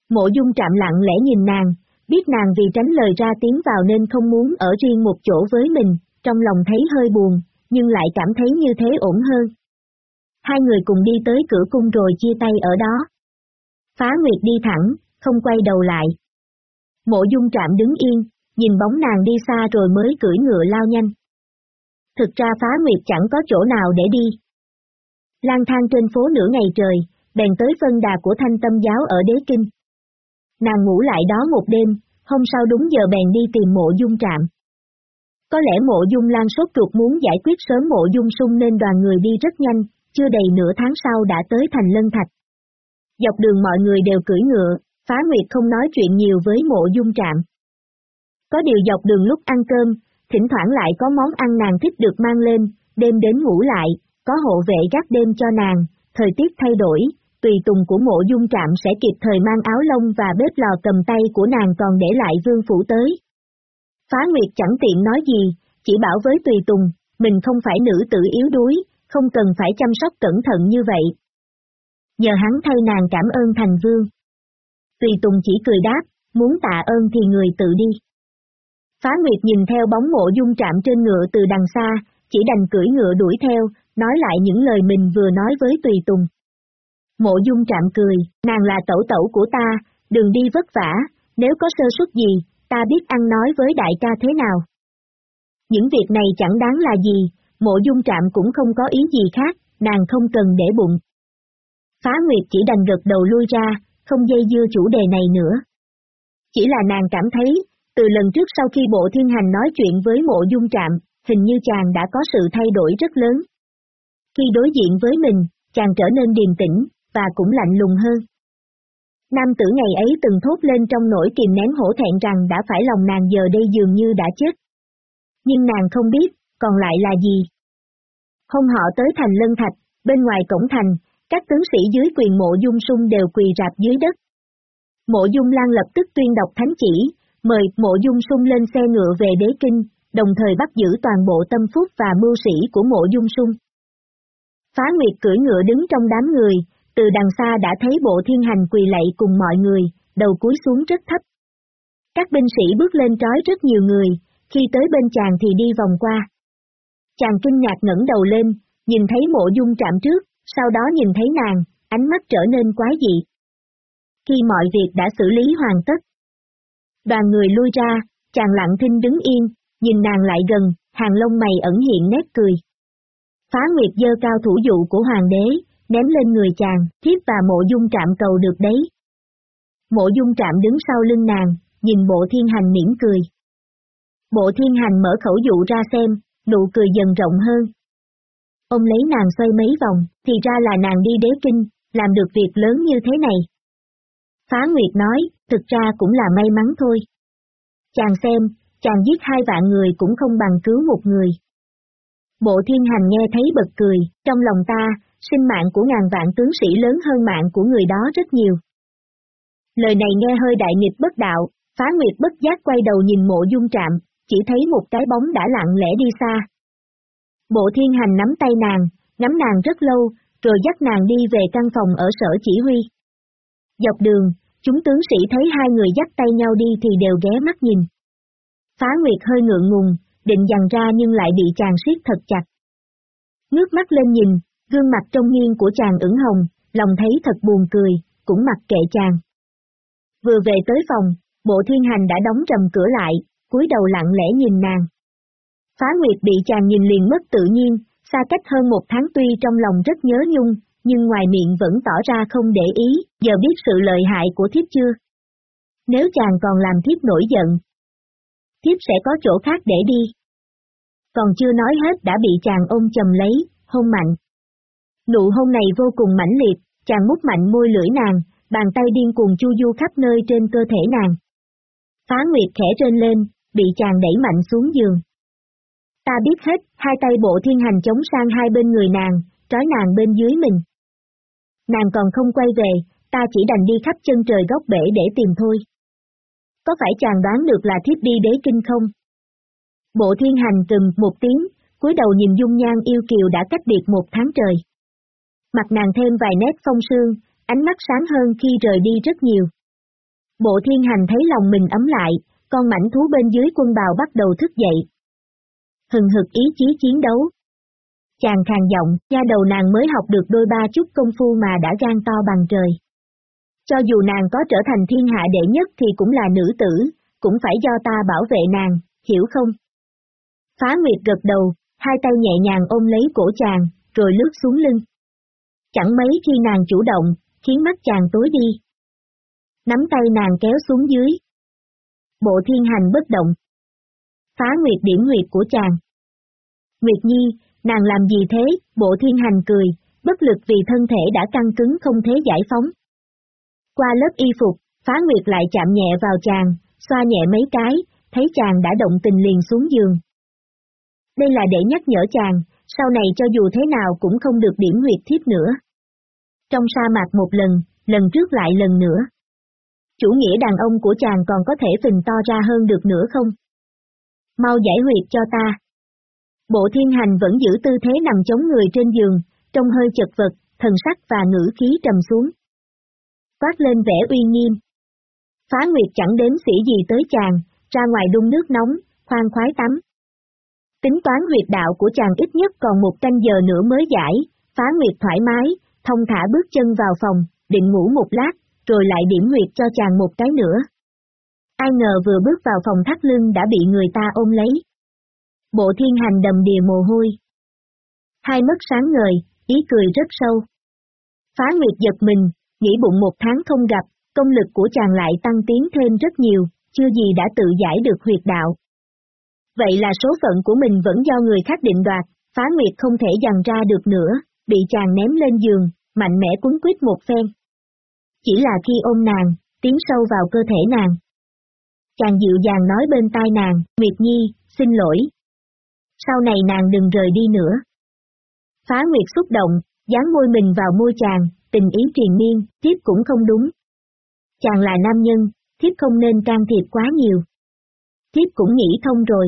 Mộ dung trạm lặng lẽ nhìn nàng, biết nàng vì tránh lời ra tiếng vào nên không muốn ở riêng một chỗ với mình, trong lòng thấy hơi buồn, nhưng lại cảm thấy như thế ổn hơn. Hai người cùng đi tới cửa cung rồi chia tay ở đó. Phá Nguyệt đi thẳng, không quay đầu lại. Mộ dung trạm đứng yên, nhìn bóng nàng đi xa rồi mới cưỡi ngựa lao nhanh. Thực ra Phá Nguyệt chẳng có chỗ nào để đi. Lang thang trên phố nửa ngày trời, bèn tới phân đà của thanh tâm giáo ở đế kinh. Nàng ngủ lại đó một đêm, hôm sau đúng giờ bèn đi tìm mộ dung trạm. Có lẽ mộ dung lan sốt ruột muốn giải quyết sớm mộ dung sung nên đoàn người đi rất nhanh, chưa đầy nửa tháng sau đã tới thành lân thạch. Dọc đường mọi người đều cưỡi ngựa, phá nguyệt không nói chuyện nhiều với mộ dung trạm. Có điều dọc đường lúc ăn cơm, thỉnh thoảng lại có món ăn nàng thích được mang lên, đêm đến ngủ lại, có hộ vệ gác đêm cho nàng, thời tiết thay đổi, tùy tùng của mộ dung trạm sẽ kịp thời mang áo lông và bếp lò cầm tay của nàng còn để lại vương phủ tới. Phá Nguyệt chẳng tiện nói gì, chỉ bảo với tùy tùng, mình không phải nữ tử yếu đuối, không cần phải chăm sóc cẩn thận như vậy. Nhờ hắn thay nàng cảm ơn thành vương. Tùy tùng chỉ cười đáp, muốn tạ ơn thì người tự đi. Phá Nguyệt nhìn theo bóng mộ dung trạm trên ngựa từ đằng xa, chỉ đành cưỡi ngựa đuổi theo, nói lại những lời mình vừa nói với tùy tùng. Mộ dung trạm cười, nàng là tẩu tẩu của ta, đừng đi vất vả, nếu có sơ suất gì, ta biết ăn nói với đại ca thế nào. Những việc này chẳng đáng là gì, mộ dung trạm cũng không có ý gì khác, nàng không cần để bụng. Phá Nguyệt chỉ đành gật đầu lui ra, không dây dưa chủ đề này nữa. Chỉ là nàng cảm thấy, từ lần trước sau khi bộ thiên hành nói chuyện với mộ dung trạm, hình như chàng đã có sự thay đổi rất lớn. Khi đối diện với mình, chàng trở nên điềm tĩnh, và cũng lạnh lùng hơn. Nam tử ngày ấy từng thốt lên trong nỗi kìm nén hổ thẹn rằng đã phải lòng nàng giờ đây dường như đã chết. Nhưng nàng không biết, còn lại là gì. Hôm họ tới thành lân thạch, bên ngoài cổng thành, các tướng sĩ dưới quyền mộ dung sung đều quỳ rạp dưới đất. Mộ dung lan lập tức tuyên đọc thánh chỉ, mời mộ dung sung lên xe ngựa về đế kinh, đồng thời bắt giữ toàn bộ tâm phúc và mưu sĩ của mộ dung sung. Phá Nguyệt cưỡi ngựa đứng trong đám người, từ đằng xa đã thấy bộ thiên hành quỳ lạy cùng mọi người, đầu cúi xuống rất thấp. Các binh sĩ bước lên trói rất nhiều người, khi tới bên chàng thì đi vòng qua. Chàng kinh ngạc ngẩng đầu lên, nhìn thấy mộ dung chạm trước, sau đó nhìn thấy nàng, ánh mắt trở nên quái dị. Khi mọi việc đã xử lý hoàn tất, đoàn người lui ra, chàng lặng thinh đứng yên, nhìn nàng lại gần, hàng lông mày ẩn hiện nét cười. Phá Nguyệt dơ cao thủ dụ của hoàng đế, ném lên người chàng, thiếp và mộ dung trạm cầu được đấy. Mộ dung trạm đứng sau lưng nàng, nhìn bộ thiên hành mỉm cười. Bộ thiên hành mở khẩu dụ ra xem, nụ cười dần rộng hơn. Ông lấy nàng xoay mấy vòng, thì ra là nàng đi đế kinh, làm được việc lớn như thế này. Phá Nguyệt nói, thực ra cũng là may mắn thôi. Chàng xem, chàng giết hai vạn người cũng không bằng cứu một người. Bộ thiên hành nghe thấy bật cười, trong lòng ta, sinh mạng của ngàn vạn tướng sĩ lớn hơn mạng của người đó rất nhiều. Lời này nghe hơi đại nghịch bất đạo, phá nguyệt bất giác quay đầu nhìn mộ dung trạm, chỉ thấy một cái bóng đã lặng lẽ đi xa. Bộ thiên hành nắm tay nàng, ngắm nàng rất lâu, rồi dắt nàng đi về căn phòng ở sở chỉ huy. Dọc đường, chúng tướng sĩ thấy hai người dắt tay nhau đi thì đều ghé mắt nhìn. Phá Nguyệt hơi ngượng ngùng, định dằn ra nhưng lại bị chàng siết thật chặt. Ngước mắt lên nhìn, gương mặt trong nghiêng của chàng ửng hồng, lòng thấy thật buồn cười, cũng mặc kệ chàng. Vừa về tới phòng, bộ thiên hành đã đóng trầm cửa lại, cúi đầu lặng lẽ nhìn nàng. Phá Nguyệt bị chàng nhìn liền mất tự nhiên, xa cách hơn một tháng tuy trong lòng rất nhớ nhung, nhưng ngoài miệng vẫn tỏ ra không để ý, giờ biết sự lợi hại của thiếp chưa? Nếu chàng còn làm thiếp nổi giận, thiếp sẽ có chỗ khác để đi. Còn chưa nói hết đã bị chàng ôm chầm lấy, hôn mạnh. Nụ hôn này vô cùng mãnh liệt, chàng mút mạnh môi lưỡi nàng, bàn tay điên cuồng chu du khắp nơi trên cơ thể nàng. Phá Nguyệt khẽ trên lên, bị chàng đẩy mạnh xuống giường. Ta biết hết, hai tay bộ thiên hành chống sang hai bên người nàng, trói nàng bên dưới mình. Nàng còn không quay về, ta chỉ đành đi khắp chân trời góc bể để tìm thôi. Có phải chàng đoán được là thiếp đi đế kinh không? Bộ thiên hành trùm một tiếng, cúi đầu nhìn dung nhan yêu kiều đã cách biệt một tháng trời. Mặt nàng thêm vài nét phong sương, ánh mắt sáng hơn khi rời đi rất nhiều. Bộ thiên hành thấy lòng mình ấm lại, con mảnh thú bên dưới quân bào bắt đầu thức dậy. Hừng hực ý chí chiến đấu. Chàng khàn giọng, da đầu nàng mới học được đôi ba chút công phu mà đã gan to bằng trời. Cho dù nàng có trở thành thiên hạ đệ nhất thì cũng là nữ tử, cũng phải do ta bảo vệ nàng, hiểu không? Phá Nguyệt gật đầu, hai tay nhẹ nhàng ôm lấy cổ chàng, rồi lướt xuống lưng. Chẳng mấy khi nàng chủ động, khiến mắt chàng tối đi. Nắm tay nàng kéo xuống dưới. Bộ thiên hành bất động. Phá Nguyệt điểm nguyệt của chàng. Nguyệt Nhi, nàng làm gì thế, bộ thiên hành cười, bất lực vì thân thể đã căng cứng không thế giải phóng. Qua lớp y phục, phá nguyệt lại chạm nhẹ vào chàng, xoa nhẹ mấy cái, thấy chàng đã động tình liền xuống giường. Đây là để nhắc nhở chàng, sau này cho dù thế nào cũng không được điểm huyệt thiếp nữa. Trong sa mạc một lần, lần trước lại lần nữa. Chủ nghĩa đàn ông của chàng còn có thể phình to ra hơn được nữa không? Mau giải huyệt cho ta. Bộ thiên hành vẫn giữ tư thế nằm chống người trên giường, trông hơi chật vật, thần sắc và ngữ khí trầm xuống. Phát lên vẻ uy nghiêm. Phá Nguyệt chẳng đến sĩ gì tới chàng, ra ngoài đun nước nóng, khoan khoái tắm. Tính toán huyệt đạo của chàng ít nhất còn một canh giờ nữa mới giải, Phá Nguyệt thoải mái, thông thả bước chân vào phòng, định ngủ một lát, rồi lại điểm huyệt cho chàng một cái nữa. Ai ngờ vừa bước vào phòng thắt lưng đã bị người ta ôm lấy. Bộ thiên hành đầm đìa mồ hôi. Hai mắt sáng ngời, ý cười rất sâu. Phá Nguyệt giật mình, nghĩ bụng một tháng không gặp, công lực của chàng lại tăng tiến thêm rất nhiều, chưa gì đã tự giải được huyệt đạo. Vậy là số phận của mình vẫn do người khác định đoạt, phá nguyệt không thể dằn ra được nữa, bị chàng ném lên giường, mạnh mẽ cuốn quyết một phen. Chỉ là khi ôm nàng, tiến sâu vào cơ thể nàng. Chàng dịu dàng nói bên tai nàng, Nguyệt Nhi, xin lỗi. Sau này nàng đừng rời đi nữa. Phá Nguyệt xúc động, dán môi mình vào môi chàng, tình ý truyền miên, thiếp cũng không đúng. Chàng là nam nhân, thiếp không nên can thiệp quá nhiều. Thiếp cũng nghĩ thông rồi.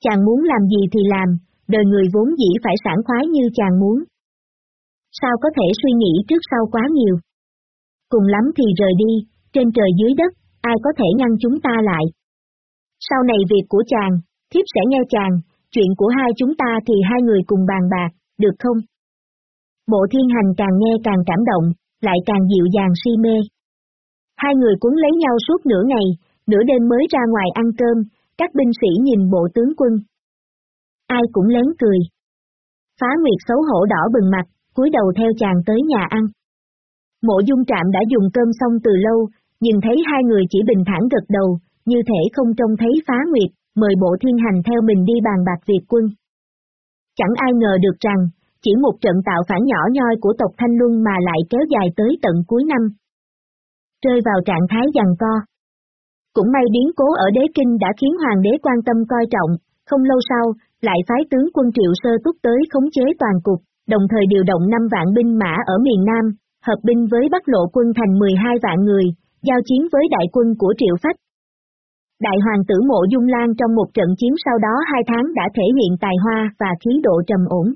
Chàng muốn làm gì thì làm, đời người vốn dĩ phải sảng khoái như chàng muốn. Sao có thể suy nghĩ trước sau quá nhiều? Cùng lắm thì rời đi, trên trời dưới đất, ai có thể ngăn chúng ta lại? Sau này việc của chàng, thiếp sẽ nghe chàng, chuyện của hai chúng ta thì hai người cùng bàn bạc, được không? Bộ thiên hành càng nghe càng cảm động, lại càng dịu dàng si mê. Hai người cuốn lấy nhau suốt nửa ngày, nửa đêm mới ra ngoài ăn cơm, các binh sĩ nhìn bộ tướng quân. Ai cũng lén cười. Phá Nguyệt xấu hổ đỏ bừng mặt, cúi đầu theo chàng tới nhà ăn. Mộ dung trạm đã dùng cơm xong từ lâu, nhưng thấy hai người chỉ bình thản gật đầu, như thể không trông thấy phá nguyệt, mời bộ thiên hành theo mình đi bàn bạc việc quân. Chẳng ai ngờ được rằng, chỉ một trận tạo phản nhỏ nhoi của tộc Thanh Luân mà lại kéo dài tới tận cuối năm. Rơi vào trạng thái giằng co. Cũng may biến cố ở đế kinh đã khiến hoàng đế quan tâm coi trọng, không lâu sau, lại phái tướng quân triệu sơ túc tới khống chế toàn cục, đồng thời điều động 5 vạn binh mã ở miền Nam, hợp binh với Bắc Lộ quân thành 12 vạn người, giao chiến với đại quân của Triệu Phách. Đại hoàng tử Mộ Dung Lan trong một trận chiến sau đó hai tháng đã thể hiện tài hoa và khí độ trầm ổn.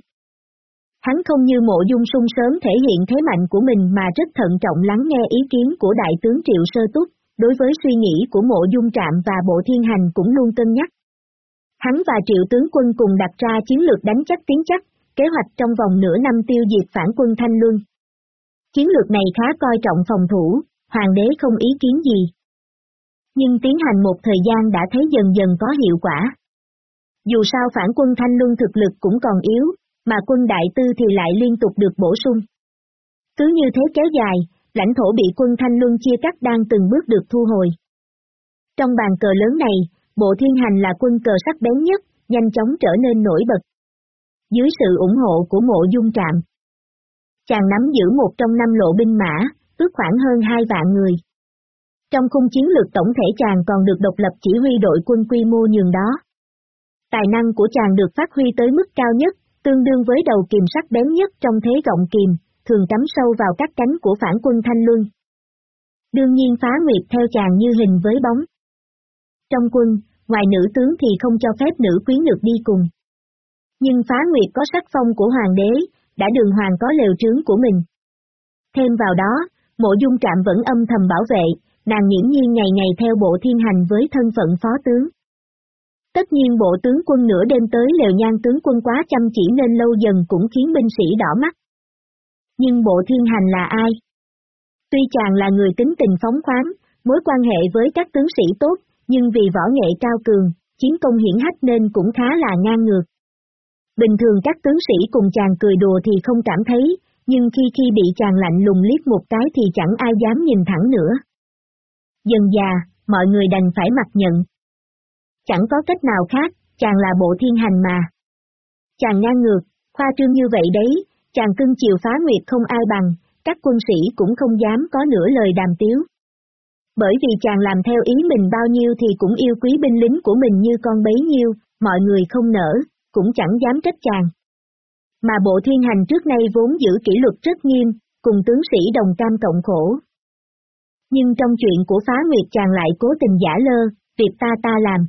Hắn không như Mộ Dung sung sớm thể hiện thế mạnh của mình mà rất thận trọng lắng nghe ý kiến của đại tướng Triệu Sơ Túc, đối với suy nghĩ của Mộ Dung Trạm và Bộ Thiên Hành cũng luôn cân nhắc. Hắn và Triệu tướng quân cùng đặt ra chiến lược đánh chắc tiến chắc, kế hoạch trong vòng nửa năm tiêu diệt phản quân Thanh Luân. Chiến lược này khá coi trọng phòng thủ, hoàng đế không ý kiến gì. Nhưng tiến hành một thời gian đã thấy dần dần có hiệu quả. Dù sao phản quân Thanh Luân thực lực cũng còn yếu, mà quân đại tư thì lại liên tục được bổ sung. Cứ như thế kéo dài, lãnh thổ bị quân Thanh Luân chia cắt đang từng bước được thu hồi. Trong bàn cờ lớn này, bộ thiên hành là quân cờ sắc bén nhất, nhanh chóng trở nên nổi bật. Dưới sự ủng hộ của mộ dung trạm, chàng nắm giữ một trong năm lộ binh mã, ước khoảng hơn hai vạn người. Trong khung chiến lược tổng thể chàng còn được độc lập chỉ huy đội quân quy mô nhường đó. Tài năng của chàng được phát huy tới mức cao nhất, tương đương với đầu kìm sắc bén nhất trong thế rộng kìm, thường cắm sâu vào các cánh của phản quân Thanh Luân. Đương nhiên phá nguyệt theo chàng như hình với bóng. Trong quân, ngoài nữ tướng thì không cho phép nữ quý được đi cùng. Nhưng phá nguyệt có sắc phong của hoàng đế, đã đường hoàng có lều trướng của mình. Thêm vào đó, mộ dung trạm vẫn âm thầm bảo vệ, nàng nghiễm nhiên ngày ngày theo bộ thiên hành với thân phận phó tướng. Tất nhiên bộ tướng quân nửa đêm tới lều nhan tướng quân quá chăm chỉ nên lâu dần cũng khiến binh sĩ đỏ mắt. Nhưng bộ thiên hành là ai? Tuy chàng là người tính tình phóng khoáng, mối quan hệ với các tướng sĩ tốt, nhưng vì võ nghệ cao cường, chiến công hiển hách nên cũng khá là ngang ngược. Bình thường các tướng sĩ cùng chàng cười đùa thì không cảm thấy, nhưng khi khi bị chàng lạnh lùng liếc một cái thì chẳng ai dám nhìn thẳng nữa. Dần già, mọi người đành phải mặc nhận. Chẳng có cách nào khác, chàng là bộ thiên hành mà. Chàng ngang ngược, khoa trương như vậy đấy, chàng cưng chiều phá nguyệt không ai bằng, các quân sĩ cũng không dám có nửa lời đàm tiếu. Bởi vì chàng làm theo ý mình bao nhiêu thì cũng yêu quý binh lính của mình như con bấy nhiêu, mọi người không nở, cũng chẳng dám trách chàng. Mà bộ thiên hành trước nay vốn giữ kỷ luật rất nghiêm, cùng tướng sĩ đồng cam cộng khổ. Nhưng trong chuyện của phá nguyệt chàng lại cố tình giả lơ, việc ta ta làm.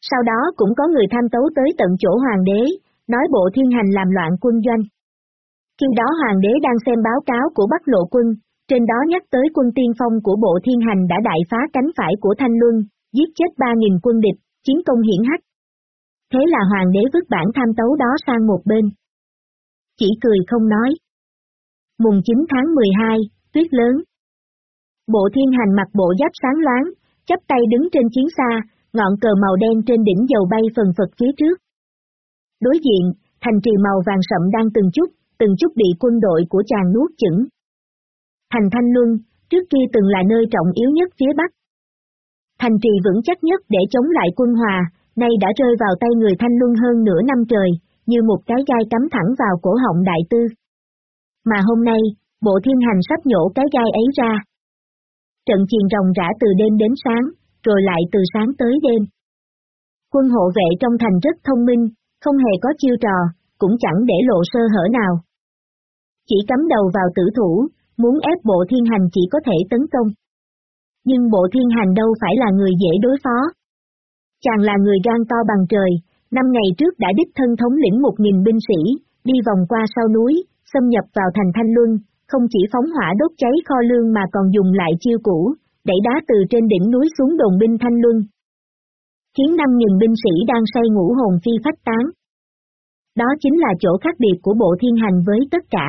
Sau đó cũng có người tham tấu tới tận chỗ hoàng đế, nói bộ thiên hành làm loạn quân doanh. Khi đó hoàng đế đang xem báo cáo của Bắc Lộ quân, trên đó nhắc tới quân tiên phong của bộ thiên hành đã đại phá cánh phải của Thanh Luân, giết chết 3.000 quân địch, chiến công hiển hách. Thế là hoàng đế vứt bản tham tấu đó sang một bên. Chỉ cười không nói. Mùng 9 tháng 12, tuyết lớn. Bộ thiên hành mặc bộ giáp sáng loáng, chắp tay đứng trên chiến xa, ngọn cờ màu đen trên đỉnh dầu bay phần phật phía trước. Đối diện, thành trì màu vàng sậm đang từng chút, từng chút bị quân đội của chàng nuốt chửng. Thành Thanh Luân, trước kia từng là nơi trọng yếu nhất phía Bắc. Thành trì vững chắc nhất để chống lại quân hòa, nay đã rơi vào tay người Thanh Luân hơn nửa năm trời, như một cái gai cắm thẳng vào cổ họng đại tư. Mà hôm nay, bộ thiên hành sắp nhổ cái gai ấy ra. Trận chiền rồng rã từ đêm đến sáng, rồi lại từ sáng tới đêm. Quân hộ vệ trong thành rất thông minh, không hề có chiêu trò, cũng chẳng để lộ sơ hở nào. Chỉ cắm đầu vào tử thủ, muốn ép bộ thiên hành chỉ có thể tấn công. Nhưng bộ thiên hành đâu phải là người dễ đối phó. Chàng là người gan to bằng trời, năm ngày trước đã đích thân thống lĩnh một nghìn binh sĩ, đi vòng qua sau núi, xâm nhập vào thành Thanh Luân, không chỉ phóng hỏa đốt cháy kho lương mà còn dùng lại chiêu cũ, đẩy đá từ trên đỉnh núi xuống đồn binh Thanh Luân. Khiến năm nghìn binh sĩ đang say ngủ hồn phi phách tán. Đó chính là chỗ khác biệt của bộ thiên hành với tất cả.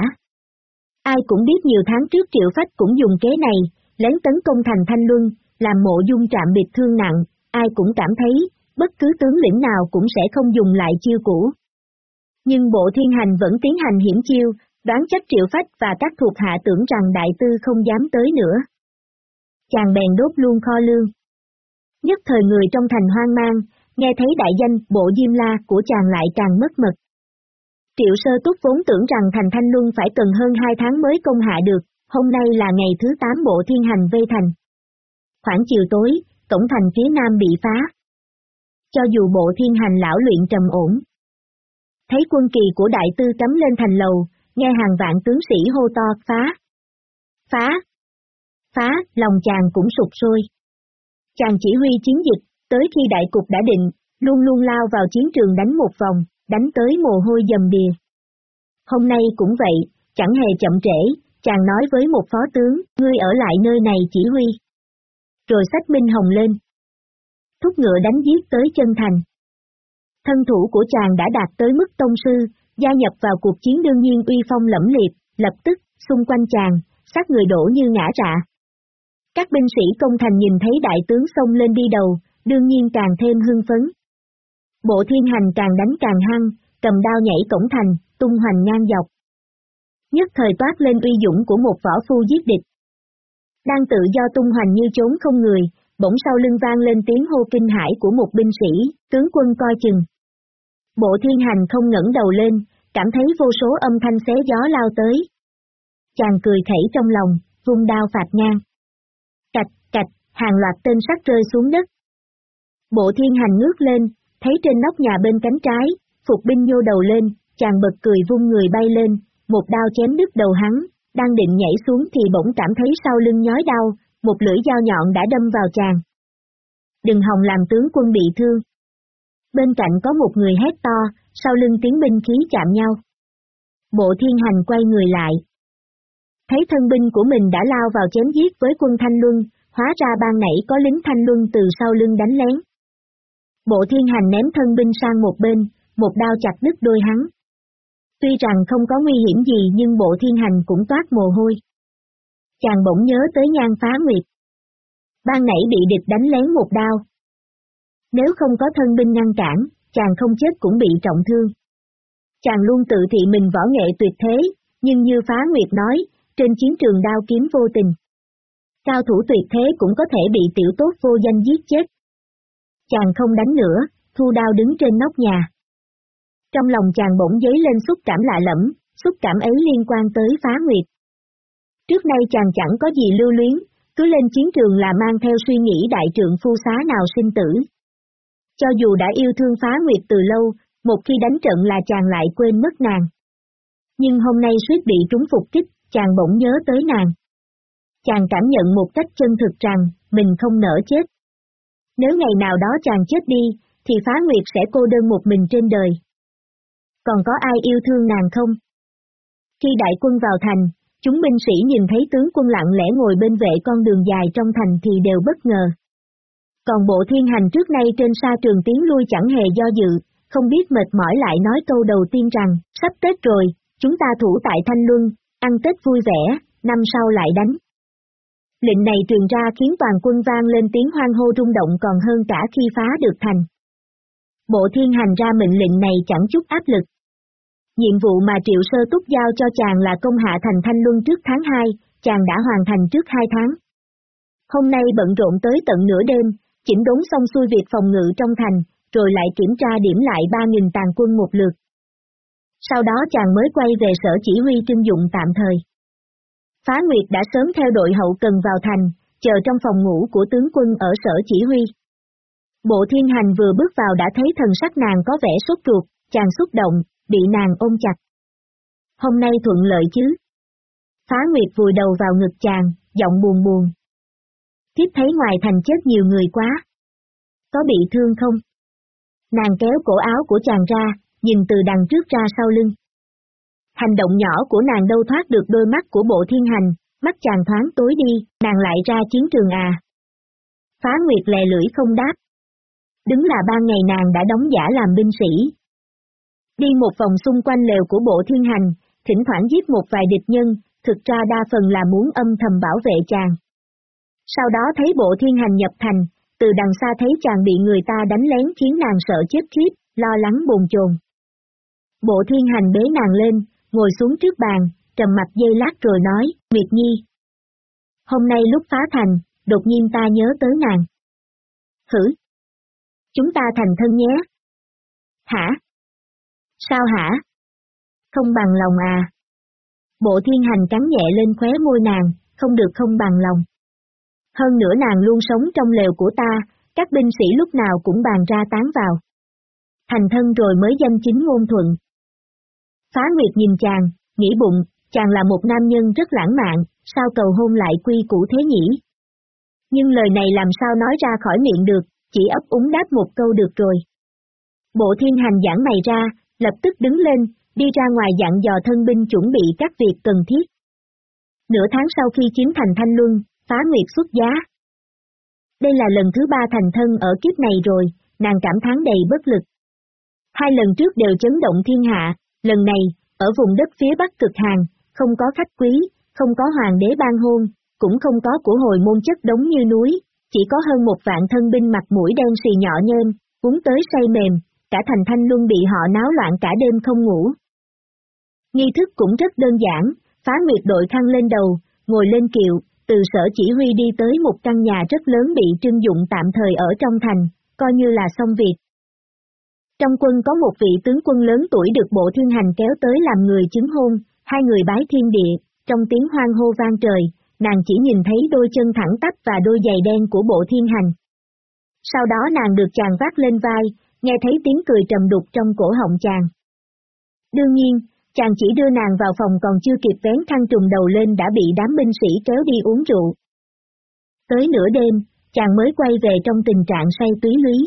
Ai cũng biết nhiều tháng trước Triệu Phách cũng dùng kế này, lén tấn công thành Thanh Luân, làm mộ dung trạm biệt thương nặng, ai cũng cảm thấy, bất cứ tướng lĩnh nào cũng sẽ không dùng lại chiêu cũ. Nhưng bộ thiên hành vẫn tiến hành hiểm chiêu, đoán chắc Triệu Phách và các thuộc hạ tưởng rằng đại tư không dám tới nữa. Chàng bèn đốt luôn kho lương. Nhất thời người trong thành hoang mang, nghe thấy đại danh bộ Diêm La của chàng lại càng mất mật. Triệu sơ túc vốn tưởng rằng thành Thanh Luân phải cần hơn hai tháng mới công hạ được, hôm nay là ngày thứ 8 bộ thiên hành vây thành. Khoảng chiều tối, cổng thành phía nam bị phá. Cho dù bộ thiên hành lão luyện trầm ổn. Thấy quân kỳ của đại tư cắm lên thành lầu, nghe hàng vạn tướng sĩ hô to phá. Phá. Phá, lòng chàng cũng sụp sôi. Chàng chỉ huy chiến dịch, tới khi đại cục đã định, luôn luôn lao vào chiến trường đánh một vòng, đánh tới mồ hôi dầm đìa. Hôm nay cũng vậy, chẳng hề chậm trễ, chàng nói với một phó tướng, ngươi ở lại nơi này chỉ huy. Rồi sách Minh Hồng lên. Thúc ngựa đánh giết tới chân thành. Thân thủ của chàng đã đạt tới mức tông sư, gia nhập vào cuộc chiến đương nhiên uy phong lẫm liệt, lập tức, xung quanh chàng, sát người đổ như ngã rạ. Các binh sĩ công thành nhìn thấy đại tướng xông lên đi đầu, đương nhiên càng thêm hưng phấn. Bộ thiên hành càng đánh càng hăng, cầm đao nhảy cổng thành, tung hoành ngang dọc. Nhất thời toát lên uy dũng của một võ phu giết địch. Đang tự do tung hoành như trốn không người, bỗng sau lưng vang lên tiếng hô kinh hải của một binh sĩ, tướng quân coi chừng. Bộ thiên hành không ngẩng đầu lên, cảm thấy vô số âm thanh xé gió lao tới. Chàng cười khẩy trong lòng, vung đao phạt ngang. Cạch, cạch, hàng loạt tên sắt rơi xuống đất. Bộ thiên hành ngước lên, thấy trên nóc nhà bên cánh trái, phục binh nhô đầu lên, chàng bật cười vung người bay lên, một đao chém đứt đầu hắn, đang định nhảy xuống thì bỗng cảm thấy sau lưng nhói đau, một lưỡi dao nhọn đã đâm vào chàng. Đừng hòng làm tướng quân bị thương. Bên cạnh có một người hét to, sau lưng tiếng binh khí chạm nhau. Bộ thiên hành quay người lại. Thấy thân binh của mình đã lao vào chém giết với quân Thanh Luân, hóa ra ban nãy có lính thanh luân từ sau lưng đánh lén. Bộ thiên hành ném thân binh sang một bên, một đao chặt đứt đôi hắn. Tuy rằng không có nguy hiểm gì nhưng bộ thiên hành cũng toát mồ hôi. Chàng bỗng nhớ tới nhan phá nguyệt. Ban nãy bị địch đánh lén một đao. Nếu không có thân binh ngăn cản, chàng không chết cũng bị trọng thương. Chàng luôn tự thị mình võ nghệ tuyệt thế, nhưng như phá nguyệt nói, trên chiến trường đao kiếm vô tình. Cao thủ tuyệt thế cũng có thể bị tiểu tốt vô danh giết chết. Chàng không đánh nữa, thu đao đứng trên nóc nhà. Trong lòng chàng bỗng dấy lên xúc cảm lạ lẫm, xúc cảm ấy liên quan tới phá nguyệt. Trước nay chàng chẳng có gì lưu luyến, cứ lên chiến trường là mang theo suy nghĩ đại trượng phu xá nào sinh tử. Cho dù đã yêu thương phá nguyệt từ lâu, một khi đánh trận là chàng lại quên mất nàng. Nhưng hôm nay suýt bị trúng phục kích, chàng bỗng nhớ tới nàng. Chàng cảm nhận một cách chân thực rằng, mình không nỡ chết. Nếu ngày nào đó chàng chết đi, thì phá nguyệt sẽ cô đơn một mình trên đời. Còn có ai yêu thương nàng không? Khi đại quân vào thành, chúng binh sĩ nhìn thấy tướng quân lặng lẽ ngồi bên vệ con đường dài trong thành thì đều bất ngờ. Còn bộ thiên hành trước nay trên sa trường tiến lui chẳng hề do dự, không biết mệt mỏi lại nói câu đầu tiên rằng, sắp Tết rồi, chúng ta thủ tại Thanh Luân, ăn Tết vui vẻ, năm sau lại đánh. Lệnh này truyền ra khiến toàn quân vang lên tiếng hoang hô rung động còn hơn cả khi phá được thành. Bộ thiên hành ra mệnh lệnh này chẳng chút áp lực. Nhiệm vụ mà Triệu Sơ Túc giao cho chàng là công hạ thành Thanh Luân trước tháng 2, chàng đã hoàn thành trước 2 tháng. Hôm nay bận rộn tới tận nửa đêm, chỉnh đốn xong xuôi việc phòng ngự trong thành, rồi lại kiểm tra điểm lại 3.000 tàn quân một lượt. Sau đó chàng mới quay về sở chỉ huy trưng dụng tạm thời. Phá Nguyệt đã sớm theo đội hậu cần vào thành, chờ trong phòng ngủ của tướng quân ở sở chỉ huy. Bộ thiên hành vừa bước vào đã thấy thần sắc nàng có vẻ sốt ruột, chàng xúc động, bị nàng ôm chặt. Hôm nay thuận lợi chứ? Phá Nguyệt vùi đầu vào ngực chàng, giọng buồn buồn. Thiếp thấy ngoài thành chết nhiều người quá. Có bị thương không? Nàng kéo cổ áo của chàng ra, nhìn từ đằng trước ra sau lưng. Hành động nhỏ của nàng đâu thoát được đôi mắt của bộ thiên hành, mắt chàng thoáng tối đi, nàng lại ra chiến trường à. Phá Nguyệt lè lưỡi không đáp. Đứng là ba ngày nàng đã đóng giả làm binh sĩ. Đi một vòng xung quanh lều của bộ thiên hành, thỉnh thoảng giết một vài địch nhân, thực ra đa phần là muốn âm thầm bảo vệ chàng. Sau đó thấy bộ thiên hành nhập thành, từ đằng xa thấy chàng bị người ta đánh lén khiến nàng sợ chết khiếp, lo lắng bồn chồn. Bộ thiên hành bế nàng lên, ngồi xuống trước bàn, trầm mặt dây lát rồi nói, Nguyệt Nhi. Hôm nay lúc phá thành, đột nhiên ta nhớ tới nàng. Hử? Chúng ta thành thân nhé. Hả? Sao hả? Không bằng lòng à? Bộ thiên hành cắn nhẹ lên khóe môi nàng, không được không bằng lòng. Hơn nữa nàng luôn sống trong lều của ta, các binh sĩ lúc nào cũng bàn ra tán vào. Thành thân rồi mới danh chính ngôn thuận. Phá Nguyệt nhìn chàng, nghĩ bụng, chàng là một nam nhân rất lãng mạn, sao cầu hôn lại quy củ thế nhỉ? Nhưng lời này làm sao nói ra khỏi miệng được, chỉ ấp úng đáp một câu được rồi. Bộ thiên hành giảng mày ra, lập tức đứng lên, đi ra ngoài dặn dò thân binh chuẩn bị các việc cần thiết. Nửa tháng sau khi chiếm thành Thanh Luân, phá nguyệt xuất giá. Đây là lần thứ ba thành thân ở kiếp này rồi, nàng cảm thán đầy bất lực. Hai lần trước đều chấn động thiên hạ, lần này, ở vùng đất phía bắc cực hàn, không có khách quý, không có hoàng đế ban hôn, cũng không có của hồi môn chất đống như núi, chỉ có hơn một vạn thân binh mặt mũi đen xì nhỏ nhơn, cuốn tới say mềm, cả thành thanh luân bị họ náo loạn cả đêm không ngủ. Nghi thức cũng rất đơn giản, phá nguyệt đội khăn lên đầu, ngồi lên kiệu, từ sở chỉ huy đi tới một căn nhà rất lớn bị trưng dụng tạm thời ở trong thành, coi như là xong việc. Trong quân có một vị tướng quân lớn tuổi được bộ thiên hành kéo tới làm người chứng hôn, hai người bái thiên địa, trong tiếng hoang hô vang trời, nàng chỉ nhìn thấy đôi chân thẳng tắp và đôi giày đen của bộ thiên hành. Sau đó nàng được chàng vác lên vai, nghe thấy tiếng cười trầm đục trong cổ họng chàng. Đương nhiên, chàng chỉ đưa nàng vào phòng còn chưa kịp vén khăn trùng đầu lên đã bị đám binh sĩ kéo đi uống rượu. Tới nửa đêm, chàng mới quay về trong tình trạng say túy lý.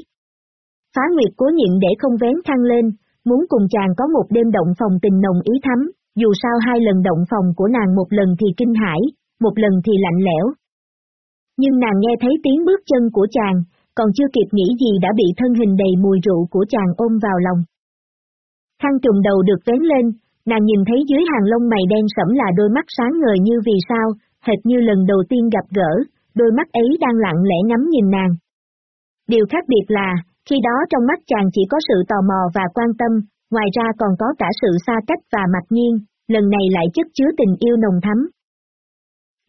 Phá Nguyệt cố nhịn để không vén khăn lên, muốn cùng chàng có một đêm động phòng tình nồng ý thắm, dù sao hai lần động phòng của nàng một lần thì kinh hãi, một lần thì lạnh lẽo. Nhưng nàng nghe thấy tiếng bước chân của chàng, còn chưa kịp nghĩ gì đã bị thân hình đầy mùi rượu của chàng ôm vào lòng. Khăn trùng đầu được vén lên, nàng nhìn thấy dưới hàng lông mày đen sẫm là đôi mắt sáng ngời như vì sao, hệt như lần đầu tiên gặp gỡ, đôi mắt ấy đang lặng lẽ ngắm nhìn nàng. Điều khác biệt là, khi đó trong mắt chàng chỉ có sự tò mò và quan tâm, ngoài ra còn có cả sự xa cách và mặc nhiên, lần này lại chất chứa tình yêu nồng thắm.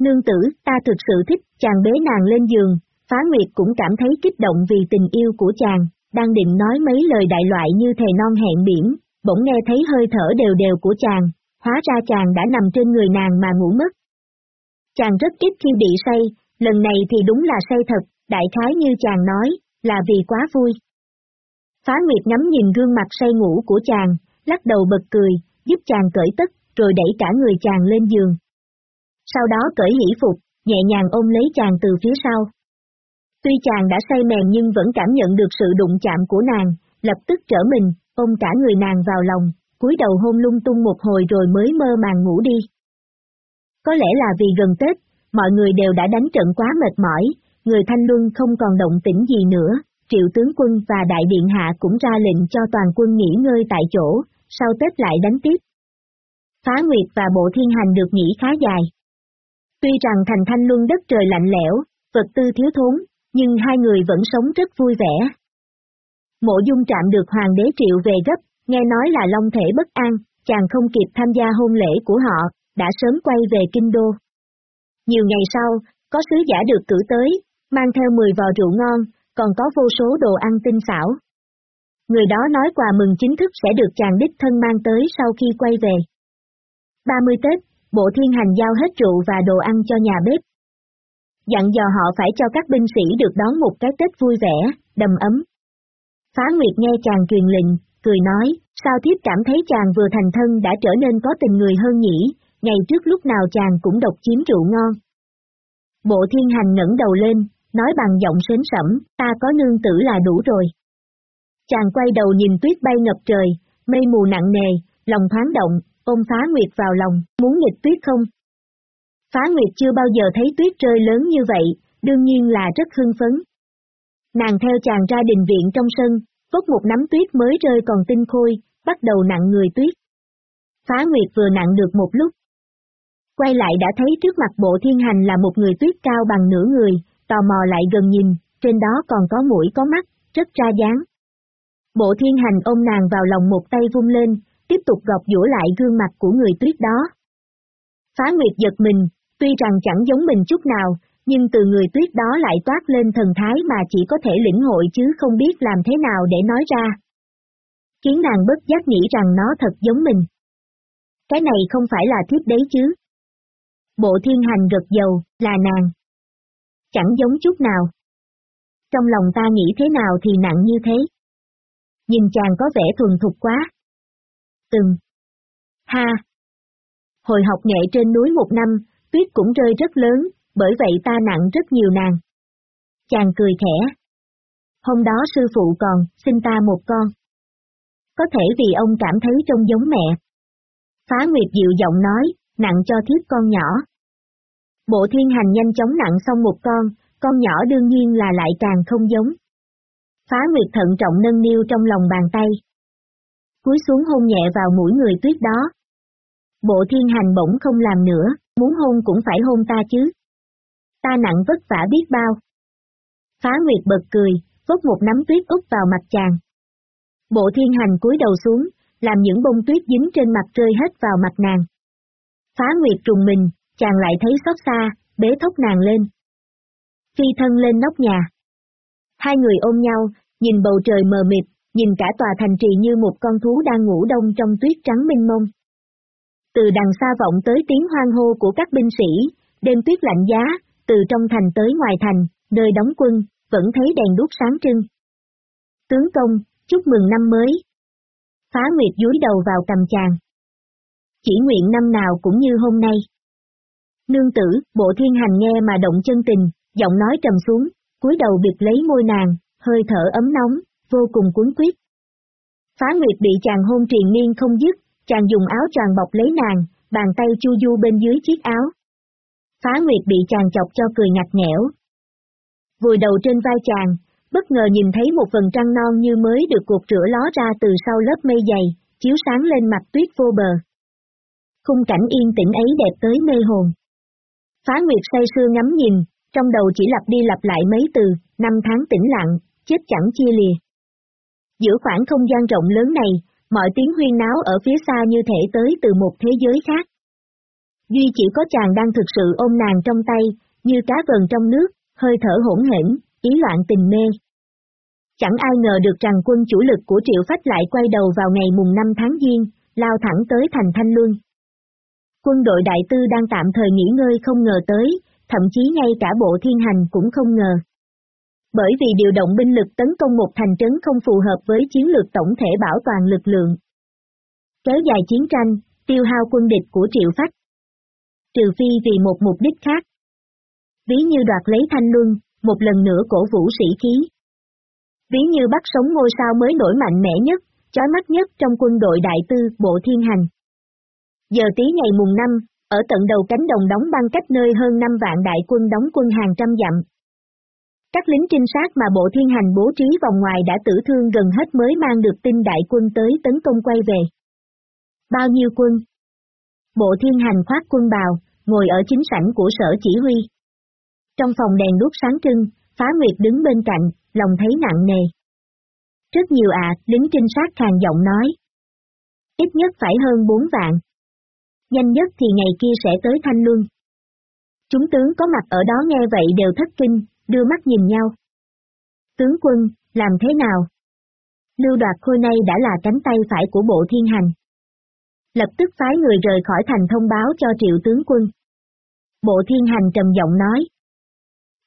Nương tử, ta thực sự thích, chàng bế nàng lên giường, phá nguyệt cũng cảm thấy kích động vì tình yêu của chàng, đang định nói mấy lời đại loại như thề non hẹn biển, bỗng nghe thấy hơi thở đều đều của chàng, hóa ra chàng đã nằm trên người nàng mà ngủ mất. Chàng rất ít khi bị say, lần này thì đúng là say thật, đại khái như chàng nói, là vì quá vui. Phá Nguyệt ngắm nhìn gương mặt say ngủ của chàng, lắc đầu bật cười, giúp chàng cởi tất, rồi đẩy cả người chàng lên giường. Sau đó cởi hỷ phục, nhẹ nhàng ôm lấy chàng từ phía sau. Tuy chàng đã say mèn nhưng vẫn cảm nhận được sự đụng chạm của nàng, lập tức trở mình, ôm cả người nàng vào lòng, cúi đầu hôn lung tung một hồi rồi mới mơ màng ngủ đi. Có lẽ là vì gần Tết, mọi người đều đã đánh trận quá mệt mỏi, người Thanh Luân không còn động tĩnh gì nữa, triệu tướng quân và đại điện hạ cũng ra lệnh cho toàn quân nghỉ ngơi tại chỗ, sau Tết lại đánh tiếp. Phá Nguyệt và Bộ Thiên Hành được nghỉ khá dài. Tuy rằng thành Thanh Luân đất trời lạnh lẽo, vật tư thiếu thốn, nhưng hai người vẫn sống rất vui vẻ. Mộ dung trạm được hoàng đế triệu về gấp, nghe nói là long thể bất an, chàng không kịp tham gia hôn lễ của họ, đã sớm quay về kinh đô. Nhiều ngày sau, có sứ giả được cử tới, mang theo 10 vò rượu ngon, còn có vô số đồ ăn tinh xảo. Người đó nói quà mừng chính thức sẽ được chàng đích thân mang tới sau khi quay về. 30 Tết, bộ thiên hành giao hết rượu và đồ ăn cho nhà bếp. Dặn dò họ phải cho các binh sĩ được đón một cái Tết vui vẻ, đầm ấm. Phá Nguyệt nghe chàng truyền lệnh, cười nói, sao thiếp cảm thấy chàng vừa thành thân đã trở nên có tình người hơn nhỉ, ngày trước lúc nào chàng cũng độc chiếm rượu ngon. Bộ thiên hành ngẩng đầu lên, nói bằng giọng sến sẩm, ta có nương tử là đủ rồi. Chàng quay đầu nhìn tuyết bay ngập trời, mây mù nặng nề, lòng thoáng động, ôm phá nguyệt vào lòng, muốn nghịch tuyết không? Phá nguyệt chưa bao giờ thấy tuyết rơi lớn như vậy, đương nhiên là rất hưng phấn. Nàng theo chàng ra đình viện trong sân, vốc một nắm tuyết mới rơi còn tinh khôi, bắt đầu nặng người tuyết. Phá Nguyệt vừa nặng được một lúc. Quay lại đã thấy trước mặt bộ thiên hành là một người tuyết cao bằng nửa người, tò mò lại gần nhìn, trên đó còn có mũi có mắt, rất ra dáng. Bộ thiên hành ôm nàng vào lòng một tay vung lên, tiếp tục gọt dũa lại gương mặt của người tuyết đó. Phá Nguyệt giật mình, tuy rằng chẳng giống mình chút nào, nhưng từ người tuyết đó lại toát lên thần thái mà chỉ có thể lĩnh hội chứ không biết làm thế nào để nói ra. Khiến nàng bất giác nghĩ rằng nó thật giống mình. Cái này không phải là thiếp đấy chứ. Bộ thiên hành gật dầu, là nàng. Chẳng giống chút nào. Trong lòng ta nghĩ thế nào thì nặng như thế. Nhìn chàng có vẻ thuần thục quá. Từng. Ha. Hồi học nghệ trên núi một năm, tuyết cũng rơi rất lớn, bởi vậy ta nặng rất nhiều nàng. Chàng cười khẽ. Hôm đó sư phụ còn, xin ta một con. Có thể vì ông cảm thấy trông giống mẹ. Phá Nguyệt dịu giọng nói, nặng cho thiếp con nhỏ. Bộ thiên hành nhanh chóng nặng xong một con, con nhỏ đương nhiên là lại càng không giống. Phá Nguyệt thận trọng nâng niu trong lòng bàn tay. Cúi xuống hôn nhẹ vào mũi người tuyết đó. Bộ thiên hành bỗng không làm nữa, muốn hôn cũng phải hôn ta chứ. Ta nặng vất vả biết bao. Phá Nguyệt bật cười, vốc một nắm tuyết úp vào mặt chàng. Bộ thiên hành cúi đầu xuống, làm những bông tuyết dính trên mặt rơi hết vào mặt nàng. Phá Nguyệt trùng mình, chàng lại thấy xót xa, bế thốc nàng lên. Phi thân lên nóc nhà. Hai người ôm nhau, nhìn bầu trời mờ mịt, nhìn cả tòa thành trì như một con thú đang ngủ đông trong tuyết trắng minh mông. Từ đằng xa vọng tới tiếng hoang hô của các binh sĩ, đêm tuyết lạnh giá, từ trong thành tới ngoài thành, nơi đóng quân, vẫn thấy đèn đuốc sáng trưng. Tướng công, chúc mừng năm mới. Phá Nguyệt dúi đầu vào cầm chàng. Chỉ nguyện năm nào cũng như hôm nay. Nương tử, bộ thiên hành nghe mà động chân tình, giọng nói trầm xuống, cúi đầu biệt lấy môi nàng, hơi thở ấm nóng, vô cùng cuốn quyết. Phá Nguyệt bị chàng hôn triền miên không dứt, chàng dùng áo choàng bọc lấy nàng, bàn tay chu du bên dưới chiếc áo. Phá Nguyệt bị chàng chọc cho cười ngặt nghẽo, vùi đầu trên vai chàng, bất ngờ nhìn thấy một phần trăng non như mới được cuộc rửa ló ra từ sau lớp mây dày, chiếu sáng lên mặt tuyết vô bờ. Khung cảnh yên tĩnh ấy đẹp tới mê hồn. Phá Nguyệt say sưa ngắm nhìn, trong đầu chỉ lặp đi lặp lại mấy từ, năm tháng tĩnh lặng, chết chẳng chia lìa. Giữa khoảng không gian rộng lớn này, mọi tiếng huyên náo ở phía xa như thể tới từ một thế giới khác. Duy chỉ có chàng đang thực sự ôm nàng trong tay, như cá vần trong nước, hơi thở hỗn hển, ý loạn tình mê. Chẳng ai ngờ được rằng quân chủ lực của Triệu Phách lại quay đầu vào ngày mùng 5 tháng Giêng, lao thẳng tới thành Thanh Luân. Quân đội đại tư đang tạm thời nghỉ ngơi không ngờ tới, thậm chí ngay cả bộ thiên hành cũng không ngờ. Bởi vì điều động binh lực tấn công một thành trấn không phù hợp với chiến lược tổng thể bảo toàn lực lượng. Kéo dài chiến tranh, tiêu hao quân địch của Triệu Phách. Trừ phi vì một mục đích khác. Ví như đoạt lấy thanh luân, một lần nữa cổ vũ sĩ khí. Ví như bắt sống ngôi sao mới nổi mạnh mẽ nhất, chói mắt nhất trong quân đội đại tư, bộ thiên hành. Giờ tí ngày mùng 5, ở tận đầu cánh đồng đóng băng cách nơi hơn 5 vạn đại quân đóng quân hàng trăm dặm. Các lính trinh sát mà bộ thiên hành bố trí vòng ngoài đã tử thương gần hết mới mang được tin đại quân tới tấn công quay về. Bao nhiêu quân? Bộ thiên hành khoác quân bào, ngồi ở chính sảnh của sở chỉ huy. Trong phòng đèn đuốc sáng trưng, phá nguyệt đứng bên cạnh, lòng thấy nặng nề. Rất nhiều ạ, lính trinh sát khàn giọng nói. Ít nhất phải hơn 4 vạn. Nhanh nhất thì ngày kia sẽ tới Thanh Luân. Chúng tướng có mặt ở đó nghe vậy đều thất kinh, đưa mắt nhìn nhau. Tướng quân, làm thế nào? Lưu đoạt khôi nay đã là cánh tay phải của bộ thiên hành. Lập tức phái người rời khỏi thành thông báo cho triệu tướng quân. Bộ thiên hành trầm giọng nói.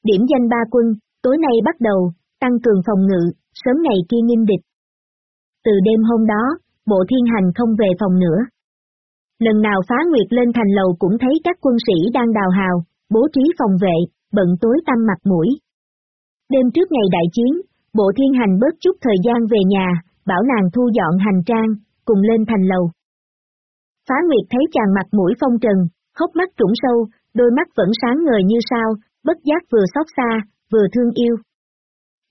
Điểm danh ba quân, tối nay bắt đầu, tăng cường phòng ngự, sớm ngày kia nghinh địch. Từ đêm hôm đó, bộ thiên hành không về phòng nữa. Lần nào phá nguyệt lên thành lầu cũng thấy các quân sĩ đang đào hào, bố trí phòng vệ, bận tối tăm mặt mũi. Đêm trước ngày đại chiến, bộ thiên hành bớt chút thời gian về nhà, bảo nàng thu dọn hành trang, cùng lên thành lầu. Phá Nguyệt thấy chàng mặt mũi phong trần, hốc mắt trũng sâu, đôi mắt vẫn sáng ngời như sao, bất giác vừa xót xa, vừa thương yêu.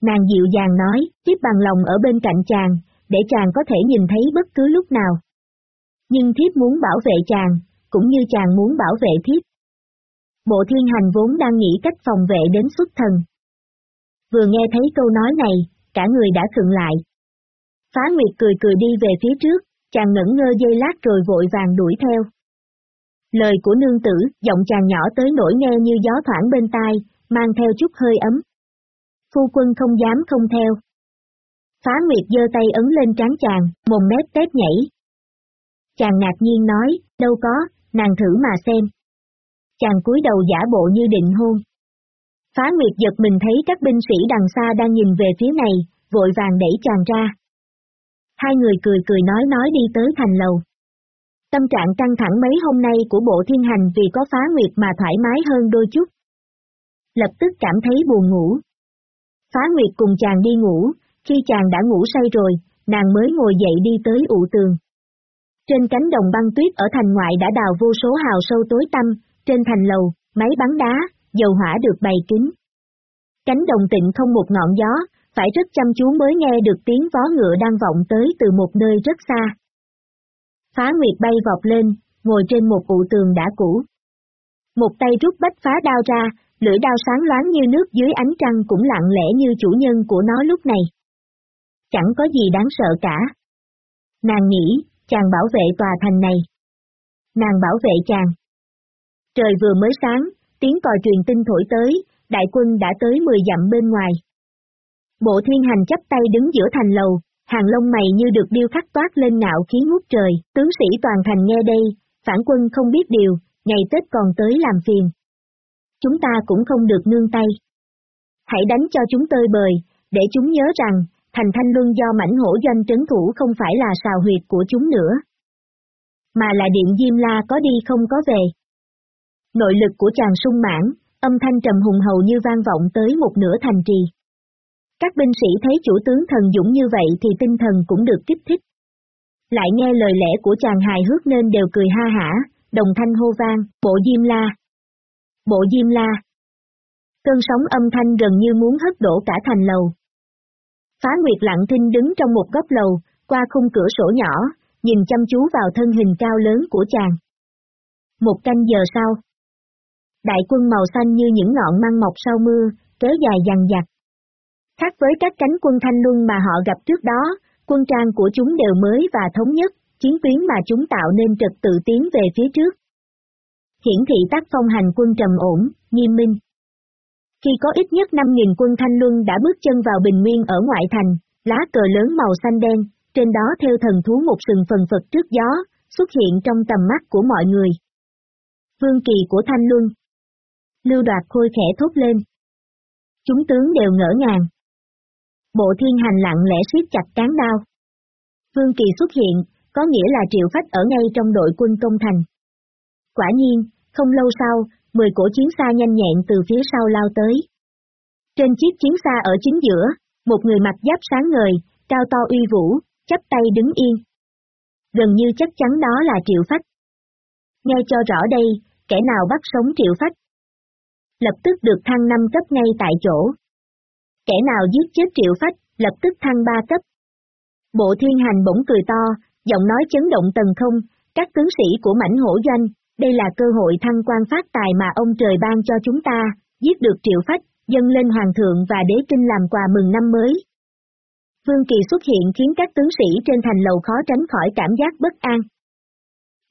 Nàng dịu dàng nói, tiếp bằng lòng ở bên cạnh chàng, để chàng có thể nhìn thấy bất cứ lúc nào. Nhưng thiếp muốn bảo vệ chàng, cũng như chàng muốn bảo vệ thiếp. Bộ thiên hành vốn đang nghĩ cách phòng vệ đến xuất thần. Vừa nghe thấy câu nói này, cả người đã khựng lại. Phá Nguyệt cười cười đi về phía trước, chàng ngẩn ngơ dây lát rồi vội vàng đuổi theo. Lời của nương tử, giọng chàng nhỏ tới nổi nghe như gió thoảng bên tai, mang theo chút hơi ấm. Phu quân không dám không theo. Phá Nguyệt giơ tay ấn lên trán chàng, mồm mép tép nhảy. Chàng ngạc nhiên nói, đâu có, nàng thử mà xem. Chàng cúi đầu giả bộ như định hôn. Phá Nguyệt giật mình thấy các binh sĩ đằng xa đang nhìn về phía này, vội vàng đẩy chàng ra. Hai người cười cười nói nói đi tới thành lầu. Tâm trạng căng thẳng mấy hôm nay của bộ thiên hành vì có phá nguyệt mà thoải mái hơn đôi chút. Lập tức cảm thấy buồn ngủ. Phá nguyệt cùng chàng đi ngủ, khi chàng đã ngủ say rồi, nàng mới ngồi dậy đi tới ụ tường. Trên cánh đồng băng tuyết ở thành ngoại đã đào vô số hào sâu tối tăm, trên thành lầu, máy bắn đá, dầu hỏa được bày kín. Cánh đồng tịnh không một ngọn gió, phải rất chăm chú mới nghe được tiếng vó ngựa đang vọng tới từ một nơi rất xa. Phá Nguyệt bay vọt lên, ngồi trên một cụ tường đã cũ. Một tay rút bách phá đao ra, lưỡi đao sáng loáng như nước dưới ánh trăng cũng lặng lẽ như chủ nhân của nó lúc này. Chẳng có gì đáng sợ cả. Nàng nghĩ, chàng bảo vệ tòa thành này. Nàng bảo vệ chàng. Trời vừa mới sáng, tiếng còi truyền tin thổi tới, đại quân đã tới 10 dặm bên ngoài. Bộ thiên hành chấp tay đứng giữa thành lầu, hàng lông mày như được điêu khắc toát lên ngạo khí ngút trời, tướng sĩ toàn thành nghe đây, phản quân không biết điều, ngày Tết còn tới làm phiền. Chúng ta cũng không được nương tay. Hãy đánh cho chúng tơi bời, để chúng nhớ rằng, thành thanh luân do mảnh hổ doanh trấn thủ không phải là sào huyệt của chúng nữa. Mà là điện Diêm La có đi không có về. Nội lực của chàng sung mãn, âm thanh trầm hùng hầu như vang vọng tới một nửa thành trì. Các binh sĩ thấy chủ tướng thần dũng như vậy thì tinh thần cũng được kích thích. Lại nghe lời lẽ của chàng hài hước nên đều cười ha hả, đồng thanh hô vang, bộ diêm la. Bộ diêm la. Cơn sóng âm thanh gần như muốn hất đổ cả thành lầu. Phá Nguyệt lặng thinh đứng trong một góc lầu, qua khung cửa sổ nhỏ, nhìn chăm chú vào thân hình cao lớn của chàng. Một canh giờ sau, đại quân màu xanh như những ngọn măng mọc sau mưa, kéo dài dằn dặt. Khác với các cánh quân thanh luân mà họ gặp trước đó, quân trang của chúng đều mới và thống nhất, chiến tuyến mà chúng tạo nên trật tự tiến về phía trước. Hiển thị tác phong hành quân trầm ổn, nghiêm minh. Khi có ít nhất 5.000 quân thanh luân đã bước chân vào bình nguyên ở ngoại thành, lá cờ lớn màu xanh đen, trên đó theo thần thú một sừng phần phật trước gió, xuất hiện trong tầm mắt của mọi người. Vương kỳ của Thanh Luân Lưu đoạt khôi khẽ thốt lên. Chúng tướng đều ngỡ ngàng. Bộ thiên hành lặng lẽ siết chặt cán đao. Vương kỳ xuất hiện, có nghĩa là triệu phách ở ngay trong đội quân công thành. Quả nhiên, không lâu sau, 10 cổ chiến xa nhanh nhẹn từ phía sau lao tới. Trên chiếc chiến xa ở chính giữa, một người mặc giáp sáng ngời, cao to uy vũ, chắp tay đứng yên. Gần như chắc chắn đó là triệu phách. Nghe cho rõ đây, kẻ nào bắt sống triệu phách. Lập tức được thăng 5 cấp ngay tại chỗ. Kẻ nào giết chết triệu phách, lập tức thăng 3 cấp. Bộ thiên hành bỗng cười to, giọng nói chấn động tầng không, các tướng sĩ của mảnh hổ doanh, đây là cơ hội thăng quan phát tài mà ông trời ban cho chúng ta, giết được triệu phách, dâng lên hoàng thượng và đế kinh làm quà mừng năm mới. Vương Kỳ xuất hiện khiến các tướng sĩ trên thành lầu khó tránh khỏi cảm giác bất an.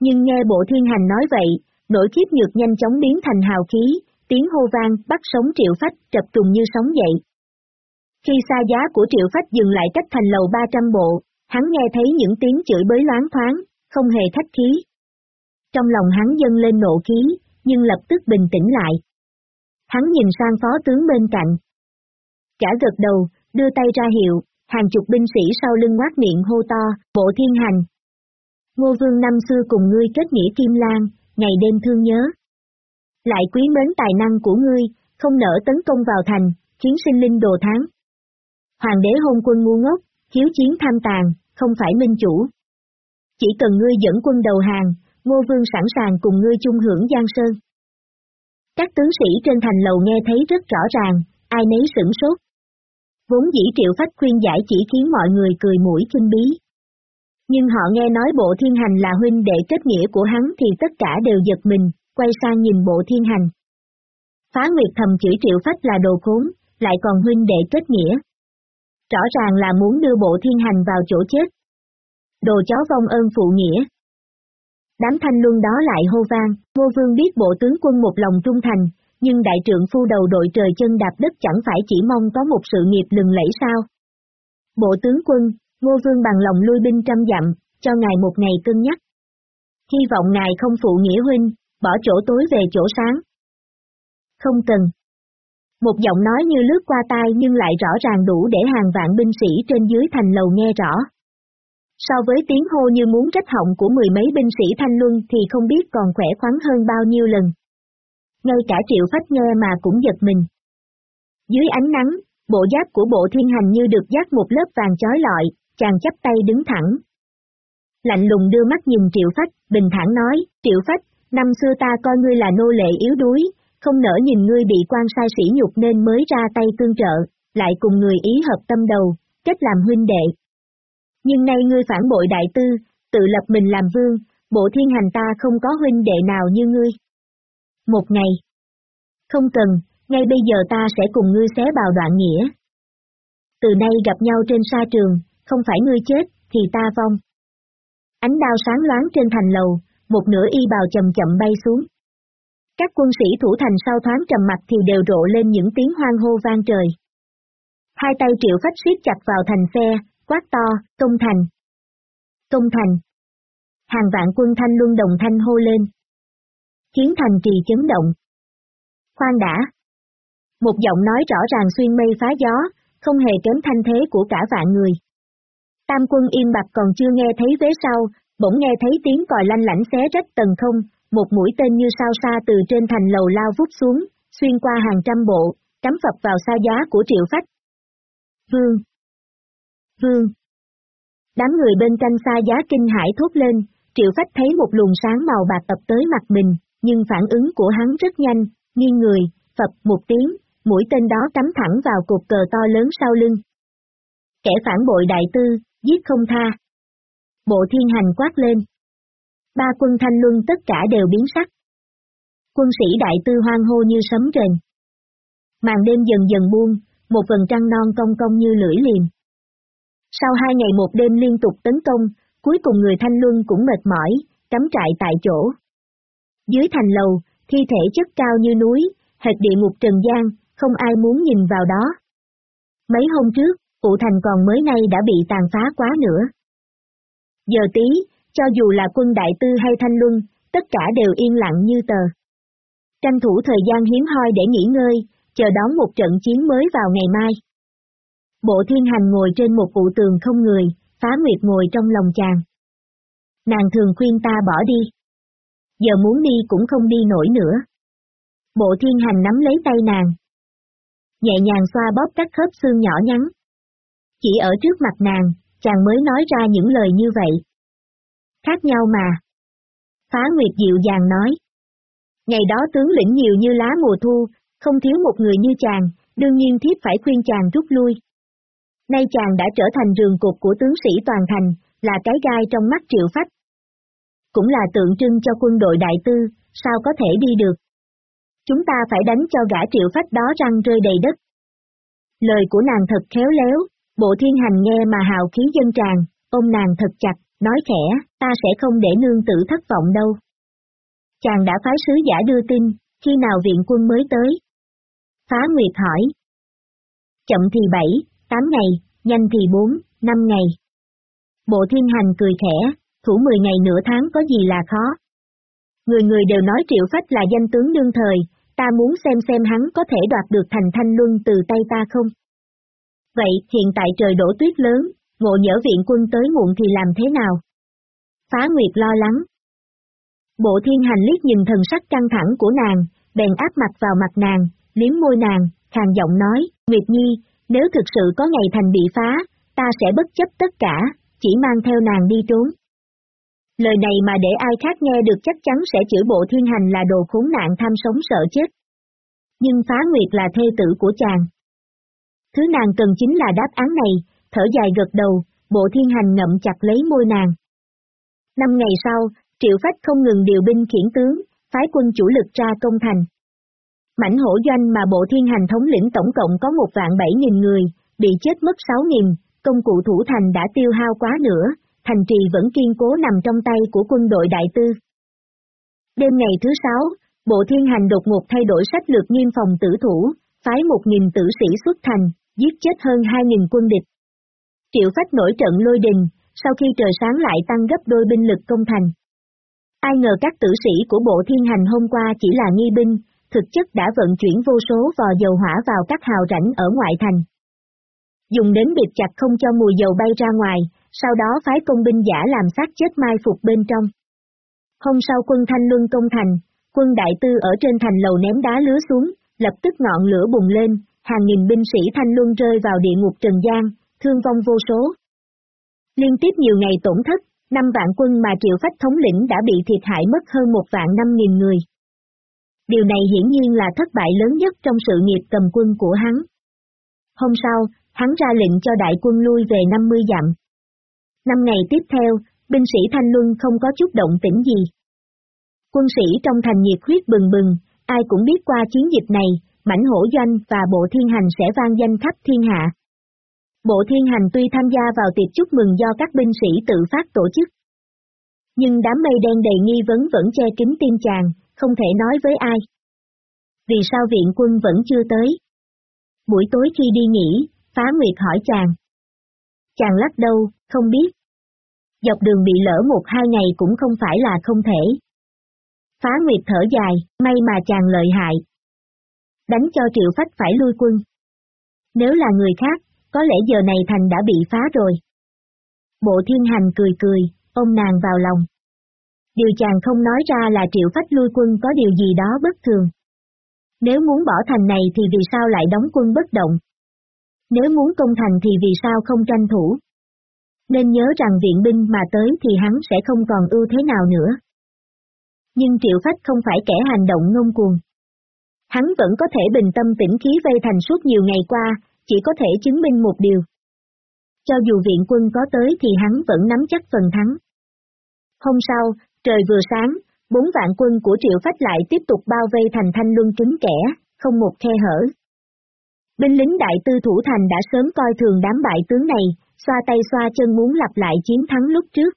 Nhưng nghe bộ thiên hành nói vậy, nỗi khiếp nhược nhanh chóng biến thành hào khí, tiếng hô vang bắt sống triệu phách trập trùng như sóng dậy. Khi xa giá của triệu phách dừng lại cách thành lầu 300 bộ, hắn nghe thấy những tiếng chửi bới loáng thoáng, không hề thách khí. Trong lòng hắn dâng lên nộ khí, nhưng lập tức bình tĩnh lại. Hắn nhìn sang phó tướng bên cạnh. Cả gật đầu, đưa tay ra hiệu, hàng chục binh sĩ sau lưng ngoát miệng hô to, bộ thiên hành. Ngô vương năm xưa cùng ngươi kết nghĩa kim lan, ngày đêm thương nhớ. Lại quý mến tài năng của ngươi, không nỡ tấn công vào thành, khiến sinh linh đồ tháng. Hoàng đế hôn quân ngu ngốc, hiếu chiến tham tàn, không phải minh chủ. Chỉ cần ngươi dẫn quân đầu hàng, Ngô Vương sẵn sàng cùng ngươi chung hưởng Giang Sơn. Các tướng sĩ trên thành lầu nghe thấy rất rõ ràng, ai nấy sửng sốt. Vốn dĩ triệu phách khuyên giải chỉ khiến mọi người cười mũi kinh bí. Nhưng họ nghe nói bộ thiên hành là huynh đệ kết nghĩa của hắn thì tất cả đều giật mình, quay sang nhìn bộ thiên hành. Phá Nguyệt thầm chửi triệu phách là đồ khốn, lại còn huynh đệ kết nghĩa. Rõ ràng là muốn đưa bộ thiên hành vào chỗ chết. Đồ chó vong ơn phụ nghĩa. Đám thanh luân đó lại hô vang, vô vương biết bộ tướng quân một lòng trung thành, nhưng đại trượng phu đầu đội trời chân đạp đất chẳng phải chỉ mong có một sự nghiệp lừng lẫy sao. Bộ tướng quân, Ngô Vương bằng lòng lui binh trăm dặm, cho ngài một ngày cân nhắc. Hy vọng ngài không phụ nghĩa huynh, bỏ chỗ tối về chỗ sáng. Không cần. Một giọng nói như lướt qua tai nhưng lại rõ ràng đủ để hàng vạn binh sĩ trên dưới thành lầu nghe rõ. So với tiếng hô như muốn trách họng của mười mấy binh sĩ thanh luân thì không biết còn khỏe khoắn hơn bao nhiêu lần. Ngay cả triệu phách nghe mà cũng giật mình. Dưới ánh nắng, bộ giáp của bộ thiên hành như được dắt một lớp vàng chói lọi, chàng chắp tay đứng thẳng. Lạnh lùng đưa mắt nhìn triệu phách, bình thản nói, triệu phách, năm xưa ta coi ngươi là nô lệ yếu đuối, không nỡ nhìn ngươi bị quan sai sĩ nhục nên mới ra tay tương trợ, lại cùng người ý hợp tâm đầu, kết làm huynh đệ. Nhưng nay ngươi phản bội đại tư, tự lập mình làm vương, bộ thiên hành ta không có huynh đệ nào như ngươi. Một ngày. Không cần, ngay bây giờ ta sẽ cùng ngươi xé bào đoạn nghĩa. Từ nay gặp nhau trên sa trường, không phải ngươi chết, thì ta vong. Ánh đao sáng loáng trên thành lầu, một nửa y bào chậm chậm bay xuống. Các quân sĩ thủ thành sau thoáng trầm mặt thì đều rộ lên những tiếng hoang hô vang trời. Hai tay triệu phách siết chặt vào thành xe, quát to, công thành. Công thành. Hàng vạn quân thanh luân đồng thanh hô lên. chiến thành trì chấn động. Khoan đã. Một giọng nói rõ ràng xuyên mây phá gió, không hề kém thanh thế của cả vạn người. Tam quân im bặt còn chưa nghe thấy vế sau, bỗng nghe thấy tiếng còi lanh lãnh xé rách tầng không, một mũi tên như sao xa từ trên thành lầu lao vút xuống, xuyên qua hàng trăm bộ, cắm phập vào xa giá của triệu phách. Vương! Vương! Đám người bên canh xa giá kinh hải thốt lên, triệu phách thấy một luồng sáng màu bạc tập tới mặt mình, nhưng phản ứng của hắn rất nhanh, nghiêng người, phập một tiếng, mũi tên đó cắm thẳng vào cột cờ to lớn sau lưng. Kẻ phản bội đại tư, giết không tha. Bộ thiên hành quát lên. Ba quân thanh luân tất cả đều biến sắc. Quân sĩ đại tư hoang hô như sấm rền. Màn đêm dần dần buông, một vần trăng non cong cong như lưỡi liềm. Sau hai ngày một đêm liên tục tấn công, cuối cùng người thanh luân cũng mệt mỏi, cắm trại tại chỗ. Dưới thành lầu, thi thể chất cao như núi, hệt địa ngục trần gian, không ai muốn nhìn vào đó. Mấy hôm trước, cụ thành còn mới nay đã bị tàn phá quá nữa. Giờ tí, cho dù là quân đại tư hay thanh luân, tất cả đều yên lặng như tờ. Tranh thủ thời gian hiếm hoi để nghỉ ngơi, chờ đón một trận chiến mới vào ngày mai. Bộ thiên hành ngồi trên một cụ tường không người, phá nguyệt ngồi trong lòng chàng. Nàng thường khuyên ta bỏ đi. Giờ muốn đi cũng không đi nổi nữa. Bộ thiên hành nắm lấy tay nàng. Nhẹ nhàng xoa bóp các khớp xương nhỏ nhắn. Chỉ ở trước mặt nàng, chàng mới nói ra những lời như vậy. Khác nhau mà. Phá Nguyệt dịu dàng nói. Ngày đó tướng lĩnh nhiều như lá mùa thu, không thiếu một người như chàng, đương nhiên thiếp phải khuyên chàng rút lui. Nay chàng đã trở thành rường cục của tướng sĩ toàn thành, là cái gai trong mắt triệu phách. Cũng là tượng trưng cho quân đội đại tư, sao có thể đi được. Chúng ta phải đánh cho gã triệu phách đó răng rơi đầy đất. Lời của nàng thật khéo léo, bộ thiên hành nghe mà hào khí dân tràn, ôm nàng thật chặt, nói khẽ, ta sẽ không để nương tử thất vọng đâu. Chàng đã phái sứ giả đưa tin, khi nào viện quân mới tới? Phá Nguyệt hỏi. Chậm thì bảy 8 ngày, nhanh thì 4, 5 ngày. Bộ thiên hành cười khẽ, thủ 10 ngày nửa tháng có gì là khó. Người người đều nói triệu phách là danh tướng đương thời, ta muốn xem xem hắn có thể đoạt được thành thanh luân từ tay ta không. Vậy hiện tại trời đổ tuyết lớn, ngộ nhỡ viện quân tới muộn thì làm thế nào? Phá Nguyệt lo lắng. Bộ thiên hành liếc nhìn thần sắc căng thẳng của nàng, bèn áp mặt vào mặt nàng, liếm môi nàng, khàn giọng nói, Nguyệt Nhi, nếu thực sự có ngày thành bị phá, ta sẽ bất chấp tất cả, chỉ mang theo nàng đi trốn. Lời này mà để ai khác nghe được chắc chắn sẽ chửi bộ thiên hành là đồ khốn nạn tham sống sợ chết. Nhưng phá nguyệt là thê tử của chàng. Thứ nàng cần chính là đáp án này, thở dài gật đầu, bộ thiên hành ngậm chặt lấy môi nàng. Năm ngày sau, triệu phách không ngừng điều binh khiển tướng, phái quân chủ lực ra công thành. Mảnh hổ doanh mà bộ thiên hành thống lĩnh tổng cộng có một vạn bảy nghìn người, bị chết mất sáu nghìn, công cụ thủ thành đã tiêu hao quá nữa, thành trì vẫn kiên cố nằm trong tay của quân đội đại tư. Đêm ngày thứ sáu, bộ thiên hành đột ngột thay đổi sách lược nghiêm phòng tử thủ, phái một nghìn tử sĩ xuất thành, giết chết hơn hai nghìn quân địch. Triệu phách nổi trận lôi đình, sau khi trời sáng lại tăng gấp đôi binh lực công thành. Ai ngờ các tử sĩ của bộ thiên hành hôm qua chỉ là nghi binh, thực chất đã vận chuyển vô số vò dầu hỏa vào các hào rảnh ở ngoại thành. Dùng đến biệt chặt không cho mùi dầu bay ra ngoài, sau đó phái công binh giả làm xác chết mai phục bên trong. Hôm sau quân Thanh Luân công thành, quân Đại Tư ở trên thành lầu ném đá lứa xuống, lập tức ngọn lửa bùng lên, hàng nghìn binh sĩ Thanh Luân rơi vào địa ngục Trần gian, thương vong vô số. Liên tiếp nhiều ngày tổn thất, năm vạn quân mà Triệu Phách thống lĩnh đã bị thiệt hại mất hơn một vạn năm nghìn người. Điều này hiển nhiên là thất bại lớn nhất trong sự nghiệp cầm quân của hắn. Hôm sau, hắn ra lệnh cho đại quân lui về 50 dặm. Năm ngày tiếp theo, binh sĩ Thanh Luân không có chút động tĩnh gì. Quân sĩ trong thành nhiệt huyết bừng bừng, ai cũng biết qua chiến dịch này, mảnh hổ doanh và bộ thiên hành sẽ vang danh khắp thiên hạ. Bộ thiên hành tuy tham gia vào tiệc chúc mừng do các binh sĩ tự phát tổ chức. Nhưng đám mây đen đầy nghi vấn vẫn che kín tim chàng, không thể nói với ai. Vì sao viện quân vẫn chưa tới? Buổi tối khi đi nghỉ, Phá Nguyệt hỏi chàng. Chàng lắc đầu, không biết. Dọc đường bị lỡ một hai ngày cũng không phải là không thể. Phá Nguyệt thở dài, may mà chàng lợi hại. Đánh cho triệu phách phải lui quân. Nếu là người khác, có lẽ giờ này thành đã bị phá rồi. Bộ thiên hành cười cười, ôm nàng vào lòng. Điều chàng không nói ra là triệu phách lui quân có điều gì đó bất thường. Nếu muốn bỏ thành này thì vì sao lại đóng quân bất động? Nếu muốn công thành thì vì sao không tranh thủ? Nên nhớ rằng viện binh mà tới thì hắn sẽ không còn ưu thế nào nữa. Nhưng triệu phách không phải kẻ hành động ngông cuồng. hắn vẫn có thể bình tâm tĩnh khí vây thành suốt nhiều ngày qua, chỉ có thể chứng minh một điều. Cho dù viện quân có tới thì hắn vẫn nắm chắc phần thắng. Hôm sau, trời vừa sáng, bốn vạn quân của Triệu Phách lại tiếp tục bao vây thành thanh luân kính kẻ, không một khe hở. Binh lính đại tư thủ thành đã sớm coi thường đám bại tướng này, xoa tay xoa chân muốn lặp lại chiến thắng lúc trước.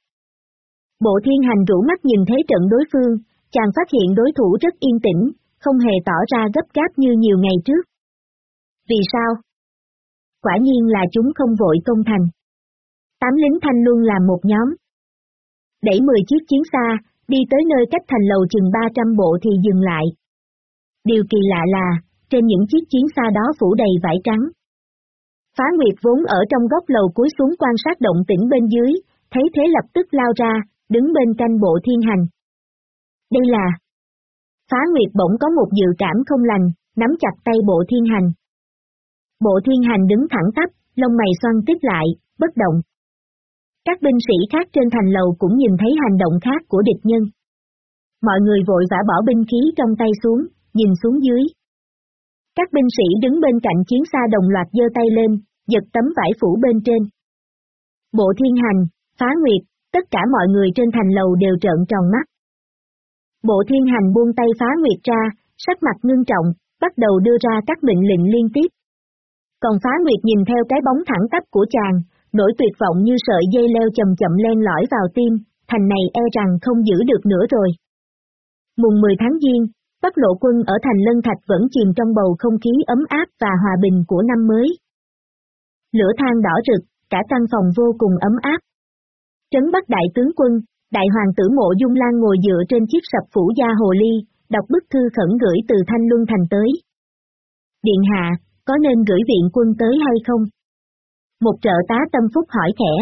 Bộ thiên hành rủ mắt nhìn thấy trận đối phương, chàng phát hiện đối thủ rất yên tĩnh, không hề tỏ ra gấp gáp như nhiều ngày trước. Vì sao? Quả nhiên là chúng không vội công thành. Tám lính thanh luân làm một nhóm. Đẩy 10 chiếc chiến xa, đi tới nơi cách thành lầu chừng 300 bộ thì dừng lại. Điều kỳ lạ là, trên những chiếc chiến xa đó phủ đầy vải trắng. Phá Nguyệt vốn ở trong góc lầu cuối xuống quan sát động tĩnh bên dưới, thấy thế lập tức lao ra, đứng bên canh bộ thiên hành. Đây là... Phá Nguyệt bỗng có một dự cảm không lành, nắm chặt tay bộ thiên hành. Bộ thiên hành đứng thẳng tắp, lông mày xoăn tiếp lại, bất động. Các binh sĩ khác trên thành lầu cũng nhìn thấy hành động khác của địch nhân. Mọi người vội vã bỏ binh khí trong tay xuống, nhìn xuống dưới. Các binh sĩ đứng bên cạnh chiến xa đồng loạt giơ tay lên, giật tấm vải phủ bên trên. Bộ thiên hành, phá nguyệt, tất cả mọi người trên thành lầu đều trợn tròn mắt. Bộ thiên hành buông tay phá nguyệt ra, sắc mặt ngưng trọng, bắt đầu đưa ra các mệnh lệnh liên tiếp. Còn phá nguyệt nhìn theo cái bóng thẳng tắp của chàng, nỗi tuyệt vọng như sợi dây leo chậm chậm len lỏi vào tim, thành này e rằng không giữ được nữa rồi. Mùng 10 tháng Giêng, Bắc lộ quân ở thành Lân Thạch vẫn chìm trong bầu không khí ấm áp và hòa bình của năm mới. Lửa than đỏ rực, cả căn phòng vô cùng ấm áp. Trấn Bắc Đại tướng quân, Đại Hoàng tử Mộ Dung Lan ngồi dựa trên chiếc sập phủ gia hồ ly, đọc bức thư khẩn gửi từ Thanh Luân Thành tới. Điện hạ, có nên gửi viện quân tới hay không? Một trợ tá tâm phúc hỏi khẽ.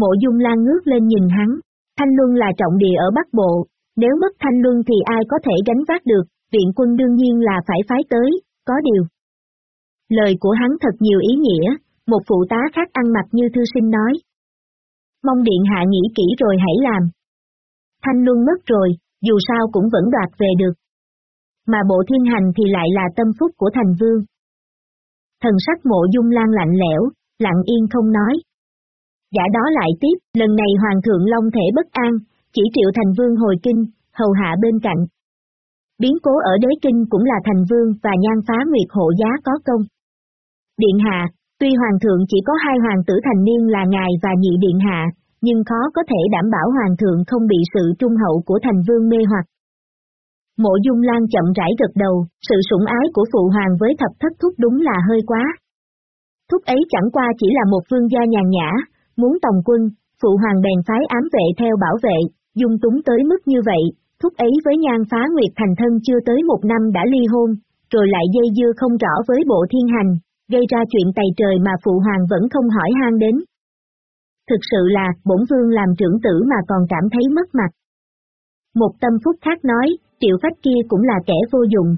Mộ Dung Lan ngước lên nhìn hắn, Thanh Luân là trọng địa ở Bắc Bộ, nếu mất Thanh Luân thì ai có thể gánh vác được, viện quân đương nhiên là phải phái tới, có điều. Lời của hắn thật nhiều ý nghĩa, một phụ tá khác ăn mặc như thư sinh nói. Mong điện hạ nghĩ kỹ rồi hãy làm. Thanh Luân mất rồi, dù sao cũng vẫn đoạt về được. Mà bộ thiên hành thì lại là tâm phúc của thành vương. Thần sắc mộ dung lan lạnh lẽo, lặng yên không nói. Giả đó lại tiếp, lần này Hoàng thượng Long thể bất an, chỉ triệu thành vương hồi kinh, hầu hạ bên cạnh. Biến cố ở đế kinh cũng là thành vương và nhan phá nguyệt hộ giá có công. Điện hạ, tuy hoàng thượng chỉ có hai hoàng tử thành niên là ngài và nhị điện hạ, nhưng khó có thể đảm bảo hoàng thượng không bị sự trung hậu của thành vương mê hoặc. Mộ dung lan chậm rãi gật đầu, sự sủng ái của phụ hoàng với thập thất thúc đúng là hơi quá. Thúc ấy chẳng qua chỉ là một vương gia nhàn nhã, muốn tòng quân, phụ hoàng bèn phái ám vệ theo bảo vệ, dung túng tới mức như vậy, thúc ấy với nhan phá nguyệt thành thân chưa tới một năm đã ly hôn, rồi lại dây dưa không rõ với bộ thiên hành, gây ra chuyện tày trời mà phụ hoàng vẫn không hỏi han đến. Thực sự là, bổn vương làm trưởng tử mà còn cảm thấy mất mặt. Một tâm phúc khác nói, triệu phách kia cũng là kẻ vô dụng.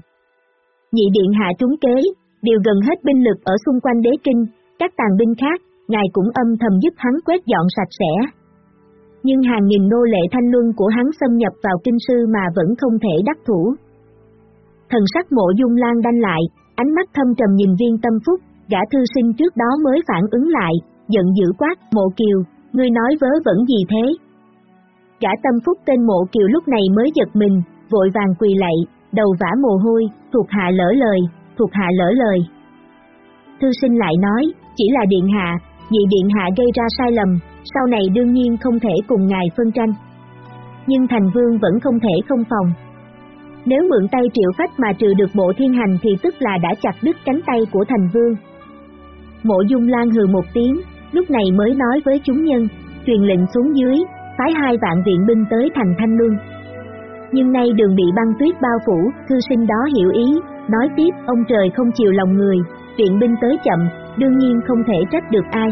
Nhị điện hạ trúng kế, điều gần hết binh lực ở xung quanh đế kinh, các tàn binh khác, ngài cũng âm thầm giúp hắn quét dọn sạch sẽ, nhưng hàng nghìn nô lệ thanh luân của hắn xâm nhập vào kinh sư mà vẫn không thể đắc thủ. Thần sắc mộ dung lan đanh lại, ánh mắt thâm trầm nhìn viên tâm phúc, gã thư sinh trước đó mới phản ứng lại, giận dữ quát, mộ kiều, ngươi nói vớ vẩn gì thế? Gã tâm phúc tên mộ kiều lúc này mới giật mình, vội vàng quỳ lạy, đầu vã mồ hôi, thuộc hạ lỡ lời, thuộc hạ lỡ lời. Thư sinh lại nói, chỉ là điện hạ, vì điện hạ gây ra sai lầm, sau này đương nhiên không thể cùng ngài phân tranh. Nhưng thành vương vẫn không thể không phòng. Nếu mượn tay triệu phách mà trừ được bộ thiên hành thì tức là đã chặt đứt cánh tay của thành vương. Mộ dung lan hừ một tiếng, lúc này mới nói với chúng nhân, truyền lệnh xuống dưới, phái hai vạn viện binh tới thành thanh luân. Nhưng nay đường bị băng tuyết bao phủ, thư sinh đó hiểu ý, nói tiếp ông trời không chiều lòng người, viện binh tới chậm, đương nhiên không thể trách được ai.